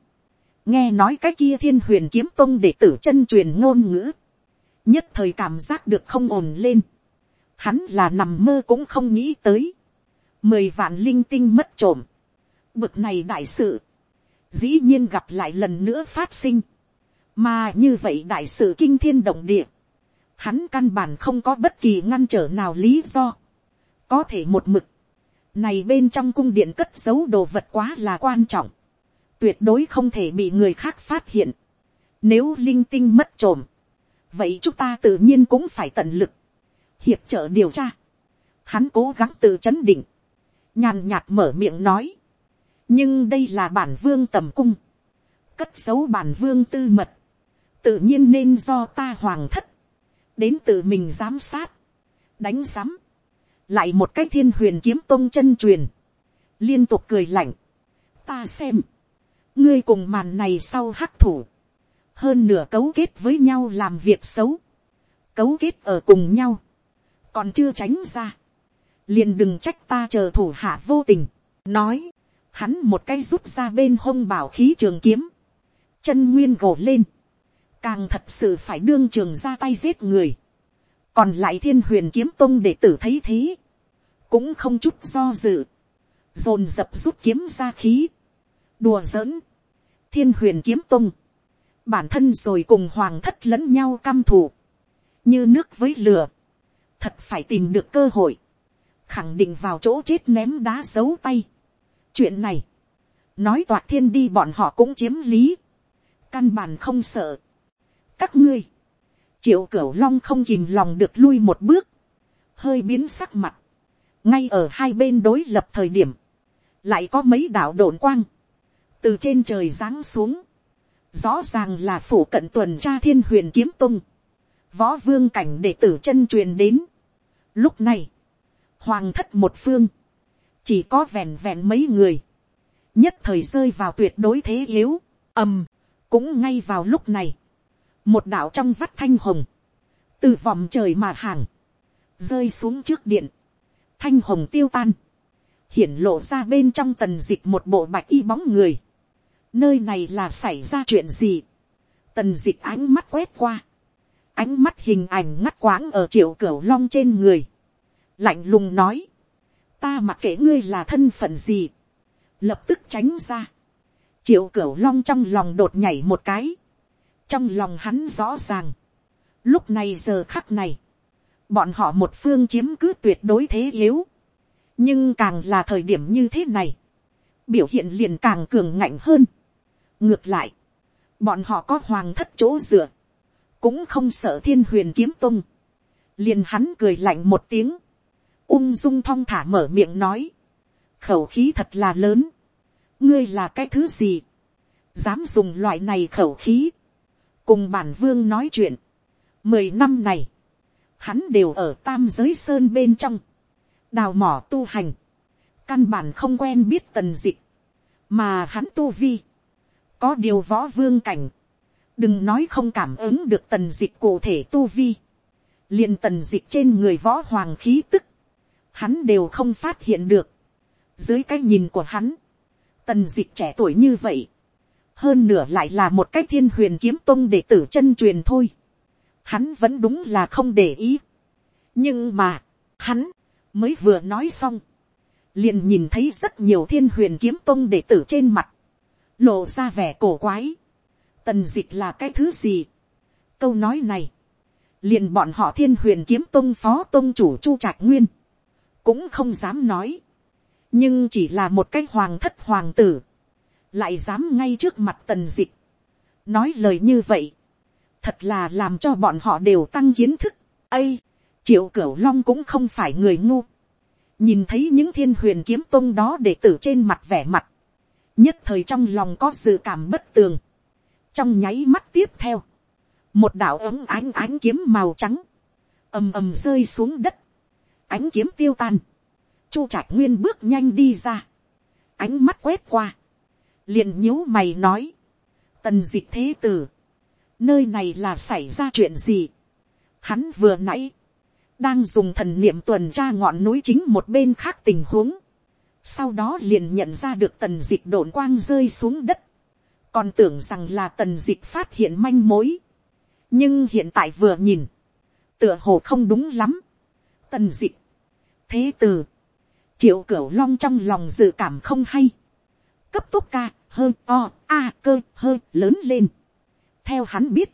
nghe nói cái kia thiên huyền kiếm tông để tử chân truyền ngôn ngữ, nhất thời cảm giác được không ổn lên, hắn là nằm mơ cũng không nghĩ tới, mười vạn linh tinh mất trộm, Bực này đại sự. Dĩ nhiên gặp lại lần nữa phát sinh. Mà như vậy đại sự kinh thiên động địa. Hắn căn bản không có bất kỳ ngăn trở nào lý do. Có thể một mực. Này bên trong cung điện cất giấu đồ vật quá là quan trọng. Tuyệt đối không thể bị người khác phát hiện. Nếu linh tinh mất trộm. Vậy chúng ta tự nhiên cũng phải tận lực. hiệp trợ điều tra, hắn cố gắng tự chấn định, nhàn nhạt mở miệng nói, nhưng đây là bản vương tầm cung, cất giấu bản vương tư mật, tự nhiên nên do ta hoàng thất, đến tự mình giám sát, đánh giám, lại một cái thiên huyền kiếm tông chân truyền, liên tục cười lạnh, ta xem, ngươi cùng màn này sau hắc thủ, hơn nửa cấu kết với nhau làm việc xấu, cấu kết ở cùng nhau, còn chưa tránh ra, liền đừng trách ta chờ thủ hạ vô tình, nói, hắn một cái rút ra bên hông bảo khí trường kiếm, chân nguyên gồ lên, càng thật sự phải đương trường ra tay giết người, còn lại thiên huyền kiếm tông để tử thấy thế, cũng không chút do dự, dồn dập rút kiếm ra khí, đùa giỡn, thiên huyền kiếm tung, bản thân rồi cùng hoàng thất lẫn nhau căm thù, như nước với lửa, thật phải tìm được cơ hội, khẳng định vào chỗ chết ném đá giấu tay. chuyện này, nói toạc thiên đi bọn họ cũng chiếm lý, căn bản không sợ. các ngươi, triệu cửu long không kìm lòng được lui một bước, hơi biến sắc mặt, ngay ở hai bên đối lập thời điểm, lại có mấy đạo đồn quang, từ trên trời giáng xuống, rõ ràng là phủ cận tuần tra thiên huyền kiếm tung, võ vương cảnh đệ tử chân truyền đến. Lúc này, hoàng thất một phương, chỉ có vẹn vẹn mấy người, nhất thời rơi vào tuyệt đối thế yếu, ầm, cũng ngay vào lúc này, một đạo trong vắt thanh hồng, từ vòng trời mà hàng, rơi xuống trước điện, thanh hồng tiêu tan, hiển lộ ra bên trong tần dịch một bộ bạch y bóng người, nơi này là xảy ra chuyện gì, tần dịch ánh mắt quét qua, ánh mắt hình ảnh ngắt quãng ở triệu cửu long trên người, lạnh lùng nói, ta mặc kệ ngươi là thân phận gì, lập tức tránh ra, triệu cửu long trong lòng đột nhảy một cái, trong lòng hắn rõ ràng, lúc này giờ khắc này, bọn họ một phương chiếm cứ tuyệt đối thế yếu, nhưng càng là thời điểm như thế này, biểu hiện liền càng cường ngạnh hơn. ngược lại, bọn họ có hoàng thất chỗ dựa, cũng không sợ thiên huyền kiếm tung, liền hắn cười lạnh một tiếng, ung dung thong thả mở miệng nói, khẩu khí thật là lớn, ngươi là cái thứ gì, dám dùng loại này khẩu khí, cùng bản vương nói chuyện, mười năm này, hắn đều ở tam giới sơn bên trong, đào mỏ tu hành, căn bản không quen biết tần dịch, mà hắn tu vi, có điều võ vương cảnh, đừng nói không cảm ứng được tần dịch cụ thể tu vi, liền tần dịch trên người võ hoàng khí tức, hắn đều không phát hiện được, dưới cái nhìn của hắn, tần dịch trẻ tuổi như vậy, hơn nửa lại là một cái thiên huyền kiếm tông để tử chân truyền thôi, hắn vẫn đúng là không để ý, nhưng mà, hắn, mới vừa nói xong, liền nhìn thấy rất nhiều thiên huyền kiếm tông đệ tử trên mặt, lộ ra vẻ cổ quái, tần dịch là cái thứ gì. câu nói này, liền bọn họ thiên huyền kiếm tông phó tông chủ chu trạch nguyên, cũng không dám nói, nhưng chỉ là một cái hoàng thất hoàng tử, lại dám ngay trước mặt tần dịch, nói lời như vậy, thật là làm cho bọn họ đều tăng kiến thức, ây, triệu cửu long cũng không phải người ngu, nhìn thấy những thiên huyền kiếm tông đó để tử trên mặt vẻ mặt, nhất thời trong lòng có dự cảm bất tường, trong nháy mắt tiếp theo, một đạo ấm ánh ánh kiếm màu trắng, ầm ầm rơi xuống đất, ánh kiếm tiêu tan, chu trạch nguyên bước nhanh đi ra, ánh mắt quét qua, liền nhíu mày nói, tần d ị c h thế tử, nơi này là xảy ra chuyện gì, hắn vừa nãy, đang dùng thần niệm tuần tra ngọn núi chính một bên khác tình huống, sau đó liền nhận ra được tần dịch đồn quang rơi xuống đất, còn tưởng rằng là tần dịch phát hiện manh mối, nhưng hiện tại vừa nhìn, tựa hồ không đúng lắm, tần dịch, thế từ, triệu cửu long trong lòng dự cảm không hay, cấp tốc ca, hơi o, a cơ hơi lớn lên theo hắn biết,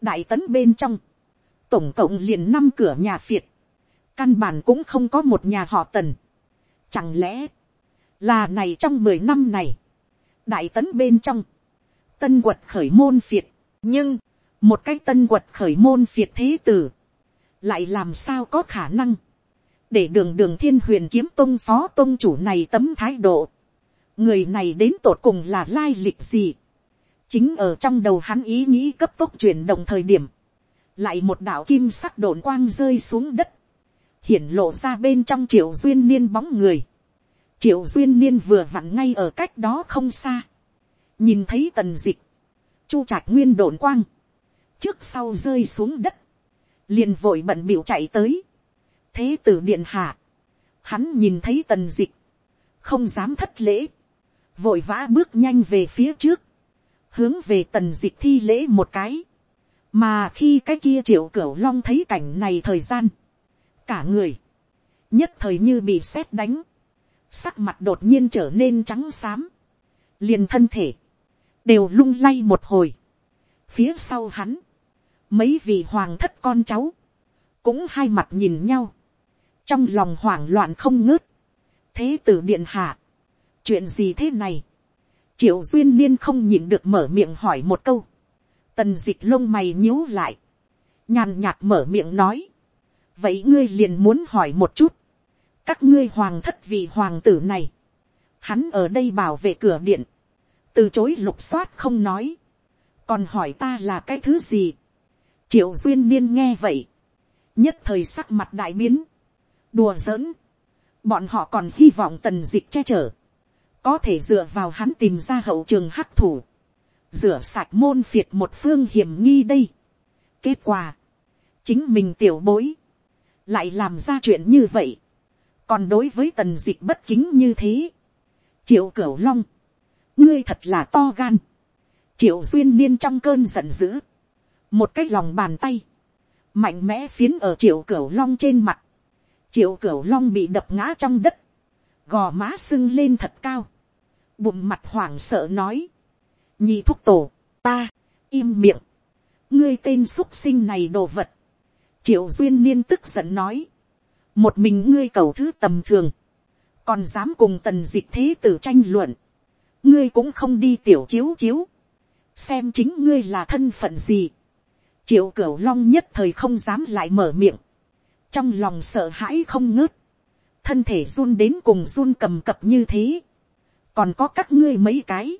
đại tấn bên trong, tổng cộng liền năm cửa nhà phiệt, căn bản cũng không có một nhà họ tần. Chẳng lẽ, là này trong mười năm này, đại tấn bên trong, tân quật khởi môn phiệt, nhưng, một cái tân quật khởi môn phiệt thế tử, lại làm sao có khả năng, để đường đường thiên huyền kiếm tôn phó tôn chủ này tấm thái độ, người này đến tột cùng là lai lịch gì, chính ở trong đầu hắn ý nghĩ cấp tốc chuyển động thời điểm, lại một đạo kim sắc đồn quang rơi xuống đất, hiển lộ ra bên trong triệu duyên niên bóng người, triệu duyên niên vừa vặn ngay ở cách đó không xa, nhìn thấy tần dịch, chu trạch nguyên đồn quang, trước sau rơi xuống đất, liền vội bận biểu chạy tới, thế tử điện hạ, hắn nhìn thấy tần dịch, không dám thất lễ, vội vã bước nhanh về phía trước, hướng về tần dịch thi lễ một cái, mà khi cái kia triệu cửu long thấy cảnh này thời gian, cả người, nhất thời như bị sét đánh, sắc mặt đột nhiên trở nên trắng xám, liền thân thể, đều lung lay một hồi, phía sau hắn, mấy vị hoàng thất con cháu, cũng hai mặt nhìn nhau, trong lòng hoảng loạn không ngớt, thế tử điện hạ, chuyện gì thế này, triệu duyên niên không nhìn được mở miệng hỏi một câu, tần dịch lông mày nhíu lại, nhàn nhạt mở miệng nói, vậy ngươi liền muốn hỏi một chút, các ngươi hoàng thất vị hoàng tử này, hắn ở đây bảo vệ cửa điện, từ chối lục soát không nói, còn hỏi ta là cái thứ gì, triệu duyên niên nghe vậy, nhất thời sắc mặt đại biến, đùa giỡn, bọn họ còn hy vọng tần dịch che chở, có thể dựa vào hắn tìm ra hậu trường hắc thủ, rửa sạch môn phiệt một phương hiểm nghi đây. kết quả, chính mình tiểu bối, lại làm ra chuyện như vậy, còn đối với tần dịch bất kính như thế, triệu cửu long, ngươi thật là to gan, triệu duyên niên trong cơn giận dữ, một cái lòng bàn tay, mạnh mẽ phiến ở triệu cửu long trên mặt, triệu cửu long bị đập ngã trong đất, gò má sưng lên thật cao, bụng mặt hoảng sợ nói, nhị thúc tổ, ta, im miệng, ngươi tên x sinh này đồ vật, triệu duyên niên tức giận nói, một mình ngươi cầu thứ tầm thường, còn dám cùng tần dịch thế tử tranh luận, ngươi cũng không đi tiểu chiếu chiếu, xem chính ngươi là thân phận gì, triệu cửu long nhất thời không dám lại mở miệng, trong lòng sợ hãi không ngớt, thân thể run đến cùng run cầm cập như thế, còn có các ngươi mấy cái,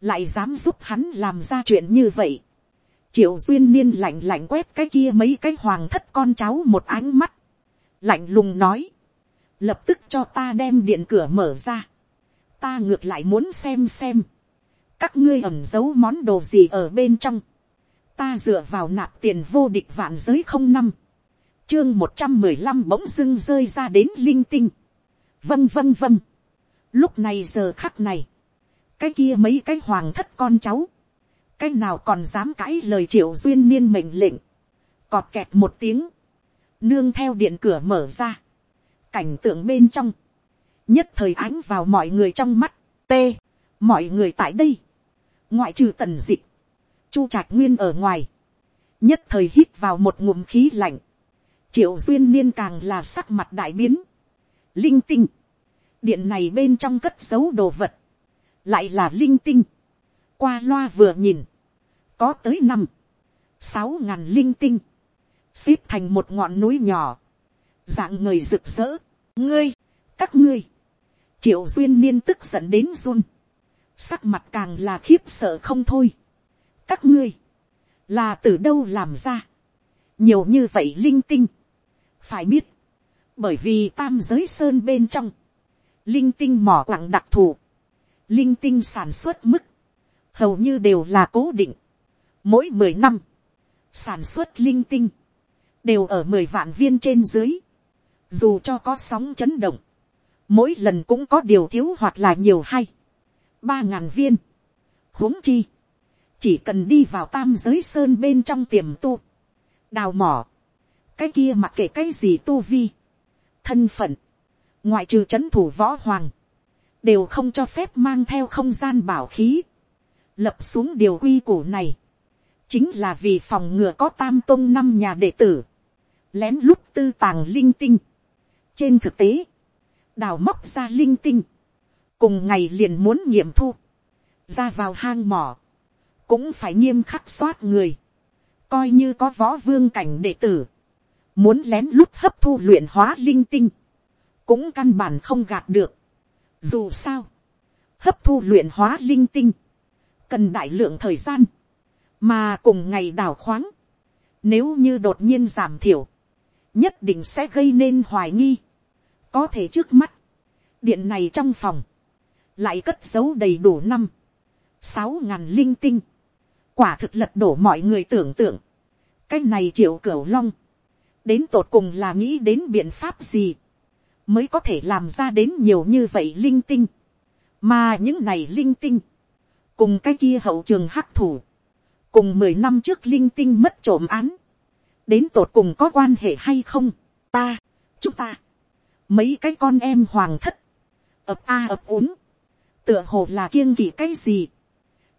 lại dám giúp hắn làm ra chuyện như vậy. triệu duyên niên lạnh lạnh quét cái kia mấy cái hoàng thất con cháu một ánh mắt, lạnh lùng nói, lập tức cho ta đem điện cửa mở ra, ta ngược lại muốn xem xem, các ngươi ẩm giấu món đồ gì ở bên trong, ta dựa vào nạp tiền vô địch vạn giới không năm, chương một trăm mười lăm bỗng dưng rơi ra đến linh tinh, vâng vâng vâng, Lúc này giờ khắc này. Cái kia mấy cái hoàng thất con cháu. Cái nào còn dám cãi lời triệu duyên niên mệnh lệnh. Cọt kẹt một tiếng. Nương theo điện cửa mở ra. Cảnh tượng bên trong. Nhất thời ánh vào mọi người trong mắt. T. Mọi người tại đây. Ngoại trừ tần dịch. Chu trạch nguyên ở ngoài. Nhất thời hít vào một ngụm khí lạnh. Triệu duyên niên càng là sắc mặt đại biến. Linh tinh. Điện này bên trong cất giấu đồ vật, lại là linh tinh. qua loa vừa nhìn, có tới năm, sáu ngàn linh tinh, xếp thành một ngọn núi nhỏ, dạng người rực rỡ, ngươi, các ngươi, triệu duyên niên tức giận đến run, sắc mặt càng là khiếp sợ không thôi. các ngươi, là từ đâu làm ra, nhiều như vậy linh tinh, phải biết, bởi vì tam giới sơn bên trong, linh tinh mỏ quặng đặc thù, linh tinh sản xuất mức, hầu như đều là cố định. Mỗi mười năm, sản xuất linh tinh, đều ở mười vạn viên trên dưới. Dù cho có sóng chấn động, mỗi lần cũng có điều thiếu hoặc là nhiều hay. Ba ngàn viên. huống chi, chỉ cần đi vào tam giới sơn bên trong tiềm tu, đào mỏ, cái kia mặc kệ cái gì tu vi, thân phận, ngoại trừ c h ấ n thủ võ hoàng, đều không cho phép mang theo không gian bảo khí, lập xuống điều quy củ này, chính là vì phòng ngừa có tam tôn năm nhà đệ tử, lén lút tư tàng linh tinh. trên thực tế, đào móc ra linh tinh, cùng ngày liền muốn nghiệm thu, ra vào hang mỏ, cũng phải nghiêm khắc soát người, coi như có võ vương cảnh đệ tử, muốn lén lút hấp thu luyện hóa linh tinh, cũng căn bản không gạt được. Dù sao, hấp thu luyện hóa linh tinh, cần đại lượng thời gian, mà cùng ngày đào khoáng, nếu như đột nhiên giảm thiểu, nhất định sẽ gây nên hoài nghi. Có thể trước mắt, điện này trong phòng, lại cất giấu đầy đủ năm, sáu ngàn linh tinh, quả thực lật đổ mọi người tưởng tượng, cái này triệu cửu long, đến tột cùng là nghĩ đến biện pháp gì, mới có thể làm ra đến nhiều như vậy linh tinh, mà những này linh tinh, cùng cái kia hậu trường hắc thủ, cùng mười năm trước linh tinh mất trộm án, đến tột cùng có quan hệ hay không, ta, chúng ta, mấy cái con em hoàng thất, ập a ập úng, tựa hồ là kiêng kỵ cái gì,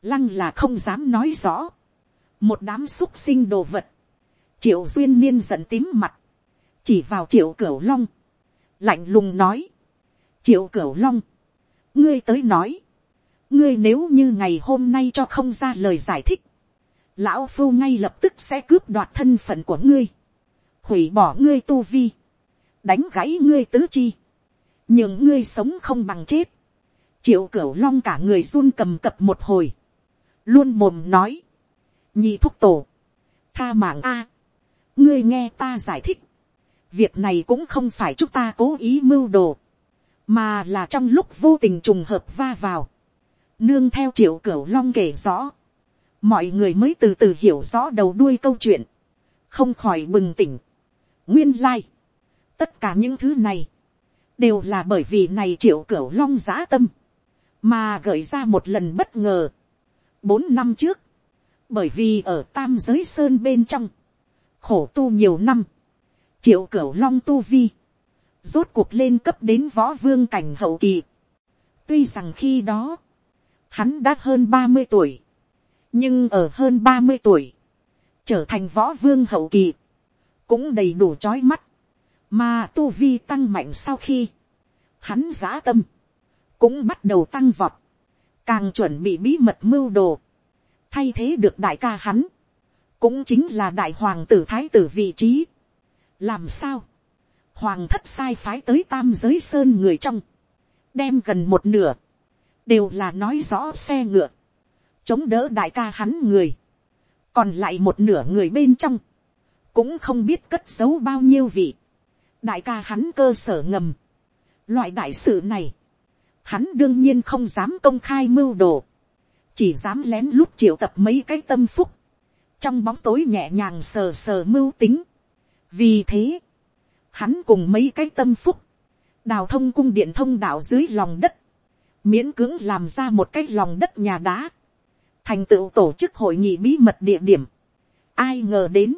lăng là không dám nói rõ, một đám xúc sinh đồ vật, triệu duyên niên giận tím mặt, chỉ vào triệu cửu long, lạnh lùng nói, triệu cửu long, ngươi tới nói, ngươi nếu như ngày hôm nay cho không ra lời giải thích, lão phu ngay lập tức sẽ cướp đoạt thân phận của ngươi, hủy bỏ ngươi tu vi, đánh gãy ngươi tứ chi, nhưng ngươi sống không bằng chết, triệu cửu long cả người run cầm cập một hồi, luôn mồm nói, nhị thúc tổ, tha mạng a, ngươi nghe ta giải thích, việc này cũng không phải chúng ta cố ý mưu đồ, mà là trong lúc vô tình trùng hợp va vào, nương theo triệu cửu long kể rõ, mọi người mới từ từ hiểu rõ đầu đuôi câu chuyện, không khỏi bừng tỉnh, nguyên lai, tất cả những thứ này, đều là bởi vì này triệu cửu long giã tâm, mà gợi ra một lần bất ngờ. bốn năm trước, bởi vì ở tam giới sơn bên trong, khổ tu nhiều năm, triệu cửu long tu vi, rốt cuộc lên cấp đến võ vương cảnh hậu kỳ. tuy rằng khi đó, hắn đã hơn ba mươi tuổi, nhưng ở hơn ba mươi tuổi, trở thành võ vương hậu kỳ, cũng đầy đủ trói mắt, mà tu vi tăng mạnh sau khi, hắn giã tâm, cũng bắt đầu tăng vọt, càng chuẩn bị bí mật mưu đồ, thay thế được đại ca hắn, cũng chính là đại hoàng tử thái tử vị trí. làm sao, hoàng thất sai phái tới tam giới sơn người trong, đem gần một nửa, đều là nói rõ xe ngựa, chống đỡ đại ca hắn người, còn lại một nửa người bên trong, cũng không biết cất giấu bao nhiêu vị, đại ca hắn cơ sở ngầm, loại đại sự này, hắn đương nhiên không dám công khai mưu đồ, chỉ dám lén lút triệu tập mấy cái tâm phúc, trong bóng tối nhẹ nhàng sờ sờ mưu tính. vì thế, hắn cùng mấy cái tâm phúc, đào thông cung điện thông đạo dưới lòng đất, miễn cưỡng làm ra một cái lòng đất nhà đá, thành tựu tổ chức hội nghị bí mật địa điểm. ai ngờ đến,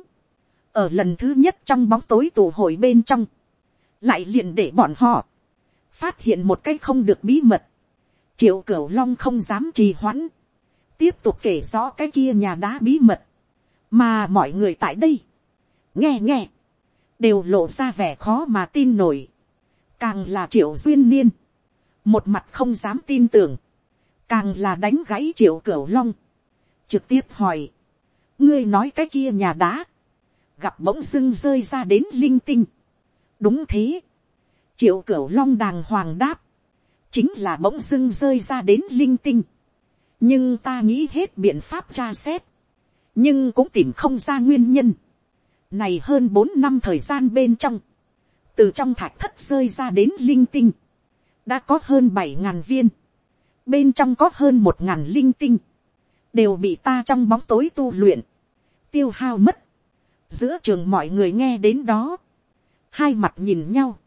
ở lần thứ nhất trong bóng tối tù hội bên trong, lại liền để bọn họ, phát hiện một cái không được bí mật, triệu cửu long không dám trì hoãn, tiếp tục kể rõ cái kia nhà đá bí mật, mà mọi người tại đây, nghe nghe, đều lộ ra vẻ khó mà tin nổi, càng là triệu duyên niên, một mặt không dám tin tưởng, càng là đánh gãy triệu cửu long, trực tiếp hỏi, ngươi nói cái kia nhà đá, gặp bỗng dưng rơi ra đến linh tinh, đúng thế, triệu cửu long đàng hoàng đáp, chính là bỗng dưng rơi ra đến linh tinh, nhưng ta nghĩ hết biện pháp tra xét, nhưng cũng tìm không ra nguyên nhân. Này hơn bốn năm thời gian bên trong, từ trong thạch thất rơi ra đến linh tinh, đã có hơn bảy ngàn viên, bên trong có hơn một ngàn linh tinh, đều bị ta trong bóng tối tu luyện, tiêu hao mất. Giữa trường mọi người nghe đến đó, hai mặt nhìn nhau,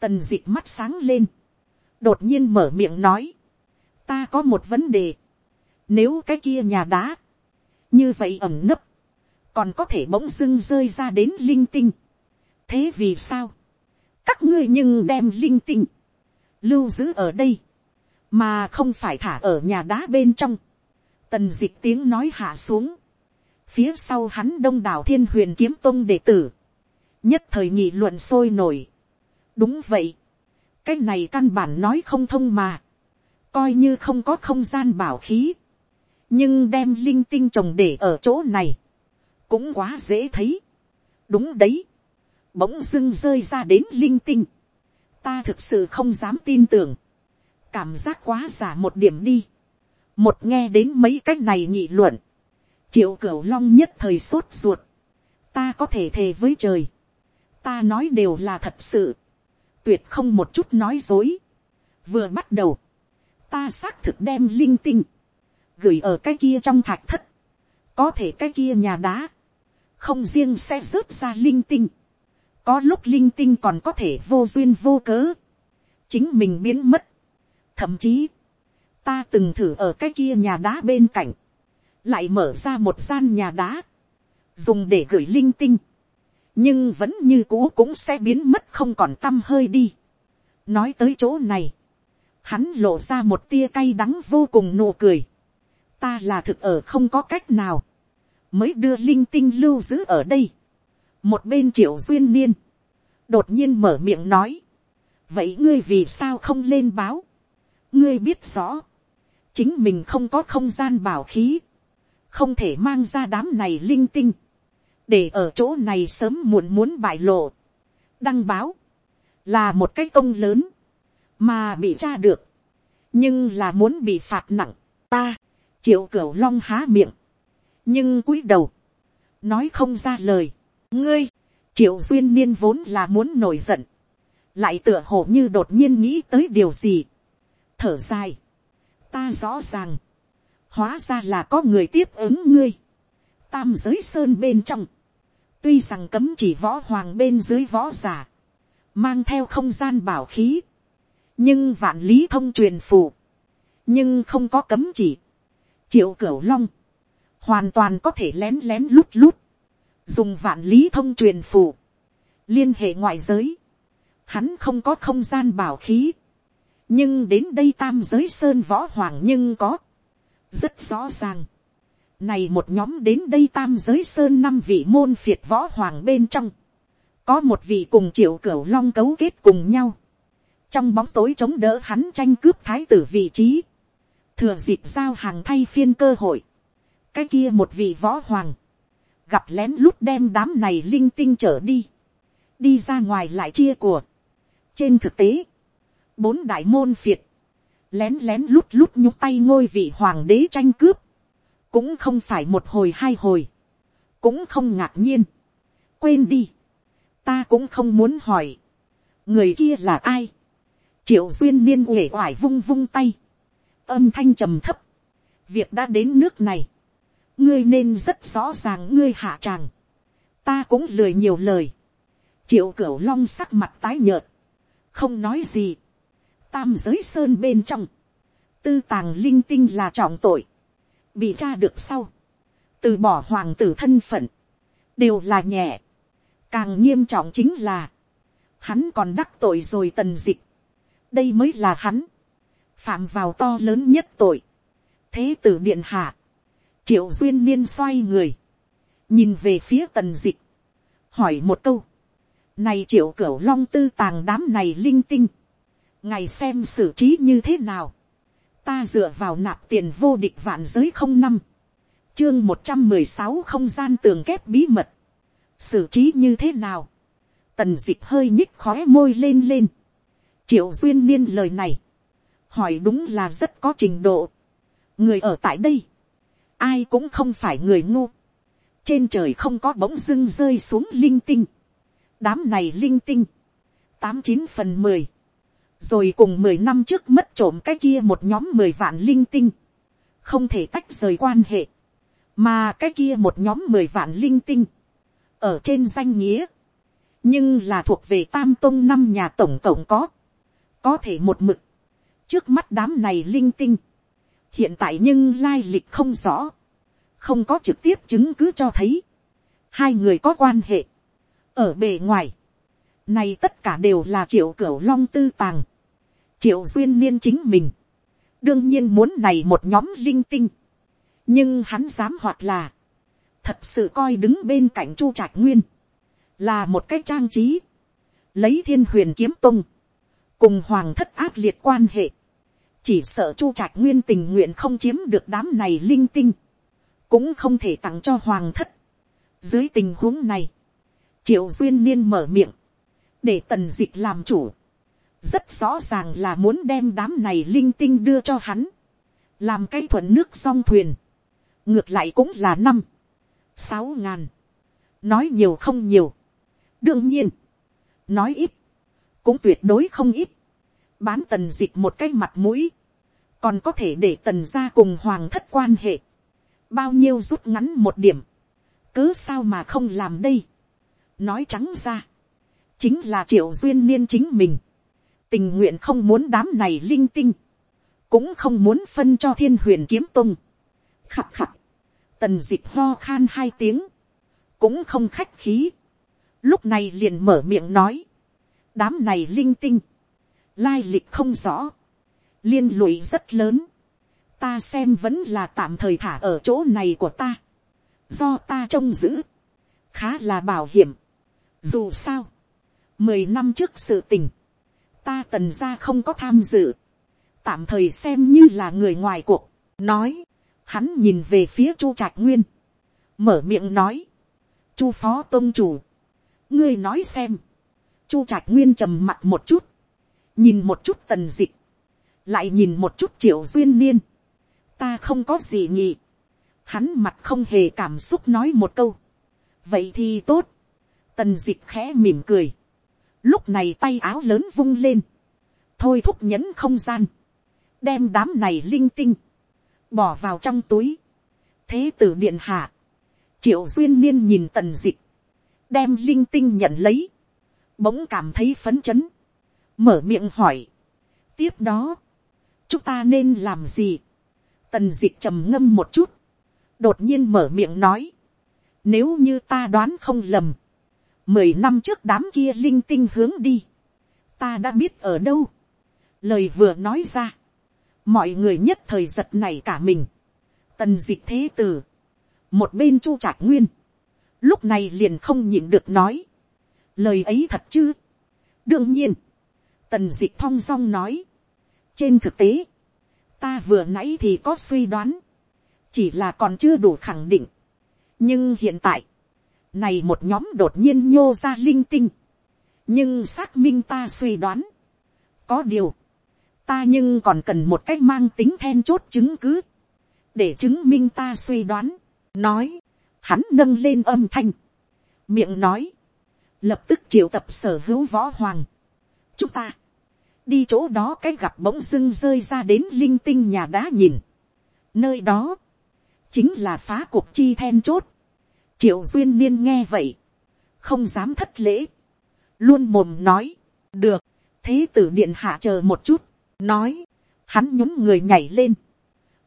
tần d ị c h mắt sáng lên, đột nhiên mở miệng nói, ta có một vấn đề, nếu cái kia nhà đá, như vậy ẩm nấp, còn có thể bỗng dưng rơi ra đến linh tinh. thế vì sao, các ngươi nhưng đem linh tinh, lưu giữ ở đây, mà không phải thả ở nhà đá bên trong. tần d ị c h tiếng nói hạ xuống, phía sau hắn đông đảo thiên huyền kiếm tông đệ tử, nhất thời nghị luận sôi nổi. đúng vậy, cái này căn bản nói không thông mà, coi như không có không gian bảo khí, nhưng đem linh tinh trồng để ở chỗ này, cũng quá dễ thấy. đúng đấy, bỗng dưng rơi ra đến linh tinh, ta thực sự không dám tin tưởng, cảm giác quá giả một điểm đi, một nghe đến mấy cái này nhị luận, triệu cửu long nhất thời sốt ruột, ta có thể thề với trời, ta nói đều là thật sự, tuyệt không một chút nói dối, vừa bắt đầu, ta xác thực đem linh tinh, gửi ở cái kia trong thạch thất, có thể cái kia nhà đá, không riêng sẽ rớt ra linh tinh, có lúc linh tinh còn có thể vô duyên vô cớ, chính mình biến mất, thậm chí, ta từng thử ở cái kia nhà đá bên cạnh, lại mở ra một gian nhà đá, dùng để gửi linh tinh, nhưng vẫn như cũ cũng sẽ biến mất không còn t â m hơi đi. nói tới chỗ này, hắn lộ ra một tia cay đắng vô cùng nụ cười ta là thực ở không có cách nào, mới đưa linh tinh lưu giữ ở đây. một bên triệu duyên niên, đột nhiên mở miệng nói, vậy ngươi vì sao không lên báo, ngươi biết rõ, chính mình không có không gian bảo khí, không thể mang ra đám này linh tinh, để ở chỗ này sớm muộn muốn bại lộ, đăng báo, là một cái công lớn, mà bị tra được, nhưng là muốn bị phạt nặng, ta, triệu cửu long há miệng, nhưng cúi đầu, nói không ra lời, ngươi, triệu duyên niên vốn là muốn nổi giận, lại tựa hồ như đột nhiên nghĩ tới điều gì, thở dài, ta rõ ràng, hóa ra là có người tiếp ứng ngươi, tam giới sơn bên trong, tuy rằng cấm chỉ võ hoàng bên dưới võ giả, mang theo không gian bảo khí, nhưng vạn lý thông truyền phù, nhưng không có cấm chỉ, triệu cửu long, hoàn toàn có thể lén lén lút lút, dùng vạn lý thông truyền phù, liên hệ ngoại giới, hắn không có không gian bảo khí, nhưng đến đây tam giới sơn võ hoàng nhưng có, rất rõ ràng, này một nhóm đến đây tam giới sơn năm vị môn phiệt võ hoàng bên trong. Có một vị cùng triệu cửu long cấu kết cùng nhau. Trong bóng tối chống đỡ hắn tranh cướp thái tử vị trí. Thừa dịp giao hàng thay phiên cơ hội. Cái kia một vị võ hoàng. Gặp lén lút đem đám này linh tinh trở đi. Đi ra ngoài lại chia của. Trên thực tế. Bốn đại môn phiệt. Lén lén lút lút nhúc tay ngôi vị hoàng đế tranh cướp cũng không phải một hồi hai hồi, cũng không ngạc nhiên, quên đi, ta cũng không muốn hỏi, người kia là ai, triệu duyên niên uể oải vung vung tay, âm thanh trầm thấp, việc đã đến nước này, ngươi nên rất rõ ràng ngươi hạ tràng, ta cũng lười nhiều lời, triệu cửu long sắc mặt tái nhợt, không nói gì, tam giới sơn bên trong, tư tàng linh tinh là trọng tội, bị tra được sau, từ bỏ hoàng tử thân phận, đều là nhẹ, càng nghiêm trọng chính là, hắn còn đắc tội rồi tần dịch, đây mới là hắn, phạm vào to lớn nhất tội, thế tử điện hạ, triệu duyên niên xoay người, nhìn về phía tần dịch, hỏi một câu, này triệu cửu long tư tàng đám này linh tinh, ngày xem xử trí như thế nào, ta dựa vào nạp tiền vô địch vạn giới không năm, chương một trăm mười sáu không gian tường kép bí mật, xử trí như thế nào, tần dịch hơi nhích khói môi lên lên, triệu duyên niên lời này, hỏi đúng là rất có trình độ, người ở tại đây, ai cũng không phải người ngu, trên trời không có bỗng dưng rơi xuống linh tinh, đám này linh tinh, tám chín phần mười, rồi cùng mười năm trước mất trộm cái kia một nhóm mười vạn linh tinh, không thể tách rời quan hệ, mà cái kia một nhóm mười vạn linh tinh, ở trên danh nghĩa, nhưng là thuộc về tam tôn năm nhà tổng cộng có, có thể một mực, trước mắt đám này linh tinh, hiện tại nhưng lai lịch không rõ, không có trực tiếp chứng cứ cho thấy, hai người có quan hệ, ở bề ngoài, này tất cả đều là triệu cửu long tư tàng. Triệu duyên niên chính mình. Đương nhiên muốn này một nhóm linh tinh. Nhưng hắn dám hoặc là. Thật sự coi đứng bên cạnh chu trạch nguyên. Là một cái trang trí. Lấy thiên huyền kiếm tung. Cùng hoàng thất ác liệt quan hệ. Chỉ sợ chu trạch nguyên tình nguyện không chiếm được đám này linh tinh. Cũng không thể tặng cho hoàng thất. Dưới tình huống này triệu duyên niên mở miệng, để tần dịch làm chủ, rất rõ ràng là muốn đem đám này linh tinh đưa cho hắn, làm cái thuận nước song thuyền, ngược lại cũng là năm, sáu ngàn, nói nhiều không nhiều, đương nhiên, nói ít, cũng tuyệt đối không ít, bán tần dịch một cái mặt mũi, còn có thể để tần ra cùng hoàng thất quan hệ, bao nhiêu rút ngắn một điểm, cứ sao mà không làm đây, nói trắng ra, chính là triệu duyên niên chính mình, tình nguyện không muốn đám này linh tinh, cũng không muốn phân cho thiên huyền kiếm tung. khặt khặt, tần d ị c h ho khan hai tiếng, cũng không khách khí, lúc này liền mở miệng nói, đám này linh tinh, lai lịch không rõ, liên lụy rất lớn, ta xem vẫn là tạm thời thả ở chỗ này của ta, do ta trông giữ, khá là bảo hiểm. Dù sao, mười năm trước sự tình, ta tần ra không có tham dự, tạm thời xem như là người ngoài cuộc, nói, hắn nhìn về phía chu trạch nguyên, mở miệng nói, chu phó tôn chủ, ngươi nói xem, chu trạch nguyên trầm mặt một chút, nhìn một chút tần dịch, lại nhìn một chút triệu duyên niên, ta không có gì nhỉ, hắn mặt không hề cảm xúc nói một câu, vậy thì tốt, tần dịch khẽ mỉm cười, lúc này tay áo lớn vung lên, thôi thúc nhẫn không gian, đem đám này linh tinh, bỏ vào trong túi, thế tử điện hạ, triệu duyên niên nhìn tần dịch, đem linh tinh nhận lấy, bỗng cảm thấy phấn chấn, mở miệng hỏi, tiếp đó, chúng ta nên làm gì, tần dịch trầm ngâm một chút, đột nhiên mở miệng nói, nếu như ta đoán không lầm, mười năm trước đám kia linh tinh hướng đi, ta đã biết ở đâu. lời vừa nói ra, mọi người nhất thời giật này cả mình, tần d ị c h thế t ử một bên chu trạc nguyên, lúc này liền không nhịn được nói, lời ấy thật chứ. đương nhiên, tần d ị c h thong dong nói, trên thực tế, ta vừa nãy thì có suy đoán, chỉ là còn chưa đủ khẳng định, nhưng hiện tại, này một nhóm đột nhiên nhô ra linh tinh. Nhưng xác minh ta suy đoán. Có điều. Ta nhưng còn cần một cách mang tính then chốt chứng cứ. Để chứng minh ta suy đoán. Nói. Hắn nâng lên âm thanh. Miệng nói. Lập tức triệu tập sở hữu võ hoàng. Chúng ta. Đi chỗ đó cái gặp bỗng dưng rơi ra đến linh tinh nhà đá nhìn. Nơi đó. Chính là phá cuộc chi then chốt triệu duyên niên nghe vậy, không dám thất lễ, luôn mồm nói, được, thế tử điện hạ chờ một chút, nói, hắn nhún người nhảy lên,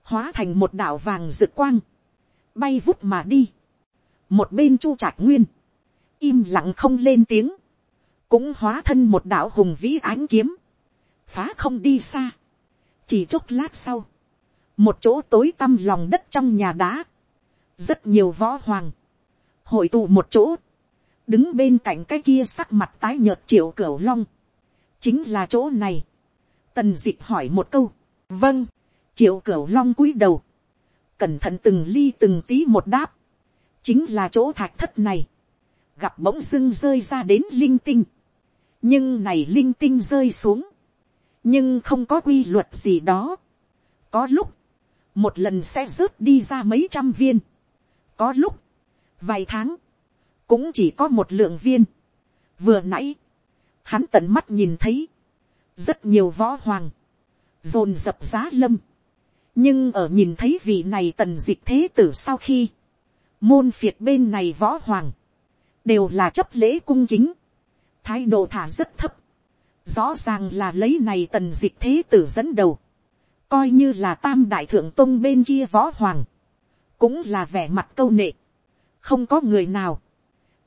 hóa thành một đảo vàng rực quang, bay vút mà đi, một bên chu trạch nguyên, im lặng không lên tiếng, cũng hóa thân một đảo hùng vĩ ánh kiếm, phá không đi xa, chỉ chốc lát sau, một chỗ tối tăm lòng đất trong nhà đá, rất nhiều võ hoàng, hội tụ một chỗ, đứng bên cạnh cái kia sắc mặt tái nhợt triệu cửu long, chính là chỗ này. Tần d ị hỏi một câu, vâng, triệu cửu long cúi đầu, cẩn thận từng ly từng tí một đáp, chính là chỗ thạch thất này, gặp bỗng dưng rơi ra đến linh tinh, nhưng này linh tinh rơi xuống, nhưng không có quy luật gì đó. có lúc, một lần sẽ rớt đi ra mấy trăm viên, có lúc, vài tháng, cũng chỉ có một lượng viên. vừa nãy, hắn tận mắt nhìn thấy, rất nhiều võ hoàng, dồn dập giá lâm, nhưng ở nhìn thấy vị này tần d ị c h thế tử sau khi, môn phiệt bên này võ hoàng, đều là chấp lễ cung kính, thái độ thả rất thấp, rõ ràng là lấy này tần dịch thế tử dẫn đầu, coi như là tam đại thượng tôn bên kia võ hoàng, cũng là vẻ mặt câu nệ, không có người nào,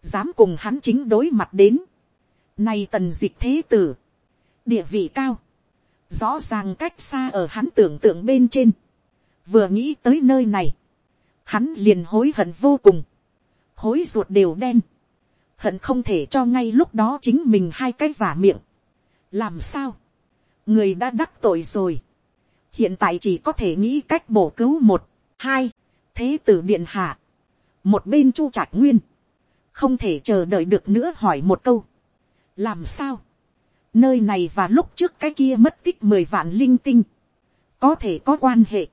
dám cùng hắn chính đối mặt đến. Nay tần dịch thế tử, địa vị cao, rõ ràng cách xa ở hắn tưởng tượng bên trên, vừa nghĩ tới nơi này, hắn liền hối hận vô cùng, hối ruột đều đen, hận không thể cho ngay lúc đó chính mình hai cái vả miệng làm sao, người đã đắc tội rồi, hiện tại chỉ có thể nghĩ cách bổ cứu một, hai, thế tử điện hạ, một bên chu trạc nguyên, không thể chờ đợi được nữa hỏi một câu, làm sao, nơi này và lúc trước cái kia mất tích mười vạn linh tinh, có thể có quan hệ,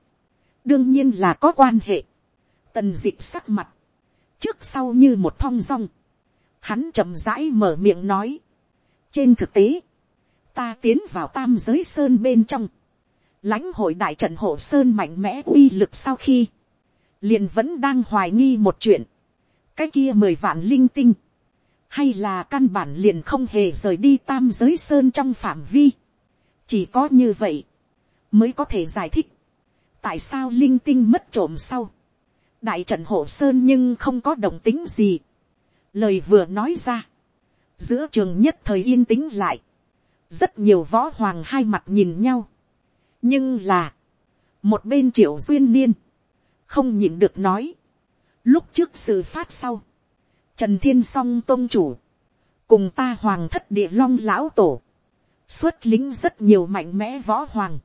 đương nhiên là có quan hệ, tần d ị sắc mặt, trước sau như một thong dong, hắn chậm rãi mở miệng nói, trên thực tế, ta tiến vào tam giới sơn bên trong, lãnh hội đại trận hộ sơn mạnh mẽ uy lực sau khi, liền vẫn đang hoài nghi một chuyện, cái kia mười vạn linh tinh, hay là căn bản liền không hề rời đi tam giới sơn trong phạm vi, chỉ có như vậy, mới có thể giải thích, tại sao linh tinh mất trộm sau, đại trận hộ sơn nhưng không có đồng tính gì, lời vừa nói ra, giữa trường nhất thời yên tĩnh lại, rất nhiều võ hoàng hai mặt nhìn nhau, nhưng là, một bên triệu duyên niên, không nhịn được nói, lúc trước sự phát sau, trần thiên song tôn chủ, cùng ta hoàng thất địa long lão tổ, xuất lính rất nhiều mạnh mẽ võ hoàng,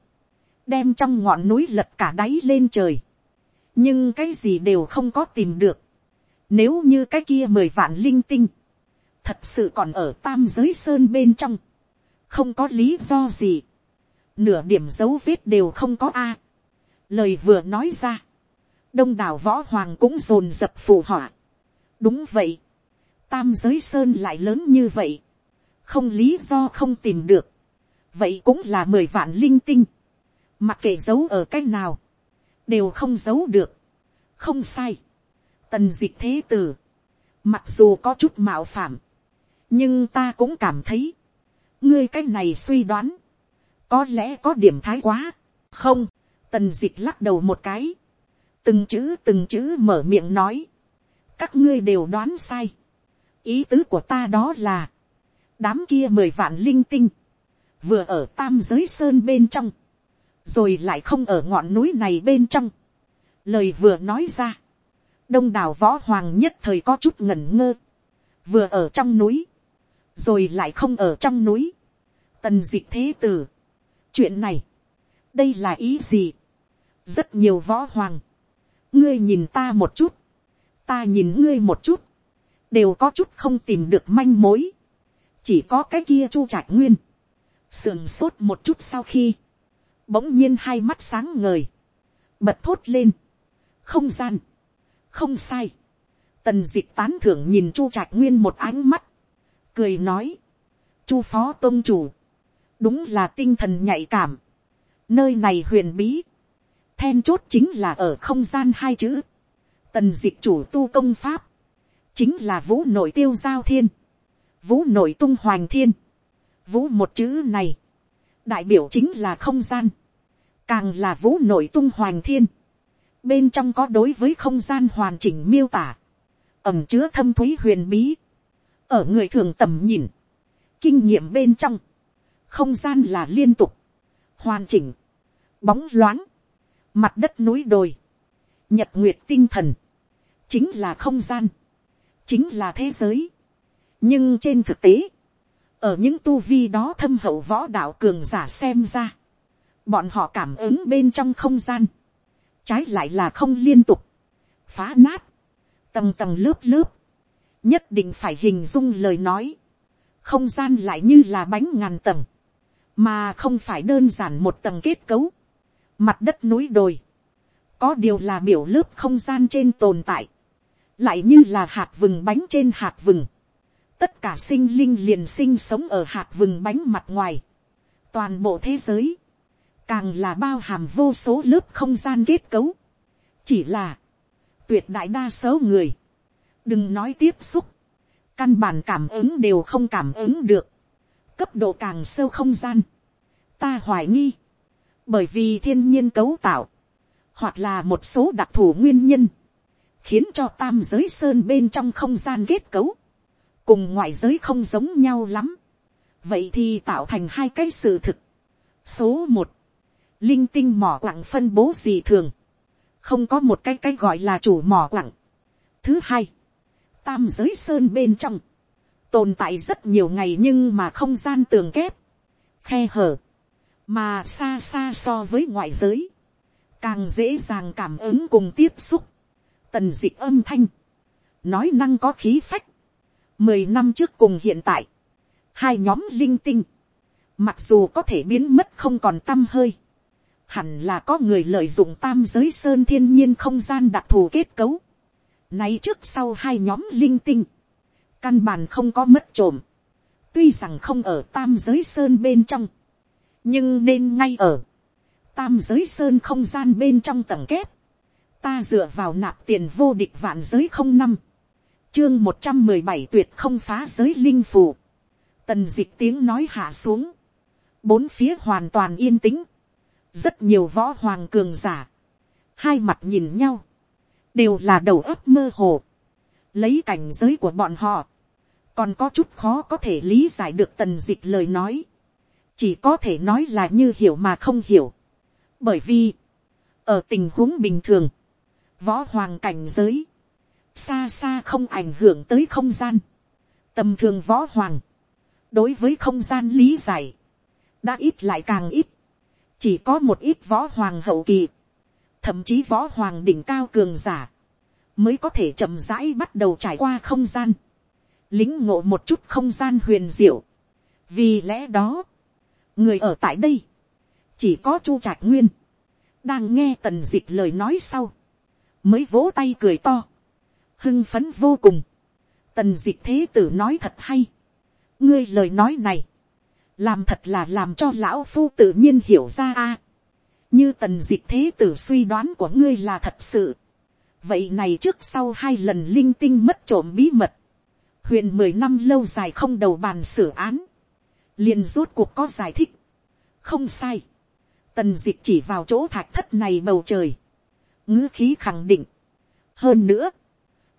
đem trong ngọn núi lật cả đáy lên trời, nhưng cái gì đều không có tìm được, nếu như cái kia mười vạn linh tinh, thật sự còn ở tam giới sơn bên trong, không có lý do gì, nửa điểm dấu vết đều không có a. lời vừa nói ra, đông đảo võ hoàng cũng rồn dập phù họa. đúng vậy, tam giới sơn lại lớn như vậy, không lý do không tìm được, vậy cũng là mười vạn linh tinh, mặc kệ giấu ở cách nào, đều không giấu được, không sai, tần d ị c h thế tử, mặc dù có chút mạo phạm, nhưng ta cũng cảm thấy, ngươi cái này suy đoán, có lẽ có điểm thái quá, không, tần d ị c h lắc đầu một cái, từng chữ từng chữ mở miệng nói, các ngươi đều đoán sai, ý tứ của ta đó là, đám kia mười vạn linh tinh, vừa ở tam giới sơn bên trong, rồi lại không ở ngọn núi này bên trong, lời vừa nói ra, đông đảo võ hoàng nhất thời có chút ngẩn ngơ, vừa ở trong núi, rồi lại không ở trong núi, tần d ị c h thế tử, chuyện này, đây là ý gì, rất nhiều võ hoàng, ngươi nhìn ta một chút, ta nhìn ngươi một chút, đều có chút không tìm được manh mối, chỉ có cái kia chu trạch nguyên, sườn sốt một chút sau khi, bỗng nhiên hai mắt sáng ngời, bật thốt lên, không gian, không sai. tần d ị c h tán thưởng nhìn chu trạch nguyên một ánh mắt, cười nói, chu phó tôn chủ, đúng là tinh thần nhạy cảm, nơi này huyền bí, then chốt chính là ở không gian hai chữ, tần dịch chủ tu công pháp, chính là vũ nội tiêu giao thiên, vũ nội tung hoàng thiên, vũ một chữ này, đại biểu chính là không gian, càng là vũ nội tung hoàng thiên, bên trong có đối với không gian hoàn chỉnh miêu tả, ẩm chứa thâm thúy huyền bí, ở người thường tầm nhìn, kinh nghiệm bên trong, không gian là liên tục, hoàn chỉnh, bóng loáng, mặt đất núi đồi, nhật nguyệt tinh thần, chính là không gian, chính là thế giới. nhưng trên thực tế, ở những tu vi đó thâm hậu võ đạo cường giả xem ra, bọn họ cảm ứng bên trong không gian, trái lại là không liên tục, phá nát, tầng tầng lớp lớp, nhất định phải hình dung lời nói, không gian lại như là bánh ngàn tầng, mà không phải đơn giản một tầng kết cấu, mặt đất núi đồi, có điều là biểu lớp không gian trên tồn tại, lại như là hạt vừng bánh trên hạt vừng, tất cả sinh linh liền sinh sống ở hạt vừng bánh mặt ngoài, toàn bộ thế giới, càng là bao hàm vô số lớp không gian kết cấu. chỉ là, tuyệt đại đa số người, đừng nói tiếp xúc, căn bản cảm ứng đều không cảm ứng được, cấp độ càng sâu không gian, ta hoài nghi, bởi vì thiên nhiên cấu tạo, hoặc là một số đặc thù nguyên nhân, khiến cho tam giới sơn bên trong không gian kết cấu, cùng ngoại giới không giống nhau lắm, vậy thì tạo thành hai cái sự thực. số một, linh tinh mỏ quặng phân bố gì thường, không có một cái cái gọi là chủ mỏ quặng. thứ hai, tam giới sơn bên trong, tồn tại rất nhiều ngày nhưng mà không gian tường kép, khe hở, mà xa xa so với ngoại giới, càng dễ dàng cảm ứng cùng tiếp xúc, tần d ị âm thanh, nói năng có khí phách, mười năm trước cùng hiện tại, hai nhóm linh tinh, mặc dù có thể biến mất không còn t â m hơi, hẳn là có người lợi dụng tam giới sơn thiên nhiên không gian đặc thù kết cấu, nay trước sau hai nhóm linh tinh, căn bản không có mất trộm, tuy rằng không ở tam giới sơn bên trong, nhưng nên ngay ở. Tam giới sơn không gian bên trong tầng kép, ta dựa vào nạp tiền vô địch vạn giới không năm, chương một trăm mười bảy tuyệt không phá giới linh phù, tần dịch tiếng nói hạ xuống, bốn phía hoàn toàn yên tĩnh, rất nhiều võ hoàng cường giả, hai mặt nhìn nhau, đều là đầu óc mơ hồ, lấy cảnh giới của bọn họ, còn có chút khó có thể lý giải được tần dịch lời nói, chỉ có thể nói là như hiểu mà không hiểu, bởi vì, ở tình huống bình thường, võ hoàng cảnh giới, xa xa không ảnh hưởng tới không gian, tầm thường võ hoàng, đối với không gian lý giải, đã ít lại càng ít, chỉ có một ít võ hoàng hậu kỳ, thậm chí võ hoàng đỉnh cao cường giả, mới có thể chậm rãi bắt đầu trải qua không gian, lính ngộ một chút không gian huyền diệu. vì lẽ đó, người ở tại đây, chỉ có chu trạch nguyên, đang nghe tần d ị c h lời nói sau, mới vỗ tay cười to, hưng phấn vô cùng, tần d ị c h thế tử nói thật hay, ngươi lời nói này, làm thật là làm cho lão phu tự nhiên hiểu ra a như tần dịch thế tử suy đoán của ngươi là thật sự. vậy này trước sau hai lần linh tinh mất trộm bí mật, huyện mười năm lâu dài không đầu bàn xử án, liền rốt cuộc có giải thích. không sai, tần dịch chỉ vào chỗ thạch thất này bầu trời, ngữ khí khẳng định. hơn nữa,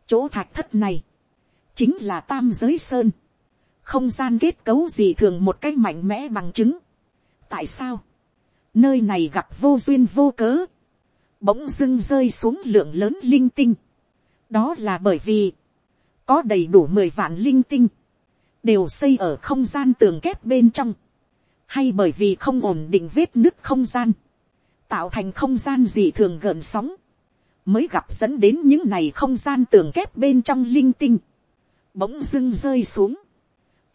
chỗ thạch thất này, chính là tam giới sơn, không gian kết cấu gì thường một cách mạnh mẽ bằng chứng. tại sao, nơi này gặp vô duyên vô cớ, bỗng dưng rơi xuống lượng lớn linh tinh. đó là bởi vì, có đầy đủ mười vạn linh tinh, đều xây ở không gian tường kép bên trong, hay bởi vì không ổn định vết nứt không gian, tạo thành không gian gì thường gợn sóng, mới gặp dẫn đến những này không gian tường kép bên trong linh tinh, bỗng dưng rơi xuống,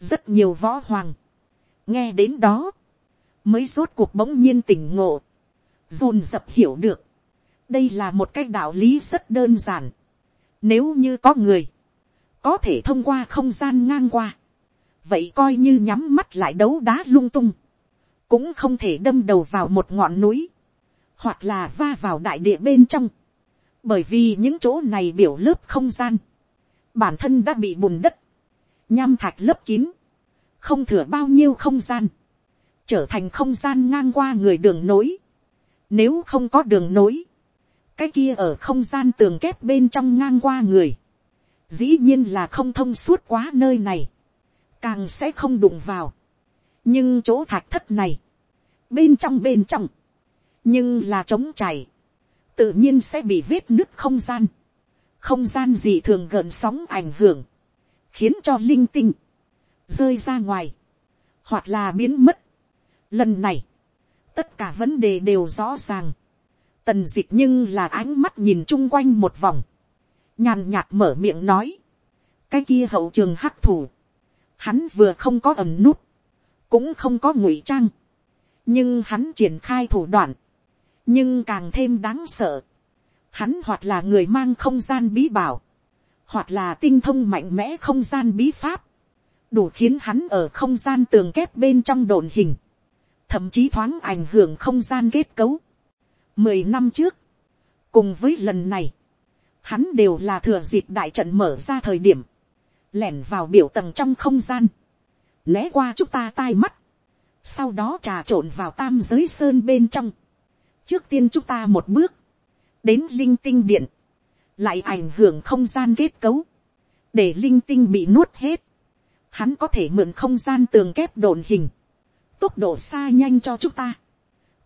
rất nhiều võ hoàng, nghe đến đó, mới rốt cuộc bỗng nhiên tỉnh ngộ, dồn dập hiểu được, đây là một cái đạo lý rất đơn giản, nếu như có người, có thể thông qua không gian ngang qua, vậy coi như nhắm mắt lại đấu đá lung tung, cũng không thể đâm đầu vào một ngọn núi, hoặc là va vào đại địa bên trong, bởi vì những chỗ này biểu lớp không gian, bản thân đã bị bùn đất, nham thạch lấp kín, không thừa bao nhiêu không gian, trở thành không gian ngang qua người đường nối. Nếu không có đường nối, cái kia ở không gian tường kép bên trong ngang qua người, dĩ nhiên là không thông suốt quá nơi này, càng sẽ không đụng vào. nhưng chỗ thạch thất này, bên trong bên trong, nhưng là trống chảy, tự nhiên sẽ bị vết nứt không gian, không gian gì thường gợn sóng ảnh hưởng, khiến cho linh tinh, rơi ra ngoài, hoặc là biến mất. Lần này, tất cả vấn đề đều rõ ràng. Tần dịch nhưng là ánh mắt nhìn chung quanh một vòng, nhàn nhạt mở miệng nói, cái kia hậu trường hắc thủ, hắn vừa không có ẩm nút, cũng không có ngụy trang, nhưng hắn triển khai thủ đoạn, nhưng càng thêm đáng sợ. Hắn hoặc là người mang không gian bí bảo, hoặc là tinh thông mạnh mẽ không gian bí pháp, đủ khiến hắn ở không gian tường kép bên trong đồn hình, thậm chí thoáng ảnh hưởng không gian kết cấu. Mười năm trước, cùng với lần này, hắn đều là thừa dịp đại trận mở ra thời điểm, lẻn vào biểu tầng trong không gian, né qua chúng ta tai mắt, sau đó trà trộn vào tam giới sơn bên trong. trước tiên chúng ta một bước, đến linh tinh điện, lại ảnh hưởng không gian kết cấu, để linh tinh bị nuốt hết, hắn có thể mượn không gian tường kép đồn hình, tốc độ xa nhanh cho chúng ta,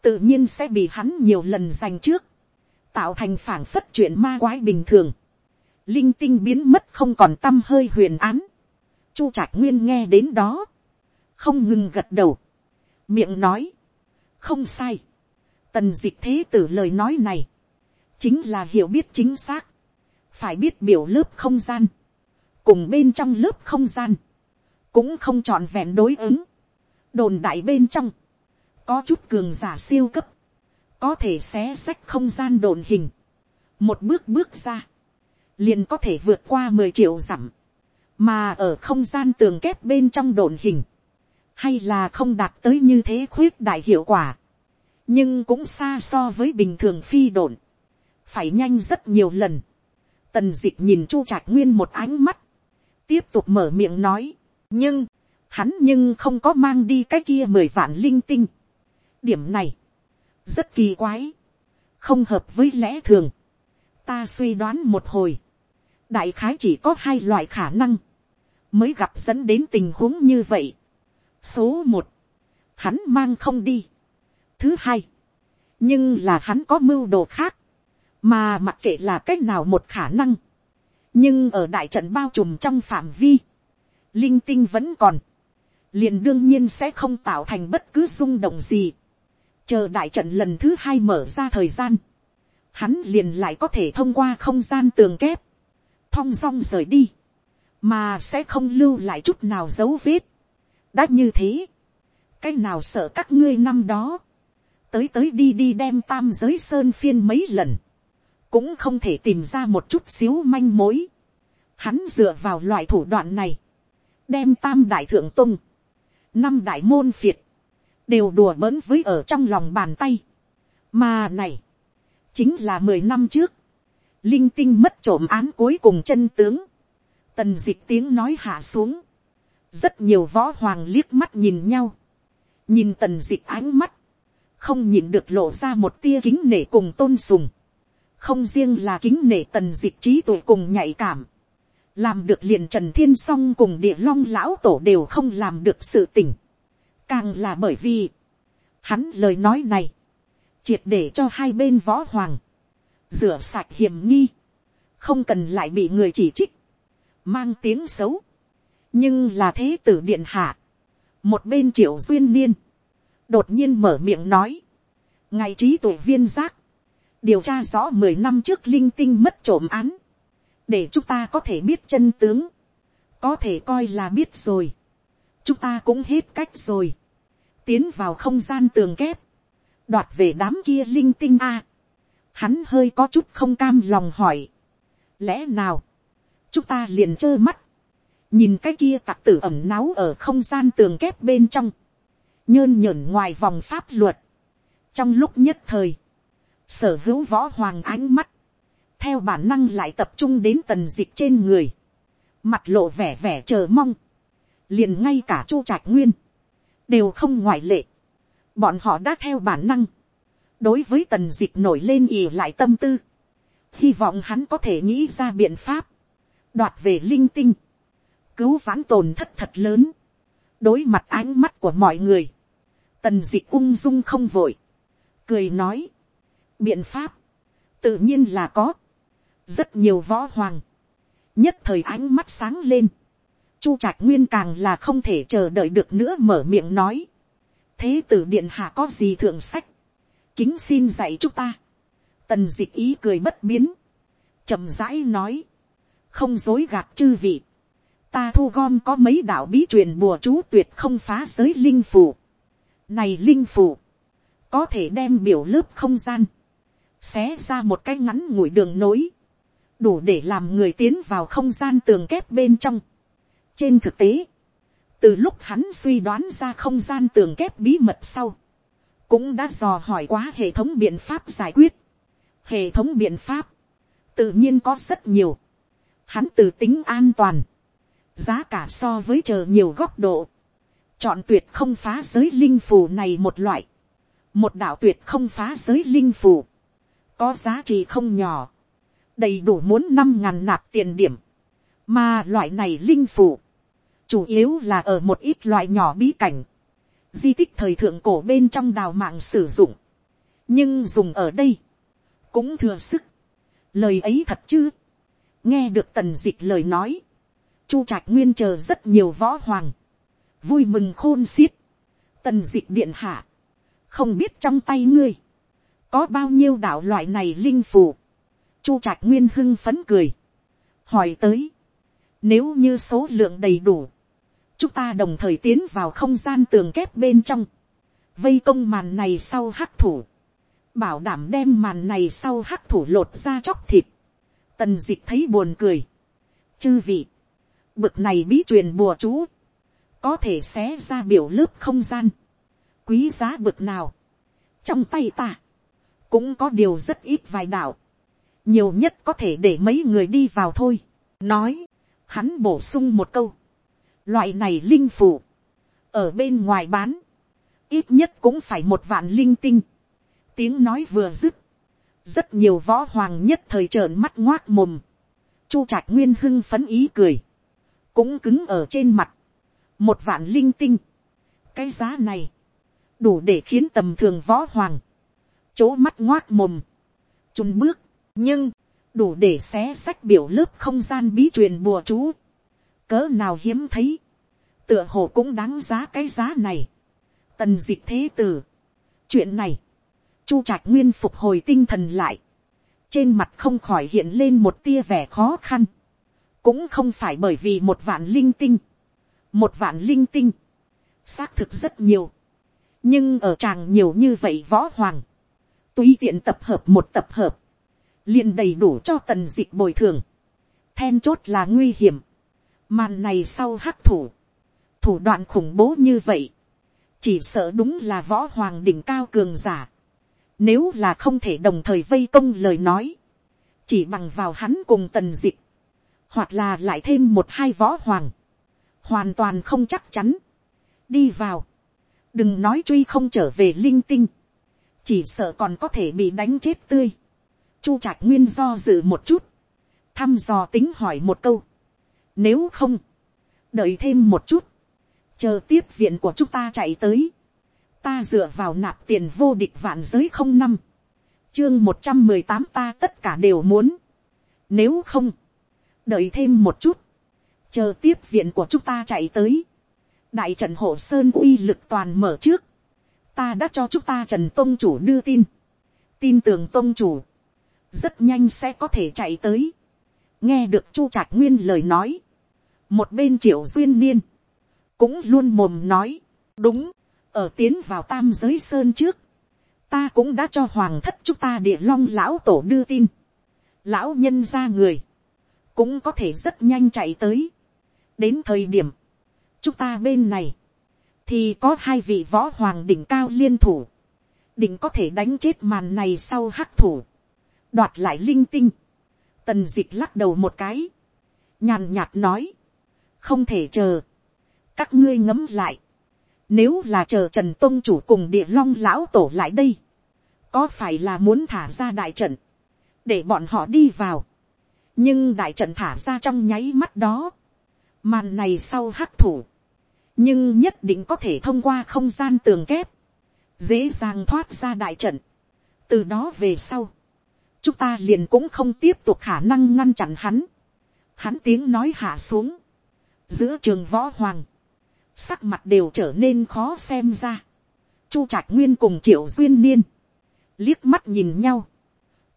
tự nhiên sẽ bị hắn nhiều lần giành trước, tạo thành phảng phất chuyện ma quái bình thường, linh tinh biến mất không còn t â m hơi huyền án, chu trạch nguyên nghe đến đó, không ngừng gật đầu, miệng nói, không sai, tần d ị c h thế t ử lời nói này, chính là hiểu biết chính xác, phải biết biểu lớp không gian, cùng bên trong lớp không gian, cũng không trọn vẹn đối ứng, đồn đại bên trong, có chút cường giả siêu cấp, có thể xé sách không gian đồn hình, một bước bước ra, liền có thể vượt qua mười triệu dặm, mà ở không gian tường kép bên trong đồn hình, hay là không đạt tới như thế khuyết đại hiệu quả, nhưng cũng xa so với bình thường phi đồn, phải nhanh rất nhiều lần. Tần d ị c h nhìn chu trạc nguyên một ánh mắt, tiếp tục mở miệng nói, nhưng, hắn nhưng không có mang đi cái kia mười vạn linh tinh. điểm này, rất kỳ quái, không hợp với lẽ thường. ta suy đoán một hồi, đại khái chỉ có hai loại khả năng, mới gặp dẫn đến tình huống như vậy. số một, hắn mang không đi. thứ hai, nhưng là hắn có mưu đồ khác, mà mặc kệ là cách nào một khả năng, nhưng ở đại trận bao trùm trong phạm vi, linh tinh vẫn còn, liền đương nhiên sẽ không tạo thành bất cứ rung động gì, chờ đại trận lần thứ hai mở ra thời gian, hắn liền lại có thể thông qua không gian tường kép, thong dong rời đi, mà sẽ không lưu lại chút nào dấu vết. đã như thế, cái nào sợ các ngươi năm đó, tới tới đi đi đem tam giới sơn phiên mấy lần, cũng không thể tìm ra một chút xíu manh mối. Hắn dựa vào loại thủ đoạn này, đem tam đại thượng tung, năm đại môn phiệt, đều đùa bỡn với ở trong lòng bàn tay. Mà này, chính là mười năm trước, linh tinh mất trộm án cuối cùng chân tướng, tần dịch tiếng nói hạ xuống, rất nhiều võ hoàng liếc mắt nhìn nhau, nhìn tần dịch ánh mắt, không nhìn được lộ ra một tia kính nể cùng tôn sùng. Không riêng là kính nể tần dịch trí tuổi cùng nhạy cảm, làm được liền trần thiên s o n g cùng địa long lão tổ đều không làm được sự tình, càng là bởi vì, hắn lời nói này, triệt để cho hai bên võ hoàng, rửa sạch hiểm nghi, không cần lại bị người chỉ trích, mang tiếng xấu, nhưng là thế tử điện hạ, một bên triệu duyên niên, đột nhiên mở miệng nói, ngày trí tuổi viên giác, điều tra rõ mười năm trước linh tinh mất trộm án, để chúng ta có thể biết chân tướng, có thể coi là biết rồi, chúng ta cũng hết cách rồi, tiến vào không gian tường kép, đoạt về đám kia linh tinh a, hắn hơi có chút không cam lòng hỏi, lẽ nào, chúng ta liền trơ mắt, nhìn cái kia tặc tử ẩm náu ở không gian tường kép bên trong, nhơn nhởn ngoài vòng pháp luật, trong lúc nhất thời, sở hữu võ hoàng ánh mắt, theo bản năng lại tập trung đến tần dịch trên người, mặt lộ vẻ vẻ chờ mong, liền ngay cả chu trạch nguyên, đều không ngoại lệ, bọn họ đã theo bản năng, đối với tần dịch nổi lên ì lại tâm tư, hy vọng hắn có thể nghĩ ra biện pháp, đoạt về linh tinh, cứu vãn tồn thất thật lớn, đối mặt ánh mắt của mọi người, tần dịch ung dung không vội, cười nói, biện pháp, tự nhiên là có, rất nhiều võ hoàng, nhất thời ánh mắt sáng lên, chu trạch nguyên càng là không thể chờ đợi được nữa mở miệng nói, thế tử điện hạ có gì thượng sách, kính xin dạy chúng ta, tần d ị c h ý cười bất biến, chậm rãi nói, không dối gạt chư vị, ta thu gom có mấy đạo bí truyền bùa chú tuyệt không phá giới linh phủ, này linh phủ, có thể đem biểu lớp không gian, xé ra một cái ngắn ngủi đường nối, đủ để làm người tiến vào không gian tường kép bên trong. trên thực tế, từ lúc hắn suy đoán ra không gian tường kép bí mật sau, cũng đã dò hỏi quá hệ thống biện pháp giải quyết. hệ thống biện pháp, tự nhiên có rất nhiều. hắn từ tính an toàn, giá cả so với chờ nhiều góc độ, chọn tuyệt không phá giới linh phù này một loại, một đạo tuyệt không phá giới linh phù, có giá trị không nhỏ, đầy đủ muốn năm ngàn nạp tiền điểm, mà loại này linh phủ, chủ yếu là ở một ít loại nhỏ bí cảnh, di tích thời thượng cổ bên trong đào mạng sử dụng, nhưng dùng ở đây, cũng thừa sức, lời ấy thật chứ, nghe được tần d ị c h lời nói, chu trạch nguyên chờ rất nhiều võ hoàng, vui mừng khôn xiết, tần d ị c h điện hạ, không biết trong tay ngươi, có bao nhiêu đạo loại này linh phù, chu trạch nguyên hưng phấn cười, hỏi tới, Nếu như số lượng đầy đủ, chúng ta đồng thời tiến vào không gian tường kép bên trong, vây công màn này sau hắc thủ, bảo đảm đem màn này sau hắc thủ lột ra chóc thịt, tần d ị c h thấy buồn cười, chư vị, bực này bí truyền bùa chú, có thể xé ra biểu lớp không gian, quý giá bực nào, trong tay ta, cũng có điều rất ít vài đạo, nhiều nhất có thể để mấy người đi vào thôi, nói, hắn bổ sung một câu, loại này linh phủ, ở bên ngoài bán, ít nhất cũng phải một vạn linh tinh, tiếng nói vừa dứt, rất nhiều võ hoàng nhất thời trợn mắt ngoác mồm, chu trạch nguyên hưng phấn ý cười, cũng cứng ở trên mặt, một vạn linh tinh, cái giá này, đủ để khiến tầm thường võ hoàng, chỗ mắt ngoác mồm, chun bước, nhưng, đủ để xé sách biểu lớp không gian bí truyền bùa chú, cỡ nào hiếm thấy, tựa hồ cũng đáng giá cái giá này, tần dịch thế t ử chuyện này, chu trạch nguyên phục hồi tinh thần lại, trên mặt không khỏi hiện lên một tia vẻ khó khăn, cũng không phải bởi vì một vạn linh tinh, một vạn linh tinh, xác thực rất nhiều, nhưng ở tràng nhiều như vậy võ hoàng, tùy tiện tập hợp một tập hợp, liền đầy đủ cho tần dịch bồi thường, then chốt là nguy hiểm, màn này sau hắc thủ, thủ đoạn khủng bố như vậy, chỉ sợ đúng là võ hoàng đỉnh cao cường giả, nếu là không thể đồng thời vây công lời nói. Chỉ bằng vào hắn cùng tần dịch. Hoặc là lại thêm một hai võ hoàng. Hoàn toàn không chắc chắn. Đi vào. Đừng nói truy không trở về linh tinh. Chỉ sợ còn có thể bị đánh chết tươi. Chu trạch nguyên do dự một chút. Thăm dò tính hỏi một câu. Nếu không. Đợi thêm một chút. Chờ tiếp viện của chúng ta chạy tới ta dựa vào nạp tiền vô địch vạn giới không năm, chương một trăm mười tám ta tất cả đều muốn, nếu không, đợi thêm một chút, chờ tiếp viện của chúng ta chạy tới, đại trận hộ sơn uy lực toàn mở trước, ta đã cho chúng ta trần tôn chủ đưa tin, tin tưởng tôn chủ, rất nhanh sẽ có thể chạy tới, nghe được chu trạc nguyên lời nói, một bên triệu duyên niên, cũng luôn mồm nói, đúng, ở tiến vào tam giới sơn trước, ta cũng đã cho hoàng thất chúng ta địa long lão tổ đưa tin, lão nhân ra người, cũng có thể rất nhanh chạy tới. đến thời điểm, chúng ta bên này, thì có hai vị võ hoàng đỉnh cao liên thủ, đỉnh có thể đánh chết màn này sau hắc thủ, đoạt lại linh tinh, tần dịch lắc đầu một cái, nhàn nhạt nói, không thể chờ, các ngươi ngấm lại, nếu là chờ Trần Tông chủ cùng địa long lão tổ lại đây. Có phải là muốn thả ra đại trận. Để bọn họ đi vào. Nhưng đại trận thả ra trong nháy mắt đó. Màn này sau hắc thủ. Nhưng nhất định có thể thông qua không gian tường kép. Dễ dàng thoát ra đại trận. Từ đó về sau. Chúng ta liền cũng không tiếp tục khả năng ngăn chặn hắn. Hắn tiếng nói hạ xuống. Giữa trường võ hoàng. Sắc mặt đều trở nên khó xem ra. Chu trạch nguyên cùng triệu duyên niên, liếc mắt nhìn nhau,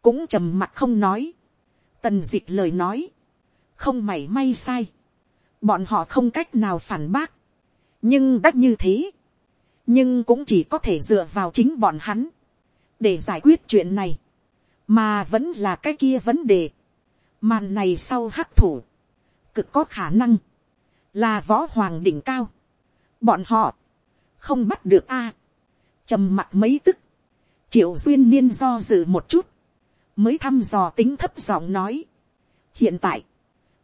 cũng trầm mặt không nói. Tần dịch lời nói, không mảy may sai, bọn họ không cách nào phản bác, nhưng đắt như thế, nhưng cũng chỉ có thể dựa vào chính bọn hắn, để giải quyết chuyện này, mà vẫn là cái kia vấn đề, màn này sau hắc thủ, cực có khả năng, là võ hoàng đỉnh cao, bọn họ, không bắt được a, trầm mặt mấy tức, triệu duyên niên do dự một chút, mới thăm dò tính thấp giọng nói, hiện tại,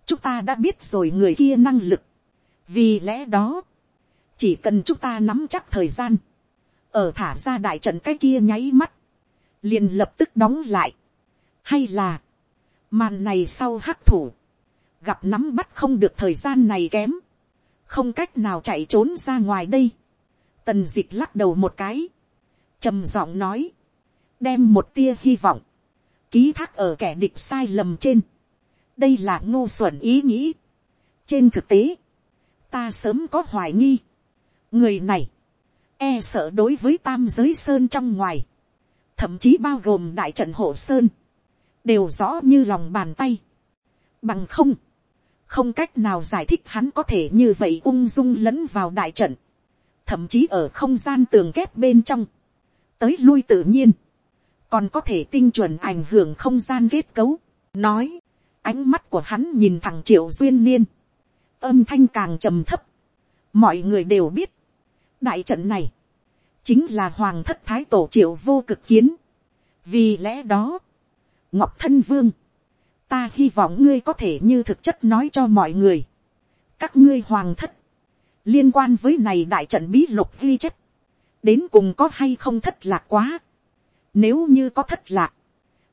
chúng ta đã biết rồi người kia năng lực, vì lẽ đó, chỉ cần chúng ta nắm chắc thời gian, ở thả ra đại trận cái kia nháy mắt, liền lập tức đóng lại, hay là, màn này sau hắc thủ, gặp nắm bắt không được thời gian này kém, không cách nào chạy trốn ra ngoài đây. tần dịch lắc đầu một cái, trầm giọng nói, đem một tia hy vọng, ký thác ở kẻ địch sai lầm trên. đây là ngô xuẩn ý nghĩ. trên thực tế, ta sớm có hoài nghi. người này, e sợ đối với tam giới sơn trong ngoài, thậm chí bao gồm đại trận hộ sơn, đều rõ như lòng bàn tay. bằng không, không cách nào giải thích hắn có thể như vậy ung dung lẫn vào đại trận, thậm chí ở không gian tường kép bên trong, tới lui tự nhiên, còn có thể tinh chuẩn ảnh hưởng không gian kết cấu, nói, ánh mắt của hắn nhìn thẳng triệu duyên niên, âm thanh càng trầm thấp, mọi người đều biết, đại trận này, chính là hoàng thất thái tổ triệu vô cực kiến, vì lẽ đó, ngọc thân vương, ta hy vọng ngươi có thể như thực chất nói cho mọi người, các ngươi hoàng thất, liên quan với này đại trận bí lục ghi chép, đến cùng có hay không thất lạc quá, nếu như có thất lạc,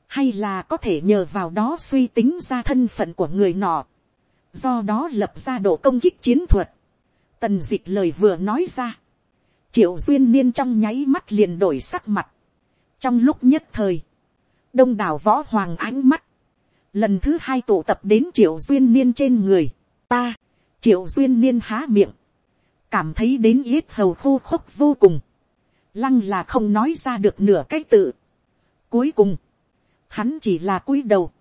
hay là có thể nhờ vào đó suy tính ra thân phận của người nọ, do đó lập ra độ công kích chiến thuật, tần d ị c h lời vừa nói ra, triệu duyên niên trong nháy mắt liền đổi sắc mặt, trong lúc nhất thời, đông đảo võ hoàng ánh mắt, lần thứ hai tụ tập đến triệu duyên niên trên người, ta, triệu duyên niên há miệng, cảm thấy đến yết hầu khô khốc vô cùng, lăng là không nói ra được nửa cái tự. Cuối cùng, hắn chỉ là cúi đầu,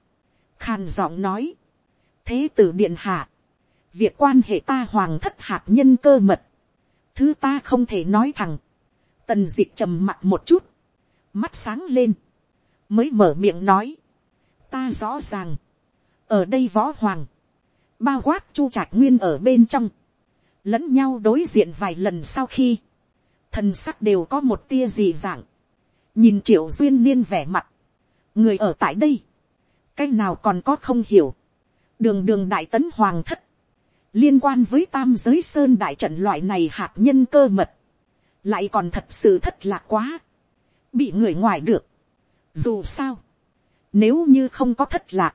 khàn giọng nói, thế tử điện hạ, việc quan hệ ta hoàng thất hạt nhân cơ mật, thứ ta không thể nói thẳng, tần dịch trầm mặt một chút, mắt sáng lên, mới mở miệng nói, ta rõ ràng, ở đây võ hoàng, bao quát chu trạch nguyên ở bên trong, lẫn nhau đối diện vài lần sau khi, thần sắc đều có một tia gì dạng, nhìn triệu duyên niên vẻ mặt, người ở tại đây, cái nào còn có không hiểu, đường đường đại tấn hoàng thất, liên quan với tam giới sơn đại trận loại này hạt nhân cơ mật, lại còn thật sự thất lạc quá, bị người ngoài được. Dù sao, nếu như không có thất lạc,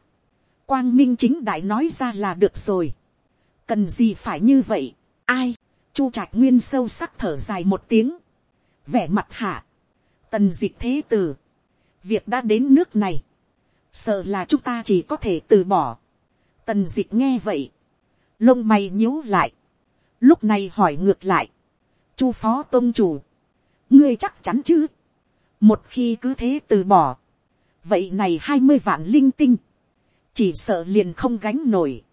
quang minh chính đại nói ra là được rồi. cần gì phải như vậy, ai, chu trạch nguyên sâu sắc thở dài một tiếng, vẻ mặt hạ, tần d ị c h thế t việc đã đến nước này, sợ là chúng ta chỉ có thể từ bỏ. tần d ị c h nghe vậy, lông mày nhíu lại, lúc này hỏi ngược lại, chu phó tôn chủ, ngươi chắc chắn chứ, một khi cứ thế từ bỏ, vậy này hai mươi vạn linh tinh, chỉ sợ liền không gánh nổi,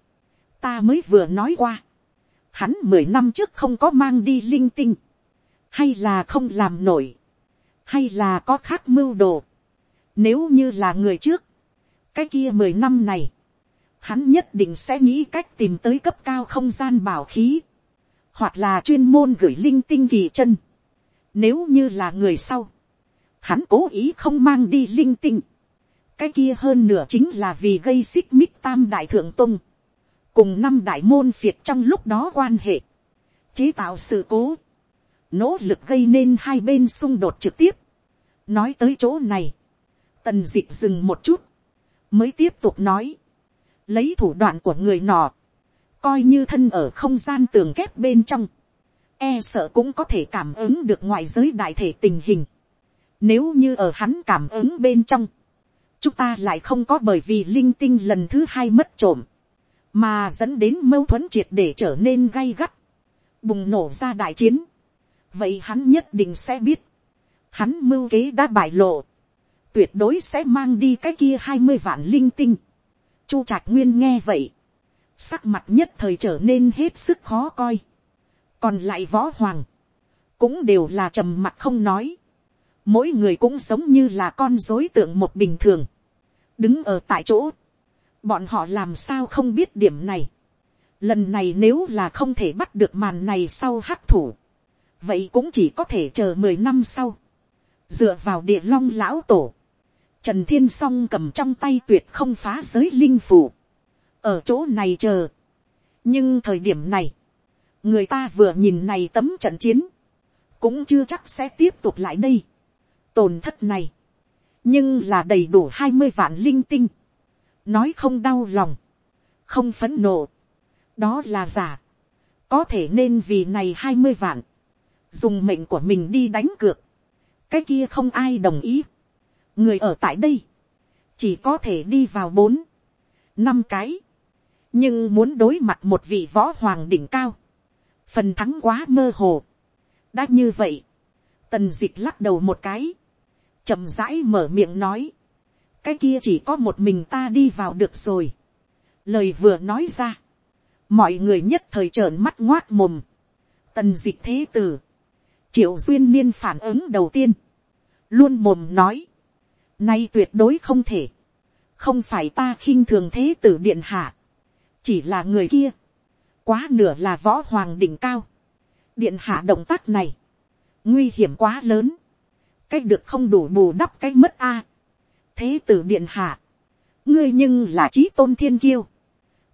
ta mới vừa nói qua, hắn mười năm trước không có mang đi linh tinh, hay là không làm nổi, hay là có khác mưu đồ, nếu như là người trước, cái kia mười năm này, hắn nhất định sẽ nghĩ cách tìm tới cấp cao không gian bảo khí, hoặc là chuyên môn gửi linh tinh kỳ chân. Nếu như là người sau, hắn cố ý không mang đi linh tinh. cái kia hơn nửa chính là vì gây xích mích tam đại thượng tôn cùng năm đại môn phiệt trong lúc đó quan hệ, chế tạo sự cố, nỗ lực gây nên hai bên xung đột trực tiếp. nói tới chỗ này, tần d ị c h dừng một chút, mới tiếp tục nói, lấy thủ đoạn của người nọ, coi như thân ở không gian tường kép bên trong, e sợ cũng có thể cảm ứng được ngoại giới đại thể tình hình. Nếu như ở hắn cảm ứng bên trong, chúng ta lại không có bởi vì linh tinh lần thứ hai mất trộm, mà dẫn đến mâu thuẫn triệt để trở nên gay gắt, bùng nổ ra đại chiến. vậy hắn nhất định sẽ biết, hắn mưu kế đã bại lộ, tuyệt đối sẽ mang đi cái kia hai mươi vạn linh tinh. Chu trạch nguyên nghe vậy, sắc mặt nhất thời trở nên hết sức khó coi. còn lại võ hoàng, cũng đều là trầm mặt không nói. mỗi người cũng giống như là con dối tượng một bình thường. đứng ở tại chỗ, bọn họ làm sao không biết điểm này. lần này nếu là không thể bắt được màn này sau hắc thủ, vậy cũng chỉ có thể chờ mười năm sau. dựa vào địa long lão tổ, Trần Thiên Song cầm trong tay tuyệt không phá giới linh phủ. Ở chỗ này chờ. Nhưng thời điểm này. Người ta vừa nhìn này tấm trận chiến. Cũng chưa chắc sẽ tiếp tục lại đây. Tổn thất này. Nhưng là đầy đủ hai mươi vạn linh tinh. Nói không đau lòng. Không phấn nộ. Đó là giả. Có thể nên vì này hai mươi vạn. Dùng mệnh của mình đi đánh cược. Cái kia không ai đồng ý người ở tại đây, chỉ có thể đi vào bốn, năm cái, nhưng muốn đối mặt một vị võ hoàng đỉnh cao, phần thắng quá mơ hồ. đã như vậy, tần d ị c h lắc đầu một cái, chậm rãi mở miệng nói, cái kia chỉ có một mình ta đi vào được rồi. lời vừa nói ra, mọi người nhất thời trợn mắt ngoác mồm, tần dịch thế tử, triệu duyên niên phản ứng đầu tiên, luôn mồm nói, nay tuyệt đối không thể, không phải ta khinh thường thế tử điện hạ, chỉ là người kia, quá nửa là võ hoàng đỉnh cao, điện hạ động tác này, nguy hiểm quá lớn, cái được không đủ bù đắp cái mất a, thế tử điện hạ, ngươi nhưng là trí tôn thiên kiêu,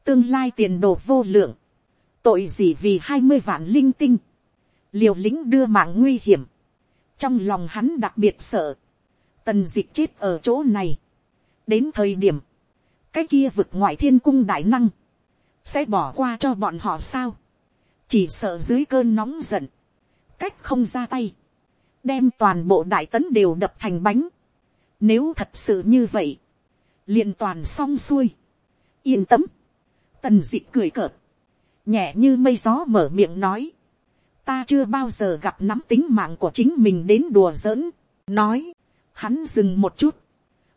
tương lai tiền đồ vô lượng, tội gì vì hai mươi vạn linh tinh, liều lĩnh đưa mạng nguy hiểm, trong lòng hắn đặc biệt sợ, tần dịch chết ở chỗ này, đến thời điểm, cái kia vực ngoại thiên cung đại năng, sẽ bỏ qua cho bọn họ sao, chỉ sợ dưới cơn nóng giận, cách không ra tay, đem toàn bộ đại tấn đều đập thành bánh, nếu thật sự như vậy, liền toàn xong xuôi, yên tâm, tần dịch cười cợt, nhẹ như mây gió mở miệng nói, ta chưa bao giờ gặp nắm tính mạng của chính mình đến đùa giỡn, nói, hắn dừng một chút,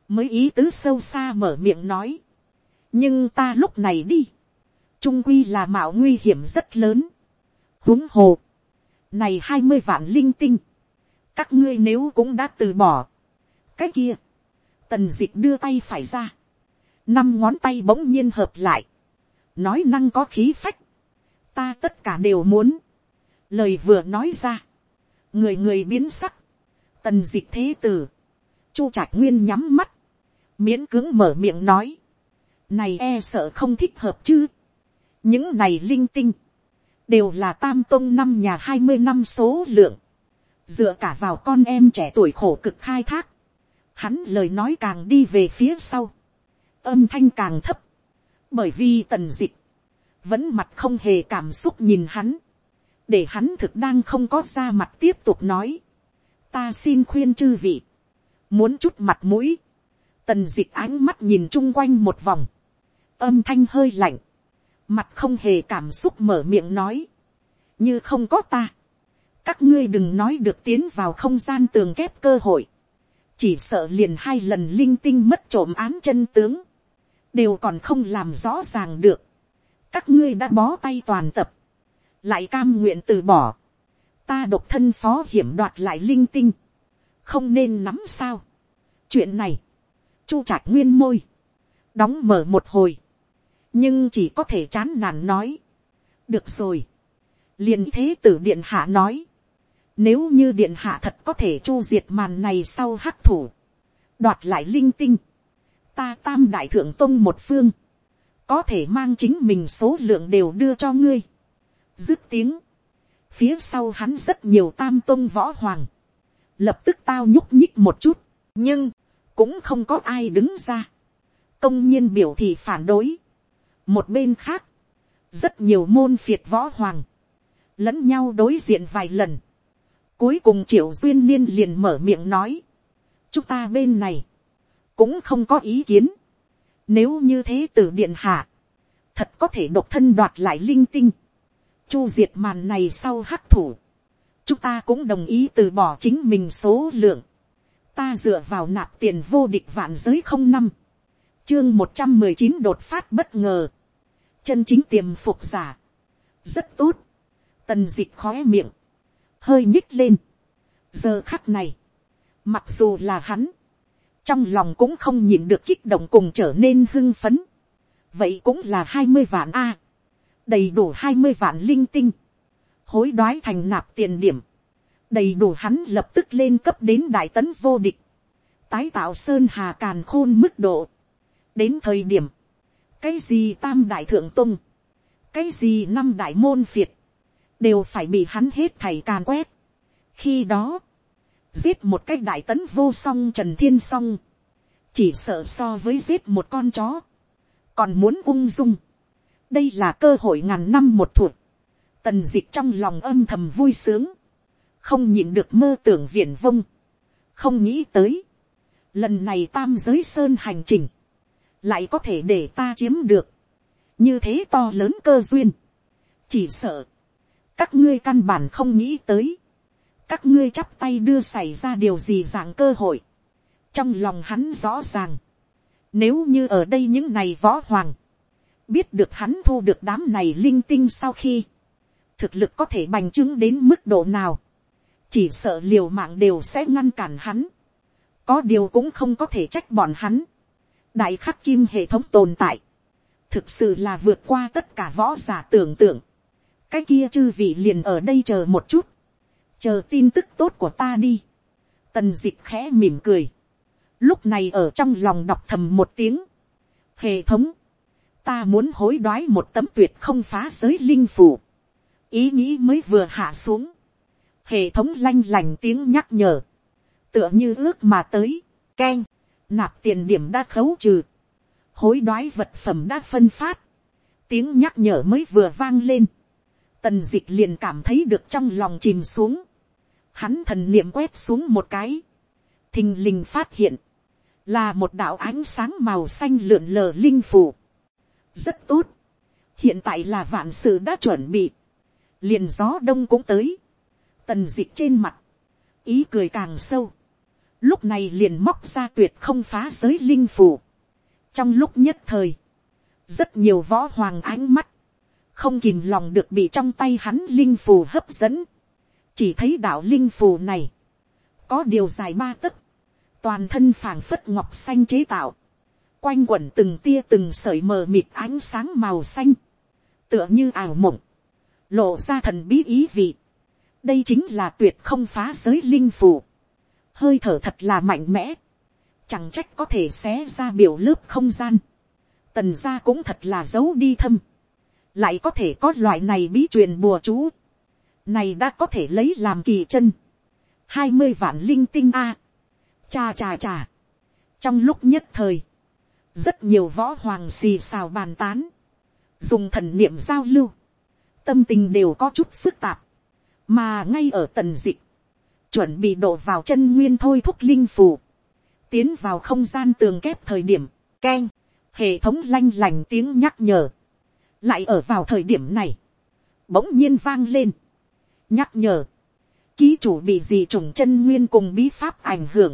mới ý tứ sâu xa mở miệng nói, nhưng ta lúc này đi, trung quy là mạo nguy hiểm rất lớn, huống hồ, này hai mươi vạn linh tinh, các ngươi nếu cũng đã từ bỏ, cái kia, tần d ị c h đưa tay phải ra, năm ngón tay bỗng nhiên hợp lại, nói năng có khí phách, ta tất cả đều muốn, lời vừa nói ra, người người biến sắc, tần d ị c h thế tử, chu trạch nguyên nhắm mắt, miễn cứng mở miệng nói, này e sợ không thích hợp chứ, những này linh tinh, đều là tam tông năm nhà hai mươi năm số lượng, dựa cả vào con em trẻ tuổi khổ cực khai thác, hắn lời nói càng đi về phía sau, âm thanh càng thấp, bởi vì tần dịch. Vẫn mặt không hề cảm xúc nhìn hắn, để hắn thực đang không có ra mặt tiếp tục nói. ta xin khuyên chư vị, muốn chút mặt mũi, tần d ị ánh mắt nhìn chung quanh một vòng, âm thanh hơi lạnh, mặt không hề cảm xúc mở miệng nói, như không có ta, các ngươi đừng nói được tiến vào không gian tường kép cơ hội, chỉ sợ liền hai lần linh tinh mất trộm án chân tướng, đều còn không làm rõ ràng được, các ngươi đã bó tay toàn tập, lại cam nguyện từ bỏ, ta độc thân phó hiểm đoạt lại linh tinh, không nên nắm sao. chuyện này, chu trạc nguyên môi, đóng mở một hồi, nhưng chỉ có thể chán nản nói, được rồi, liền thế tử điện hạ nói, nếu như điện hạ thật có thể chu diệt màn này sau hắc thủ, đoạt lại linh tinh, ta tam đại thượng tông một phương, có thể mang chính mình số lượng đều đưa cho ngươi. Dứt tiếng, phía sau hắn rất nhiều tam tôn võ hoàng, lập tức tao nhúc nhích một chút, nhưng, cũng không có ai đứng ra, công nhiên biểu thị phản đối. một bên khác, rất nhiều môn phiệt võ hoàng, lẫn nhau đối diện vài lần, cuối cùng triệu duyên niên liền mở miệng nói, chúng ta bên này, cũng không có ý kiến, nếu như thế t điện hạ, thật có thể độc thân đoạt lại linh tinh, chu diệt màn này sau hắc thủ, chúng ta cũng đồng ý từ bỏ chính mình số lượng, ta dựa vào nạp tiền vô địch vạn giới không năm, chương một trăm mười chín đột phát bất ngờ, chân chính tiềm phục giả, rất tốt, tần d ị c h khói miệng, hơi nhích lên, giờ khắc này, mặc dù là hắn, trong lòng cũng không nhìn được kích động cùng trở nên hưng phấn, vậy cũng là hai mươi vạn a, đầy đủ hai mươi vạn linh tinh, hối đoái thành nạp tiền điểm, đầy đủ hắn lập tức lên cấp đến đại tấn vô địch, tái tạo sơn hà càn khôn mức độ, đến thời điểm, cái gì tam đại thượng tung, cái gì năm đại môn phiệt, đều phải bị hắn hết thầy càn quét. khi đó, giết một cái đại tấn vô song trần thiên song, chỉ sợ so với giết một con chó, còn muốn ung dung, đây là cơ hội ngàn năm một thuộc, tần dịch trong lòng âm thầm vui sướng, không nhịn được mơ tưởng viển vông, không nghĩ tới, lần này tam giới sơn hành trình, lại có thể để ta chiếm được, như thế to lớn cơ duyên, chỉ sợ, các ngươi căn bản không nghĩ tới, các ngươi chắp tay đưa xảy ra điều gì dạng cơ hội, trong lòng hắn rõ ràng, nếu như ở đây những này võ hoàng, biết được hắn thu được đám này linh tinh sau khi, thực lực có thể bành trướng đến mức độ nào, chỉ sợ liều mạng đều sẽ ngăn cản hắn, có điều cũng không có thể trách bọn hắn, đại khắc kim hệ thống tồn tại, thực sự là vượt qua tất cả võ giả tưởng tượng, cái kia chư vị liền ở đây chờ một chút, chờ tin tức tốt của ta đi, tần d ị c h khẽ mỉm cười, lúc này ở trong lòng đọc thầm một tiếng, hệ thống, ta muốn hối đoái một tấm tuyệt không phá giới linh phủ, ý nghĩ mới vừa hạ xuống, hệ thống lanh lành tiếng nhắc nhở, tựa như ước mà tới, k e n nạp tiền điểm đã khấu trừ, hối đoái vật phẩm đã phân phát, tiếng nhắc nhở mới vừa vang lên, tần d ị c h liền cảm thấy được trong lòng chìm xuống, hắn thần niệm quét xuống một cái, thình lình phát hiện, là một đạo ánh sáng màu xanh lượn lờ linh phủ. rất tốt, hiện tại là vạn sự đã chuẩn bị, liền gió đông cũng tới, tần dịch trên mặt, ý cười càng sâu, lúc này liền móc ra tuyệt không phá giới linh phủ. trong lúc nhất thời, rất nhiều võ hoàng ánh mắt, không kìm lòng được bị trong tay hắn linh phù hấp dẫn. Chỉ thấy đạo linh phù này, có điều dài ba tấc, toàn thân phảng phất ngọc xanh chế tạo, quanh quẩn từng tia từng sợi mờ mịt ánh sáng màu xanh, tựa như ảo mộng, lộ ra thần bí ý vị. đây chính là tuyệt không phá giới linh phù, hơi thở thật là mạnh mẽ, chẳng trách có thể xé ra biểu lớp không gian, tần gia cũng thật là giấu đi thâm, lại có thể có loại này bí truyền bùa chú, này đã có thể lấy làm kỳ chân, hai mươi vạn linh tinh a, à. cha cha cha, trong lúc nhất thời, rất nhiều võ hoàng xì xào bàn tán, dùng thần niệm giao lưu, tâm tình đều có chút phức tạp, mà ngay ở tần dịch, chuẩn bị đổ vào chân nguyên thôi thúc linh phù, tiến vào không gian tường kép thời điểm, k e n hệ thống lanh lành tiếng nhắc nhở, lại ở vào thời điểm này, bỗng nhiên vang lên, nhắc nhở, ký chủ bị gì trùng chân nguyên cùng bí pháp ảnh hưởng,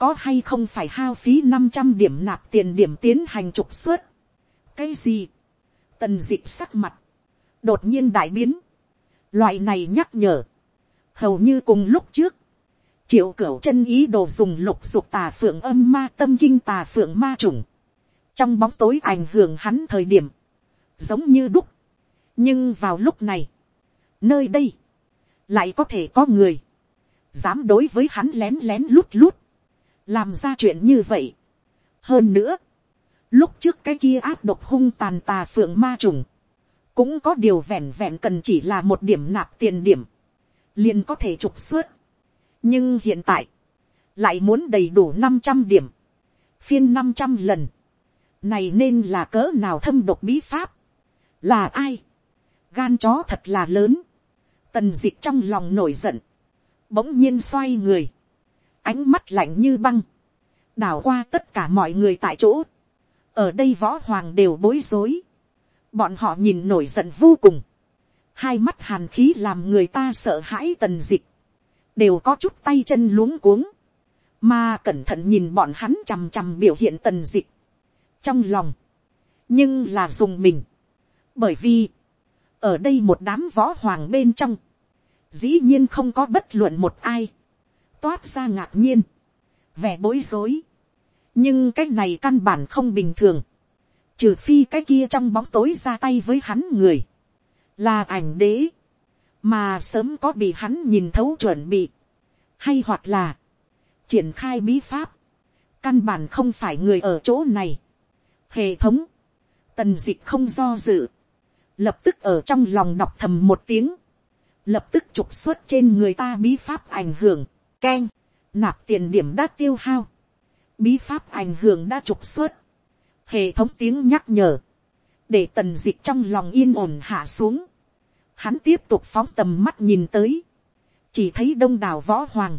có hay không phải hao phí năm trăm điểm nạp tiền điểm tiến hành trục xuất. cái gì, tần dịp sắc mặt, đột nhiên đại biến, loại này nhắc nhở, hầu như cùng lúc trước, triệu cửu chân ý đồ dùng lục dục tà phượng âm ma tâm kinh tà phượng ma trùng, trong bóng tối ảnh hưởng hắn thời điểm, giống như đúc, nhưng vào lúc này, nơi đây, lại có thể có người, dám đối với hắn lén lén lút lút, làm ra chuyện như vậy. hơn nữa, lúc trước cái kia áp độc hung tàn tà phượng ma trùng, cũng có điều vẹn vẹn cần chỉ là một điểm nạp tiền điểm, liền có thể trục xuất. nhưng hiện tại, lại muốn đầy đủ năm trăm điểm, phiên năm trăm lần, này nên là cỡ nào thâm độc bí pháp, là ai, gan chó thật là lớn, tần d ị c h trong lòng nổi giận, bỗng nhiên xoay người, ánh mắt lạnh như băng, đảo qua tất cả mọi người tại chỗ, ở đây võ hoàng đều bối rối, bọn họ nhìn nổi giận vô cùng, hai mắt hàn khí làm người ta sợ hãi tần dịch, đều có chút tay chân luống cuống, mà cẩn thận nhìn bọn hắn chằm chằm biểu hiện tần dịch. Trong lòng, nhưng là dùng mình, bởi vì, ở đây một đám võ hoàng bên trong, dĩ nhiên không có bất luận một ai, toát ra ngạc nhiên, vẻ bối rối, nhưng cái này căn bản không bình thường, trừ phi cái kia trong bóng tối ra tay với hắn người, là ảnh đế, mà sớm có bị hắn nhìn thấu chuẩn bị, hay hoặc là, triển khai bí pháp, căn bản không phải người ở chỗ này, hệ thống, tần d ị c h không do dự, lập tức ở trong lòng đọc thầm một tiếng, lập tức trục xuất trên người ta bí pháp ảnh hưởng, keng, nạp tiền điểm đã tiêu hao, bí pháp ảnh hưởng đã trục xuất, hệ thống tiếng nhắc nhở, để tần d ị c h trong lòng yên ổn hạ xuống, hắn tiếp tục phóng tầm mắt nhìn tới, chỉ thấy đông đảo võ hoàng,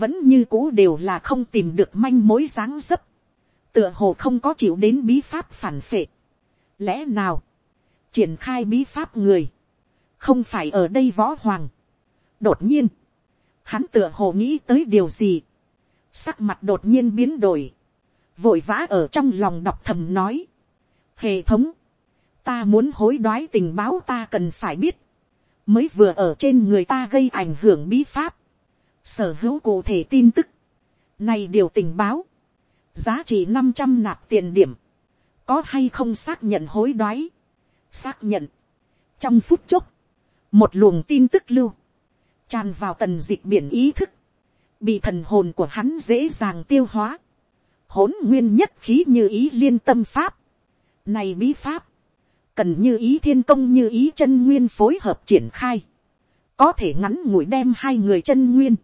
vẫn như cũ đều là không tìm được manh mối dáng dấp, tựa hồ không có chịu đến bí pháp phản phệ. Lẽ nào, triển khai bí pháp người, không phải ở đây võ hoàng. đột nhiên, hắn tựa hồ nghĩ tới điều gì, sắc mặt đột nhiên biến đổi, vội vã ở trong lòng đọc thầm nói, hệ thống, ta muốn hối đoái tình báo ta cần phải biết, mới vừa ở trên người ta gây ảnh hưởng bí pháp, sở hữu cụ thể tin tức, này điều tình báo, giá trị năm trăm nạp tiền điểm, có hay không xác nhận hối đoái, xác nhận, trong phút chốc, một luồng tin tức lưu, tràn vào tần dịch biển ý thức, bị thần hồn của hắn dễ dàng tiêu hóa, hỗn nguyên nhất khí như ý liên tâm pháp, này bí pháp, cần như ý thiên công như ý chân nguyên phối hợp triển khai, có thể ngắn ngủi đem hai người chân nguyên,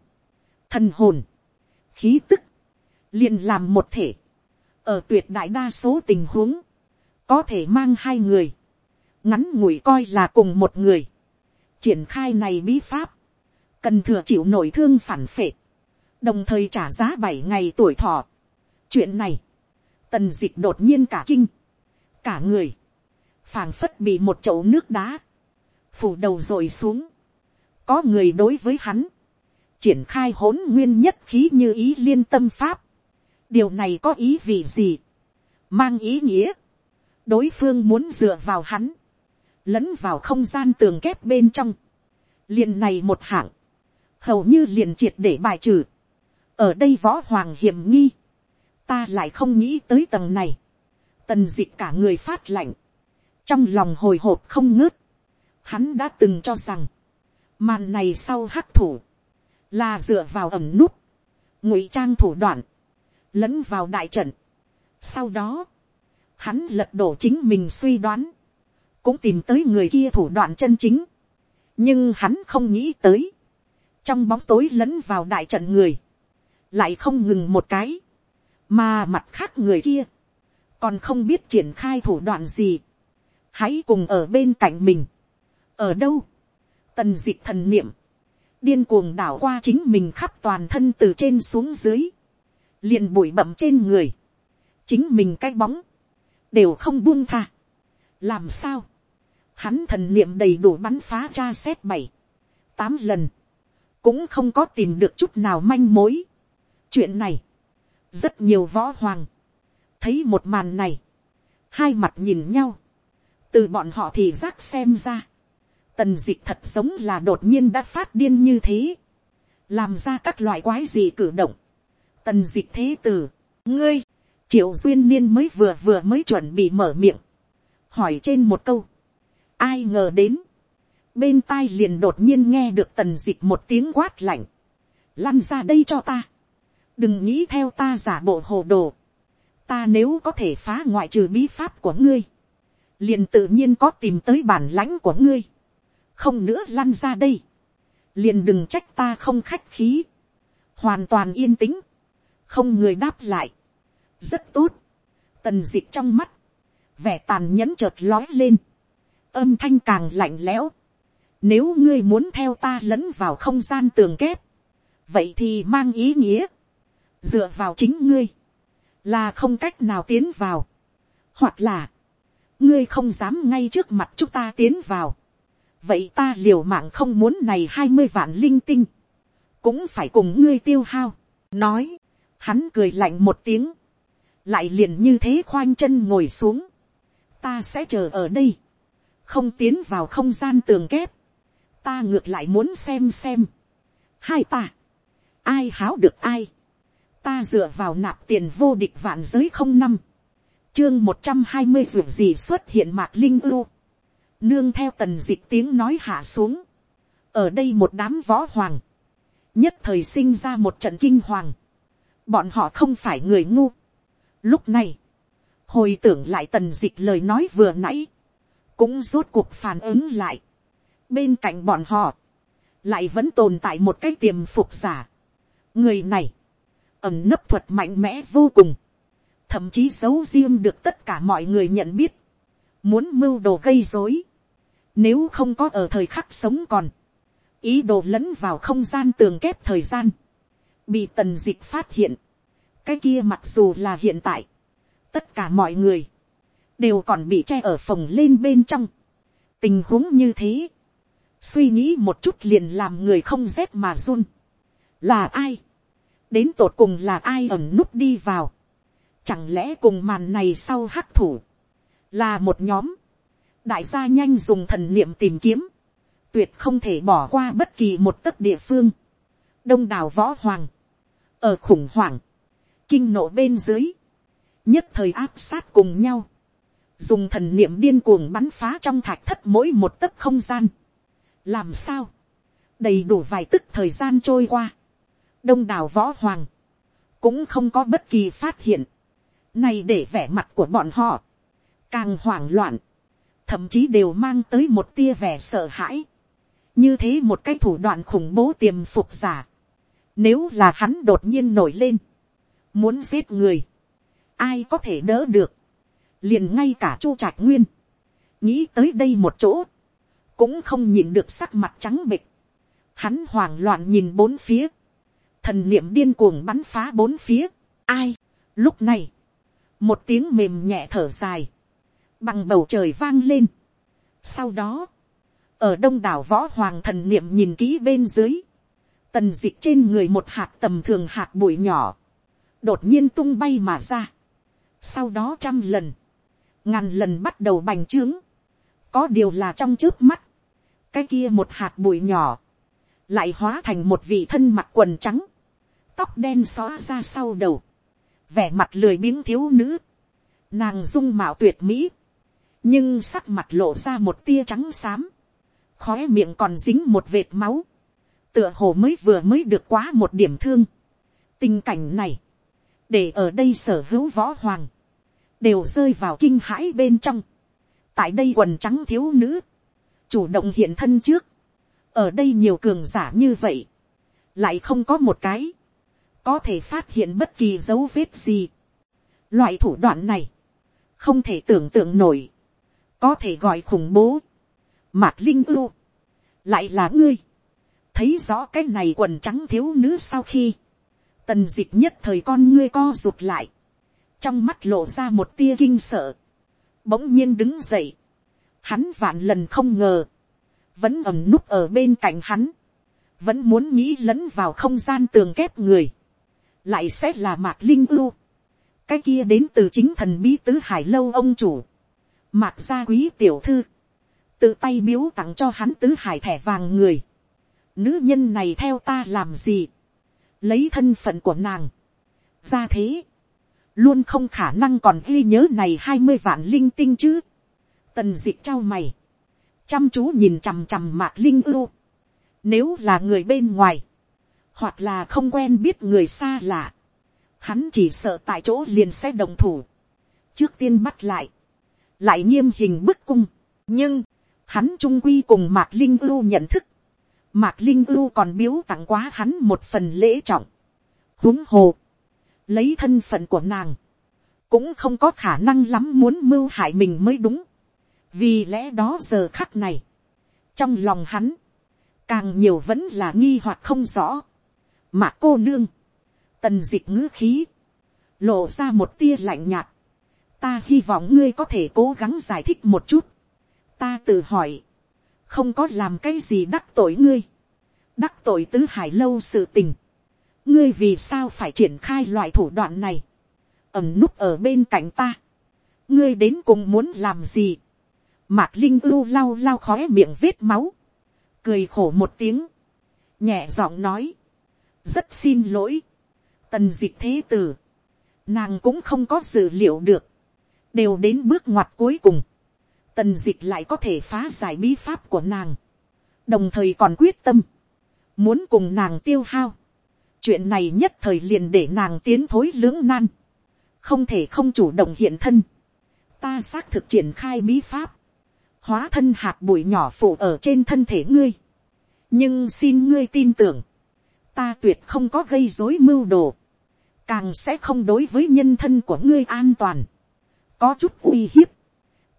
thần hồn, khí tức, liền làm một thể, ở tuyệt đại đa số tình huống, có thể mang hai người, ngắn ngủi coi là cùng một người, triển khai này bí pháp, cần thừa chịu nổi thương phản phệ, đồng thời trả giá bảy ngày tuổi thọ chuyện này, tần d ị c h đột nhiên cả kinh, cả người, phảng phất bị một chậu nước đá, phủ đầu r ồ i xuống, có người đối với hắn, triển khai hỗn nguyên nhất khí như ý liên tâm pháp, điều này có ý vị gì, mang ý nghĩa, đối phương muốn dựa vào hắn, lẫn vào không gian tường kép bên trong, liền này một hạng, hầu như liền triệt để bài trừ, ở đây võ hoàng hiểm nghi, ta lại không nghĩ tới tầng này, tần d ị c h cả người phát lạnh, trong lòng hồi hộp không ngớt, hắn đã từng cho rằng, màn này sau hắc thủ, là dựa vào ẩm nút, ngụy trang thủ đoạn, lẫn vào đại trận. Sau đó, hắn lật đổ chính mình suy đoán, cũng tìm tới người kia thủ đoạn chân chính, nhưng hắn không nghĩ tới, trong bóng tối lẫn vào đại trận người, lại không ngừng một cái, mà mặt khác người kia, còn không biết triển khai thủ đoạn gì, hãy cùng ở bên cạnh mình, ở đâu, tần d ị c h thần niệm, điên cuồng đảo qua chính mình khắp toàn thân từ trên xuống dưới, liền bụi bậm trên người, chính mình cái bóng, đều không buông tha. làm sao, hắn thần niệm đầy đủ bắn phá tra xét bảy, tám lần, cũng không có tìm được chút nào manh mối. Chuyện này, rất nhiều võ hoàng, thấy một màn này, hai mặt nhìn nhau, từ bọn họ thì giác xem ra, tần d ị c h thật giống là đột nhiên đã phát điên như thế, làm ra các loại quái gì cử động, tần d ị c h thế t ử ngươi, triệu duyên niên mới vừa vừa mới chuẩn bị mở miệng, hỏi trên một câu, ai ngờ đến, bên tai liền đột nhiên nghe được tần d ị c h một tiếng quát lạnh, lăn ra đây cho ta, đừng nghĩ theo ta giả bộ hồ đồ, ta nếu có thể phá ngoại trừ bí pháp của ngươi, liền tự nhiên có tìm tới bản lãnh của ngươi, không nữa lăn ra đây, liền đừng trách ta không khách khí, hoàn toàn yên tĩnh, không người đáp lại, rất tốt, tần d ị c h trong mắt, vẻ tàn nhẫn chợt lói lên, âm thanh càng lạnh lẽo, nếu ngươi muốn theo ta lẫn vào không gian tường kép, vậy thì mang ý nghĩa, dựa vào chính ngươi, là không cách nào tiến vào, hoặc là, ngươi không dám ngay trước mặt chúng ta tiến vào, vậy ta liều mạng không muốn này hai mươi vạn linh tinh, cũng phải cùng ngươi tiêu hao, nói, hắn cười lạnh một tiếng, lại liền như thế khoanh chân ngồi xuống, ta sẽ chờ ở đây, không tiến vào không gian tường kép, ta ngược lại muốn xem xem, hai ta, ai háo được ai, ta dựa vào nạp tiền vô địch vạn giới không năm, chương một trăm hai mươi ruộng gì xuất hiện mạc linh ưu, nương theo tần d ị c h tiếng nói hạ xuống, ở đây một đám võ hoàng, nhất thời sinh ra một trận kinh hoàng, bọn họ không phải người ngu. Lúc này, hồi tưởng lại tần d ị c h lời nói vừa nãy, cũng rốt cuộc phản ứng lại. bên cạnh bọn họ, lại vẫn tồn tại một cái tiềm phục giả. người này, ẩm nấp thuật mạnh mẽ vô cùng, thậm chí giấu riêng được tất cả mọi người nhận biết, muốn mưu đồ gây dối, nếu không có ở thời khắc sống còn, ý đồ lẫn vào không gian tường kép thời gian, bị tần dịch phát hiện, cái kia mặc dù là hiện tại, tất cả mọi người, đều còn bị che ở phòng lên bên trong, tình huống như thế, suy nghĩ một chút liền làm người không rét mà run, là ai, đến tột cùng là ai ẩn núp đi vào, chẳng lẽ cùng màn này sau hắc thủ, là một nhóm, đại gia nhanh dùng thần niệm tìm kiếm, tuyệt không thể bỏ qua bất kỳ một tấc địa phương, đông đảo võ hoàng, ở khủng hoảng, kinh nộ bên dưới, nhất thời áp sát cùng nhau, dùng thần niệm điên cuồng bắn phá trong thạch thất mỗi một tấc không gian. làm sao, đầy đủ vài tức thời gian trôi qua, đông đảo võ hoàng, cũng không có bất kỳ phát hiện, này để vẻ mặt của bọn họ, càng hoảng loạn, thậm chí đều mang tới một tia vẻ sợ hãi, như thế một cái thủ đoạn khủng bố tiềm phục giả, nếu là hắn đột nhiên nổi lên, muốn giết người, ai có thể đỡ được, liền ngay cả chu trạch nguyên, nghĩ tới đây một chỗ, cũng không nhìn được sắc mặt trắng bịch, hắn hoảng loạn nhìn bốn phía, thần niệm điên cuồng bắn phá bốn phía, ai, lúc này, một tiếng mềm nhẹ thở dài, bằng bầu trời vang lên. Sau đó, ở đông đảo võ hoàng thần niệm nhìn kỹ bên dưới, tần d ị c h trên người một hạt tầm thường hạt bụi nhỏ, đột nhiên tung bay mà ra. Sau đó trăm lần, ngàn lần bắt đầu bành trướng, có điều là trong trước mắt, cái kia một hạt bụi nhỏ, lại hóa thành một vị thân mặc quần trắng, tóc đen xóa ra sau đầu, vẻ mặt lười biếng thiếu nữ, nàng dung mạo tuyệt mỹ, nhưng sắc mặt lộ ra một tia trắng xám, khóe miệng còn dính một vệt máu, tựa hồ mới vừa mới được quá một điểm thương. tình cảnh này, để ở đây sở hữu võ hoàng, đều rơi vào kinh hãi bên trong. tại đây quần trắng thiếu nữ, chủ động hiện thân trước, ở đây nhiều cường giả như vậy, lại không có một cái, có thể phát hiện bất kỳ dấu vết gì. loại thủ đoạn này, không thể tưởng tượng nổi, có thể gọi khủng bố, mạc linh ưu, lại là ngươi, thấy rõ cái này quần trắng thiếu nữ sau khi, tần dịch nhất thời con ngươi co rụt lại, trong mắt lộ ra một tia kinh sợ, bỗng nhiên đứng dậy, hắn vạn lần không ngờ, vẫn ẩm núp ở bên cạnh hắn, vẫn muốn nghĩ lẫn vào không gian tường kép người, lại sẽ là mạc linh ưu, cái kia đến từ chính thần bí tứ hải lâu ông chủ, mạc gia quý tiểu thư, tự tay biếu tặng cho hắn tứ hải thẻ vàng người. Nữ nhân này theo ta làm gì, lấy thân phận của nàng. ra thế, luôn không khả năng còn ghi nhớ này hai mươi vạn linh tinh chứ. tần d ị trao mày, chăm chú nhìn chằm chằm mạc linh ưu. nếu là người bên ngoài, hoặc là không quen biết người xa lạ, hắn chỉ sợ tại chỗ liền sẽ đồng thủ. trước tiên bắt lại, lại nghiêm hình bức cung. nhưng, hắn trung quy cùng mạc linh ưu nhận thức. mạc linh ưu còn biếu tặng quá hắn một phần lễ trọng. huống hồ, lấy thân phận của nàng, cũng không có khả năng lắm muốn mưu hại mình mới đúng. vì lẽ đó giờ khắc này, trong lòng hắn, càng nhiều vẫn là nghi hoặc không rõ mà cô nương, tần dịch ngữ khí, lộ ra một tia lạnh nhạt, ta hy vọng ngươi có thể cố gắng giải thích một chút. ta tự hỏi, không có làm cái gì đắc tội ngươi, đắc tội tứ hải lâu sự tình. ngươi vì sao phải triển khai loại thủ đoạn này, ẩm núp ở bên cạnh ta. ngươi đến cùng muốn làm gì. mạc linh ưu lau lau khói miệng vết máu, cười khổ một tiếng, nhẹ giọng nói, rất xin lỗi, tần dịch thế tử, nàng cũng không có dự liệu được, đều đến bước ngoặt cuối cùng, tần dịch lại có thể phá giải bí pháp của nàng, đồng thời còn quyết tâm, muốn cùng nàng tiêu hao, chuyện này nhất thời liền để nàng tiến thối lưỡng nan, không thể không chủ động hiện thân, ta xác thực triển khai bí pháp, hóa thân hạt bụi nhỏ phủ ở trên thân thể ngươi, nhưng xin ngươi tin tưởng, ta tuyệt không có gây dối mưu đồ, càng sẽ không đối với nhân thân của ngươi an toàn. Có chút uy hiếp,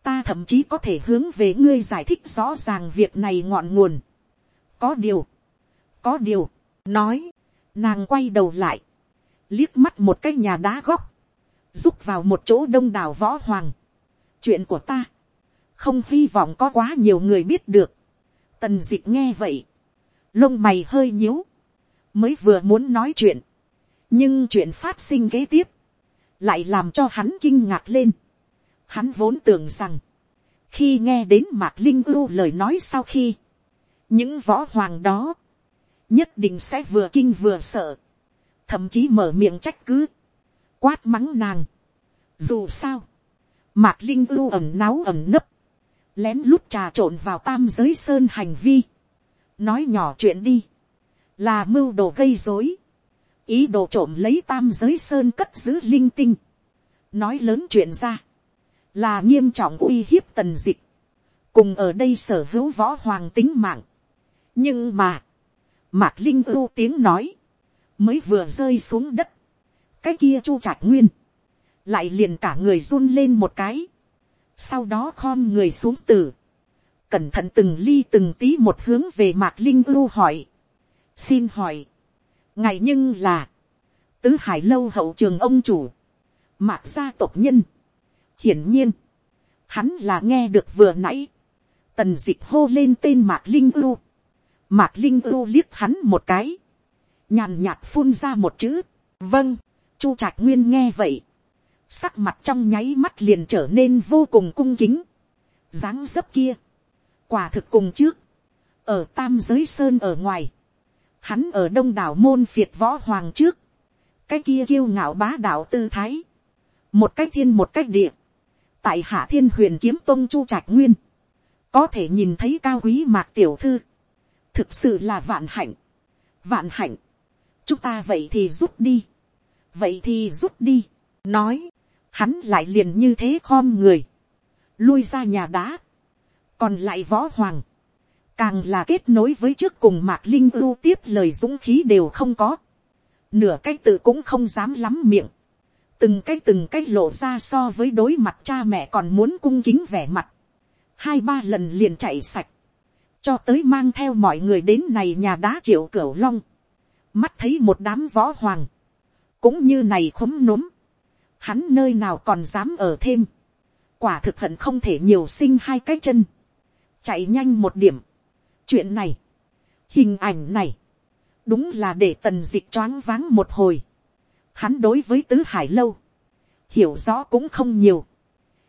ta thậm chí có thể hướng về ngươi giải thích rõ ràng việc này ngọn nguồn. có điều, có điều, nói, nàng quay đầu lại, liếc mắt một cái nhà đá góc, rút vào một chỗ đông đảo võ hoàng. chuyện của ta, không hy vọng có quá nhiều người biết được. tần d ị c h nghe vậy, lông mày hơi nhíu, mới vừa muốn nói chuyện, nhưng chuyện phát sinh kế tiếp, lại làm cho hắn kinh ngạc lên. Hắn vốn tưởng rằng, khi nghe đến mạc linh ưu lời nói sau khi, những võ hoàng đó, nhất định sẽ vừa kinh vừa sợ, thậm chí mở miệng trách cứ, quát mắng nàng. Dù sao, mạc linh ưu ẩm náu ẩm nấp, lén lút trà trộn vào tam giới sơn hành vi, nói nhỏ chuyện đi, là mưu đồ gây dối, ý đồ trộm lấy tam giới sơn cất giữ linh tinh, nói lớn chuyện ra, là nghiêm trọng uy hiếp tần dịch, cùng ở đây sở hữu võ hoàng tính mạng. nhưng mà, mạc linh ưu tiếng nói, mới vừa rơi xuống đất, cái kia chu trạc nguyên, lại liền cả người run lên một cái, sau đó khom người xuống từ, cẩn thận từng ly từng tí một hướng về mạc linh ưu hỏi, xin hỏi, ngài nhưng là, tứ hải lâu hậu trường ông chủ, mạc gia tộc nhân, hiển nhiên, hắn là nghe được vừa nãy, tần d ị c h hô lên tên mạc linh ưu, mạc linh ưu liếc hắn một cái, nhàn nhạt phun ra một chữ, vâng, chu trạc nguyên nghe vậy, sắc mặt trong nháy mắt liền trở nên vô cùng cung kính, dáng dấp kia, quả thực cùng trước, ở tam giới sơn ở ngoài, hắn ở đông đảo môn phiệt võ hoàng trước, cái kia kiêu ngạo bá đạo tư thái, một cách thiên một cách địa, tại hạ thiên huyền kiếm tôn chu trạch nguyên, có thể nhìn thấy cao quý mạc tiểu thư, thực sự là vạn hạnh, vạn hạnh, chúng ta vậy thì rút đi, vậy thì rút đi, nói, hắn lại liền như thế khom người, lui ra nhà đá, còn lại võ hoàng, càng là kết nối với trước cùng mạc linh ưu tiếp lời dũng khí đều không có, nửa cái tự cũng không dám lắm miệng, từng cái từng cái lộ ra so với đối mặt cha mẹ còn muốn cung kính vẻ mặt, hai ba lần liền chạy sạch, cho tới mang theo mọi người đến này nhà đá triệu cửu long, mắt thấy một đám võ hoàng, cũng như này khúm núm, hắn nơi nào còn dám ở thêm, quả thực hận không thể nhiều sinh hai cái chân, chạy nhanh một điểm, chuyện này, hình ảnh này, đúng là để tần dịch choáng váng một hồi, hắn đối với tứ hải lâu, hiểu rõ cũng không nhiều.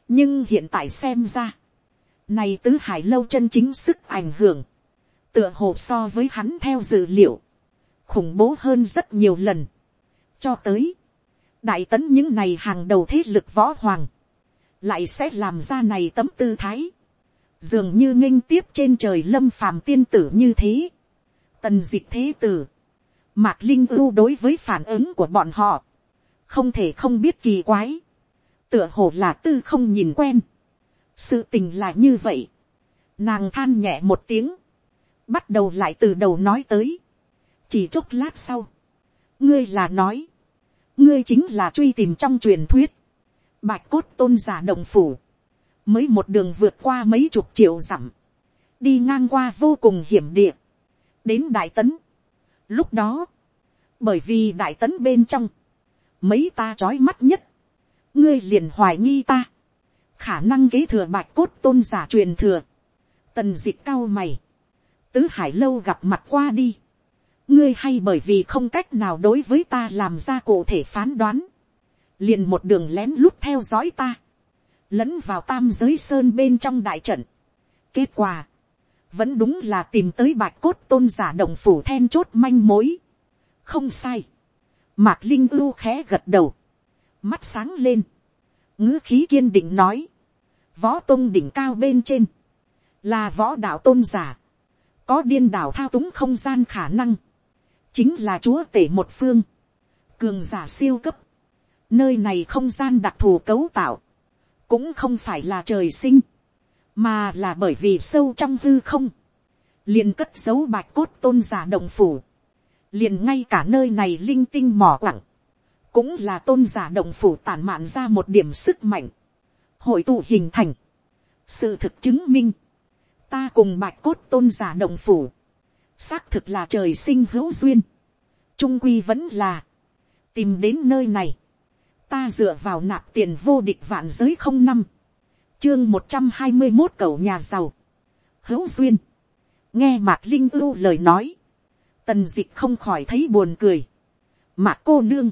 nhưng hiện tại xem ra, này tứ hải lâu chân chính sức ảnh hưởng, tựa hồ so với hắn theo dự liệu, khủng bố hơn rất nhiều lần. cho tới, đại tấn những này hàng đầu thế lực võ hoàng, lại sẽ làm ra này tấm tư thái, dường như nghinh tiếp trên trời lâm phàm tiên tử như thế, tần dịch thế tử, Mạc Linh ưu đối với phản ứng của bọn họ. Không thể không biết kỳ quái. Tựa hồ là tư không nhìn quen. Sự tình là như vậy. Nàng than nhẹ một tiếng. Bắt đầu lại từ đầu nói tới. Chỉ chốc lát sau. Ngươi là nói. Ngươi chính là truy tìm trong truyền thuyết. Bạch cốt tôn giả đồng phủ. Mới một đường vượt qua mấy chục triệu dặm. Đi ngang qua vô cùng hiểm địa. Đến Đại Tấn. Lúc đó, bởi vì đại tấn bên trong, mấy ta trói mắt nhất, ngươi liền hoài nghi ta, khả năng kế thừa bạch cốt tôn giả truyền thừa, tần d cao mày, tứ hải lâu gặp mặt qua đi, ngươi hay bởi vì không cách nào đối với ta làm ra cụ thể phán đoán, liền một đường lén lút theo dõi ta, lẫn vào tam giới sơn bên trong đại trận. kết quả, vẫn đúng là tìm tới bạch cốt tôn giả đồng phủ then chốt manh mối. không sai. mạc linh ưu khẽ gật đầu. mắt sáng lên. ngữ khí kiên định nói. võ tôn đỉnh cao bên trên. là võ đạo tôn giả. có điên đảo thao túng không gian khả năng. chính là chúa tể một phương. cường giả siêu cấp. nơi này không gian đặc thù cấu tạo cũng không phải là trời sinh mà là bởi vì sâu trong hư không, liền cất dấu bạch cốt tôn giả động phủ, liền ngay cả nơi này linh tinh mỏ quặng, cũng là tôn giả động phủ tản mạn ra một điểm sức mạnh, hội tụ hình thành, sự thực chứng minh, ta cùng bạch cốt tôn giả động phủ, xác thực là trời sinh hữu duyên, trung quy vẫn là, tìm đến nơi này, ta dựa vào nạp tiền vô địch vạn giới không năm, chương một trăm hai mươi một cầu nhà giàu, hữu duyên, nghe mạc linh ưu lời nói, tần d ị c h không khỏi thấy buồn cười, mạc cô nương,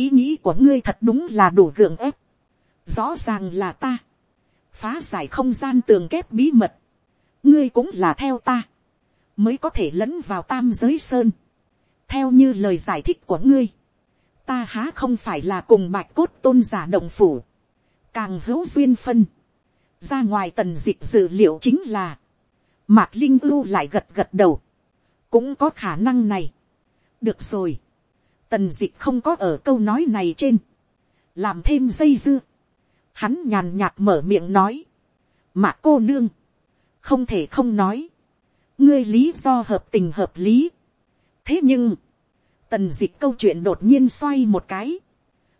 ý nghĩ của ngươi thật đúng là đủ gượng ép, rõ ràng là ta, phá giải không gian tường kép bí mật, ngươi cũng là theo ta, mới có thể lẫn vào tam giới sơn, theo như lời giải thích của ngươi, ta há không phải là cùng bạch cốt tôn giả động phủ, càng hữu duyên phân, ra ngoài tần d ị dự liệu chính là, mạc linh ưu lại gật gật đầu, cũng có khả năng này. được rồi, tần d ị không có ở câu nói này trên, làm thêm dây dưa, hắn nhàn nhạt mở miệng nói, mạc cô nương, không thể không nói, ngươi lý do hợp tình hợp lý. thế nhưng, tần dịch câu chuyện đột nhiên xoay một cái,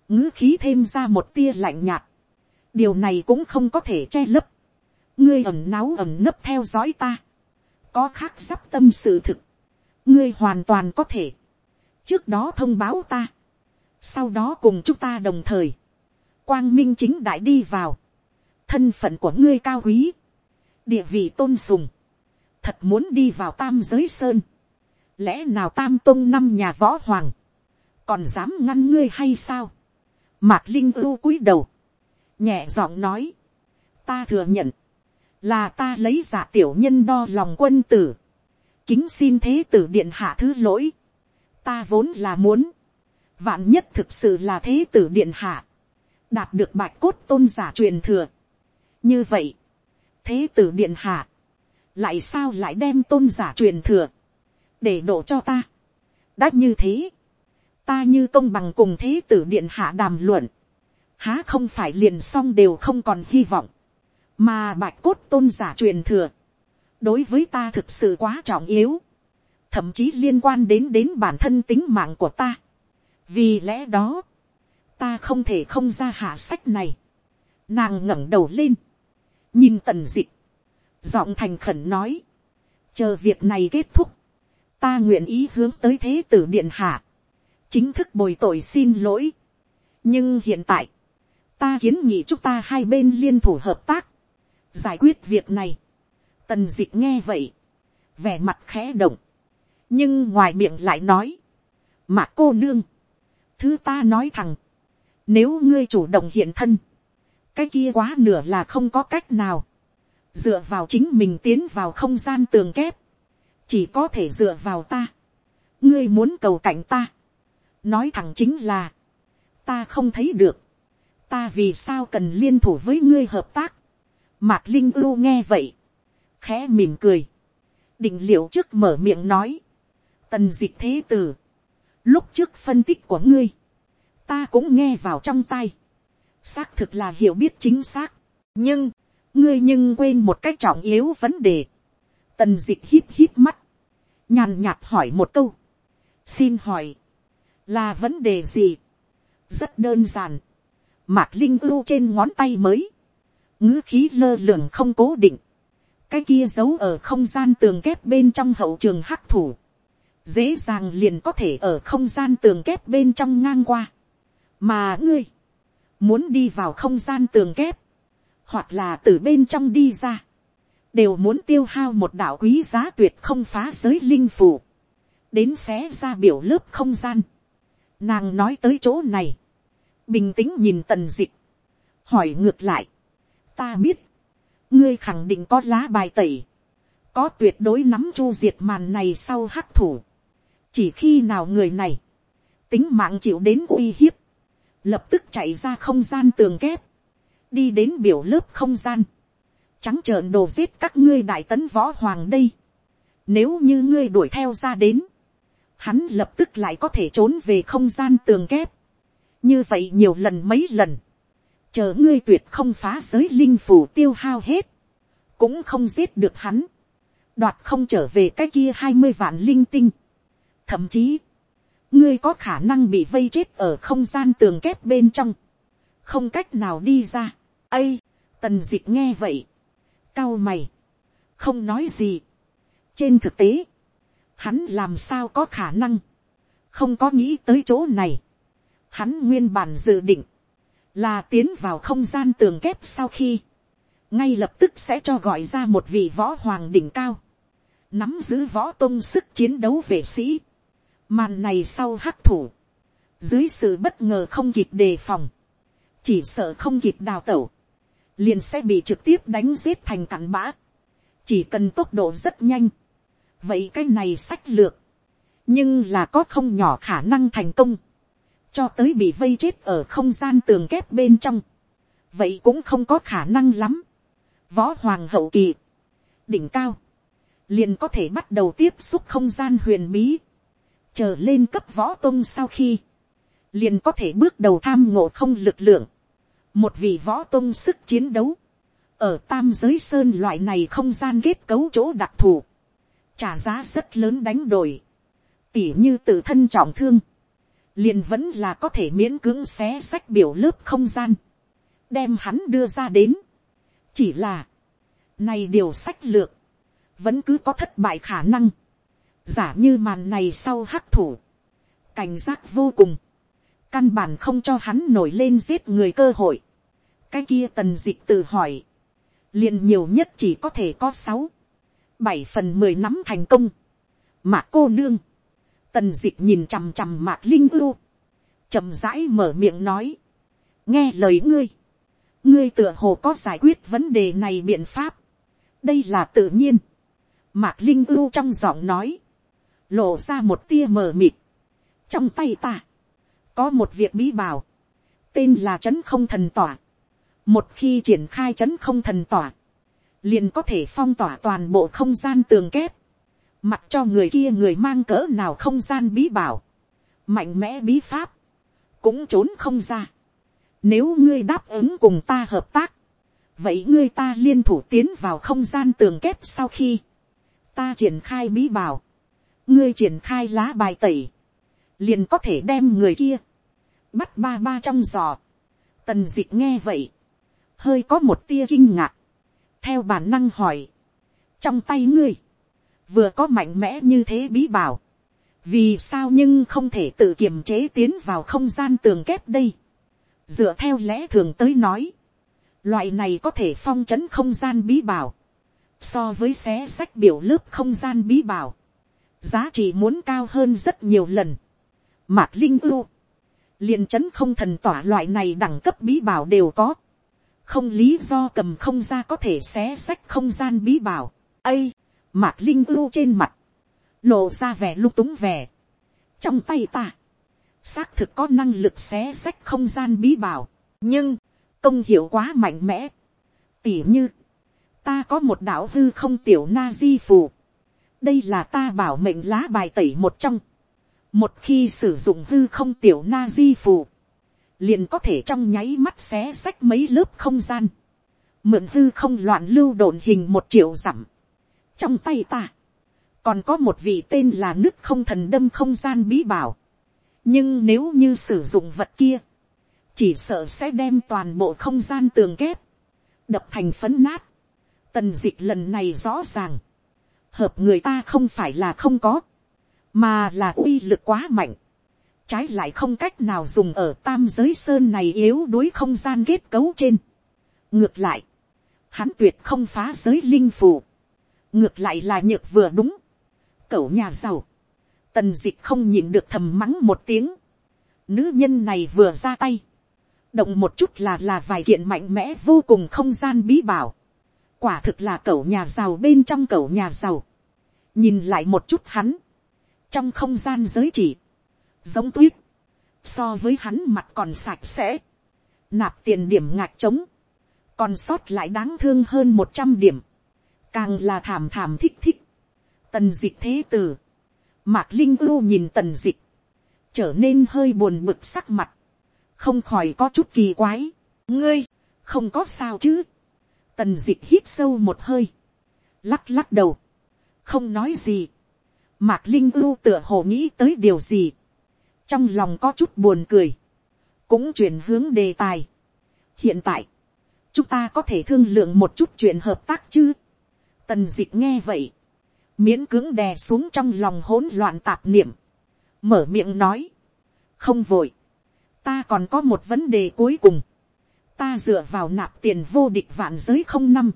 ngữ khí thêm ra một tia lạnh nhạt, điều này cũng không có thể che lấp, ngươi ẩm náu ẩm nấp theo dõi ta, có khác sắp tâm sự thực, ngươi hoàn toàn có thể, trước đó thông báo ta, sau đó cùng chúng ta đồng thời, quang minh chính đại đi vào, thân phận của ngươi cao quý, địa vị tôn sùng, thật muốn đi vào tam giới sơn, lẽ nào tam tôn năm nhà võ hoàng, còn dám ngăn ngươi hay sao, mạc linh ưu cúi đầu, nhẹ giọng nói, ta thừa nhận, là ta lấy giả tiểu nhân đo lòng quân tử, kính xin thế tử điện hạ thứ lỗi, ta vốn là muốn, vạn nhất thực sự là thế tử điện hạ, đạt được bạch cốt tôn giả truyền thừa. như vậy, thế tử điện hạ, lại sao lại đem tôn giả truyền thừa, để đổ cho ta. đã như thế, ta như công bằng cùng thế tử điện hạ đàm luận, há không phải liền xong đều không còn hy vọng, mà bạch cốt tôn giả truyền thừa, đối với ta thực sự quá trọng yếu, thậm chí liên quan đến đến bản thân tính mạng của ta. vì lẽ đó, ta không thể không ra hạ sách này. nàng ngẩng đầu lên, nhìn tần d ị giọng thành khẩn nói, chờ việc này kết thúc, ta nguyện ý hướng tới thế tử điện hạ, chính thức bồi tội xin lỗi. nhưng hiện tại, ta kiến nghị chúng ta hai bên liên thủ hợp tác, giải quyết việc này. Tần d ị c h nghe vậy, vẻ mặt khẽ động, nhưng ngoài miệng lại nói, mà cô nương, thứ ta nói thẳng, nếu ngươi chủ động hiện thân, cái kia quá nửa là không có cách nào, dựa vào chính mình tiến vào không gian tường kép, chỉ có thể dựa vào ta, ngươi muốn cầu cảnh ta, nói thẳng chính là, ta không thấy được, ta vì sao cần liên thủ với ngươi hợp tác. Mạc Linh ưu nghe vậy, khẽ mỉm cười, định liệu trước mở miệng nói, tần dịch thế tử, lúc trước phân tích của ngươi, ta cũng nghe vào trong tay, xác thực là hiểu biết chính xác, nhưng, ngươi nhưng quên một cách trọng yếu vấn đề, tần dịch hít hít mắt, nhàn nhạt hỏi một câu, xin hỏi, là vấn đề gì, rất đơn giản, mạc linh ưu trên ngón tay mới, ngữ khí lơ lường không cố định, cái kia giấu ở không gian tường kép bên trong hậu trường hắc thủ, dễ dàng liền có thể ở không gian tường kép bên trong ngang qua, mà ngươi, muốn đi vào không gian tường kép, hoặc là từ bên trong đi ra, đều muốn tiêu hao một đạo quý giá tuyệt không phá giới linh phủ, đến xé ra biểu lớp không gian. Nàng nói tới chỗ này, bình tĩnh nhìn tần dịch, hỏi ngược lại, ta biết, ngươi khẳng định có lá bài tẩy, có tuyệt đối nắm chu diệt màn này sau hắc thủ, chỉ khi nào người này, tính mạng chịu đến uy hiếp, lập tức chạy ra không gian tường kép, đi đến biểu lớp không gian, trắng trợn đồ giết các ngươi đại tấn võ hoàng đây, nếu như ngươi đuổi theo ra đến, hắn lập tức lại có thể trốn về không gian tường kép, như vậy nhiều lần mấy lần, chờ ngươi tuyệt không phá giới linh phủ tiêu hao hết, cũng không giết được hắn, đoạt không trở về cái kia hai mươi vạn linh tinh. Thậm chí, ngươi có khả năng bị vây chết ở không gian tường kép bên trong, không cách nào đi ra. ây, tần d ị c h nghe vậy, cao mày, không nói gì. trên thực tế, hắn làm sao có khả năng, không có nghĩ tới chỗ này. Hắn nguyên bản dự định, là tiến vào không gian tường kép sau khi, ngay lập tức sẽ cho gọi ra một vị võ hoàng đỉnh cao, nắm giữ võ tôn sức chiến đấu vệ sĩ, màn này sau hắc thủ, dưới sự bất ngờ không kịp đề phòng, chỉ sợ không kịp đào tẩu, liền sẽ bị trực tiếp đánh giết thành cặn bã, chỉ cần tốc độ rất nhanh, vậy cái này sách lược, nhưng là có không nhỏ khả năng thành công, cho tới bị vây chết ở không gian tường kép bên trong, vậy cũng không có khả năng lắm. Võ hoàng hậu kỳ, đỉnh cao, liền có thể bắt đầu tiếp xúc không gian huyền bí, chờ lên cấp võ tôn sau khi, liền có thể bước đầu tham ngộ không lực lượng, một vị võ tôn sức chiến đấu, ở tam giới sơn loại này không gian kết cấu chỗ đặc thù, trả giá rất lớn đánh đổi, tỉ như tự thân trọng thương, liền vẫn là có thể miễn cưỡng xé sách biểu lớp không gian, đem hắn đưa ra đến. chỉ là, này điều sách lược, vẫn cứ có thất bại khả năng, giả như màn này sau hắc thủ, cảnh giác vô cùng, căn bản không cho hắn nổi lên giết người cơ hội. cái kia tần dịch tự hỏi, liền nhiều nhất chỉ có thể có sáu, bảy phần mười nắm thành công, mà cô nương, tần dịch nhìn chằm chằm mạc linh ưu, chậm rãi mở miệng nói, nghe lời ngươi, ngươi tựa hồ có giải quyết vấn đề này biện pháp, đây là tự nhiên, mạc linh ưu trong giọng nói, lộ ra một tia mờ mịt, trong tay ta, có một việc bí bảo, tên là c h ấ n không thần tỏa, một khi triển khai c h ấ n không thần tỏa, liền có thể phong tỏa toàn bộ không gian tường kép, mặc cho người kia người mang cỡ nào không gian bí bảo, mạnh mẽ bí pháp, cũng trốn không ra. Nếu ngươi đáp ứng cùng ta hợp tác, vậy ngươi ta liên thủ tiến vào không gian tường kép sau khi, ta triển khai bí bảo, ngươi triển khai lá bài tẩy, liền có thể đem người kia, bắt ba ba trong giò. Tần dịch nghe vậy, hơi có một tia kinh ngạc, theo bản năng hỏi, trong tay ngươi, vừa có mạnh mẽ như thế bí bảo, vì sao nhưng không thể tự kiềm chế tiến vào không gian tường kép đây. dựa theo lẽ thường tới nói, loại này có thể phong trấn không gian bí bảo, so với xé sách biểu lớp không gian bí bảo, giá trị muốn cao hơn rất nhiều lần. Mạc Linh ưu, liền c h ấ n không thần tỏa loại này đẳng cấp bí bảo đều có, không lý do cầm không ra có thể xé sách không gian bí bảo, ây, mạc linh ưu trên mặt, lộ ra vẻ lung túng vẻ, trong tay ta, xác thực có năng lực xé sách không gian bí bảo, nhưng, công hiệu quá mạnh mẽ, tỉ như, ta có một đạo hư không tiểu na di phù, đây là ta bảo mệnh lá bài tẩy một trong, một khi sử dụng hư không tiểu na di phù, liền có thể trong nháy mắt xé xách mấy lớp không gian, mượn hư không loạn lưu đồn hình một triệu dặm. trong tay ta, còn có một vị tên là nước không thần đâm không gian bí bảo. nhưng nếu như sử dụng vật kia, chỉ sợ sẽ đem toàn bộ không gian tường kép, đập thành phấn nát. tần d ị c h lần này rõ ràng, hợp người ta không phải là không có, mà là uy lực quá mạnh, trái lại không cách nào dùng ở tam giới sơn này yếu đuối không gian kết cấu trên. ngược lại, hắn tuyệt không phá giới linh phù, ngược lại là nhược vừa đúng, cậu nhà giàu, tần d ị c h không nhịn được thầm mắng một tiếng, nữ nhân này vừa ra tay, động một chút là là vài kiện mạnh mẽ vô cùng không gian bí bảo, quả thực là cậu nhà giàu bên trong cậu nhà giàu, nhìn lại một chút hắn, trong không gian giới chỉ, giống tuyết, so với hắn mặt còn sạch sẽ, nạp tiền điểm ngạc trống, còn sót lại đáng thương hơn một trăm điểm, càng là thảm thảm thích thích, tần d ị c h thế t ử mạc linh ưu nhìn tần d ị c h trở nên hơi buồn bực sắc mặt, không khỏi có chút kỳ quái, ngươi, không có sao chứ, tần d ị c h hít sâu một hơi, lắc lắc đầu, không nói gì, Mạc Linh ưu tựa hồ nghĩ tới điều gì. Trong lòng có chút buồn cười. Cũng chuyển hướng đề tài. Hiện tại, chúng ta có thể thương lượng một chút chuyện hợp tác chứ. Tần dịch nghe vậy. Miễn cưỡng đè xuống trong lòng hỗn loạn tạp niệm. Mở miệng nói. Không vội. Ta còn có một vấn đề cuối cùng. Ta dựa vào nạp tiền vô địch vạn giới không năm.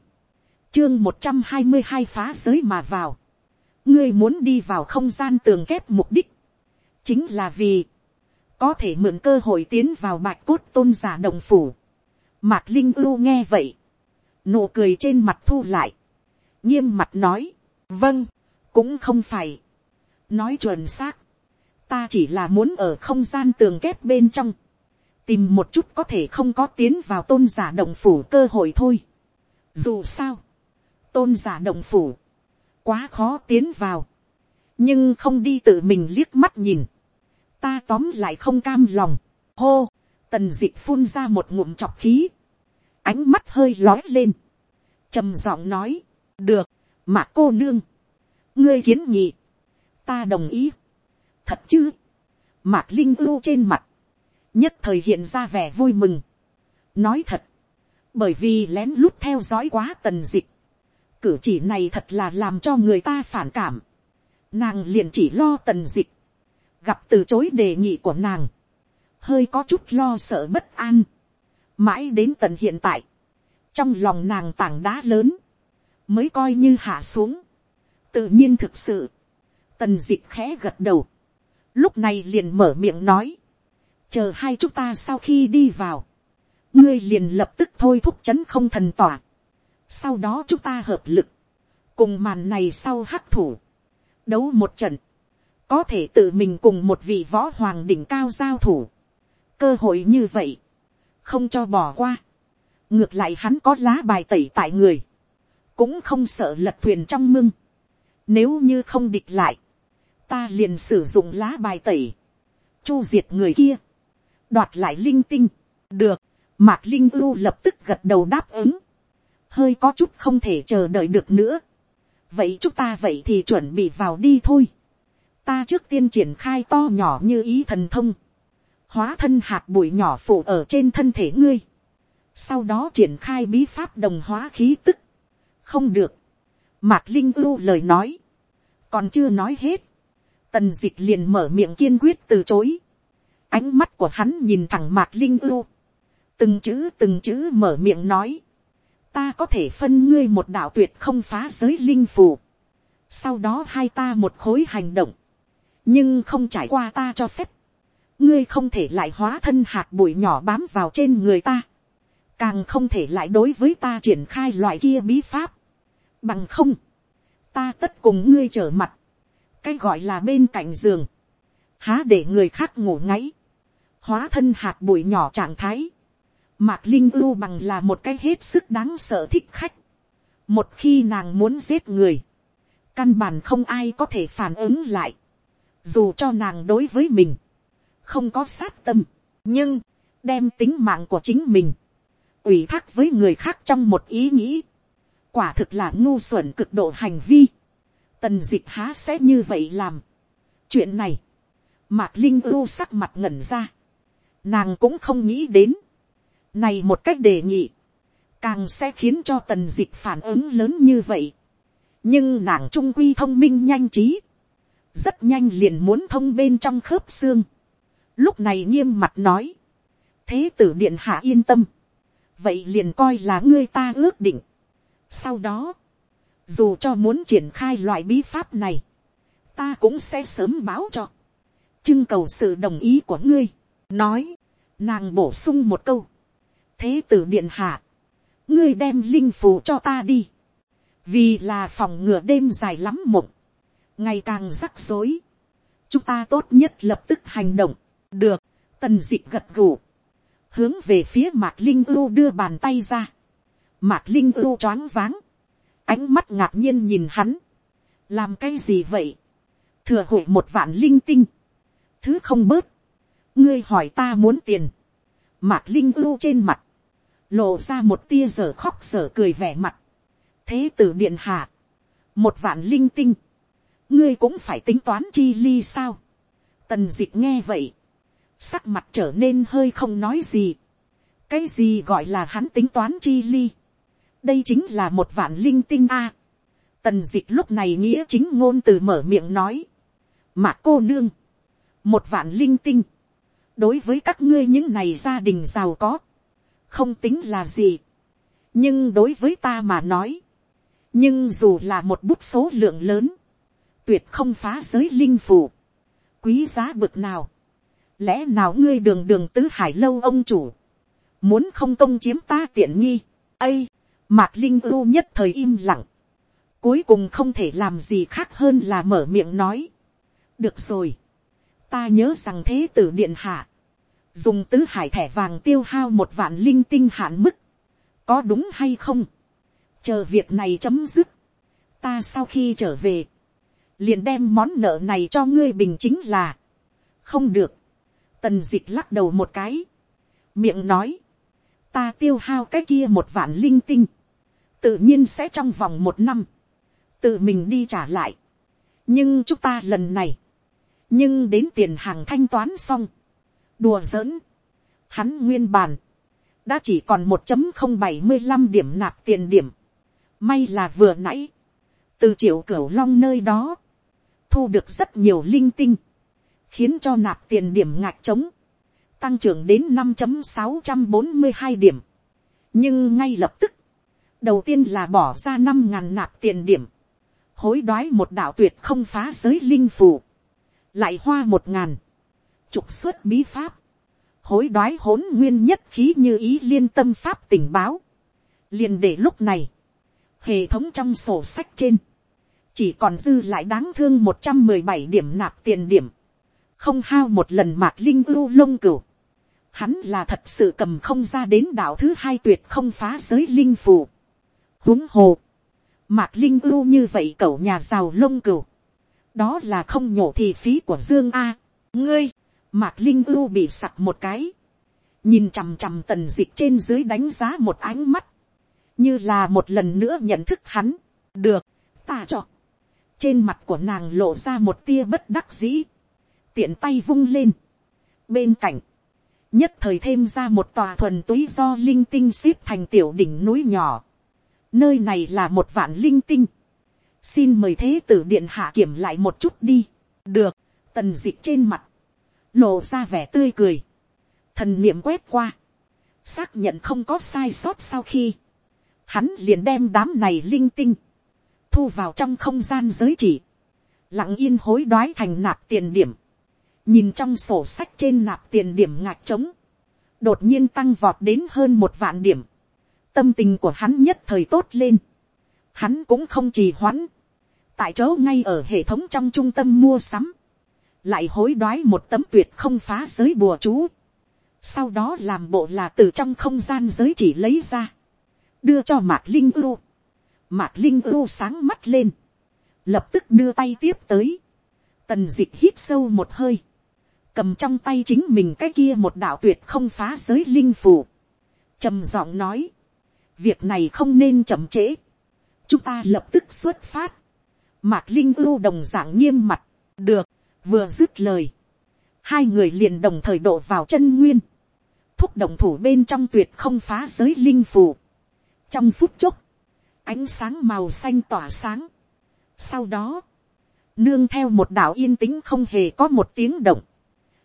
Chương một trăm hai mươi hai phá giới mà vào ngươi muốn đi vào không gian tường kép mục đích, chính là vì, có thể mượn cơ hội tiến vào bạch cốt tôn giả đồng phủ. Mạc linh ưu nghe vậy, nụ cười trên mặt thu lại, nghiêm mặt nói, vâng, cũng không phải, nói chuẩn xác, ta chỉ là muốn ở không gian tường kép bên trong, tìm một chút có thể không có tiến vào tôn giả động phủ cơ hội thôi. Dù sao, tôn giả động phủ, quá khó tiến vào, nhưng không đi tự mình liếc mắt nhìn, ta tóm lại không cam lòng, hô, tần d ị phun ra một ngụm chọc khí, ánh mắt hơi lói lên, trầm giọng nói, được, mà cô nương, ngươi kiến nhị, ta đồng ý, thật chứ, mạc linh ưu trên mặt, nhất thời hiện ra vẻ vui mừng, nói thật, bởi vì lén lút theo dõi quá tần dịch, cử chỉ này thật là làm cho người ta phản cảm, nàng liền chỉ lo tần dịch, gặp từ chối đề nghị của nàng, hơi có chút lo sợ bất an, mãi đến tận hiện tại, trong lòng nàng tảng đá lớn, mới coi như hạ xuống, tự nhiên thực sự, tần dịch khẽ gật đầu, lúc này liền mở miệng nói, chờ hai chúng ta sau khi đi vào, ngươi liền lập tức thôi thúc chấn không thần tỏa, sau đó chúng ta hợp lực, cùng màn này sau hắc thủ, đấu một trận, có thể tự mình cùng một vị võ hoàng đỉnh cao giao thủ, cơ hội như vậy, không cho bỏ qua. ngược lại hắn có lá bài tẩy tại người, cũng không sợ lật thuyền trong mưng. nếu như không địch lại, ta liền sử dụng lá bài tẩy, chu diệt người kia, đoạt lại linh tinh, được, mạc linh ưu lập tức gật đầu đáp ứng, hơi có chút không thể chờ đợi được nữa. vậy chúng ta vậy thì chuẩn bị vào đi thôi. ta trước tiên triển khai to nhỏ như ý thần thông, hóa thân hạt bụi nhỏ phủ ở trên thân thể ngươi, sau đó triển khai bí pháp đồng hóa khí tức, không được, mạc linh ưu lời nói, còn chưa nói hết, tần dịch liền mở miệng kiên quyết từ chối, ánh mắt của hắn nhìn thẳng mạc linh ưu, từng chữ từng chữ mở miệng nói, ta có thể phân ngươi một đạo tuyệt không phá giới linh phù, sau đó hai ta một khối hành động, nhưng không trải qua ta cho phép. Ngươi không thể lại hóa thân hạt bụi nhỏ bám vào trên người ta, càng không thể lại đối với ta triển khai loại kia bí pháp, bằng không, ta tất cùng ngươi trở mặt, cái gọi là bên cạnh giường, há để người khác ngủ ngáy, hóa thân hạt bụi nhỏ trạng thái, mạc linh ưu bằng là một cái hết sức đáng sợ thích khách, một khi nàng muốn giết người, căn bản không ai có thể phản ứng lại, dù cho nàng đối với mình, không có sát tâm, nhưng, đem tính mạng của chính mình, ủy thác với người khác trong một ý nghĩ, quả thực là ngu xuẩn cực độ hành vi, tần dịch há sẽ như vậy làm. chuyện này, mạc linh ưu sắc mặt ngẩn ra, nàng cũng không nghĩ đến, này một cách đề nghị, càng sẽ khiến cho tần dịch phản ứng lớn như vậy, nhưng nàng trung quy thông minh nhanh trí, rất nhanh liền muốn thông bên trong khớp xương, lúc này nghiêm mặt nói, thế tử điện hạ yên tâm, vậy liền coi là ngươi ta ước định. sau đó, dù cho muốn triển khai loại bí pháp này, ta cũng sẽ sớm báo cho, trưng cầu sự đồng ý của ngươi, nói, nàng bổ sung một câu, thế tử điện hạ, ngươi đem linh phù cho ta đi, vì là phòng ngừa đêm dài lắm mộng, ngày càng rắc rối, chúng ta tốt nhất lập tức hành động, được, tần d ị gật gù, hướng về phía mạc linh ưu đưa bàn tay ra, mạc linh ưu choáng váng, ánh mắt ngạc nhiên nhìn hắn, làm cái gì vậy, thừa hội một vạn linh tinh, thứ không bớt, ngươi hỏi ta muốn tiền, mạc linh ưu trên mặt, lộ ra một tia giờ khóc giờ cười vẻ mặt, thế tử điện hạ, một vạn linh tinh, ngươi cũng phải tính toán chi ly sao, tần d ị nghe vậy, sắc mặt trở nên hơi không nói gì. cái gì gọi là hắn tính toán chi ly. đây chính là một vạn linh tinh a. tần d ị c h lúc này nghĩa chính ngôn từ mở miệng nói. mà cô nương, một vạn linh tinh, đối với các ngươi những này gia đình giàu có, không tính là gì. nhưng đối với ta mà nói, nhưng dù là một bút số lượng lớn, tuyệt không phá giới linh phủ quý giá bực nào, lẽ nào ngươi đường đường tứ hải lâu ông chủ, muốn không công chiếm ta tiện nghi, ây, Mạc Linh ưu nhất thời im lặng. Cuối cùng không thể làm gì khác hơn là mở miệng nói. Được rồi. Ta nhớ rằng thế tử điện hạ. Dùng tứ hải thẻ vàng tiêu hao một vạn linh tinh hạn mức. Có đúng hay không? Chờ việc này chấm dứt. Ta sau khi trở về. Liền đem món nợ này cho ngươi bình chính là. Không được. Tần dịch lắc đầu một cái. Miệng nói. Ta tiêu hao cái kia một vạn linh tinh. Tự nhiên sẽ trong vòng một năm. Tự mình đi trả lại. Nhưng chúng ta lần này. Nhưng đến tiền hàng thanh toán xong. Đùa giỡn. Hắn nguyên bản. Đã chỉ còn một chấm không bảy mươi năm điểm nạp tiền điểm. May là vừa nãy. Từ triệu cửu long nơi đó. Thu được rất nhiều linh tinh khiến cho nạp tiền điểm ngạc trống, tăng trưởng đến năm sáu trăm bốn mươi hai điểm. nhưng ngay lập tức, đầu tiên là bỏ ra năm ngàn nạp tiền điểm, hối đoái một đạo tuyệt không phá giới linh phù, lại hoa một ngàn, trục xuất bí pháp, hối đoái hỗn nguyên nhất khí như ý liên tâm pháp tình báo, liền để lúc này, hệ thống trong sổ sách trên, chỉ còn dư lại đáng thương một trăm mười bảy điểm nạp tiền điểm, không hao một lần mạc linh ưu lông cửu, hắn là thật sự cầm không ra đến đạo thứ hai tuyệt không phá giới linh phù. huống hồ, mạc linh ưu như vậy cậu nhà giàu lông cửu, đó là không nhổ thì phí của dương a. ngươi, mạc linh ưu bị sặc một cái, nhìn chằm chằm tần dịch trên dưới đánh giá một ánh mắt, như là một lần nữa nhận thức hắn, được, ta cho, trên mặt của nàng lộ ra một tia bất đắc dĩ, tiện tay vung lên. Bên cạnh, nhất thời thêm ra một tòa thuần túy do linh tinh xếp thành tiểu đỉnh núi nhỏ. Nơi này là một vạn linh tinh. Xin mời thế tử điện hạ kiểm lại một chút đi. Được, tần dịch trên mặt. Lộ ra vẻ tươi cười. Thần niệm quét qua. Xác nhận không có sai sót sau khi. Hắn liền đem đám này linh tinh. Thu vào trong không gian giới chỉ. Lặng yên hối đoái thành nạp tiền điểm nhìn trong sổ sách trên nạp tiền điểm ngạc trống, đột nhiên tăng vọt đến hơn một vạn điểm, tâm tình của hắn nhất thời tốt lên, hắn cũng không trì hoãn, tại chỗ ngay ở hệ thống trong trung tâm mua sắm, lại hối đoái một tấm tuyệt không phá giới bùa chú, sau đó làm bộ là từ trong không gian giới chỉ lấy ra, đưa cho mạc linh ưu, mạc linh ưu sáng mắt lên, lập tức đưa tay tiếp tới, tần d ị c h hít sâu một hơi, cầm trong tay chính mình cái kia một đạo tuyệt không phá giới linh phù, trầm giọng nói, việc này không nên chậm trễ, chúng ta lập tức xuất phát, mạc linh ưu đồng dạng nghiêm mặt, được, vừa dứt lời, hai người liền đồng thời độ vào chân nguyên, thúc động thủ bên trong tuyệt không phá giới linh phù, trong phút chốc, ánh sáng màu xanh tỏa sáng, sau đó, nương theo một đạo yên tĩnh không hề có một tiếng động,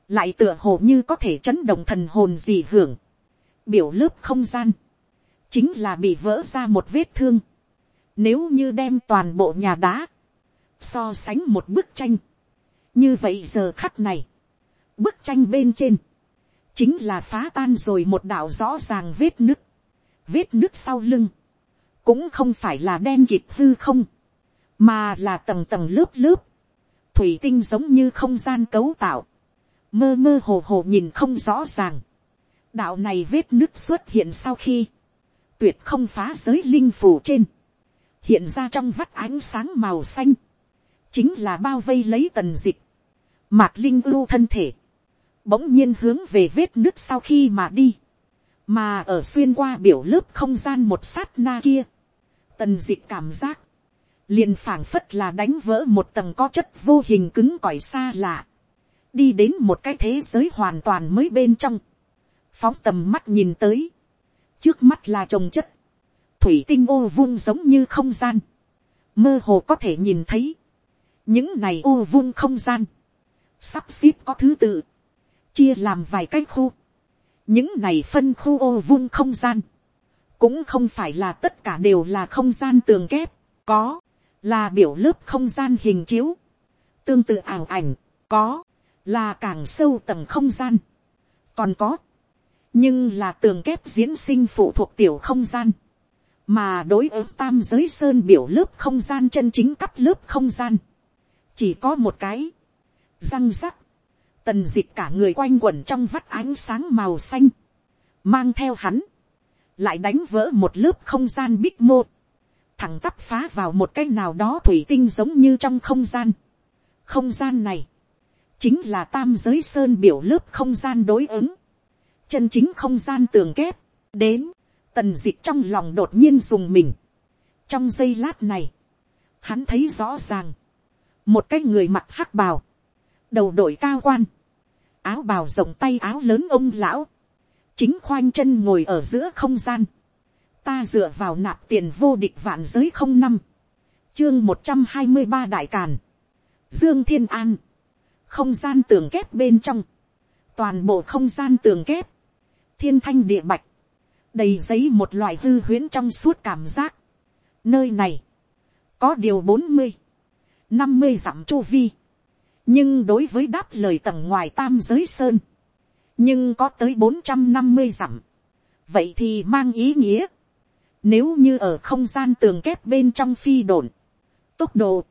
lại tựa hồ như có thể chấn động thần hồn gì hưởng, biểu lớp không gian, chính là bị vỡ ra một vết thương, nếu như đem toàn bộ nhà đá, so sánh một bức tranh, như vậy giờ khắc này, bức tranh bên trên, chính là phá tan rồi một đạo rõ ràng vết nứt, vết nứt sau lưng, cũng không phải là đen kịt hư không, mà là tầng tầng lớp lớp, thủy tinh giống như không gian cấu tạo, mơ mơ hồ hồ nhìn không rõ ràng. đạo này vết nứt xuất hiện sau khi, tuyệt không phá giới linh phủ trên, hiện ra trong vắt ánh sáng màu xanh, chính là bao vây lấy tần dịch, mạc linh ưu thân thể, bỗng nhiên hướng về vết nứt sau khi mà đi, mà ở xuyên qua biểu lớp không gian một sát na kia, tần dịch cảm giác, liền phảng phất là đánh vỡ một tầng có chất vô hình cứng cỏi xa lạ, đi đến một cái thế giới hoàn toàn mới bên trong, phóng tầm mắt nhìn tới, trước mắt là trồng chất, thủy tinh ô vung giống như không gian, mơ hồ có thể nhìn thấy, những này ô vung không gian, sắp xếp có thứ tự, chia làm vài cái khu, những này phân khu ô vung không gian, cũng không phải là tất cả đều là không gian tường kép, có, là biểu lớp không gian hình chiếu, tương tự ảo ảnh, có, là càng sâu tầng không gian. còn có, nhưng là tường kép diễn sinh phụ thuộc tiểu không gian, mà đối ứng tam giới sơn biểu lớp không gian chân chính cấp lớp không gian, chỉ có một cái, răng rắc, tần d ị c h cả người quanh quẩn trong vắt ánh sáng màu xanh, mang theo hắn, lại đánh vỡ một lớp không gian bích mô, thẳng tắp phá vào một cái nào đó thủy tinh giống như trong không gian. không gian này, chính là tam giới sơn biểu lớp không gian đối ứng, chân chính không gian tường kép, đến, tần d ị c h trong lòng đột nhiên dùng mình. trong giây lát này, hắn thấy rõ ràng, một cái người mặc hắc bào, đầu đội cao quan, áo bào rộng tay áo lớn ông lão, chính khoanh chân ngồi ở giữa không gian, ta dựa vào nạp tiền vô địch vạn giới không năm, chương một trăm hai mươi ba đại càn, dương thiên an, không gian tường kép bên trong, toàn bộ không gian tường kép, thiên thanh địa bạch, đầy giấy một loại hư huyễn trong suốt cảm giác. Nơi này, có điều bốn mươi, năm mươi dặm chu vi. nhưng đối với đáp lời tầng ngoài tam giới sơn, nhưng có tới bốn trăm năm mươi dặm. vậy thì mang ý nghĩa, nếu như ở không gian tường kép bên trong phi đồn, tốc độ,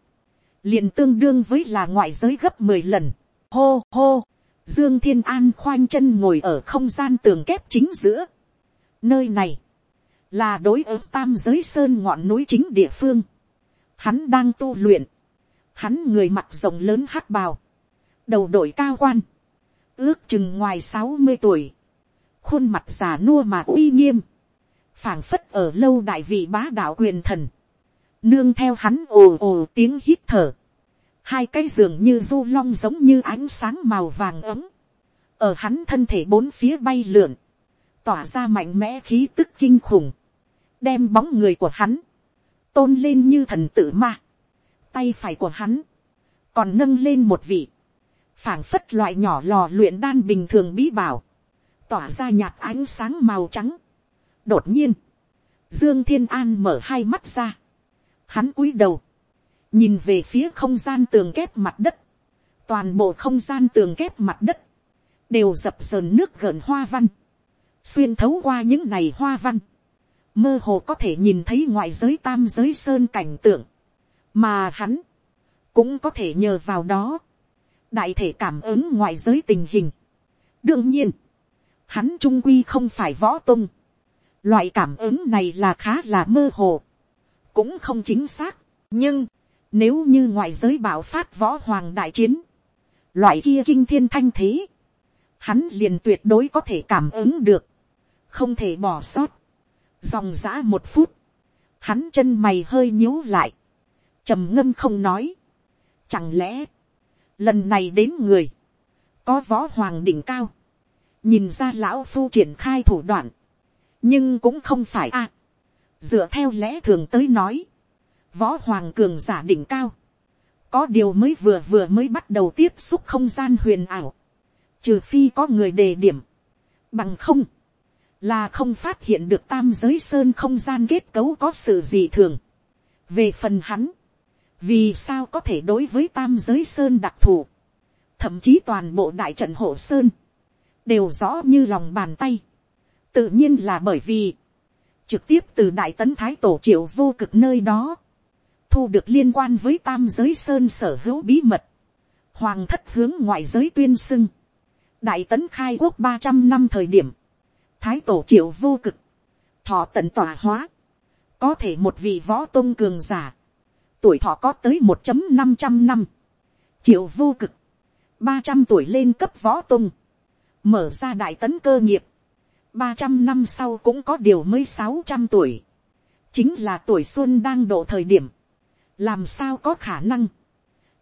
liền tương đương với là ngoại giới gấp mười lần. hô hô, dương thiên an khoanh chân ngồi ở không gian tường kép chính giữa, Nơi này, là đối ứng tam giới sơn ngọn núi chính địa phương. Hắn đang tu luyện. Hắn người mặc rộng lớn hắc bào. Đầu đội cao quan. Ước chừng ngoài sáu mươi tuổi. Khuôn mặt già nua mà uy nghiêm. phảng phất ở lâu đại vị bá đạo quyền thần. Nương theo hắn ồ ồ tiếng hít thở. Hai cái giường như du long giống như ánh sáng màu vàng ấm. Ở hắn thân thể bốn phía bay lượn tỏa ra mạnh mẽ khí tức kinh khủng, đem bóng người của hắn, tôn lên như thần tử ma, tay phải của hắn, còn nâng lên một vị, phảng phất loại nhỏ lò luyện đan bình thường bí bảo, tỏa ra nhạt ánh sáng màu trắng. đột nhiên, dương thiên an mở hai mắt ra, hắn cúi đầu, nhìn về phía không gian tường kép mặt đất, toàn bộ không gian tường kép mặt đất, đều dập sờn nước gợn hoa văn, xuyên thấu qua những này hoa văn, mơ hồ có thể nhìn thấy ngoại giới tam giới sơn cảnh tượng, mà hắn cũng có thể nhờ vào đó, đại thể cảm ứng ngoại giới tình hình. đương nhiên, hắn trung quy không phải võ tung, loại cảm ứng này là khá là mơ hồ, cũng không chính xác, nhưng, nếu như ngoại giới bảo phát võ hoàng đại chiến, loại kia kinh thiên thanh thế, hắn liền tuyệt đối có thể cảm ứng được. Không thể bỏ sót, dòng giã một phút, hắn chân mày hơi nhíu lại, trầm ngâm không nói, chẳng lẽ, lần này đến người, có võ hoàng đỉnh cao, nhìn ra lão phu triển khai thủ đoạn, nhưng cũng không phải a, dựa theo lẽ thường tới nói, võ hoàng cường giả đỉnh cao, có điều mới vừa vừa mới bắt đầu tiếp xúc không gian huyền ảo, trừ phi có người đề điểm, bằng không, là không phát hiện được tam giới sơn không gian kết cấu có sự gì thường. về phần hắn, vì sao có thể đối với tam giới sơn đặc thù, thậm chí toàn bộ đại trận hộ sơn, đều rõ như lòng bàn tay. tự nhiên là bởi vì, trực tiếp từ đại tấn thái tổ triệu vô cực nơi đó, thu được liên quan với tam giới sơn sở hữu bí mật, hoàng thất hướng ngoại giới tuyên xưng, đại tấn khai quốc ba trăm năm thời điểm, thái tổ triệu vô cực, thọ tận tỏa hóa, có thể một vị võ tôn cường giả, tuổi thọ có tới một năm trăm năm, triệu vô cực, ba trăm tuổi lên cấp võ tôn, mở ra đại tấn cơ nghiệp, ba trăm năm sau cũng có điều mới sáu trăm tuổi, chính là tuổi xuân đang độ thời điểm, làm sao có khả năng,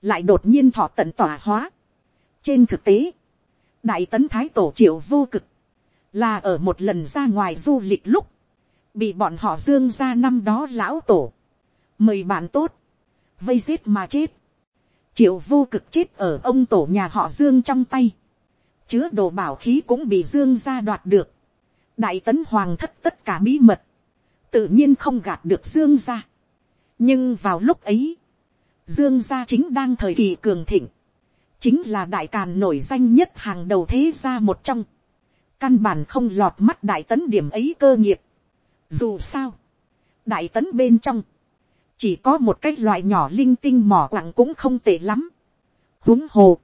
lại đột nhiên thọ tận tỏa hóa. trên thực tế, đại tấn thái tổ triệu vô cực, là ở một lần ra ngoài du lịch lúc, bị bọn họ dương ra năm đó lão tổ, mời bạn tốt, vây giết mà chết, triệu vô cực chết ở ông tổ nhà họ dương trong tay, chứa đồ bảo khí cũng bị dương ra đoạt được, đại tấn hoàng thất tất cả bí mật, tự nhiên không gạt được dương ra. nhưng vào lúc ấy, dương gia chính đang thời kỳ cường thịnh, chính là đại càn nổi danh nhất hàng đầu thế gia một trong, căn bản không lọt mắt đại tấn điểm ấy cơ nghiệp. Dù sao, đại tấn bên trong, chỉ có một cái loại nhỏ linh tinh mỏ quặng cũng không tệ lắm. huống hồ,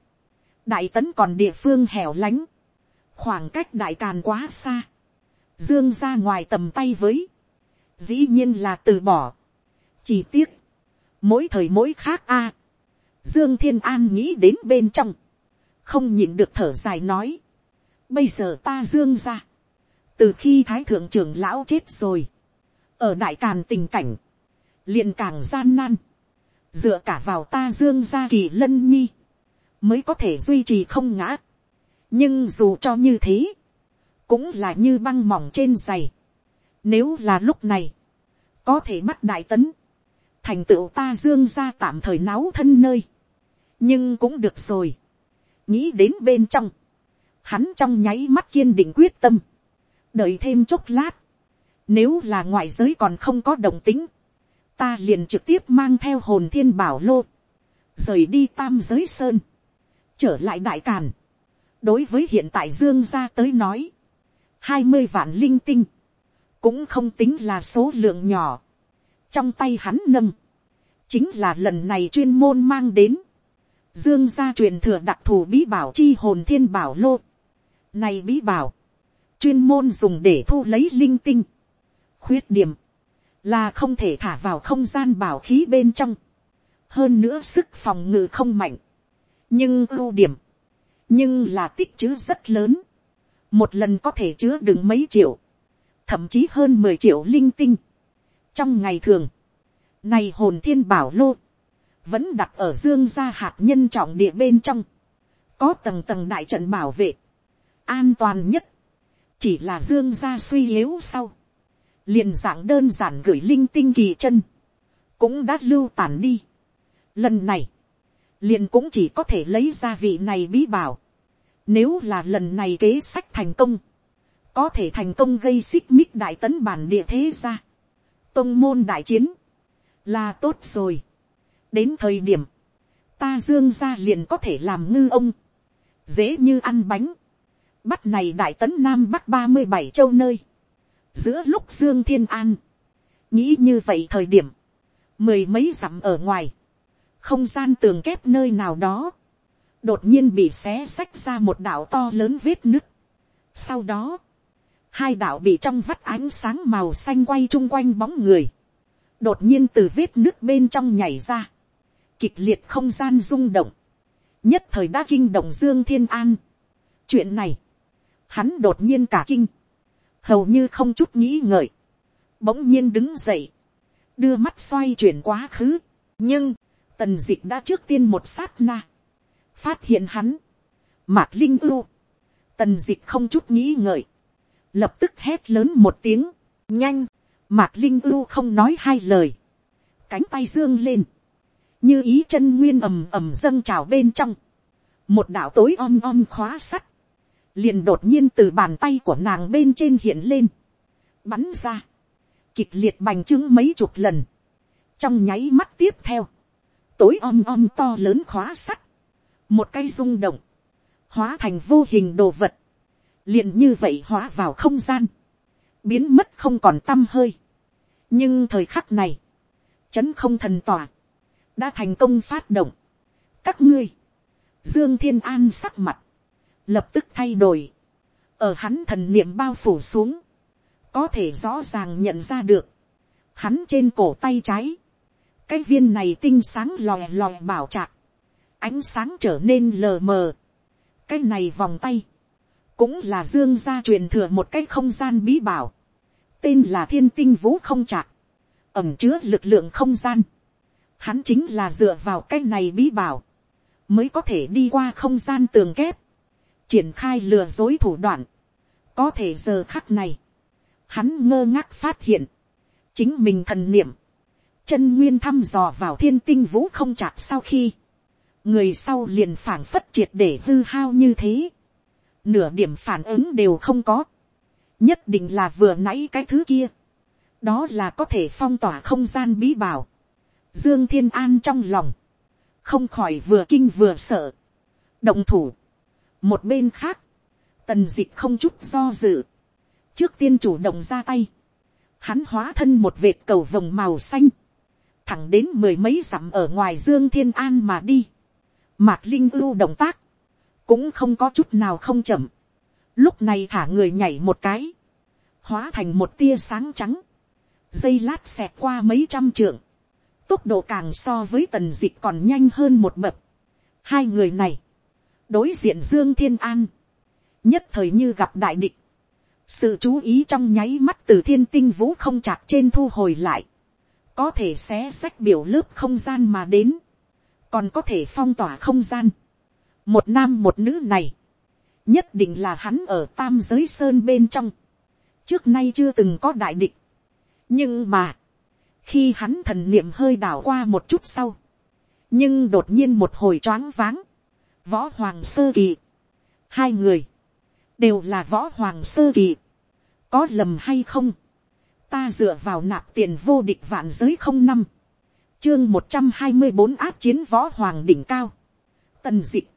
đại tấn còn địa phương hẻo lánh, khoảng cách đại càn quá xa, dương ra ngoài tầm tay với, dĩ nhiên là từ bỏ. chỉ tiếc, mỗi thời mỗi khác a, dương thiên an nghĩ đến bên trong, không nhịn được thở dài nói, bây giờ ta dương ra, từ khi thái thượng trưởng lão chết rồi, ở đại càn tình cảnh, liền càng gian nan, dựa cả vào ta dương gia kỳ lân nhi, mới có thể duy trì không ngã. nhưng dù cho như thế, cũng là như băng mỏng trên giày. nếu là lúc này, có thể bắt đại tấn, thành tựu ta dương gia tạm thời náo thân nơi, nhưng cũng được rồi. nghĩ đến bên trong, hắn trong nháy mắt kiên định quyết tâm, đợi thêm chốc lát, nếu là ngoại giới còn không có đồng tính, ta liền trực tiếp mang theo hồn thiên bảo lô, rời đi tam giới sơn, trở lại đại càn. đối với hiện tại dương gia tới nói, hai mươi vạn linh tinh, cũng không tính là số lượng nhỏ. trong tay hắn nâng, chính là lần này chuyên môn mang đến, dương gia truyền thừa đặc thù bí bảo chi hồn thiên bảo lô. này bí bảo, chuyên môn dùng để thu lấy linh tinh. khuyết điểm, là không thể thả vào không gian bảo khí bên trong. hơn nữa sức phòng ngự không mạnh. nhưng ưu điểm, nhưng là tích chữ rất lớn. một lần có thể chứa đựng mấy triệu, thậm chí hơn mười triệu linh tinh. trong ngày thường, này hồn thiên bảo lô, vẫn đặt ở dương gia hạt nhân trọng địa bên trong, có tầng tầng đại trận bảo vệ, an toàn nhất, chỉ là dương gia suy yếu sau, liền dạng đơn giản gửi linh tinh kỳ chân, cũng đã lưu tản đi. Lần này, liền cũng chỉ có thể lấy ra vị này bí bảo. Nếu là lần này kế sách thành công, có thể thành công gây xích mích đại tấn bản địa thế ra. Tông môn đại chiến, là tốt rồi. Đến thời điểm, ta dương ra liền có thể làm ngư ông, dễ như ăn bánh. Bắt này đại tấn nam bắc ba mươi bảy châu nơi giữa lúc dương thiên an, nghĩ như vậy thời điểm, mười mấy dặm ở ngoài, không gian tường kép nơi nào đó, đột nhiên bị xé xách ra một đạo to lớn vết nứt. Sau đó, hai đạo bị trong vắt ánh sáng màu xanh quay chung quanh bóng người, đột nhiên từ vết nứt bên trong nhảy ra, kịch liệt không gian rung động, nhất thời đã kinh động dương thiên an. chuyện này, hắn đột nhiên cả kinh, hầu như không chút nghĩ ngợi, bỗng nhiên đứng dậy, đưa mắt xoay chuyển quá khứ, nhưng, tần d ị c h đã trước tiên một sát na, phát hiện hắn, mạc linh ưu, tần d ị c h không chút nghĩ ngợi, lập tức hét lớn một tiếng, nhanh, mạc linh ưu không nói hai lời, cánh tay dương lên, như ý chân nguyên ầm ầm dâng trào bên trong, một đạo tối om om khóa sắt, liền đột nhiên từ bàn tay của nàng bên trên hiện lên, bắn ra, kịch liệt bành trướng mấy chục lần, trong nháy mắt tiếp theo, tối om om to lớn khóa sắt, một cây rung động, hóa thành vô hình đồ vật, liền như vậy hóa vào không gian, biến mất không còn t â m hơi. nhưng thời khắc này, chấn không thần tỏa, đã thành công phát động. các ngươi, dương thiên an sắc mặt, lập tức thay đổi, ở hắn thần niệm bao phủ xuống, có thể rõ ràng nhận ra được, hắn trên cổ tay trái, cái viên này tinh sáng lòe lòe bảo trạc, ánh sáng trở nên lờ mờ, cái này vòng tay, cũng là dương gia truyền thừa một cái không gian bí bảo, tên là thiên tinh vũ không trạc, ẩm chứa lực lượng không gian, hắn chính là dựa vào cái này bí bảo, mới có thể đi qua không gian tường kép, triển khai lừa dối thủ đoạn, có thể giờ khắc này, hắn ngơ ngác phát hiện, chính mình thần niệm, chân nguyên thăm dò vào thiên tinh vũ không chạc sau khi, người sau liền phảng phất triệt để hư hao như thế, nửa điểm phản ứng đều không có, nhất định là vừa nãy cái thứ kia, đó là có thể phong tỏa không gian bí bảo, dương thiên an trong lòng, không khỏi vừa kinh vừa sợ, động thủ, một bên khác, tần dịch không chút do dự, trước tiên chủ động ra tay, hắn hóa thân một vệt cầu vồng màu xanh, thẳng đến mười mấy dặm ở ngoài dương thiên an mà đi. Mạc linh ưu động tác, cũng không có chút nào không chậm. Lúc này thả người nhảy một cái, hóa thành một tia sáng trắng, dây lát xẹt qua mấy trăm trượng, tốc độ càng so với tần dịch còn nhanh hơn một bậc. Hai người này, đối diện dương thiên an, nhất thời như gặp đại địch, sự chú ý trong nháy mắt từ thiên tinh vũ không chạc trên thu hồi lại, có thể xé sách biểu lớp không gian mà đến, còn có thể phong tỏa không gian. một nam một nữ này, nhất định là hắn ở tam giới sơn bên trong, trước nay chưa từng có đại địch. nhưng mà, khi hắn thần niệm hơi đảo qua một chút sau, nhưng đột nhiên một hồi choáng váng, võ hoàng sơ kỳ, hai người, đều là võ hoàng sơ kỳ, có lầm hay không, ta dựa vào nạp tiền vô địch vạn giới không năm, chương một trăm hai mươi bốn áp chiến võ hoàng đỉnh cao, tần dịch,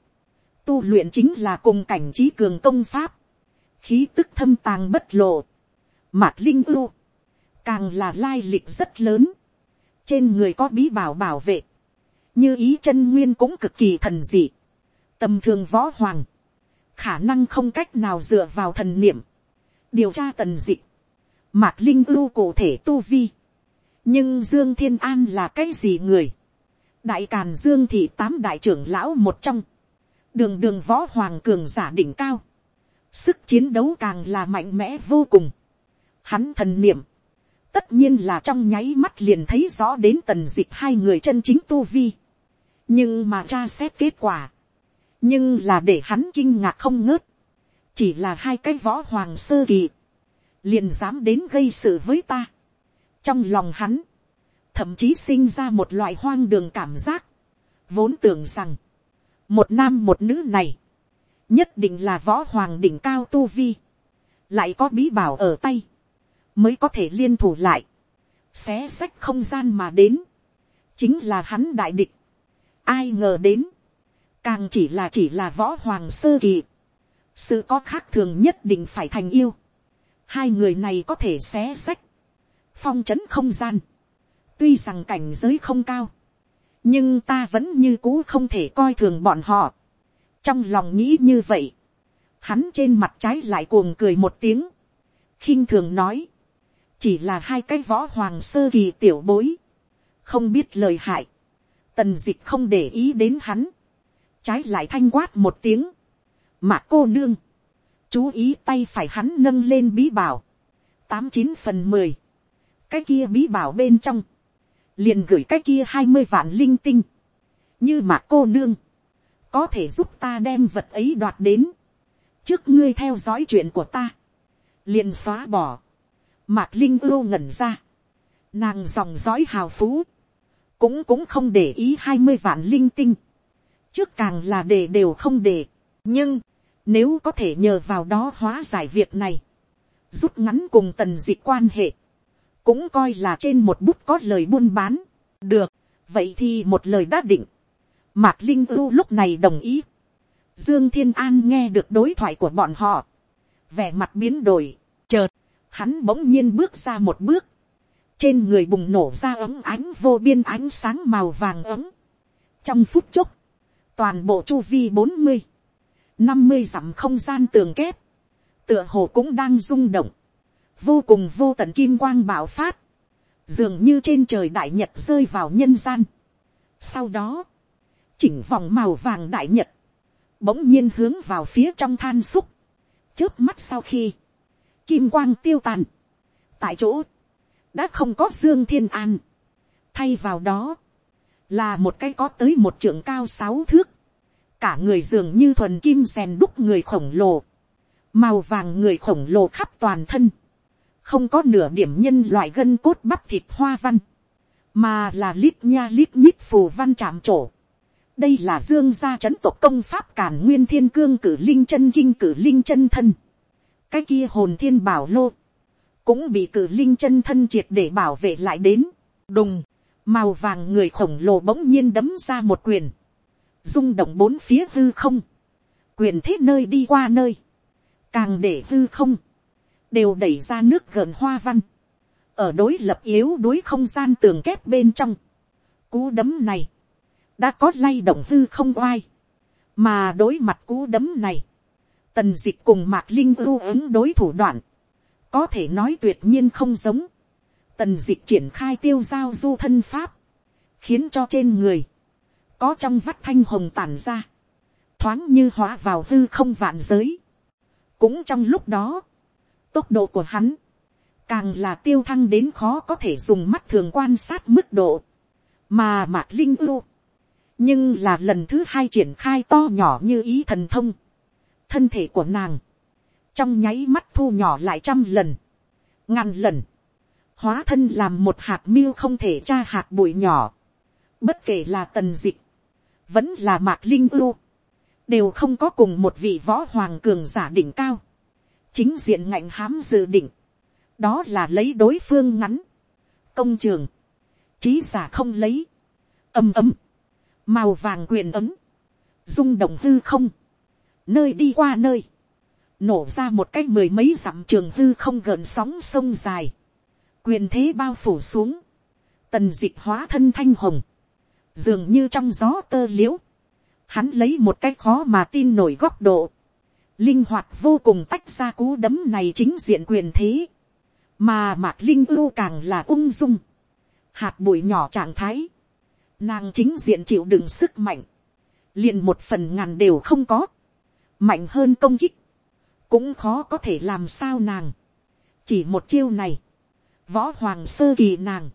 tu luyện chính là cùng cảnh trí cường công pháp, khí tức thâm tàng bất lộ, mạc linh ưu, càng là lai lịch rất lớn, trên người có bí bảo bảo vệ, như ý chân nguyên cũng cực kỳ thần dị, tầm thường võ hoàng, khả năng không cách nào dựa vào thần niệm, điều tra tần dịch, mạc linh ưu cụ thể tu vi, nhưng dương thiên an là cái gì người, đại càn dương thị tám đại trưởng lão một trong, đường đường võ hoàng cường giả đỉnh cao, sức chiến đấu càng là mạnh mẽ vô cùng, hắn thần niệm, tất nhiên là trong nháy mắt liền thấy rõ đến tần dịch hai người chân chính tu vi, nhưng mà tra xét kết quả, nhưng là để hắn kinh ngạc không ngớt, chỉ là hai cái võ hoàng sơ kỳ, liền dám đến gây sự với ta. trong lòng hắn, thậm chí sinh ra một loại hoang đường cảm giác, vốn tưởng rằng, một nam một nữ này, nhất định là võ hoàng đỉnh cao tu vi, lại có bí bảo ở tay, mới có thể liên thủ lại, xé sách không gian mà đến, chính là hắn đại địch, ai ngờ đến, càng chỉ là chỉ là võ hoàng sơ kỳ, sự có khác thường nhất định phải thành yêu, hai người này có thể xé sách, phong trấn không gian, tuy rằng cảnh giới không cao, nhưng ta vẫn như cũ không thể coi thường bọn họ. trong lòng nghĩ như vậy, hắn trên mặt trái lại cuồng cười một tiếng, khinh thường nói, chỉ là hai cái võ hoàng sơ kỳ tiểu bối, không biết lời hại, tần d ị c h không để ý đến hắn, trái lại thanh quát một tiếng, mà cô nương, chú ý tay phải hắn nâng lên bí bảo, tám chín phần mười, cái kia bí bảo bên trong, liền gửi cái kia hai mươi vạn linh tinh, như mà cô nương, có thể giúp ta đem vật ấy đoạt đến, trước ngươi theo dõi chuyện của ta, liền xóa bỏ, Mạc Linh ưu ngẩn ra. Nàng dòng dõi hào phú. Cũng cũng không để ý hai mươi vạn linh tinh. Trước càng là để đều không để. Nhưng, nếu có thể nhờ vào đó hóa giải việc này. Rút ngắn cùng tần dịch quan hệ. Cũng coi là trên một bút có lời buôn bán. Được, vậy thì một lời đã định. Mạc Linh ưu lúc này đồng ý. Dương Thiên An nghe được đối thoại của bọn họ. Vẻ mặt biến đổi, chợt hắn bỗng nhiên bước ra một bước, trên người bùng nổ ra ấm ánh vô biên ánh sáng màu vàng ấm. trong phút chốc, toàn bộ chu vi bốn mươi, năm mươi dặm không gian tường kép, tựa hồ cũng đang rung động, vô cùng vô tận kim quang bạo phát, dường như trên trời đại nhật rơi vào nhân gian. sau đó, chỉnh vòng màu vàng đại nhật, bỗng nhiên hướng vào phía trong than xúc, trước mắt sau khi, kim quang tiêu tàn. tại chỗ, đã không có dương thiên an. thay vào đó, là một cái có tới một trưởng cao sáu thước, cả người dường như thuần kim rèn đúc người khổng lồ, màu vàng người khổng lồ khắp toàn thân, không có nửa điểm nhân loại gân cốt bắp thịt hoa văn, mà là lít nha lít nhít phù văn chạm trổ. đây là dương gia chấn tộc công pháp càn nguyên thiên cương cử linh chân kinh cử linh chân thân. Cái kia hồn thiên bảo lô, cũng bị cử linh chân thân triệt để bảo vệ lại đến, đùng, màu vàng người khổng lồ bỗng nhiên đấm ra một quyền, rung động bốn phía hư không, quyền thế nơi đi qua nơi, càng để hư không, đều đẩy ra nước gần hoa văn, ở đối lập yếu đối không gian tường kép bên trong, cú đấm này, đã có lay động hư không oai, mà đối mặt cú đấm này, tần d ị c h cùng mạc linh ưu ứng đối thủ đoạn, có thể nói tuyệt nhiên không giống, tần dịch triển khai tiêu giao du thân pháp, khiến cho trên người, có trong vắt thanh hồng tàn ra, thoáng như hóa vào hư không vạn giới. cũng trong lúc đó, tốc độ của hắn, càng là tiêu thăng đến khó có thể dùng mắt thường quan sát mức độ, mà mạc linh ưu, nhưng là lần thứ hai triển khai to nhỏ như ý thần thông, thân thể của nàng, trong nháy mắt thu nhỏ lại trăm lần, ngàn lần, hóa thân làm một hạt miêu không thể tra hạt bụi nhỏ, bất kể là tần dịch, vẫn là mạc linh ưu, đều không có cùng một vị võ hoàng cường giả đỉnh cao, chính diện ngạnh hám dự định, đó là lấy đối phương ngắn, công trường, trí giả không lấy, ầm ầm, màu vàng quyền ấm, rung động hư không, nơi đi qua nơi, nổ ra một cái mười mấy dặm trường hư không gợn sóng sông dài, quyền thế bao phủ xuống, tần d ị c h hóa thân thanh hồng, dường như trong gió tơ l i ễ u hắn lấy một cái khó mà tin nổi góc độ, linh hoạt vô cùng tách ra cú đấm này chính diện quyền thế, mà mạc linh ưu càng là ung dung, hạt bụi nhỏ trạng thái, nàng chính diện chịu đựng sức mạnh, liền một phần ngàn đều không có, mạnh hơn công kích, cũng khó có thể làm sao nàng. chỉ một chiêu này, võ hoàng sơ kỳ nàng,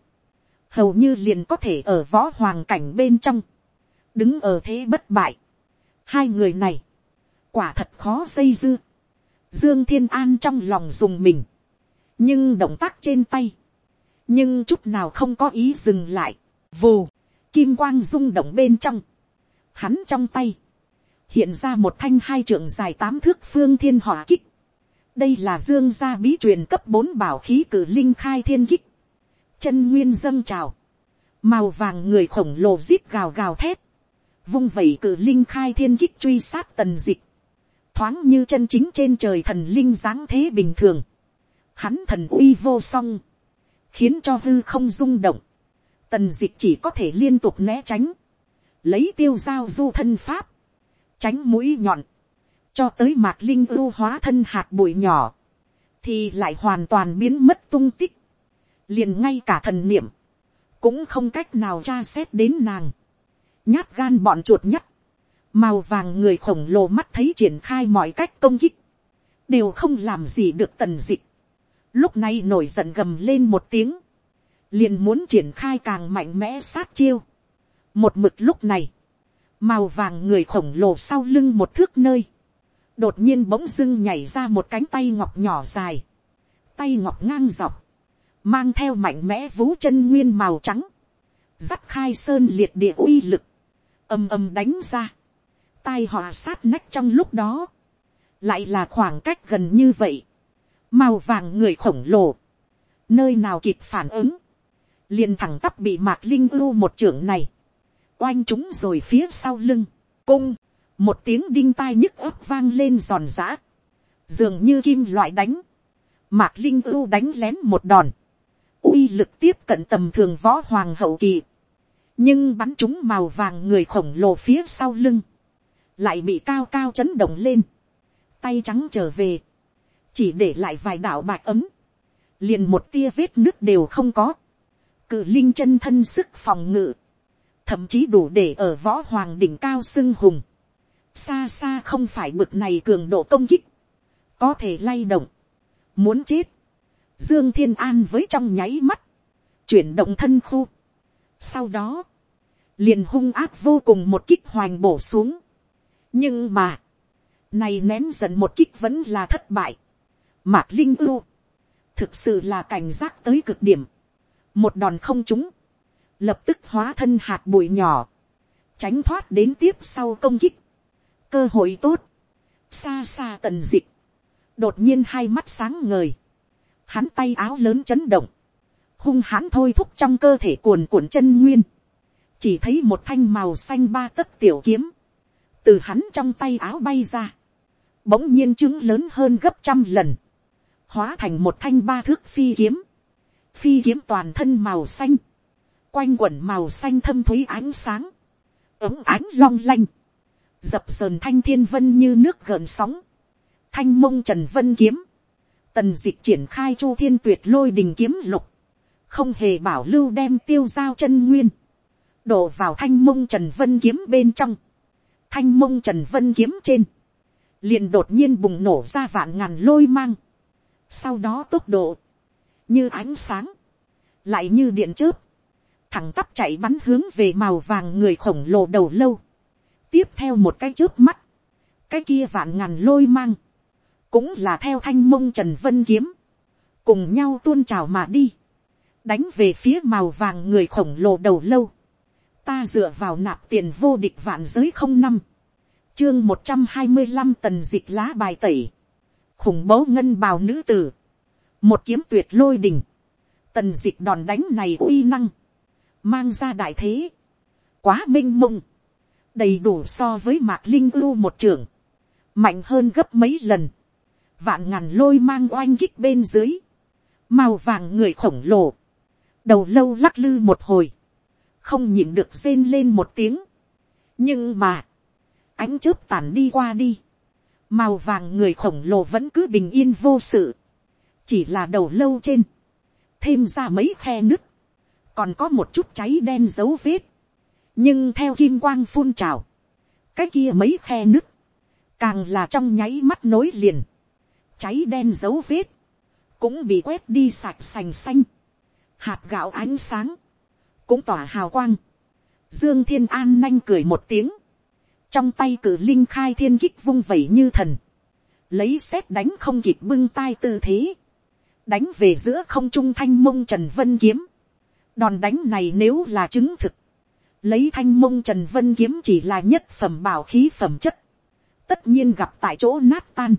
hầu như liền có thể ở võ hoàng cảnh bên trong, đứng ở thế bất bại. hai người này, quả thật khó xây dư. Dương thiên an trong lòng dùng mình, nhưng động tác trên tay, nhưng chút nào không có ý dừng lại, vù, kim quang rung động bên trong, hắn trong tay, hiện ra một thanh hai trượng dài tám thước phương thiên hỏa kích đây là dương gia bí truyền cấp bốn bảo khí cử linh khai thiên kích. chân nguyên dâng trào. màu vàng người khổng lồ rít gào gào thét. vung vẩy cử linh khai thiên kích truy sát tần dịch. thoáng như chân chính trên trời thần linh dáng thế bình thường. hắn thần uy vô song. khiến cho hư không rung động. tần dịch chỉ có thể liên tục né tránh. lấy tiêu giao du thân pháp tránh mũi nhọn, cho tới mạc linh ưu hóa thân hạt bụi nhỏ, thì lại hoàn toàn biến mất tung tích, liền ngay cả thần niệm, cũng không cách nào tra xét đến nàng, nhát gan bọn chuột nhắt, màu vàng người khổng lồ mắt thấy triển khai mọi cách công kích, đều không làm gì được tần dịch, lúc này nổi giận gầm lên một tiếng, liền muốn triển khai càng mạnh mẽ sát chiêu. một mực lúc này, màu vàng người khổng lồ sau lưng một thước nơi, đột nhiên bỗng dưng nhảy ra một cánh tay ngọc nhỏ dài, tay ngọc ngang dọc, mang theo mạnh mẽ vú chân nguyên màu trắng, dắt khai sơn liệt địa uy lực, ầm ầm đánh ra, tai họ sát nách trong lúc đó, lại là khoảng cách gần như vậy, màu vàng người khổng lồ, nơi nào kịp phản ứng, liền thẳng tắp bị mạc linh ưu một trưởng này, oanh chúng rồi phía sau lưng, cung, một tiếng đinh tai nhức ấp vang lên giòn giã, dường như kim loại đánh, mạc linh ưu đánh lén một đòn, uy lực tiếp cận tầm thường võ hoàng hậu kỳ, nhưng bắn chúng màu vàng người khổng lồ phía sau lưng, lại bị cao cao chấn động lên, tay trắng trở về, chỉ để lại vài đạo bạc ấm, liền một tia vết nước đều không có, cự linh chân thân sức phòng ngự, thậm chí đủ để ở võ hoàng đỉnh cao xưng hùng, xa xa không phải bực này cường độ công kích, có thể lay động, muốn chết, dương thiên an với trong nháy mắt, chuyển động thân khu, sau đó, liền hung áp vô cùng một kích hoành bổ xuống, nhưng mà, này nén giận một kích vẫn là thất bại, mạc linh ưu, thực sự là cảnh giác tới cực điểm, một đòn không trúng, lập tức hóa thân hạt bụi nhỏ, tránh thoát đến tiếp sau công kích, cơ hội tốt, xa xa tần dịch, đột nhiên hai mắt sáng ngời, hắn tay áo lớn chấn động, hung hãn thôi thúc trong cơ thể cuồn cuộn chân nguyên, chỉ thấy một thanh màu xanh ba tấc tiểu kiếm, từ hắn trong tay áo bay ra, bỗng nhiên chứng lớn hơn gấp trăm lần, hóa thành một thanh ba thước phi kiếm, phi kiếm toàn thân màu xanh, quanh quẩn màu xanh thâm thúy ánh sáng, ống ánh long lanh, dập sờn thanh thiên vân như nước gợn sóng, thanh mông trần vân kiếm, tần dịch triển khai chu thiên tuyệt lôi đình kiếm lục, không hề bảo lưu đem tiêu giao chân nguyên, đổ vào thanh mông trần vân kiếm bên trong, thanh mông trần vân kiếm trên, liền đột nhiên bùng nổ ra vạn ngàn lôi mang, sau đó tốc độ, như ánh sáng, lại như điện chớp, thẳng tắp chạy bắn hướng về màu vàng người khổng lồ đầu lâu, tiếp theo một cái trước mắt, cái kia vạn ngàn lôi mang, cũng là theo thanh mông trần vân kiếm, cùng nhau tuôn trào mà đi, đánh về phía màu vàng người khổng lồ đầu lâu, ta dựa vào nạp tiền vô địch vạn giới không năm, chương một trăm hai mươi năm tần dịch lá bài tẩy, khủng bố ngân bào nữ tử, một kiếm tuyệt lôi đình, tần dịch đòn đánh này uy năng, mang ra đại thế, quá m i n h mông, đầy đủ so với mạc linh ưu một trưởng, mạnh hơn gấp mấy lần, vạn ngàn lôi mang oanh kích bên dưới, màu vàng người khổng lồ, đầu lâu lắc lư một hồi, không nhịn được rên lên một tiếng, nhưng mà, ánh chớp tàn đi qua đi, màu vàng người khổng lồ vẫn cứ bình yên vô sự, chỉ là đầu lâu trên, thêm ra mấy khe nứt, còn có một chút cháy đen dấu vết, nhưng theo kim quang phun trào, cái kia mấy khe nứt, càng là trong nháy mắt nối liền, cháy đen dấu vết, cũng bị quét đi sạch sành xanh, hạt gạo ánh sáng, cũng tỏa hào quang, dương thiên an nanh cười một tiếng, trong tay cử linh khai thiên kích vung vẩy như thần, lấy xét đánh không kịp bưng tai tư thế, đánh về giữa không trung thanh mông trần vân kiếm, đòn đánh này nếu là chứng thực, lấy thanh mông trần vân kiếm chỉ là nhất phẩm bảo khí phẩm chất, tất nhiên gặp tại chỗ nát tan.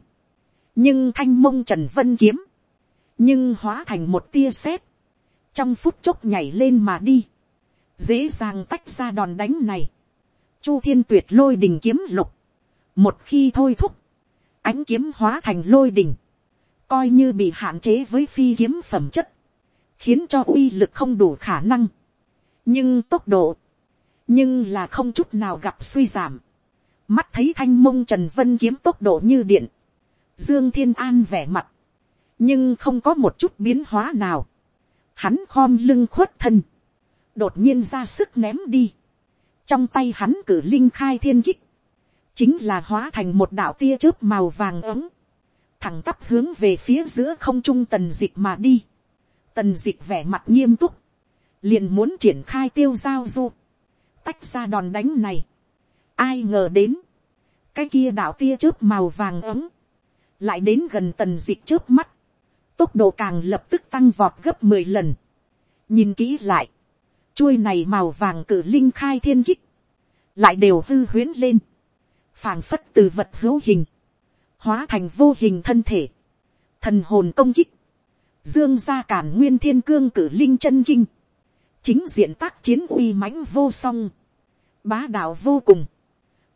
nhưng thanh mông trần vân kiếm, nhưng hóa thành một tia sét, trong phút chốc nhảy lên mà đi, dễ dàng tách ra đòn đánh này. chu thiên tuyệt lôi đình kiếm lục, một khi thôi thúc, ánh kiếm hóa thành lôi đình, coi như bị hạn chế với phi kiếm phẩm chất, khiến cho uy lực không đủ khả năng. nhưng tốc độ, nhưng là không chút nào gặp suy giảm. mắt thấy thanh mông trần vân kiếm tốc độ như điện, dương thiên an vẻ mặt, nhưng không có một chút biến hóa nào. hắn khom lưng khuất thân, đột nhiên ra sức ném đi. trong tay hắn cử linh khai thiên kích, chính là hóa thành một đạo tia chớp màu vàng ấm, thẳng tắp hướng về phía giữa không trung tần dịch mà đi. tần dịch vẻ mặt nghiêm túc, liền muốn triển khai tiêu giao du tách ra đòn đánh này. Ai ngờ đến. Cái kia đạo tia chớp màu vàng ấm. Lại đến gần tần dịch chớp mắt. Tốc độ càng lập tức tăng vọt gấp mười lần. Nhìn kỹ lại. Chuôi này màu vàng cử linh khai thiên kích. Lại đều hư huyến lên. phảng phất từ vật hữu hình. Hóa thành vô hình thân thể. Thần hồn công kích. Dương ra cản nguyên thiên cương cử linh chân kinh chính diện tác chiến uy mãnh vô song, bá đạo vô cùng,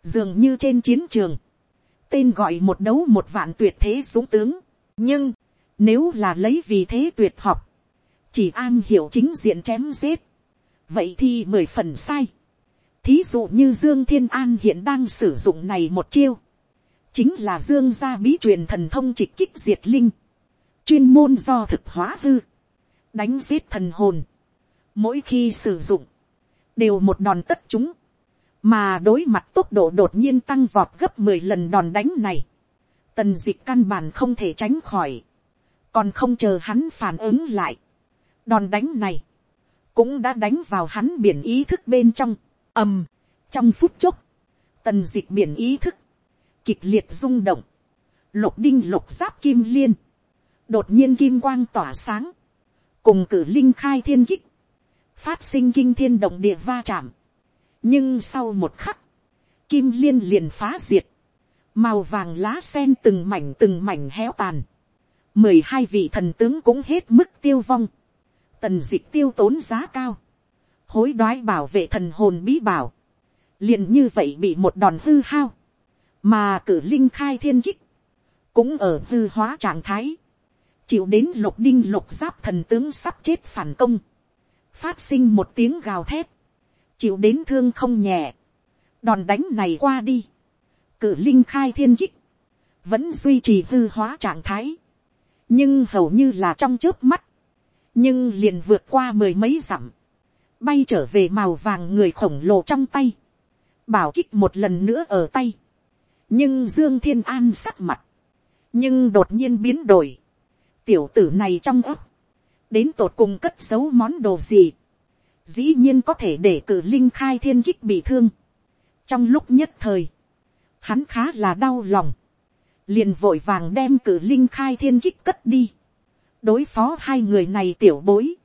dường như trên chiến trường, tên gọi một đấu một vạn tuyệt thế súng tướng, nhưng, nếu là lấy vì thế tuyệt học, chỉ an hiểu chính diện chém giết, vậy thì mười phần sai. thí dụ như dương thiên an hiện đang sử dụng này một chiêu, chính là dương gia bí truyền thần thông trịch kích diệt linh, chuyên môn do thực hóa hư, đánh giết thần hồn, mỗi khi sử dụng, đều một đòn tất chúng, mà đối mặt tốc độ đột nhiên tăng vọt gấp mười lần đòn đánh này, tần d ị c h căn bản không thể tránh khỏi, còn không chờ hắn phản ứng lại, đòn đánh này, cũng đã đánh vào hắn biển ý thức bên trong, ầm, trong phút chốc, tần d ị c h biển ý thức, kịch liệt rung động, lục đinh lục giáp kim liên, đột nhiên kim quang tỏa sáng, cùng cử linh khai thiên kích, phát sinh kinh thiên động địa va chạm. nhưng sau một khắc, kim liên liền phá diệt, màu vàng lá sen từng mảnh từng mảnh héo tàn, mười hai vị thần tướng cũng hết mức tiêu vong, tần d ị c h tiêu tốn giá cao, hối đoái bảo vệ thần hồn bí bảo, liền như vậy bị một đòn hư hao, mà cử linh khai thiên kích, cũng ở hư hóa trạng thái, chịu đến lục đinh lục giáp thần tướng sắp chết phản công, phát sinh một tiếng gào thét, chịu đến thương không nhẹ, đòn đánh này qua đi, cử linh khai thiên kích, vẫn duy trì hư hóa trạng thái, nhưng hầu như là trong trước mắt, nhưng liền vượt qua mười mấy dặm, bay trở về màu vàng người khổng lồ trong tay, bảo kích một lần nữa ở tay, nhưng dương thiên an sắc mặt, nhưng đột nhiên biến đổi, tiểu tử này trong ấp, đến tột cùng cất giấu món đồ gì, dĩ nhiên có thể để cử linh khai thiên kích bị thương. trong lúc nhất thời, hắn khá là đau lòng, liền vội vàng đem cử linh khai thiên kích cất đi, đối phó hai người này tiểu bối,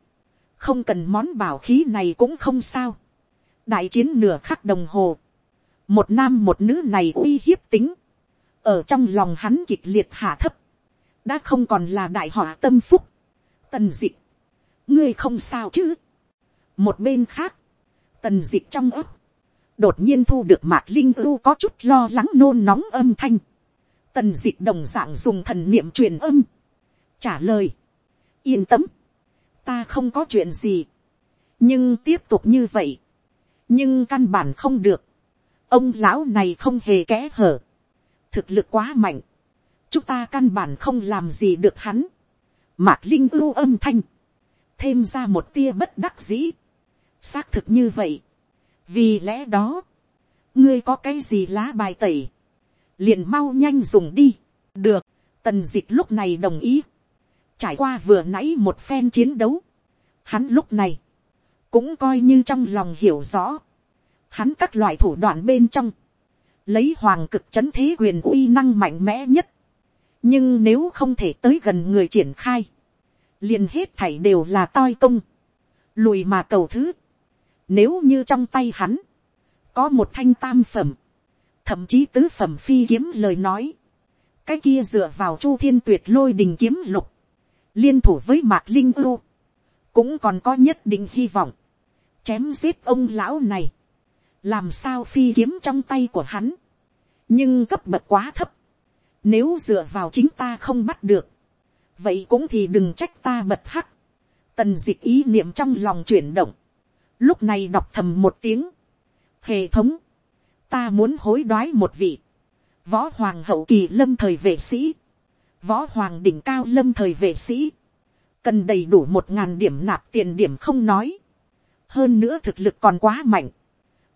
không cần món bảo khí này cũng không sao, đại chiến nửa khắc đồng hồ, một nam một nữ này uy hiếp tính, ở trong lòng hắn kịch liệt hạ thấp, đã không còn là đại họa tâm phúc, tần dịch. ngươi không sao chứ, một bên khác, tần dịch trong ấp, đột nhiên thu được mạc linh ưu có chút lo lắng nôn nóng âm thanh, tần dịch đồng d ạ n g dùng thần niệm truyền âm, trả lời, yên tâm, ta không có chuyện gì, nhưng tiếp tục như vậy, nhưng căn bản không được, ông lão này không hề kẽ hở, thực lực quá mạnh, chúng ta căn bản không làm gì được hắn, mạc linh ưu âm thanh, thêm ra một tia bất đắc dĩ, xác thực như vậy, vì lẽ đó, ngươi có cái gì lá bài tẩy, liền mau nhanh dùng đi, được, tần dịch lúc này đồng ý, trải qua vừa nãy một phen chiến đấu, hắn lúc này, cũng coi như trong lòng hiểu rõ, hắn các loại thủ đoạn bên trong, lấy hoàng cực c h ấ n thế quyền uy năng mạnh mẽ nhất, nhưng nếu không thể tới gần người triển khai, liền hết thảy đều là toi công, lùi mà cầu thứ, nếu như trong tay hắn, có một thanh tam phẩm, thậm chí tứ phẩm phi kiếm lời nói, cái kia dựa vào chu thiên tuyệt lôi đình kiếm lục, liên thủ với mạc linh ưu, cũng còn có nhất định hy vọng, chém giết ông lão này, làm sao phi kiếm trong tay của hắn, nhưng cấp bậc quá thấp, nếu dựa vào chính ta không bắt được, vậy cũng thì đừng trách ta bật hắc, tần d ị c h ý niệm trong lòng chuyển động, lúc này đọc thầm một tiếng, hệ thống, ta muốn hối đoái một vị, võ hoàng hậu kỳ lâm thời vệ sĩ, võ hoàng đỉnh cao lâm thời vệ sĩ, cần đầy đủ một ngàn điểm nạp tiền điểm không nói, hơn nữa thực lực còn quá mạnh,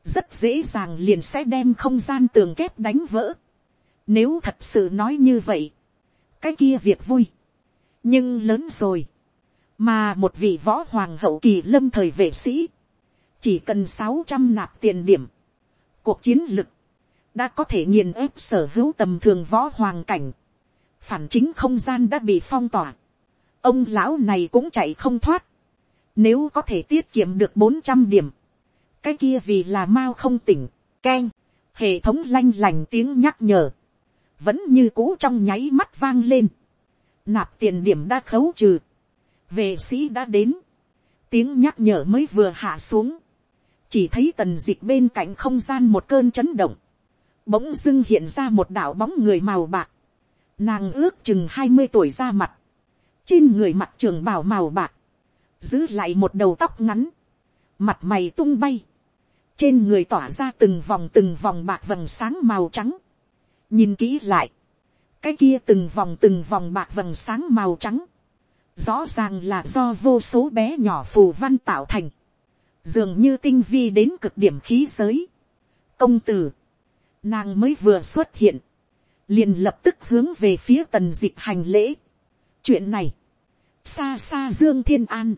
rất dễ dàng liền sẽ đem không gian tường kép đánh vỡ. Nếu thật sự nói như vậy, cái kia việc vui, nhưng lớn rồi, mà một vị võ hoàng hậu kỳ lâm thời vệ sĩ, chỉ cần sáu trăm nạp tiền điểm, cuộc chiến lực, đã có thể nghiền ép sở hữu tầm thường võ hoàng cảnh, phản chính không gian đã bị phong tỏa, ông lão này cũng chạy không thoát, nếu có thể tiết kiệm được bốn trăm điểm, cái kia vì là mau không tỉnh, k hệ thống lanh lành tiếng nhắc nhở, vẫn như cũ trong nháy mắt vang lên, nạp tiền điểm đã khấu trừ, vệ sĩ đã đến, tiếng nhắc nhở mới vừa hạ xuống, chỉ thấy tần dịch bên cạnh không gian một cơn chấn động, bỗng dưng hiện ra một đảo bóng người màu bạc, nàng ước chừng hai mươi tuổi ra mặt, trên người mặt trường bào màu bạc, giữ lại một đầu tóc ngắn, mặt mày tung bay, trên người tỏa ra từng vòng từng vòng bạc vầng sáng màu trắng, nhìn kỹ lại, cái kia từng vòng từng vòng bạc vầng sáng màu trắng, rõ ràng là do vô số bé nhỏ phù văn tạo thành, dường như tinh vi đến cực điểm khí giới. công tử, nàng mới vừa xuất hiện, liền lập tức hướng về phía tần dịch hành lễ. chuyện này, xa xa dương thiên an,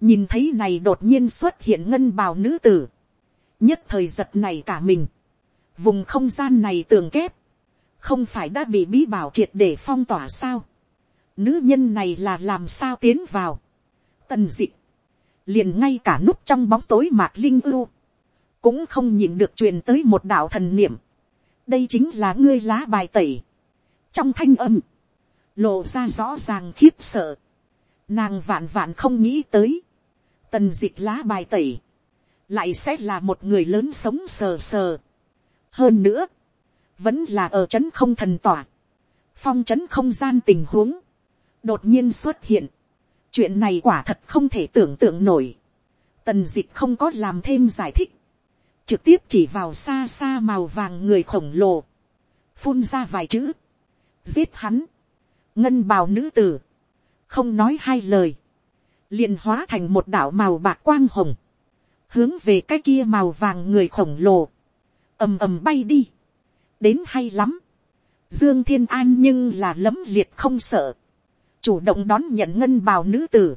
nhìn thấy này đột nhiên xuất hiện ngân bào nữ tử, nhất thời giật này cả mình, vùng không gian này tường kép, không phải đã bị bí bảo triệt để phong tỏa sao, nữ nhân này là làm sao tiến vào, tần dịch liền ngay cả núp trong bóng tối mạc linh ưu, cũng không nhìn được truyền tới một đạo thần niệm. đây chính là ngươi lá bài tẩy. trong thanh âm, lộ ra rõ ràng khiếp sợ. nàng vạn vạn không nghĩ tới. tần d ị c h lá bài tẩy, lại sẽ là một người lớn sống sờ sờ. hơn nữa, vẫn là ở c h ấ n không thần tỏa, phong c h ấ n không gian tình huống, đột nhiên xuất hiện, chuyện này quả thật không thể tưởng tượng nổi, tần d ị c h không có làm thêm giải thích, trực tiếp chỉ vào xa xa màu vàng người khổng lồ, phun ra vài chữ, giết hắn, ngân bào nữ tử, không nói hai lời, liền hóa thành một đảo màu bạc quang hồng, hướng về cái kia màu vàng người khổng lồ, ầm ầm bay đi, đến hay lắm, dương thiên an nhưng là lấm liệt không sợ, chủ động đón nhận ngân bào nữ tử,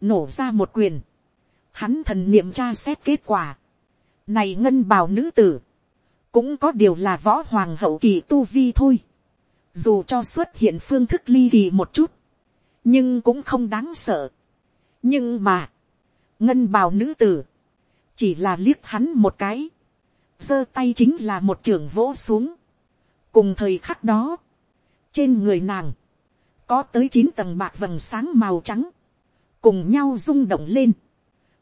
nổ ra một quyền, hắn thần niệm tra xét kết quả, này ngân bào nữ tử, cũng có điều là võ hoàng hậu kỳ tu vi thôi, dù cho xuất hiện phương thức ly kỳ một chút, nhưng cũng không đáng sợ. nhưng mà, ngân bào nữ tử, chỉ là liếc hắn một cái, giơ tay chính là một trường vỗ xuống. cùng thời khắc đó, trên người nàng, có tới chín tầng bạc vầng sáng màu trắng, cùng nhau rung động lên,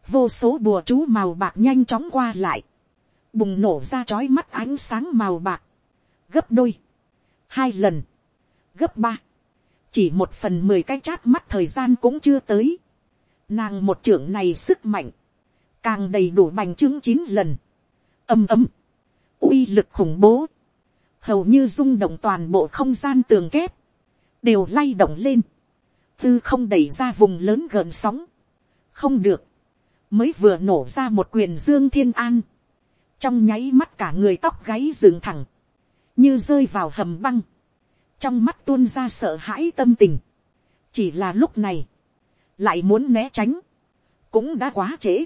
vô số bùa chú màu bạc nhanh chóng qua lại, bùng nổ ra trói mắt ánh sáng màu bạc, gấp đôi, hai lần, gấp ba, chỉ một phần mười cái chát mắt thời gian cũng chưa tới, nàng một trưởng này sức mạnh, càng đầy đủ bành trướng chín lần, âm ấm, uy lực khủng bố, hầu như rung động toàn bộ không gian tường kép, đều lay động lên, tư không đẩy ra vùng lớn gần sóng, không được, mới vừa nổ ra một quyền dương thiên an, trong nháy mắt cả người tóc gáy dựng thẳng, như rơi vào hầm băng, trong mắt tuôn ra sợ hãi tâm tình, chỉ là lúc này, lại muốn né tránh, cũng đã quá trễ,